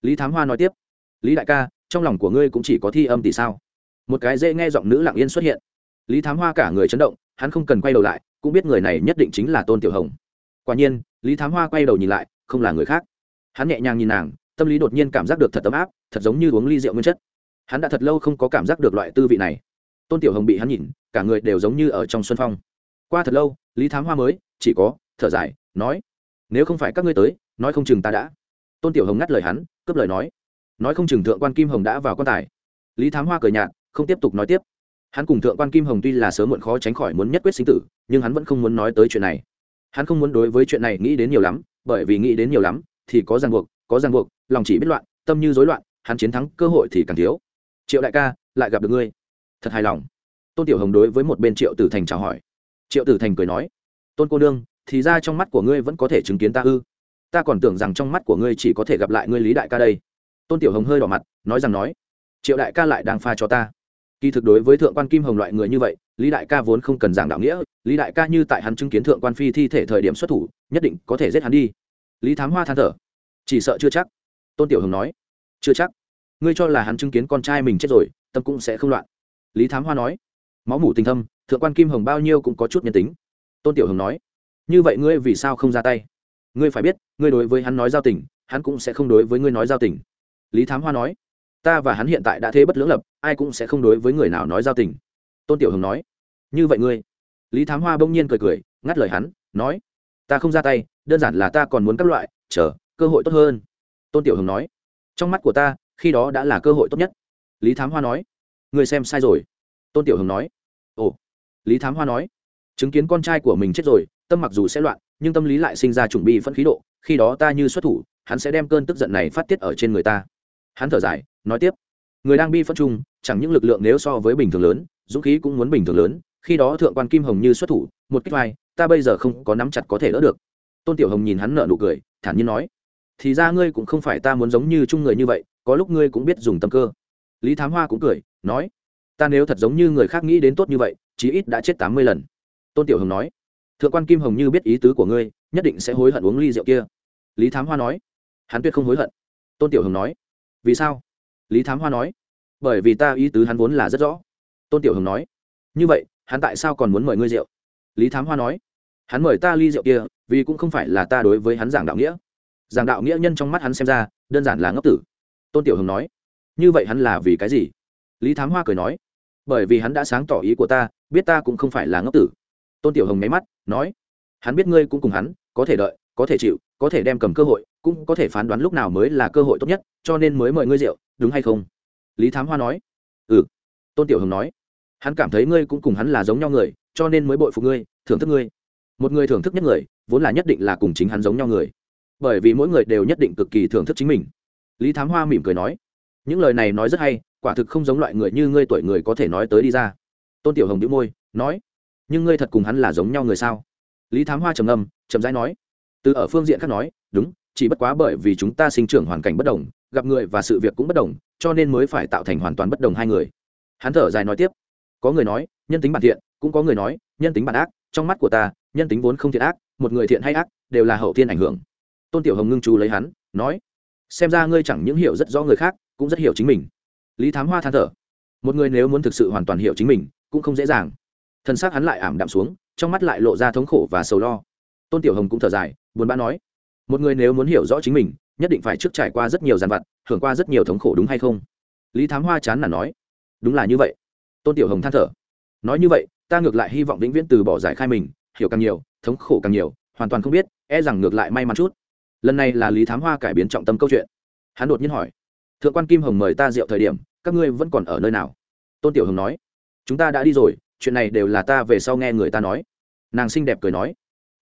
A: Lý thám hoa nói tiếp. Lý đại ca, trong lòng của ngươi cũng chỉ có thi âm thì sao? Một cái dễ nghe giọng nữ lặng yên xuất hiện. Lý thám hoa cả người chấn động, hắn không cần quay đầu lại, cũng biết người này nhất định chính là tôn tiểu hồng. Quả nhiên, lý thám hoa quay đầu nhìn lại, không là người khác. Hắn nhẹ nhàng nhìn nàng, tâm lý đột nhiên cảm giác được thật ấm áp, thật giống như uống ly rượu nguyên chất. Hắn đã thật lâu không có cảm giác được loại tư vị này. Tôn tiểu hồng bị hắn nhìn, cả người đều giống như ở trong xuân phong. Qua thật lâu, lý thám hoa mới, chỉ có, thở dài, nói nếu không phải các ngươi tới, nói không chừng ta đã. Tôn tiểu hồng ngắt lời hắn, cướp lời nói. Nói không chừng thượng quan kim hồng đã vào quan tài. Lý thám hoa cười nhạt, không tiếp tục nói tiếp. Hắn cùng thượng quan kim hồng tuy là sớm muộn khó tránh khỏi muốn nhất quyết sinh tử, nhưng hắn vẫn không muốn nói tới chuyện này. Hắn không muốn đối với chuyện này nghĩ đến nhiều lắm, bởi vì nghĩ đến nhiều lắm, thì có ràng buộc, có ràng buộc, lòng chỉ biết loạn, tâm như rối loạn, hắn chiến thắng cơ hội thì càng thiếu. Triệu đại ca, lại gặp được ngươi. Thật hài lòng. Tôn tiểu hồng đối với một bên triệu tử thành chào hỏi. Triệu tử thành cười nói, tôn cô nương thì ra trong mắt của ngươi vẫn có thể chứng kiến ta ư? Ta còn tưởng rằng trong mắt của ngươi chỉ có thể gặp lại ngươi lý đại ca đây. Tôn tiểu hồng hơi đỏ mặt, nói rằng nói, triệu đại ca lại đang pha cho ta. Kỳ thực đối với thượng quan kim hồng loại người như vậy, lý đại ca vốn không cần giảng đạo nghĩa, lý đại ca như tại hắn chứng kiến thượng quan phi thi thể thời điểm xuất thủ, nhất định có thể giết hắn đi. Lý thám hoa than thở, chỉ sợ chưa chắc. Tôn tiểu hồng nói, chưa chắc. Ngươi cho là hắn chứng kiến con trai mình chết rồi, tâm cũng sẽ không loạn. Lý thám hoa nói, máu mủ tình thâm, thượng quan kim hồng bao nhiêu cũng có chút nhân tính. Tôn tiểu hồng nói như vậy ngươi vì sao không ra tay? Ngươi phải biết, ngươi đối với hắn nói giao tình, hắn cũng sẽ không đối với ngươi nói giao tình. Lý thám hoa nói, ta và hắn hiện tại đã thế bất lưỡng lập, ai cũng sẽ không đối với người nào nói giao tình. Tôn tiểu hồng nói, như vậy ngươi? Lý thám hoa bỗng nhiên cười cười, ngắt lời hắn, nói, ta không ra tay, đơn giản là ta còn muốn các loại, chờ, cơ hội tốt hơn. Tôn tiểu hồng nói, trong mắt của ta, khi đó đã là cơ hội tốt nhất. Lý thám hoa nói người xem sai rồi. Tôn tiểu hồng nói, ồ. Lý thám hoa nói, chứng kiến con trai của mình chết rồi tâm mặc dù sẽ loạn, nhưng tâm lý lại sinh ra chuẩn bị phân khí độ, khi đó ta như xuất thủ, hắn sẽ đem cơn tức giận này phát tiết ở trên người ta. Hắn thở dài, nói tiếp, người đang bi phân chung, chẳng những lực lượng nếu so với bình thường lớn, dũng khí cũng muốn bình thường lớn, khi đó thượng quan kim hồng như xuất thủ, một cách vai, ta bây giờ không có nắm chặt có thể đỡ được. Tôn tiểu hồng nhìn hắn nợ nụ cười, thản nhiên nói, thì ra ngươi cũng không phải ta muốn giống như chung người như vậy, có lúc ngươi cũng biết dùng tâm cơ. Lý thám hoa cũng cười, nói, ta nếu thật giống như người khác nghĩ đến tốt như vậy, chí ít đã chết tám mươi lần. Tôn tiểu hồng nói thượng quan kim hồng như biết ý tứ của ngươi, nhất định sẽ hối hận uống ly rượu kia. Lý thám hoa nói. Hắn tuyệt không hối hận. Tôn tiểu hồng nói. Vì sao? Lý thám hoa nói. Bởi vì ta ý tứ hắn vốn là rất rõ. Tôn tiểu hồng nói. Như vậy, hắn tại sao còn muốn mời ngươi rượu? Lý thám hoa nói. Hắn mời ta ly rượu kia, vì cũng không phải là ta đối với hắn giảng đạo nghĩa. Giảng đạo nghĩa nhân trong mắt hắn xem ra, đơn giản là ngốc tử. Tôn tiểu hồng nói. Như vậy hắn là vì cái gì? Lý thám hoa cười nói. Bởi vì hắn đã sáng tỏ ý của ta, biết ta cũng không phải là ngốc tử tôn tiểu hồng nháy mắt, nói, hắn biết ngươi cũng cùng hắn, có thể đợi, có thể chịu, có thể đem cầm cơ hội, cũng có thể phán đoán lúc nào mới là cơ hội tốt nhất, cho nên mới mời ngươi rượu, đúng hay không? Lý thám hoa nói ừ. Tôn tiểu hồng nói, hắn cảm thấy ngươi cũng cùng hắn là giống nhau người, cho nên mới bội phục ngươi, thưởng thức ngươi. Một người thưởng thức nhất người, vốn là nhất định là cùng chính hắn giống nhau người. Bởi vì mỗi người đều nhất định cực kỳ thưởng thức chính mình. Lý thám hoa mỉm cười nói, những lời này nói rất hay, quả thực không giống loại người như ngươi tuổi người có thể nói tới đi ra. Tôn tiểu hồng đĩu môi, nói nhưng ngươi thật cùng hắn là giống nhau người sao? Lý thám hoa trầm ngâm, chậm rãi nói. Từ ở phương diện khác nói, đúng, chỉ bất quá bởi vì chúng ta sinh trưởng hoàn cảnh bất đồng, gặp người và sự việc cũng bất đồng, cho nên mới phải tạo thành hoàn toàn bất đồng hai người. Hắn thở dài nói tiếp. Có người nói, nhân tính bản thiện, cũng có người nói, nhân tính bản ác, trong mắt của ta, nhân tính vốn không thiện ác, một người thiện hay ác, đều là hậu thiên ảnh hưởng. Tôn tiểu hồng ngưng chú lấy hắn, nói, xem ra ngươi chẳng những hiểu rất rõ người khác, cũng rất hiểu chính mình. Lý thám hoa than thở. Một người nếu muốn thực sự hoàn toàn hiểu chính mình, cũng không dễ dàng thân xác hắn lại ảm đạm xuống, trong mắt lại lộ ra thống khổ và sầu lo. Tôn tiểu hồng cũng thở dài, buồn bã nói, một người nếu muốn hiểu rõ chính mình, nhất định phải trước trải qua rất nhiều g i vặt, hưởng qua rất nhiều thống khổ đúng hay không? Lý thám hoa chán là nói, đúng là như vậy. Tôn tiểu hồng than thở, nói như vậy, ta ngược lại hy vọng vĩnh viễn từ bỏ giải khai mình, hiểu càng nhiều, thống khổ càng nhiều, hoàn toàn không biết e rằng ngược lại may mắn chút. Lần này là lý thám hoa cải biến trọng tâm câu chuyện. Hắn đột nhiên hỏi, thượng quan kim hồng mời ta rượu thời điểm, các ngươi vẫn còn ở nơi nào? Tôn tiểu hồng nói, chúng ta đã đi rồi chuyện này đều là ta về sau nghe người ta nói. Nàng xinh đẹp cười nói,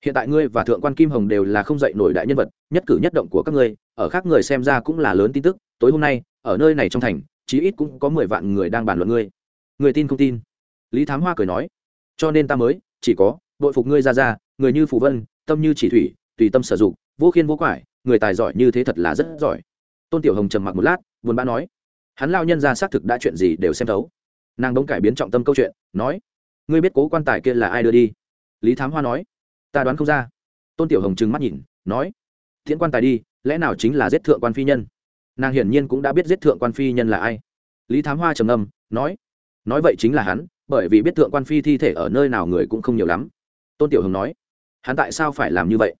A: hiện tại ngươi và thượng quan kim hồng đều là không dạy nổi đại nhân vật, nhất cử nhất động của các ngươi, ở khác người xem ra cũng là lớn tin tức, tối hôm nay, ở nơi này trong thành, chí ít cũng có mười vạn người đang bàn luận ngươi. Người tin không tin? Lý thám hoa cười nói, cho nên ta mới, chỉ có đội phục ngươi ra ra, người như phù vân, tâm như chỉ thủy, tùy tâm sử dụng, vô khiên vô quải, người tài giỏi như thế thật là rất giỏi. Tôn tiểu hồng trầm mặc một lát, buồn bã nói, hắn lao nhân ra xác thực đã chuyện gì đều xem thấu nàng bỗng cải biến trọng tâm câu chuyện, nói, ngươi biết cố quan tài kia là ai đưa đi? Lý thám hoa nói, ta đoán không ra. Tôn tiểu hồng trừng mắt nhìn, nói thiện quan tài đi, lẽ nào chính là giết thượng quan phi nhân? Nàng hiển nhiên cũng đã biết giết thượng quan phi nhân là ai. Lý thám hoa trầm âm nói nói vậy chính là hắn, bởi vì biết thượng quan phi thi thể ở nơi nào người cũng không nhiều lắm. Tôn tiểu hồng nói, hắn tại sao phải làm như vậy?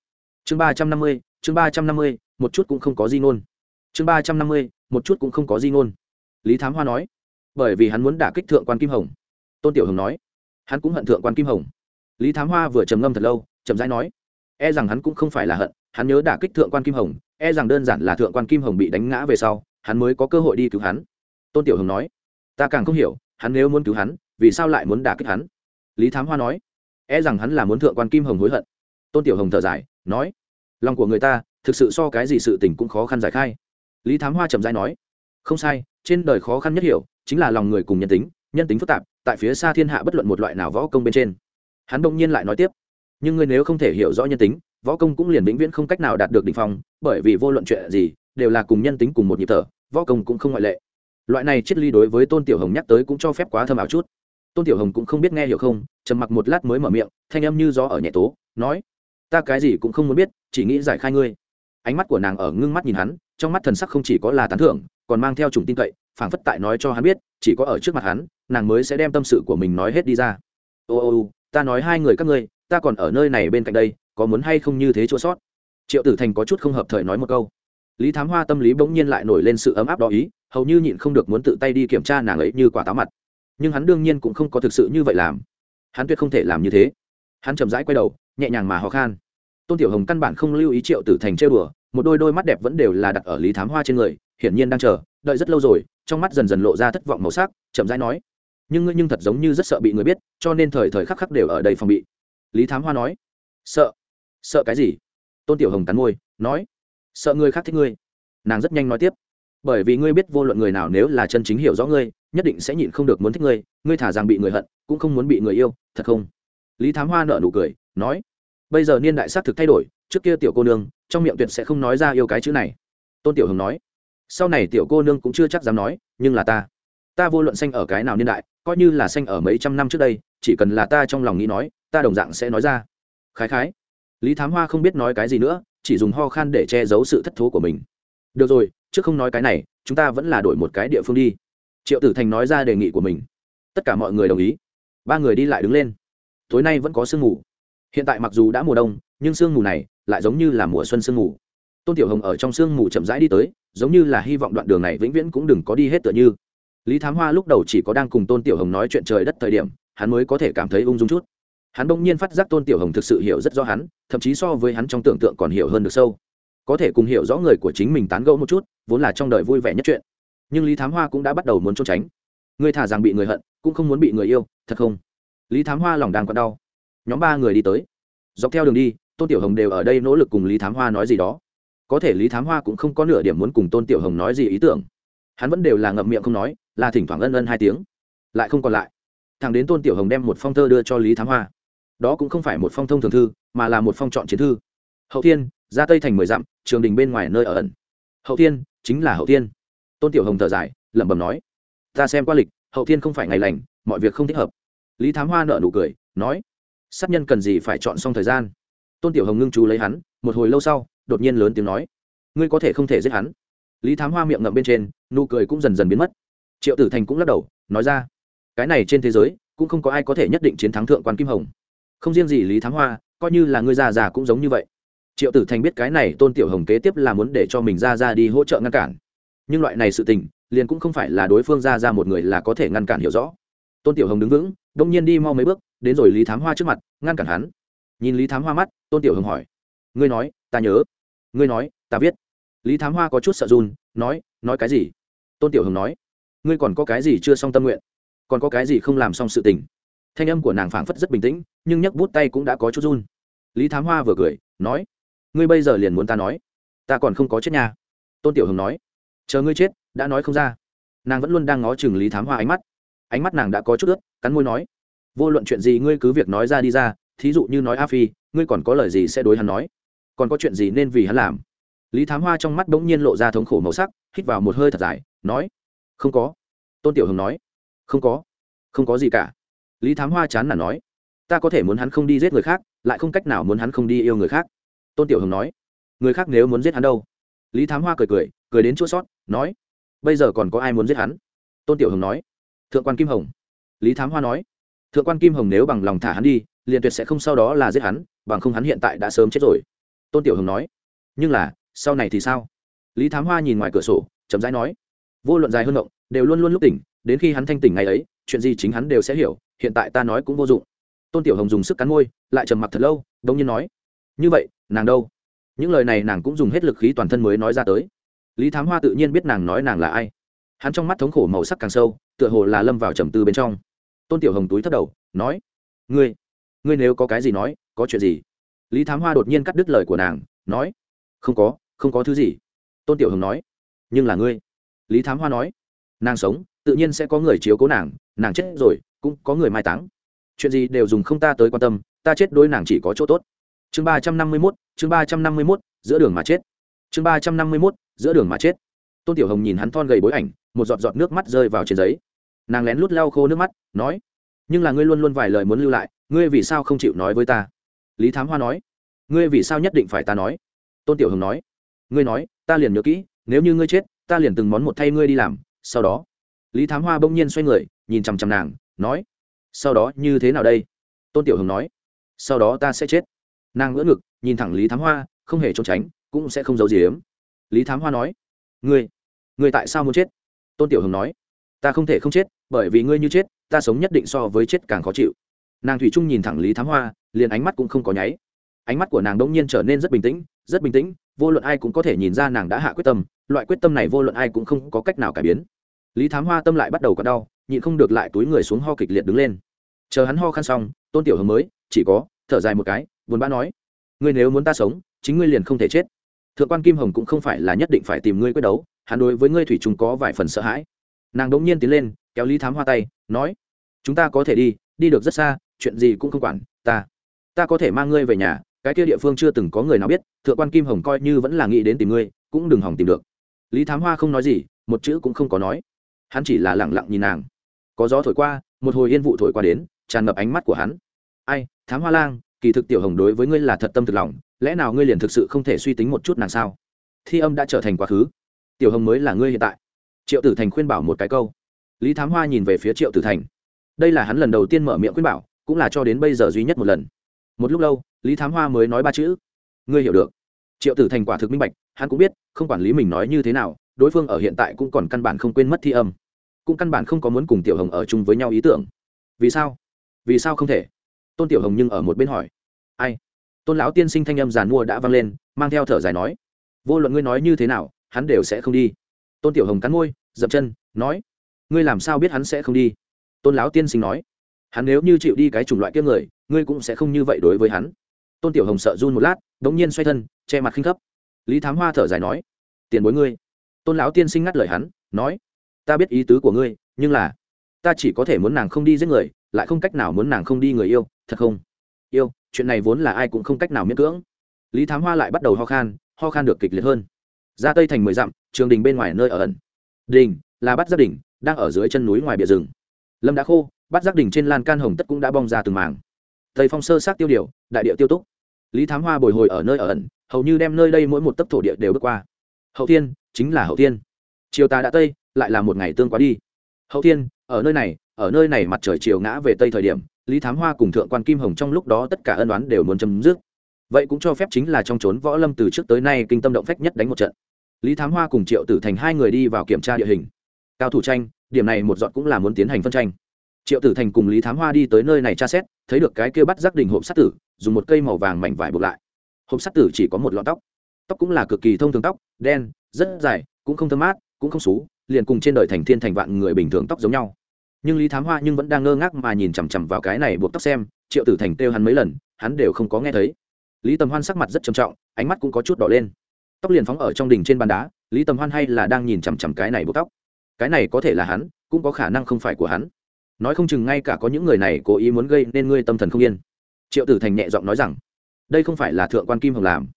A: Chương ba trăm năm mươi, chương ba trăm năm mươi, một chút cũng không có gì ngôn. Chương ba trăm năm mươi, một chút cũng không có gì ngôn. Lý thám hoa nói bởi vì hắn muốn đả kích thượng quan kim hồng. Tôn tiểu hồng nói. Hắn cũng hận thượng quan kim hồng. Lý thám hoa vừa trầm ngâm thật lâu, chậm rãi nói. E rằng hắn cũng không phải là hận, hắn nhớ đả kích thượng quan kim hồng e rằng đơn giản là thượng quan kim hồng bị đánh ngã về sau, hắn mới có cơ hội đi cứu hắn. Tôn tiểu hồng nói. Ta càng không hiểu, hắn nếu muốn cứu hắn, vì sao lại muốn đả kích hắn? Lý thám hoa nói. E rằng hắn là muốn thượng quan kim hồng hối hận. Tôn tiểu hồng thở dài, nói. Lòng của người ta, thực sự so cái gì sự tình cũng khó khăn giải khai. Lý thám hoa chậm rãi nói. Không sai, trên đời khó khăn nhất hiểu chính là lòng người cùng nhân tính nhân tính phức tạp, tại phía xa thiên hạ bất luận một loại nào võ công bên trên. Hắn đông nhiên lại nói tiếp, nhưng ngươi nếu không thể hiểu rõ nhân tính, võ công cũng liền vĩnh viễn không cách nào đạt được đ ỉ n h phong, bởi vì vô luận chuyện gì, đều là cùng nhân tính cùng một nhịp thở, võ công cũng không ngoại lệ. Loại này triết ly đối với tôn tiểu hồng nhắc tới cũng cho phép quá thơm ảo chút. Tôn tiểu hồng cũng không biết nghe hiểu không, trầm mặc một lát mới mở miệng, thanh âm như gió ở nhẹ tố, nói, ta cái gì cũng không muốn biết, chỉ nghĩ giải khai ngươi. Ánh mắt của nàng ở ngưng mắt nhìn hắn, trong mắt thần sắc không chỉ có là tán thưởng, còn mang theo trùng tin cậy phảng phất tại nói cho hắn biết, chỉ có ở trước mặt hắn, nàng mới sẽ đem tâm sự của mình nói hết đi ra. Ô ô ô, ta nói hai người các ngươi, ta còn ở nơi này bên cạnh đây, có muốn hay không như thế chỗ sót? Triệu tử thành có chút không hợp thời nói một câu. Lý thám hoa tâm lý bỗng nhiên lại nổi lên sự ấm áp đó ý, hầu như nhịn không được muốn tự tay đi kiểm tra nàng ấy như quả táo mặt. Nhưng hắn đương nhiên cũng không có thực sự như vậy làm. Hắn tuyệt không thể làm như thế. Hắn chậm rãi quay đầu, nhẹ nhàng mà ho khan. Tôn tiểu hồng căn bản không lưu ý triệu tử thành chơi bừa một đôi đôi mắt đẹp vẫn đều là đặt ở lý thám hoa trên người, hiển nhiên đang chờ, đợi rất lâu rồi trong mắt dần dần lộ ra thất vọng màu sắc, chậm rãi nói, nhưng ngươi nhưng thật giống như rất sợ bị người biết, cho nên thời thời khắc khắc đều ở đây phòng bị. Lý thám hoa nói, sợ? Sợ cái gì? Tôn tiểu hồng cắn môi, nói, sợ người khác thích ngươi. Nàng rất nhanh nói tiếp, bởi vì ngươi biết vô luận người nào nếu là chân chính hiểu rõ ngươi, nhất định sẽ nhịn không được muốn thích ngươi ngươi thả rằng bị người hận, cũng không muốn bị người yêu, thật không? Lý thám hoa nợ nụ cười, nói, bây giờ niên đại xác thực thay đổi, trước kia tiểu cô nương, trong miệng tuyệt sẽ không nói ra yêu cái chữ này. Tôn tiểu hồng nói sau này tiểu cô nương cũng chưa chắc dám nói, nhưng là ta. Ta vô luận xanh ở cái nào niên đại, coi như là xanh ở mấy trăm năm trước đây, chỉ cần là ta trong lòng nghĩ nói, ta đồng dạng sẽ nói ra. Khái khái. Lý thám hoa không biết nói cái gì nữa, chỉ dùng ho khan để che giấu sự thất thố của mình. Được rồi, trước không nói cái này, chúng ta vẫn là đổi một cái địa phương đi. Triệu tử thành nói ra đề nghị của mình. Tất cả mọi người đồng ý. Ba người đi lại đứng lên. Tối nay vẫn có sương mù. Hiện tại mặc dù đã mùa đông, nhưng sương mù này lại giống như là mùa xuân sương mù. Tôn tiểu hồng ở trong sương mù chậm rãi đi tới giống như là hy vọng đoạn đường này vĩnh viễn cũng đừng có đi hết tựa như. Lý thám hoa lúc đầu chỉ có đang cùng tôn tiểu hồng nói chuyện trời đất thời điểm, hắn mới có thể cảm thấy ung dung chút. Hắn bỗng nhiên phát giác tôn tiểu hồng thực sự hiểu rất rõ hắn, thậm chí so với hắn trong tưởng tượng còn hiểu hơn được sâu. Có thể cùng hiểu rõ người của chính mình tán gẫu một chút, vốn là trong đời vui vẻ nhất chuyện. Nhưng lý thám hoa cũng đã bắt đầu muốn trốn tránh. Người thả rằng bị người hận, cũng không muốn bị người yêu, thật không? Lý thám hoa lòng đang còn đau. Nhóm ba người đi tới. Dọc theo đường đi, tôn tiểu hồng đều ở đây nỗ lực cùng lý thám hoa nói gì đó có thể lý thám hoa cũng không có nửa điểm muốn cùng tôn tiểu hồng nói gì ý tưởng. Hắn vẫn đều là ngậm miệng không nói, là thỉnh thoảng ân ân hai tiếng. Lại không còn lại. Thằng đến tôn tiểu hồng đem một phong thơ đưa cho lý thám hoa. Đó cũng không phải một phong thông thường thư, mà là một phong chọn chiến thư. Hậu thiên, ra tây thành mười dặm, trường đình bên ngoài nơi ở ẩn. Hậu thiên, chính là hậu thiên. Tôn tiểu hồng thở dài, lẩm bẩm nói, ta xem qua lịch, hậu thiên không phải ngày lành, mọi việc không thích hợp. Lý thám hoa nợ nụ cười, nói, sát nhân cần gì phải chọn xong thời gian? Tôn tiểu hồng ngưng chú lấy hắn, một hồi lâu sau đột nhiên lớn tiếng nói, ngươi có thể không thể giết hắn. Lý thám hoa miệng ngậm bên trên, nụ cười cũng dần dần biến mất. Triệu tử thành cũng lắc đầu, nói ra, cái này trên thế giới, cũng không có ai có thể nhất định chiến thắng thượng quan kim hồng. Không riêng gì lý thám hoa, coi như là ngươi già già cũng giống như vậy. Triệu tử thành biết cái này tôn tiểu hồng kế tiếp là muốn để cho mình ra ra đi hỗ trợ ngăn cản. Nhưng loại này sự tình, liền cũng không phải là đối phương ra ra một người là có thể ngăn cản hiểu rõ. Tôn tiểu hồng đứng vững, đông nhiên đi mau mấy bước, đến rồi lý thám hoa trước mặt, ngăn cản hắn. Nhìn lý thám hoa mắt, tôn tiểu hồng hỏi, ngươi nói, ta nhớ ngươi nói, ta viết. Lý thám hoa có chút sợ run, nói nói cái gì? Tôn tiểu hồng nói, ngươi còn có cái gì chưa xong tâm nguyện? Còn có cái gì không làm xong sự tình? Thanh âm của nàng phảng phất rất bình tĩnh, nhưng nhấc bút tay cũng đã có chút run. Lý thám hoa vừa cười, nói, ngươi bây giờ liền muốn ta nói? Ta còn không có chết nhà tôn tiểu hồng nói, chờ ngươi chết, đã nói không ra. Nàng vẫn luôn đang ngó chừng lý thám hoa ánh mắt. Ánh mắt nàng đã có chút ướt, cắn môi nói, vô luận chuyện gì ngươi cứ việc nói ra đi ra, thí dụ như nói a phi, ngươi còn có lời gì sẽ đối hắn nói? Còn có chuyện gì nên vì hắn làm? Lý thám hoa trong mắt bỗng nhiên lộ ra thống khổ màu sắc, hít vào một hơi thật dài, nói, không có. Tôn tiểu hồng nói, không có không có gì cả. Lý thám hoa chán là nói, ta có thể muốn hắn không đi giết người khác, lại không cách nào muốn hắn không đi yêu người khác. Tôn tiểu hồng nói, người khác nếu muốn giết hắn đâu? Lý thám hoa cười cười cười đến chỗ sót, nói, bây giờ còn có ai muốn giết hắn? Tôn tiểu hồng nói, thượng quan kim hồng. Lý thám hoa nói, thượng quan kim hồng nếu bằng lòng thả hắn đi, liền tuyệt sẽ không sau đó là giết hắn, bằng không hắn hiện tại đã sớm chết rồi tôn tiểu hồng nói. Nhưng là, sau này thì sao? Lý thám hoa nhìn ngoài cửa sổ, chậm rãi nói. Vô luận dài hơn ngộng, đều luôn luôn lúc tỉnh, đến khi hắn thanh tỉnh ngày ấy, chuyện gì chính hắn đều sẽ hiểu, hiện tại ta nói cũng vô dụng. Tôn tiểu hồng dùng sức cắn môi, lại trầm mặc thật lâu, đông nhiên nói. Như vậy, nàng đâu? Những lời này nàng cũng dùng hết lực khí toàn thân mới nói ra tới. Lý thám hoa tự nhiên biết nàng nói nàng là ai. Hắn trong mắt thống khổ màu sắc càng sâu, tựa hồ là lâm vào trầm tư bên trong. Tôn tiểu hồng túi thất đầu, nói. Ngươi ngươi nếu có cái gì nói, có chuyện gì? Lý thám hoa đột nhiên cắt đứt lời của nàng, nói, không có không có thứ gì. Tôn tiểu hồng nói, nhưng là ngươi. Lý thám hoa nói, nàng sống, tự nhiên sẽ có người chiếu cố nàng nàng chết rồi, cũng có người mai táng. Chuyện gì đều dùng không ta tới quan tâm, ta chết đôi nàng chỉ có chỗ tốt. Chương ba trăm năm mươi mốt, chương ba trăm năm mươi mốt, giữa đường mà chết. Chương ba trăm năm mươi mốt, giữa đường mà chết. Tôn tiểu hồng nhìn hắn thon gầy bối ảnh, một giọt giọt nước mắt rơi vào trên giấy. Nàng lén lút lau khô nước mắt, nói, nhưng là ngươi luôn luôn vài lời muốn lưu lại, ngươi vì sao không chịu nói với ta? Lý thám hoa nói, ngươi vì sao nhất định phải ta nói? Tôn tiểu hồng nói, ngươi nói, ta liền nhớ kỹ, nếu như ngươi chết, ta liền từng món một thay ngươi đi làm. Sau đó, lý thám hoa bỗng nhiên xoay người, nhìn chằm chằm nàng, nói, sau đó như thế nào đây? Tôn tiểu hồng nói, sau đó ta sẽ chết. Nàng ngỡ ngực, nhìn thẳng lý thám hoa, không hề trốn tránh, cũng sẽ không giấu gì ếm lý thám hoa nói, ngươi ngươi tại sao muốn chết? Tôn tiểu hồng nói, ta không thể không chết, bởi vì ngươi như chết, ta sống nhất định so với chết càng khó chịu nàng thủy trung nhìn thẳng lý thám hoa, liền ánh mắt cũng không có nháy. Ánh mắt của nàng đông nhiên trở nên rất bình tĩnh, rất bình tĩnh, vô luận ai cũng có thể nhìn ra nàng đã hạ quyết tâm, loại quyết tâm này vô luận ai cũng không có cách nào cải biến. Lý thám hoa tâm lại bắt đầu có đau, nhịn không được lại túi người xuống ho kịch liệt đứng lên. Chờ hắn ho khăn xong, tôn tiểu hồng mới, chỉ có, thở dài một cái, buồn bã nói, ngươi nếu muốn ta sống, chính ngươi liền không thể chết. Thượng quan kim hồng cũng không phải là nhất định phải tìm ngươi quyết đấu, hắn đối với ngươi thủy chúng có vài phần sợ hãi. Nàng đ ỗ n g nhiên tiến lên, kéo lý thám hoa tay, nói, chúng ta có thể đi đi được rất xa chuyện gì cũng không quản, ta ta có thể mang ngươi về nhà, cái kia địa phương chưa từng có người nào biết, thượng quan kim hồng coi như vẫn là nghĩ đến tìm ngươi, cũng đừng hỏng tìm được. Lý thám hoa không nói gì, một chữ cũng không có nói. Hắn chỉ là lẳng lặng nhìn nàng. Có gió thổi qua, một hồi yên vụ thổi qua đến, tràn ngập ánh mắt của hắn. Ai, thám hoa lang, kỳ thực tiểu hồng đối với ngươi là thật tâm thực lòng, lẽ nào ngươi liền thực sự không thể suy tính một chút nàng sao? Thi âm đã trở thành quá khứ. Tiểu hồng mới là ngươi hiện tại. Triệu tử thành khuyên bảo một cái câu. Lý thám hoa nhìn về phía triệu tử thành. Đây là hắn lần đầu tiên mở miệng khuyên bảo cũng là cho đến bây giờ duy nhất một lần. Một lúc lâu, lý thám hoa mới nói ba chữ. Ngươi hiểu được. Triệu tử thành quả thực minh bạch, hắn cũng biết, không quản lý mình nói như thế nào, đối phương ở hiện tại cũng còn căn bản không quên mất thi âm. Cũng căn bản không có muốn cùng tiểu hồng ở chung với nhau ý tưởng. Vì sao? Vì sao không thể? Tôn tiểu hồng nhưng ở một bên hỏi. Ai? Tôn lão tiên sinh thanh âm giàn mua đã vang lên, mang theo thở dài nói. Vô luận ngươi nói như thế nào, hắn đều sẽ không đi. Tôn tiểu hồng cắn môi, dậm chân, nói. Ngươi làm sao biết hắn sẽ không đi? Tôn lão tiên sinh nói hắn nếu như chịu đi cái chủng loại kia người, ngươi cũng sẽ không như vậy đối với hắn. Tôn tiểu hồng sợ run một lát đ ỗ n g nhiên xoay thân, che mặt khinh khấp. Lý thám hoa thở dài nói, tiền bối ngươi. Tôn lão tiên sinh ngắt lời hắn, nói, ta biết ý tứ của ngươi, nhưng là, ta chỉ có thể muốn nàng không đi giết người, lại không cách nào muốn nàng không đi người yêu, thật không? Yêu, chuyện này vốn là ai cũng không cách nào miễn cưỡng. Lý thám hoa lại bắt đầu ho khan ho khan được kịch liệt hơn. Ra tây thành mười dặm, trường đình bên ngoài nơi ở ẩn. Đình, là bắt gia đình, đang ở dưới chân núi ngoài bìa rừng. Lâm đã khô bắt giác đỉnh trên lan can hồng tất cũng đã bong ra từng màng tây phong sơ sát tiêu điều, đại địa tiêu túc. Lý thám hoa bồi hồi ở nơi ở ẩn, hầu như đem nơi đây mỗi một tấc thổ địa đều bước qua. Hậu thiên, chính là hậu thiên. Chiều tà đã tây, lại là một ngày tương quá đi. Hậu thiên, ở nơi này, ở nơi này mặt trời chiều ngã về tây thời điểm, lý thám hoa cùng thượng quan kim hồng trong lúc đó tất cả ân đoán đều muốn chấm dứt. Vậy cũng cho phép chính là trong trốn võ lâm từ trước tới nay kinh tâm động phách nhất đánh một trận. Lý thám hoa cùng triệu tử thành hai người đi vào kiểm tra địa hình. Cao thủ tranh, điểm này một dọn cũng là muốn tiến hành phân tranh triệu tử thành cùng lý thám hoa đi tới nơi này tra xét, thấy được cái kia bắt giác đình hộp sắt tử, dùng một cây màu vàng mảnh vải buộc lại. Hộp sắt tử chỉ có một lọn tóc. Tóc cũng là cực kỳ thông thường tóc, đen, rất dài, cũng không thơm mát, cũng không xú, liền cùng trên đời thành thiên thành vạn người bình thường tóc giống nhau. Nhưng lý thám hoa nhưng vẫn đang ngơ ngác mà nhìn chằm chằm vào cái này buộc tóc xem, triệu tử thành kêu hắn mấy lần, hắn đều không có nghe thấy. Lý tầm hoan sắc mặt rất trầm trọng, ánh mắt cũng có chút đỏ lên. Tóc liền phóng ở trong đỉnh trên bàn đá, lý tầm hoan hay là đang nhìn chằm chằm cái này buộc tóc. Cái này có thể là hắn, cũng có khả năng không phải của hắn nói không chừng ngay cả có những người này cố ý muốn gây nên ngươi tâm thần không yên. Triệu tử thành nhẹ giọng nói rằng, đây không phải là thượng quan kim hồng làm.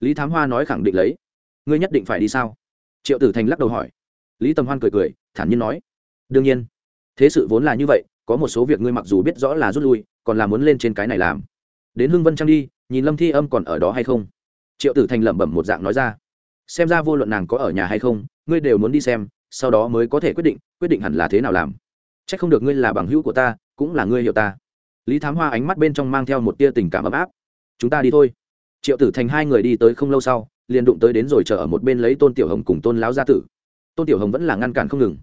A: Lý thám hoa nói khẳng định lấy. Ngươi nhất định phải đi sao? Triệu tử thành lắc đầu hỏi. Lý tầm hoan cười cười, thản nhiên nói. Đương nhiên. Thế sự vốn là như vậy, có một số việc ngươi mặc dù biết rõ là rút lui, còn là muốn lên trên cái này làm. Đến hưng vân trang đi, nhìn lâm thi âm còn ở đó hay không? Triệu tử thành lẩm bẩm một dạng nói ra. Xem ra vô luận nàng có ở nhà hay không, ngươi đều muốn đi xem, sau đó mới có thể quyết định quyết định hẳn là thế nào làm c h ắ c không được ngươi là bằng hữu của ta, cũng là ngươi hiểu ta. Lý thám hoa ánh mắt bên trong mang theo một tia tình cảm ấm áp. Chúng ta đi thôi. Triệu tử thành hai người đi tới không lâu sau, liền đụng tới đến rồi chờ ở một bên lấy tôn tiểu hồng cùng tôn láo gia tử. Tôn tiểu hồng vẫn là ngăn cản không ngừng.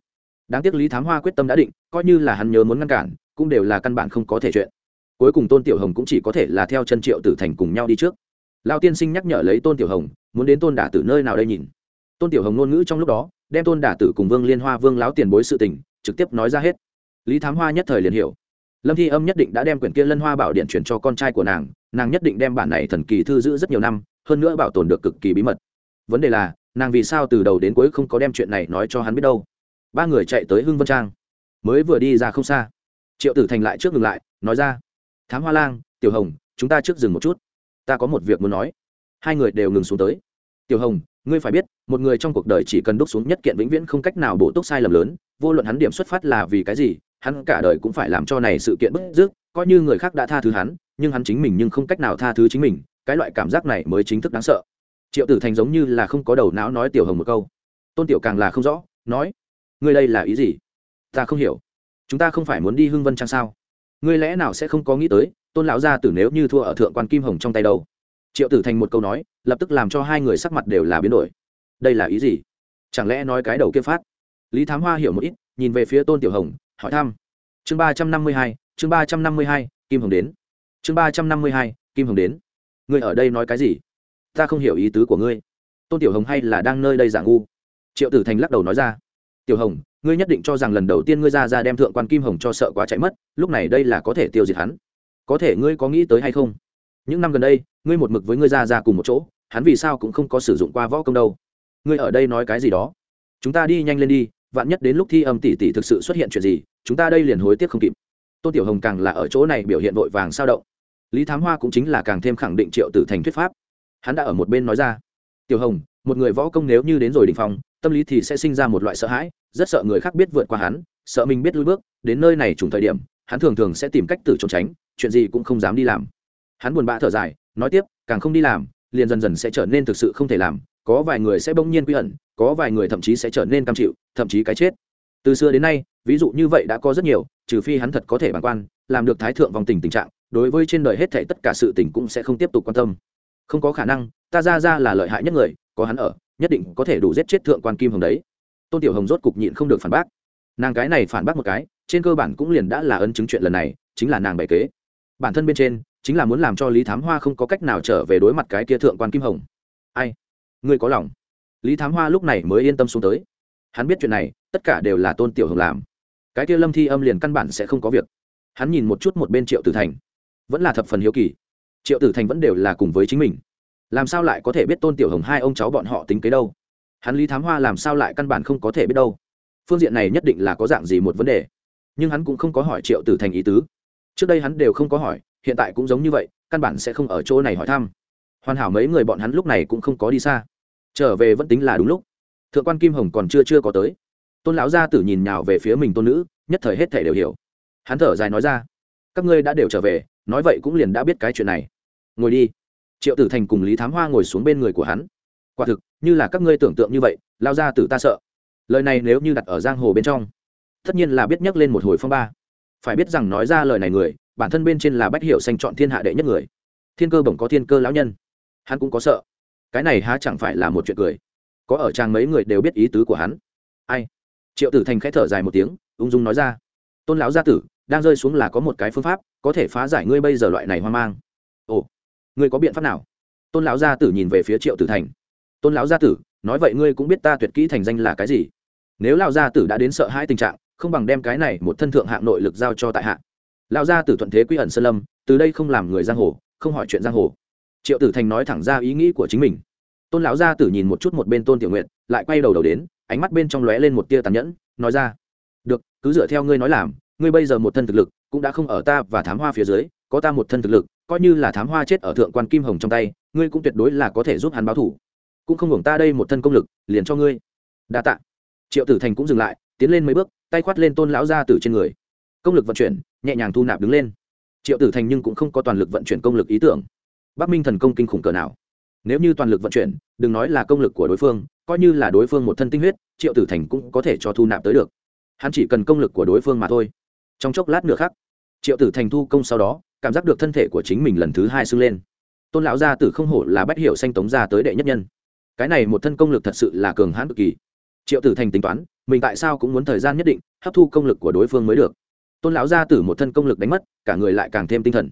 A: Đáng tiếc lý thám hoa quyết tâm đã định, coi như là hắn nhớ muốn ngăn cản, cũng đều là căn bản không có thể chuyện. Cuối cùng tôn tiểu hồng cũng chỉ có thể là theo chân triệu tử thành cùng nhau đi trước. Lao tiên sinh nhắc nhở lấy tôn tiểu hồng, muốn đến tôn đả tử nơi nào đây nhìn. Tôn tiểu hồng ngôn ngữ trong lúc đó, đem tôn đả tử cùng vương liên hoa vương láo tiền bối sự tình, trực tiếp nói ra hết lý thám hoa nhất thời liền hiểu. Lâm thi âm nhất định đã đem quyển kia lân hoa bảo điện chuyển cho con trai của nàng nàng nhất định đem bản này thần kỳ thư giữ rất nhiều năm, hơn nữa bảo tồn được cực kỳ bí mật. Vấn đề là, nàng vì sao từ đầu đến cuối không có đem chuyện này nói cho hắn biết đâu? Ba người chạy tới hưng vân trang. Mới vừa đi ra không xa. Triệu tử thành lại trước ngừng lại, nói ra, thám hoa lang, tiểu hồng, chúng ta trước dừng một chút. Ta có một việc muốn nói. Hai người đều ngừng xuống tới. Tiểu hồng, ngươi phải biết, một người trong cuộc đời chỉ cần đúc xuống nhất kiện vĩnh viễn không cách nào bổ túc sai lầm lớn, vô luận hắn điểm xuất phát là vì cái gì hắn cả đời cũng phải làm cho này sự kiện bức dứt coi như người khác đã tha thứ hắn, nhưng hắn chính mình nhưng không cách nào tha thứ chính mình, cái loại cảm giác này mới chính thức đáng sợ. Triệu tử thành giống như là không có đầu não nói tiểu hồng một câu. Tôn tiểu càng là không rõ, nói, ngươi đây là ý gì? Ta không hiểu. Chúng ta không phải muốn đi hưng vân trang sao? Ngươi lẽ nào sẽ không có nghĩ tới, tôn lão gia tử nếu như thua ở thượng quan kim hồng trong tay đâu? Triệu tử thành một câu nói, lập tức làm cho hai người sắc mặt đều là biến đổi. Đây là ý gì? Chẳng lẽ nói cái đầu kia phát? Lý thám hoa hiểu một ít, nhìn về phía tôn tiểu hồng hỏi thăm. Chương ba trăm năm mươi hai, chương ba trăm năm mươi hai, kim hồng đến. Chương ba trăm năm mươi hai, kim hồng đến. Ngươi ở đây nói cái gì? Ta không hiểu ý tứ của ngươi. Tôn tiểu hồng hay là đang nơi đây giả ngu? Triệu tử thành lắc đầu nói ra. Tiểu hồng, ngươi nhất định cho rằng lần đầu tiên ngươi ra ra đem thượng quan kim hồng cho sợ quá chạy mất, lúc này đây là có thể tiêu diệt hắn. Có thể ngươi có nghĩ tới hay không? Những năm gần đây, ngươi một mực với ngươi ra ra cùng một chỗ, hắn vì sao cũng không có sử dụng qua võ công đâu. Ngươi ở đây nói cái gì đó? Chúng ta đi nhanh lên đi, vạn nhất đến lúc thi âm tỷ tỷ thực sự xuất hiện chuyện gì chúng ta đây liền hối tiếc không kịp. Tôn tiểu hồng càng là ở chỗ này biểu hiện vội vàng sao động. Lý thám hoa cũng chính là càng thêm khẳng định triệu tử thành thuyết pháp. Hắn đã ở một bên nói ra, tiểu hồng, một người võ công nếu như đến rồi đ ỉ n h phòng tâm lý thì sẽ sinh ra một loại sợ hãi, rất sợ người khác biết vượt qua hắn, sợ mình biết lui bước, đến nơi này trùng thời điểm, hắn thường thường sẽ tìm cách tử trốn tránh, chuyện gì cũng không dám đi làm. Hắn buồn bã thở dài, nói tiếp, càng không đi làm, liền dần dần sẽ trở nên thực sự không thể làm, có vài người sẽ bỗng nhiên quy hận có vài người thậm chí sẽ trở nên cam chịu, thậm chí cái chết. Từ xưa đến nay ví dụ như vậy đã có rất nhiều, trừ phi hắn thật có thể bằng quan, làm được thái thượng vòng tình tình trạng, đối với trên đời hết thảy tất cả sự tình cũng sẽ không tiếp tục quan tâm. Không có khả năng, ta ra ra là lợi hại nhất người, có hắn ở, nhất định có thể đủ giết chết thượng quan kim hồng đấy. Tôn tiểu hồng rốt cục nhịn không được phản bác. Nàng cái này phản bác một cái, trên cơ bản cũng liền đã là ấn chứng chuyện lần này, chính là nàng bày kế. Bản thân bên trên, chính là muốn làm cho lý thám hoa không có cách nào trở về đối mặt cái kia thượng quan kim hồng. Ai? Ngươi có lòng. Lý thám hoa lúc này mới yên tâm xuống tới. Hắn biết chuyện này, tất cả đều là tôn tiểu hồng làm cái kia lâm thi âm liền căn bản sẽ không có việc. Hắn nhìn một chút một bên triệu tử thành. Vẫn là thập phần hiếu kỳ. Triệu tử thành vẫn đều là cùng với chính mình. Làm sao lại có thể biết tôn tiểu hồng hai ông cháu bọn họ tính kế đâu? Hắn lý thám hoa làm sao lại căn bản không có thể biết đâu? Phương diện này nhất định là có dạng gì một vấn đề. Nhưng hắn cũng không có hỏi triệu tử thành ý tứ. Trước đây hắn đều không có hỏi, hiện tại cũng giống như vậy, căn bản sẽ không ở chỗ này hỏi thăm. Hoàn hảo mấy người bọn hắn lúc này cũng không có đi xa. Trở về vẫn tính là đúng lúc. Thượng quan kim hồng còn chưa chưa có tới tôn lão gia tử nhìn nhào về phía mình tôn nữ, nhất thời hết thể đều hiểu. Hắn thở dài nói ra, các ngươi đã đều trở về, nói vậy cũng liền đã biết cái chuyện này. Ngồi đi. Triệu tử thành cùng lý thám hoa ngồi xuống bên người của hắn. Quả thực, như là các ngươi tưởng tượng như vậy lao gia tử ta sợ. Lời này nếu như đặt ở giang hồ bên trong, tất nhiên là biết nhắc lên một hồi phong ba. Phải biết rằng nói ra lời này người, bản thân bên trên là bách Hiểu xanh chọn thiên hạ đệ nhất người. Thiên cơ bổng có thiên cơ lão nhân. Hắn cũng có sợ. Cái này há chẳng phải là một chuyện cười. Có ở trang mấy người đều biết ý tứ của hắn. Ai? Triệu tử thành k h ẽ thở dài một tiếng, ung dung nói ra, tôn lão gia tử, đang rơi xuống là có một cái phương pháp, có thể phá giải ngươi bây giờ loại này hoang mang. Ồ, ngươi có biện pháp nào? Tôn lão gia tử nhìn về phía triệu tử thành, tôn lão gia tử, nói vậy ngươi cũng biết ta tuyệt kỹ thành danh là cái gì. Nếu lão gia tử đã đến sợ hai tình trạng, không bằng đem cái này một thân thượng hạng nội lực giao cho tại hạ. Lão gia tử thuận thế quy ẩn sơn lâm, từ đây không làm người giang hồ, không hỏi chuyện giang hồ. Triệu tử thành nói thẳng ra ý nghĩ của chính mình. Tôn lão gia tử nhìn một chút một bên tôn tiểu nguyện lại quay đầu đầu đến ánh mắt bên trong lóe lên một tia tàn nhẫn, nói ra, được, cứ dựa theo ngươi nói làm, ngươi bây giờ một thân thực lực cũng đã không ở ta và thám hoa phía dưới, có ta một thân thực lực, coi như là thám hoa chết ở thượng quan kim hồng trong tay, ngươi cũng tuyệt đối là có thể giúp hắn báo thủ. Cũng không hưởng ta đây một thân công lực, liền cho ngươi. Đa tạ. Triệu tử thành cũng dừng lại, tiến lên mấy bước, tay khoát lên tôn lão gia tử trên người. Công lực vận chuyển, nhẹ nhàng thu nạp đứng lên. Triệu tử thành nhưng cũng không có toàn lực vận chuyển công lực ý tưởng. Bắc minh thần công kinh khủng cỡ nào. Nếu như toàn lực vận chuyển, đừng nói là công lực của đối phương coi như là đối phương một thân tinh huyết, triệu tử thành cũng có thể cho thu nạp tới được. Hắn chỉ cần công lực của đối phương mà thôi. Trong chốc lát nữa khác triệu tử thành thu công sau đó, cảm giác được thân thể của chính mình lần thứ hai sưng lên. Tôn lão gia tử không hổ là bách hiệu sanh tống gia tới đệ nhất nhân. Cái này một thân công lực thật sự là cường hãn cực kỳ. Triệu tử thành tính toán, mình tại sao cũng muốn thời gian nhất định, hấp thu công lực của đối phương mới được. Tôn lão gia tử một thân công lực đánh mất, cả người lại càng thêm tinh thần.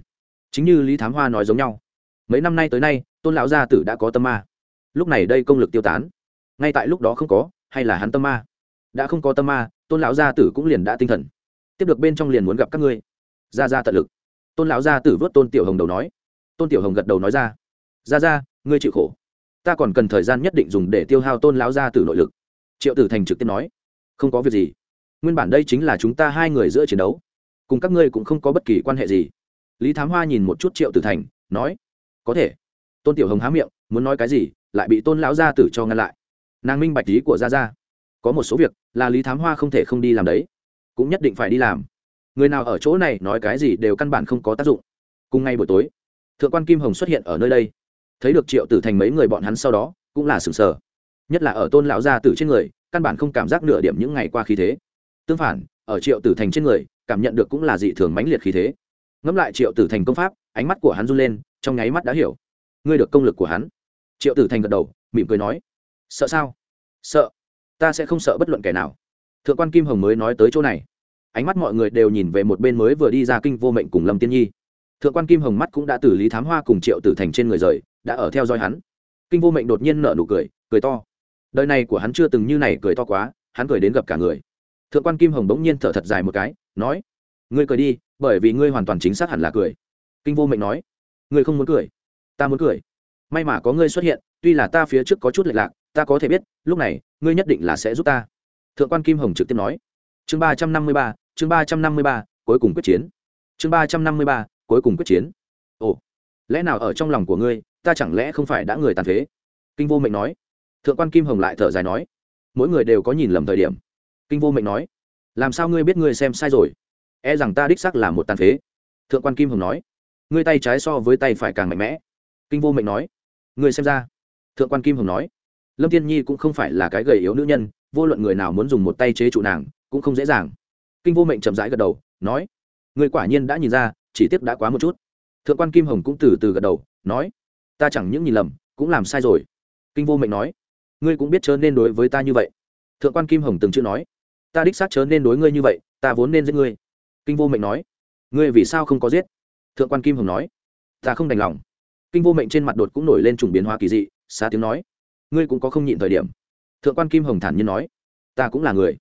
A: Chính như lý thám hoa nói giống nhau. Mấy năm nay tới nay, tôn lão gia tử đã có tâm ma. Lúc này đây công lực tiêu tán ngay tại lúc đó không có, hay là hắn tâm ma? Đã không có tâm ma, tôn lão gia tử cũng liền đã tinh thần. Tiếp được bên trong liền muốn gặp các ngươi. Ra ra tận lực. Tôn lão gia tử vớt tôn tiểu hồng đầu nói. Tôn tiểu hồng gật đầu nói ra. Ra ra ngươi chịu khổ. Ta còn cần thời gian nhất định dùng để tiêu hao tôn lão gia tử nội lực. Triệu tử thành trực tiếp nói. Không có việc gì. Nguyên bản đây chính là chúng ta hai người giữa chiến đấu. Cùng các ngươi cũng không có bất kỳ quan hệ gì. Lý thám hoa nhìn một chút triệu tử thành, nói. Có thể. Tôn tiểu hồng há miệng, muốn nói cái gì, lại bị tôn lão gia tử cho ngăn lại nàng minh bạch ý của gia gia. Có một số việc là lý thám hoa không thể không đi làm đấy. Cũng nhất định phải đi làm. Người nào ở chỗ này nói cái gì đều căn bản không có tác dụng. Cùng ngay buổi tối, thượng quan kim hồng xuất hiện ở nơi đây. Thấy được triệu tử thành mấy người bọn hắn sau đó, cũng là sừng sờ. Nhất là ở tôn lão gia tử trên người, căn bản không cảm giác nửa điểm những ngày qua khí thế. Tương phản, ở triệu tử thành trên người, cảm nhận được cũng là dị thường mãnh liệt khí thế. Ngẫm lại triệu tử thành công pháp, ánh mắt của hắn run lên, trong nháy mắt đã hiểu. Ngươi được công lực của hắn. Triệu tử thành gật đầu, mỉm cười nói sợ sao? Sợ. Ta sẽ không sợ bất luận kẻ nào. Thượng quan kim hồng mới nói tới chỗ này. Ánh mắt mọi người đều nhìn về một bên mới vừa đi ra kinh vô mệnh cùng lâm tiên nhi. Thượng quan kim hồng mắt cũng đã từ lý thám hoa cùng triệu tử thành trên người rời, đã ở theo dõi hắn. Kinh vô mệnh đột nhiên nở nụ cười cười to. Đời này của hắn chưa từng như này cười to quá, hắn cười đến gặp cả người. Thượng quan kim hồng bỗng nhiên thở thật dài một cái, nói, ngươi cười đi, bởi vì ngươi hoàn toàn chính xác hẳn là cười. Kinh vô mệnh nói, ngươi không muốn cười, ta muốn cười. May mà có ngươi xuất hiện, tuy là ta phía trước có chút lệch lạc ta có thể biết, lúc này, ngươi nhất định là sẽ giúp ta. Thượng quan kim hồng trực tiếp nói. Chương ba trăm năm mươi ba, chương ba trăm năm mươi ba, cuối cùng quyết chiến. Chương ba trăm năm mươi ba, cuối cùng quyết chiến. Ồ, lẽ nào ở trong lòng của ngươi, ta chẳng lẽ không phải đã người tàn phế? Kinh vô mệnh nói. Thượng quan kim hồng lại thở dài nói. Mỗi người đều có nhìn lầm thời điểm. Kinh vô mệnh nói. Làm sao ngươi biết ngươi xem sai rồi? E rằng ta đích sắc là một tàn phế. Thượng quan kim hồng nói. Ngươi tay trái so với tay phải càng mạnh mẽ. Kinh vô mệnh nói. Ngươi xem ra. Thượng quan kim hồng nói lâm tiên nhi cũng không phải là cái gầy yếu nữ nhân, vô luận người nào muốn dùng một tay chế trụ nàng, cũng không dễ dàng. Kinh vô mệnh chậm rãi gật đầu, nói, người quả nhiên đã nhìn ra, chỉ tiếc đã quá một chút. Thượng quan kim hồng cũng từ từ gật đầu, nói, ta chẳng những nhìn lầm, cũng làm sai rồi. Kinh vô mệnh nói, ngươi cũng biết chớ nên đối với ta như vậy. Thượng quan kim hồng từng chữ nói, ta đích xác chớ nên đối ngươi như vậy, ta vốn nên giết ngươi. Kinh vô mệnh nói, ngươi vì sao không có giết? Thượng quan kim hồng nói, ta không đành lòng. Kinh vô mệnh trên mặt đột cũng nổi lên chủng biến hóa kỳ dị, xá tiếng nói ngươi cũng có không nhịn thời điểm. Thượng quan kim hồng thản nhiên nói, ta cũng là người.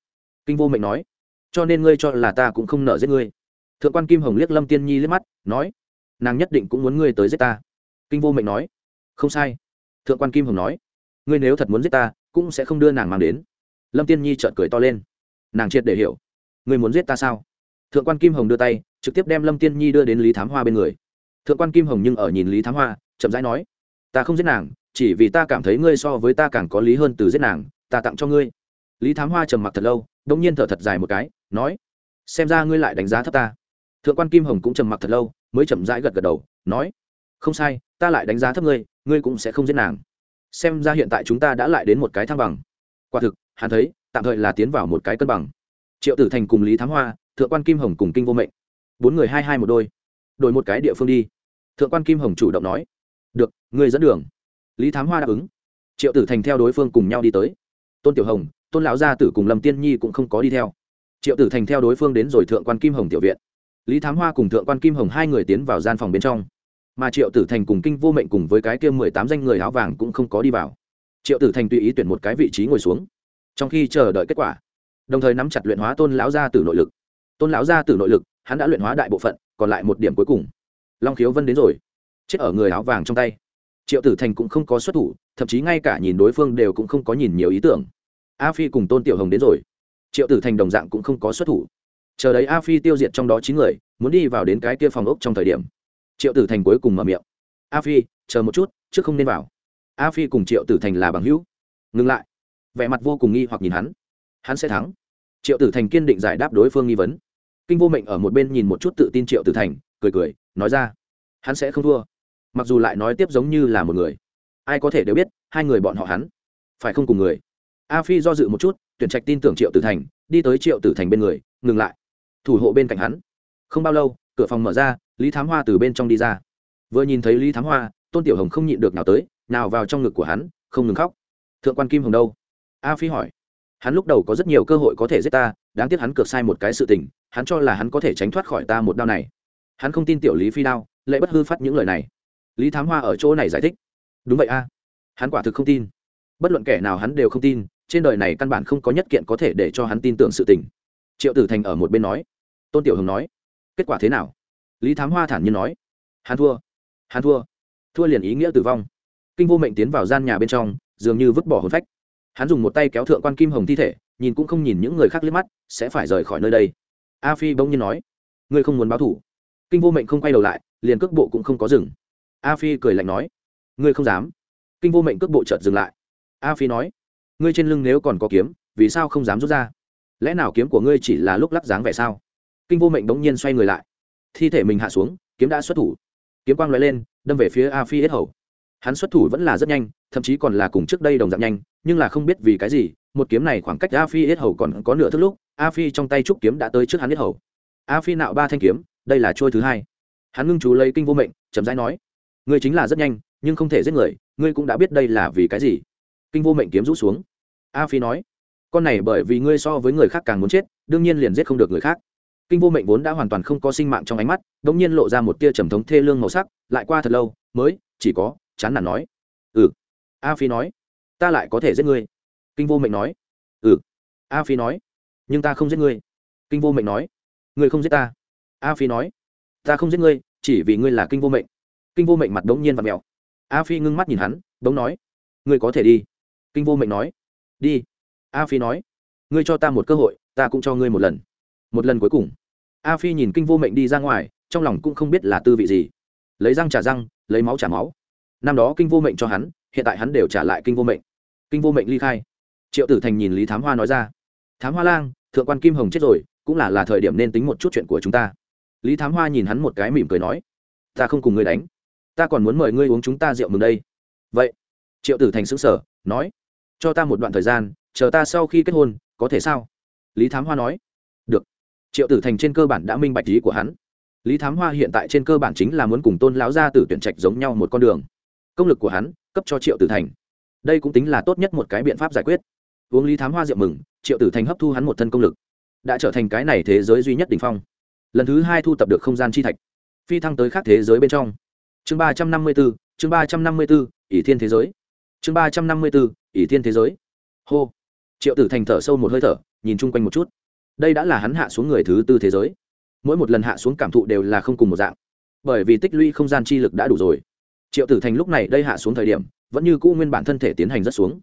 A: Kinh vô mệnh nói, cho nên ngươi cho là ta cũng không nợ giết ngươi. Thượng quan kim hồng liếc lâm tiên nhi liếc mắt, nói, nàng nhất định cũng muốn ngươi tới giết ta. Kinh vô mệnh nói, không sai. Thượng quan kim hồng nói, ngươi nếu thật muốn giết ta, cũng sẽ không đưa nàng mang đến. Lâm tiên nhi trợn cười to lên, nàng triệt để hiểu, ngươi muốn giết ta sao? Thượng quan kim hồng đưa tay, trực tiếp đem lâm tiên nhi đưa đến lý thám hoa bên người. Thượng quan kim hồng nhưng ở nhìn lý thám hoa, chậm rãi nói, ta không giết nàng chỉ vì ta cảm thấy ngươi so với ta càng có lý hơn từ giết nàng, ta tặng cho ngươi. Lý thám hoa trầm mặc thật lâu đông nhiên thở thật dài một cái, nói, xem ra ngươi lại đánh giá thấp ta. Thượng quan kim hồng cũng trầm mặc thật lâu, mới chậm rãi gật gật đầu, nói, không sai, ta lại đánh giá thấp ngươi ngươi cũng sẽ không giết nàng. Xem ra hiện tại chúng ta đã lại đến một cái thăng bằng. Quả thực, hắn thấy, tạm thời là tiến vào một cái cân bằng. Triệu tử thành cùng lý thám hoa, thượng quan kim hồng cùng kinh vô mệnh. Bốn người hai hai một đôi. Đổi một cái địa phương đi. Thượng quan kim hồng chủ động nói, được, ngươi dẫn đường lý thám hoa đáp ứng. Triệu tử thành theo đối phương cùng nhau đi tới. Tôn tiểu hồng, tôn lão gia tử cùng lâm tiên nhi cũng không có đi theo. Triệu tử thành theo đối phương đến rồi thượng quan kim hồng tiểu viện. Lý thám hoa cùng thượng quan kim hồng hai người tiến vào gian phòng bên trong. Mà triệu tử thành cùng kinh vô mệnh cùng với cái kia mười tám danh người áo vàng cũng không có đi vào. Triệu tử thành tùy ý tuyển một cái vị trí ngồi xuống. Trong khi chờ đợi kết quả, đồng thời nắm chặt luyện hóa tôn lão gia tử nội lực. Tôn lão gia tử nội lực, hắn đã luyện hóa đại bộ phận, còn lại một điểm cuối cùng. Long khiếu vân đến rồi. Chết ở người áo vàng trong tay triệu tử thành cũng không có xuất thủ, thậm chí ngay cả nhìn đối phương đều cũng không có nhìn nhiều ý tưởng. A phi cùng tôn tiểu hồng đến rồi. Triệu tử thành đồng dạng cũng không có xuất thủ. Chờ đấy a phi tiêu diệt trong đó chín người, muốn đi vào đến cái kia phòng ốc trong thời điểm. Triệu tử thành cuối cùng mở miệng. A phi, chờ một chút, trước không nên vào. A phi cùng triệu tử thành là bằng hữu. Ngừng lại. Vẻ mặt vô cùng nghi hoặc nhìn hắn. Hắn sẽ thắng. Triệu tử thành kiên định giải đáp đối phương nghi vấn. Kinh vô mệnh ở một bên nhìn một chút tự tin triệu tử thành, cười cười, nói ra. Hắn sẽ không thua mặc dù lại nói tiếp giống như là một người. Ai có thể đều biết, hai người bọn họ hắn phải không cùng người. A phi do dự một chút, tuyển trạch tin tưởng triệu tử thành, đi tới triệu tử thành bên người, ngừng lại. Thủ hộ bên cạnh hắn. Không bao lâu, cửa phòng mở ra, lý thám hoa từ bên trong đi ra. Vừa nhìn thấy lý thám hoa, tôn tiểu hồng không nhịn được nào tới, nào vào trong ngực của hắn, không ngừng khóc. Thượng quan kim hồng đâu? A phi hỏi. Hắn lúc đầu có rất nhiều cơ hội có thể giết ta, đáng tiếc hắn cược sai một cái sự tình, hắn cho là hắn có thể tránh thoát khỏi ta một đao này. Hắn không tin tiểu lý phi đao lệ bất hư phát những lời này lý thám hoa ở chỗ này giải thích. Đúng vậy a. Hắn quả thực không tin. Bất luận kẻ nào hắn đều không tin, trên đời này căn bản không có nhất kiện có thể để cho hắn tin tưởng sự tình. Triệu tử thành ở một bên nói. Tôn tiểu hồng nói. Kết quả thế nào? Lý thám hoa thản nhiên nói. Hắn thua. Hắn thua. Thua liền ý nghĩa tử vong. Kinh vô mệnh tiến vào gian nhà bên trong, dường như vứt bỏ hồn phách. Hắn dùng một tay kéo thượng quan kim hồng thi thể, nhìn cũng không nhìn những người khác liếc mắt, sẽ phải rời khỏi nơi đây. A phi bỗng nhiên nói. Ngươi không muốn báo thủ. Kinh vô mệnh không quay đầu lại, liền cước bộ cũng không có dừng a phi cười lạnh nói, ngươi không dám. Kinh vô mệnh cước bộ chợt dừng lại. A phi nói, ngươi trên lưng nếu còn có kiếm, vì sao không dám rút ra? Lẽ nào kiếm của ngươi chỉ là lúc lắc dáng vẻ sao? Kinh vô mệnh đống nhiên xoay người lại. Thi thể mình hạ xuống, kiếm đã xuất thủ. Kiếm quang loại lên, đâm về phía a phi hết hầu. Hắn xuất thủ vẫn là rất nhanh, thậm chí còn là cùng trước đây đồng dạng nhanh, nhưng là không biết vì cái gì, một kiếm này khoảng cách a phi hết hầu còn có nửa thức lúc, a phi trong tay trúc kiếm đã tới trước hắn hết hầu. A phi nạo ba thanh kiếm, đây là trôi thứ hai. Hắn ngưng chú lấy kinh vô mệnh, chậm rãi nói ngươi chính là rất nhanh, nhưng không thể giết người, ngươi cũng đã biết đây là vì cái gì. Kinh vô mệnh kiếm rút xuống. A phi nói, con này bởi vì ngươi so với người khác càng muốn chết, đương nhiên liền giết không được người khác. Kinh vô mệnh vốn đã hoàn toàn không có sinh mạng trong ánh mắt đ ỗ n g nhiên lộ ra một tia trầm thống thê lương màu sắc, lại qua thật lâu, mới, chỉ có, chán nản nói ừ. A phi nói, ta lại có thể giết ngươi. Kinh vô mệnh nói ừ. A phi nói, nhưng ta không giết ngươi. Kinh vô mệnh nói, ngươi không giết ta. A phi nói, ta không giết ngươi, chỉ vì ngươi là kinh vô mệnh kinh vô mệnh mặt đống nhiên và mèo, a phi ngưng mắt nhìn hắn đống nói ngươi có thể đi. Kinh vô mệnh nói đi. A phi nói ngươi cho ta một cơ hội ta cũng cho ngươi một lần. Một lần cuối cùng a phi nhìn kinh vô mệnh đi ra ngoài trong lòng cũng không biết là tư vị gì. Lấy răng trả răng lấy máu trả máu. Năm đó kinh vô mệnh cho hắn hiện tại hắn đều trả lại kinh vô mệnh. Kinh vô mệnh ly khai. Triệu tử thành nhìn lý thám hoa nói ra thám hoa lang thượng quan kim hồng chết rồi cũng là là thời điểm nên tính một chút chuyện của chúng ta. Lý thám hoa nhìn hắn một cái mỉm cười nói ta không cùng ngươi đánh ta còn muốn mời ngươi uống chúng ta rượu mừng đây. Vậy, triệu tử thành xứng sở nói, cho ta một đoạn thời gian, chờ ta sau khi kết hôn, có thể sao? Lý thám hoa nói, được. Triệu tử thành trên cơ bản đã minh bạch ý của hắn. Lý thám hoa hiện tại trên cơ bản chính là muốn cùng tôn lão gia tử tuyển trạch giống nhau một con đường. Công lực của hắn, cấp cho triệu tử thành. Đây cũng tính là tốt nhất một cái biện pháp giải quyết. Uống lý thám hoa rượu mừng, triệu tử thành hấp thu hắn một thân công lực. Đã trở thành cái này thế giới duy nhất đ ỉ n h phong. Lần thứ hai thu tập được không gian chi thạch. Phi thăng tới khác thế giới bên trong chương ba trăm năm mươi b ố chương ba trăm năm mươi b ố ỷ thiên thế giới. Chương ba trăm năm mươi b ố ỷ thiên thế giới. Hô. Triệu tử thành thở sâu một hơi thở, nhìn chung quanh một chút. Đây đã là hắn hạ xuống người thứ tư thế giới. Mỗi một lần hạ xuống cảm thụ đều là không cùng một dạng. Bởi vì tích lũy không gian chi lực đã đủ rồi. Triệu tử thành lúc này đây hạ xuống thời điểm, vẫn như cũ nguyên bản thân thể tiến hành rất xuống.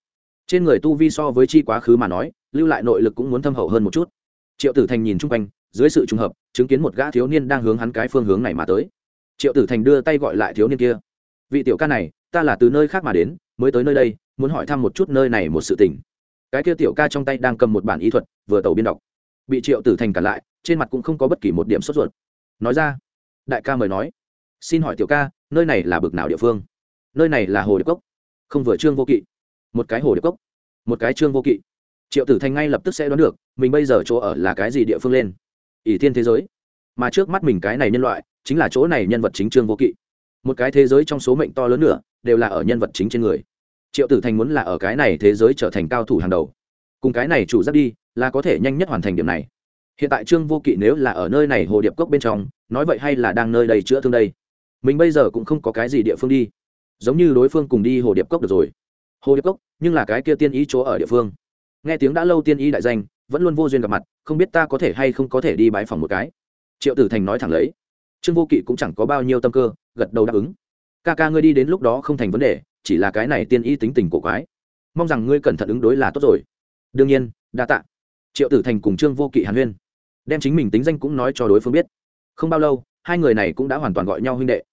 A: Trên người tu vi so với chi quá khứ mà nói, lưu lại nội lực cũng muốn thâm hậu hơn một chút. Triệu tử thành nhìn chung quanh, dưới sự trùng hợp, chứng kiến một gã thiếu niên đang hướng hắn cái phương hướng này mà tới triệu tử thành đưa tay gọi lại thiếu niên kia. Vị tiểu ca này, ta là từ nơi khác mà đến, mới tới nơi đây, muốn hỏi thăm một chút nơi này một sự tình. Cái kia tiểu ca trong tay đang cầm một bản ý thuật, vừa tàu biên đọc. Bị triệu tử thành cản lại, trên mặt cũng không có bất kỳ một điểm sốt ruột. Nói ra, đại ca mời nói. Xin hỏi tiểu ca, nơi này là bực nào địa phương? Nơi này là hồ điệp cốc. Không vừa trương vô kỵ. Một cái hồ điệp cốc. Một cái trương vô kỵ. Triệu tử thành ngay lập tức sẽ đoán được, mình bây giờ chỗ ở là cái gì địa phương lên. Ỷ thiên thế giới. Mà trước mắt mình cái này nhân loại chính là chỗ này nhân vật chính trương vô kỵ. Một cái thế giới trong số mệnh to lớn nữa đều là ở nhân vật chính trên người. Triệu tử thành muốn là ở cái này thế giới trở thành cao thủ hàng đầu. Cùng cái này chủ dắt đi, là có thể nhanh nhất hoàn thành điểm này. Hiện tại trương vô kỵ nếu là ở nơi này hồ điệp cốc bên trong, nói vậy hay là đang nơi đây chữa thương đây? Mình bây giờ cũng không có cái gì địa phương đi. Giống như đối phương cùng đi hồ điệp cốc được rồi. Hồ điệp cốc, nhưng là cái kia tiên ý chỗ ở địa phương. Nghe tiếng đã lâu tiên ý đại danh, vẫn luôn vô duyên gặp mặt, không biết ta có thể hay không có thể đi bái phòng một cái. Triệu tử thành nói thẳng lấy trương vô kỵ cũng chẳng có bao nhiêu tâm cơ, gật đầu đáp ứng. Ca ca ngươi đi đến lúc đó không thành vấn đề, chỉ là cái này tiên y tính tình của quái. Mong rằng ngươi cẩn thận ứng đối là tốt rồi. Đương nhiên, đa tạ. Triệu tử thành cùng trương vô kỵ hàn huyên. Đem chính mình tính danh cũng nói cho đối phương biết. Không bao lâu, hai người này cũng đã hoàn toàn gọi nhau huynh đệ.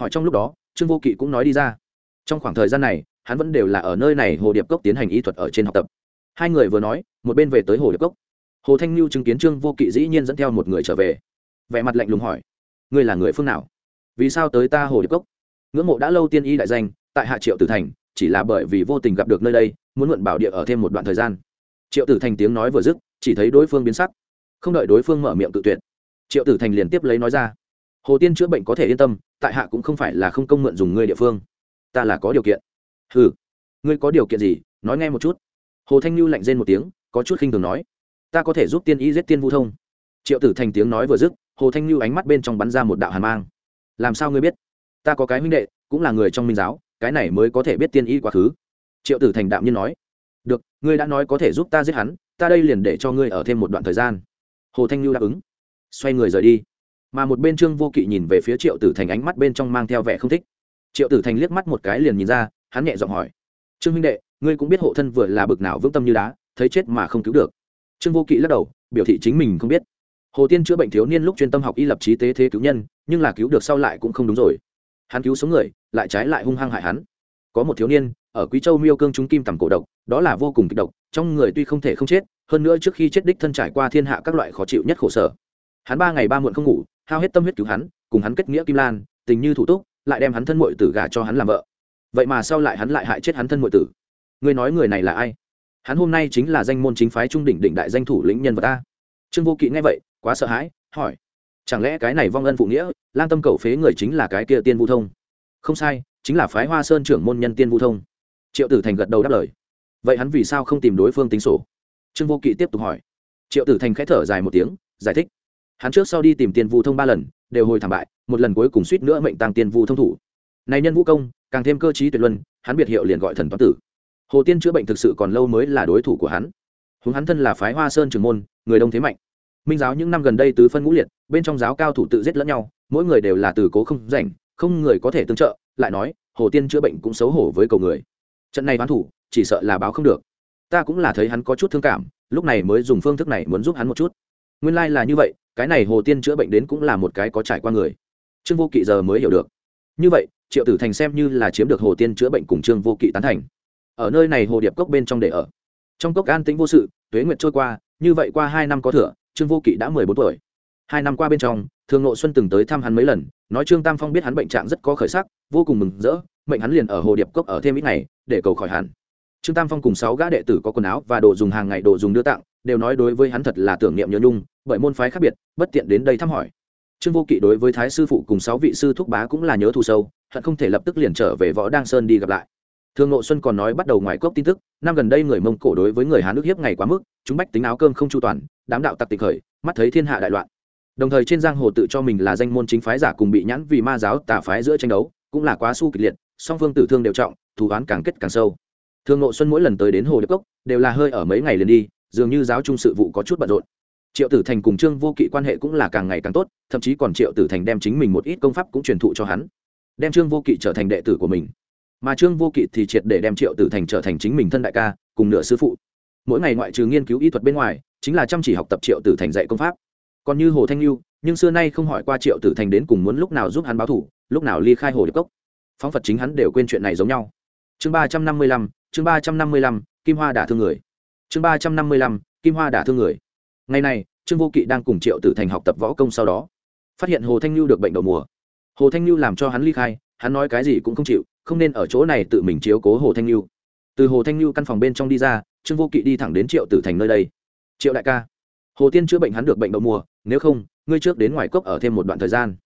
A: Hỏi trong lúc đó, trương vô kỵ cũng nói đi ra. Trong khoảng thời gian này, hắn vẫn đều là ở nơi này hồ điệp cốc tiến hành y thuật ở trên học tập. Hai người vừa nói, một bên về tới hồ điệp cốc. Hồ thanh lưu chứng kiến trương vô kỵ dĩ nhiên dẫn theo một người trở về. Vẻ mặt lạnh lùng hỏi ngươi là người phương nào? Vì sao tới ta hồ điệp cốc? Ngưỡng mộ đã lâu tiên y đại danh, tại hạ triệu tử thành, chỉ là bởi vì vô tình gặp được nơi đây, muốn mượn bảo địa ở thêm một đoạn thời gian. Triệu tử thành tiếng nói vừa dứt, chỉ thấy đối phương biến sắc. Không đợi đối phương mở miệng tự tuyệt, triệu tử thành liền tiếp lấy nói ra, hồ tiên chữa bệnh có thể yên tâm, tại hạ cũng không phải là không công mượn dùng ngươi địa phương. Ta là có điều kiện. Ừ ngươi có điều kiện gì? Nói nghe một chút. Hồ thanh lưu lạnh rên một tiếng, có chút khinh thường nói, ta có thể giúp tiên y giết tiên vu thông. Triệu tử thành tiếng nói vừa dứt hồ thanh lưu ánh mắt bên trong bắn ra một đạo hàn mang. Làm sao ngươi biết? Ta có cái huynh đệ, cũng là người trong minh giáo, cái này mới có thể biết tiên y quá khứ. Triệu tử thành đạm nhiên nói. Được, ngươi đã nói có thể giúp ta giết hắn, ta đây liền để cho ngươi ở thêm một đoạn thời gian. Hồ thanh lưu đáp ứng. Xoay người rời đi. Mà một bên trương vô kỵ nhìn về phía triệu tử thành ánh mắt bên trong mang theo vẻ không thích. Triệu tử thành liếc mắt một cái liền nhìn ra, hắn nhẹ giọng hỏi. Trương huynh đệ, ngươi cũng biết hộ thân vừa là bực nào vững tâm như đá, thấy chết mà không cứu được. Trương vô kỵ lắc đầu, biểu thị chính mình không biết hồ tiên chữa bệnh thiếu niên lúc chuyên tâm học y lập trí tế thế cứu nhân, nhưng là cứu được sau lại cũng không đúng rồi. Hắn cứu sống người, lại trái lại hung hăng hại hắn. Có một thiếu niên, ở quý châu miêu cương chúng kim tầm cổ độc, đó là vô cùng kịch độc, trong người tuy không thể không chết, hơn nữa trước khi chết đích thân trải qua thiên hạ các loại khó chịu nhất khổ sở. Hắn ba ngày ba muộn không ngủ, hao hết tâm huyết cứu hắn, cùng hắn kết nghĩa kim lan, tình như thủ túc, lại đem hắn thân mội tử gả cho hắn làm vợ. Vậy mà sau lại hắn lại hại chết hắn thân mội tử. Ngươi nói người này là ai? Hắn hôm nay chính là danh môn chính phái trung đỉnh đỉnh đại danh thủ lĩnh nhân vật ta. Trương vô kỵ nghe vậy quá sợ hãi, hỏi, chẳng lẽ cái này vong ân phụ nghĩa, lang tâm cầu phế người chính là cái kia tiên vu thông? Không sai, chính là phái hoa sơn trưởng môn nhân tiên vu thông. Triệu tử thành gật đầu đáp lời. Vậy hắn vì sao không tìm đối phương tính sổ? Trương vô kỵ tiếp tục hỏi. Triệu tử thành k h ẽ thở dài một tiếng, giải thích. Hắn trước sau đi tìm tiên vu thông ba lần, đều hồi thảm bại, một lần cuối cùng suýt nữa mệnh tăng tiên vu thông thủ. Này nhân vũ công, càng thêm cơ t tuyệt luân, hắn biệt hiệu liền gọi thần toán tử. Hồ tiên chữa bệnh thực sự còn lâu mới là đối thủ của hắn. Húng hắn thân là phái hoa sơn trường môn, người đông thế mạnh minh giáo những năm gần đây tứ phân ngũ liệt, bên trong giáo cao thủ tự giết lẫn nhau, mỗi người đều là từ cố không rảnh, không người có thể tương trợ, lại nói, hồ tiên chữa bệnh cũng xấu hổ với cầu người. Trận này bán thủ, chỉ sợ là báo không được. Ta cũng là thấy hắn có chút thương cảm, lúc này mới dùng phương thức này muốn giúp hắn một chút. Nguyên lai、like、là như vậy, cái này hồ tiên chữa bệnh đến cũng là một cái có trải qua người. Trương vô kỵ giờ mới hiểu được. Như vậy, triệu tử thành xem như là chiếm được hồ tiên chữa bệnh cùng trương vô kỵ tán thành. Ở nơi này hồ điệp cốc bên trong để ở. Trong cốc an tĩnh vô sự, tuế nguyệt trôi qua, như vậy qua hai năm có thửa trương vô kỵ đã mười bốn tuổi. Hai năm qua bên trong, thường nội xuân từng tới thăm hắn mấy lần, nói trương tam phong biết hắn bệnh trạng rất có khởi sắc, vô cùng mừng rỡ, mệnh hắn liền ở hồ điệp cốc ở thêm ít ngày, để cầu khỏi hẳn. Trương tam phong cùng sáu gã đệ tử có quần áo và đồ dùng hàng ngày đồ dùng đưa tặng, đều nói đối với hắn thật là tưởng niệm nhớ nhung, bởi môn phái khác biệt, bất tiện đến đây thăm hỏi. Trương vô kỵ đối với thái sư phụ cùng sáu vị sư thúc bá cũng là nhớ thù sâu, hận không thể lập tức liền trở về võ đăng sơn đi gặp lại thương ngộ xuân còn nói bắt đầu ngoài cốc tin tức, năm gần đây người mông cổ đối với người hán nước hiếp ngày quá mức, chúng bách tính áo cơm không chu toàn, đám đạo tặc tịch khởi, mắt thấy thiên hạ đại loạn. Đồng thời trên giang hồ tự cho mình là danh môn chính phái giả cùng bị nhãn vì ma giáo tà phái giữa tranh đấu, cũng là quá su kịch liệt, song phương tử thương đều trọng, thù oán càng kết càng sâu. Thương ngộ xuân mỗi lần tới đến hồ đức cốc, đều là hơi ở mấy ngày liền đi, dường như giáo trung sự vụ có chút bận rộn. Triệu tử thành cùng trương vô kỵ quan hệ cũng là càng ngày càng tốt, thậm chí còn triệu tử thành đem chính mình một ít công pháp cũng truyền thụ cho hắn, đem trương vô kỵ trở thành đệ tử của mình mà trương vô kỵ thì triệt để đem triệu tử thành trở thành chính mình thân đại ca, cùng nửa sư phụ. Mỗi ngày ngoại trừ nghiên cứu y thuật bên ngoài, chính là chăm chỉ học tập triệu tử thành dạy công pháp. Còn như hồ thanh lưu, nhưng xưa nay không hỏi qua triệu tử thành đến cùng muốn lúc nào giúp hắn báo thủ, lúc nào ly khai hồ điệp cốc. Phóng phật chính hắn đều quên chuyện này giống nhau. Chương ba trăm năm mươi lăm, chương ba trăm năm mươi lăm, kim hoa đả thương người. Chương ba trăm năm mươi lăm, kim hoa đả thương người. Ngày này, trương vô kỵ đang cùng triệu tử thành học tập võ công sau đó, phát hiện hồ thanh lưu được bệnh đầu mùa. Hồ thanh lưu làm cho hắn ly khai hắn nói cái gì cũng không chịu, không nên ở chỗ này tự mình chiếu cố hồ thanh lưu từ hồ thanh lưu căn phòng bên trong đi ra, trương vô kỵ đi thẳng đến triệu tử thành nơi đây. Triệu đại ca. Hồ tiên chữa bệnh hắn được bệnh đậu mùa, nếu không, ngươi trước đến ngoài cốc ở thêm một đoạn thời gian.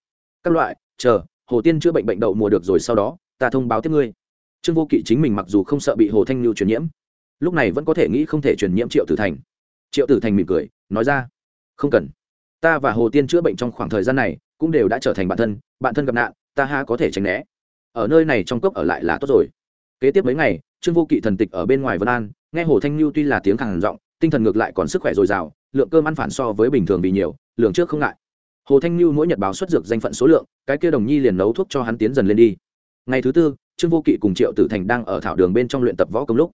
A: Các loại, chờ, hồ tiên chữa bệnh bệnh đậu mùa được rồi sau đó, ta thông báo tiếp ngươi. Trương vô kỵ chính mình mặc dù không sợ bị hồ thanh lưu truyền nhiễm, lúc này vẫn có thể nghĩ không thể truyền nhiễm triệu tử thành. Triệu tử thành mỉm cười, nói ra, không cần. Ta và hồ tiên chữa bệnh trong khoảng thời gian này cũng đều đã trở thành bạn thân bạn thân gặp nạn ta ha có thể tránh né. Ở nơi này trong cốc ở lại là tốt rồi. Kế tiếp mấy ngày, trương vô kỵ thần tịch ở bên ngoài vân an, nghe hồ thanh lưu tuy là tiếng khẳng giọng, tinh thần ngược lại còn sức khỏe dồi dào, lượng cơm ăn phản so với bình thường vì nhiều lượng trước không ngại. Hồ thanh lưu mỗi nhật báo xuất dược danh phận số lượng, cái kia đồng nhi liền nấu thuốc cho hắn tiến dần lên đi. Ngày thứ tư, trương vô kỵ cùng triệu tử thành đang ở thảo đường bên trong luyện tập võ công lúc.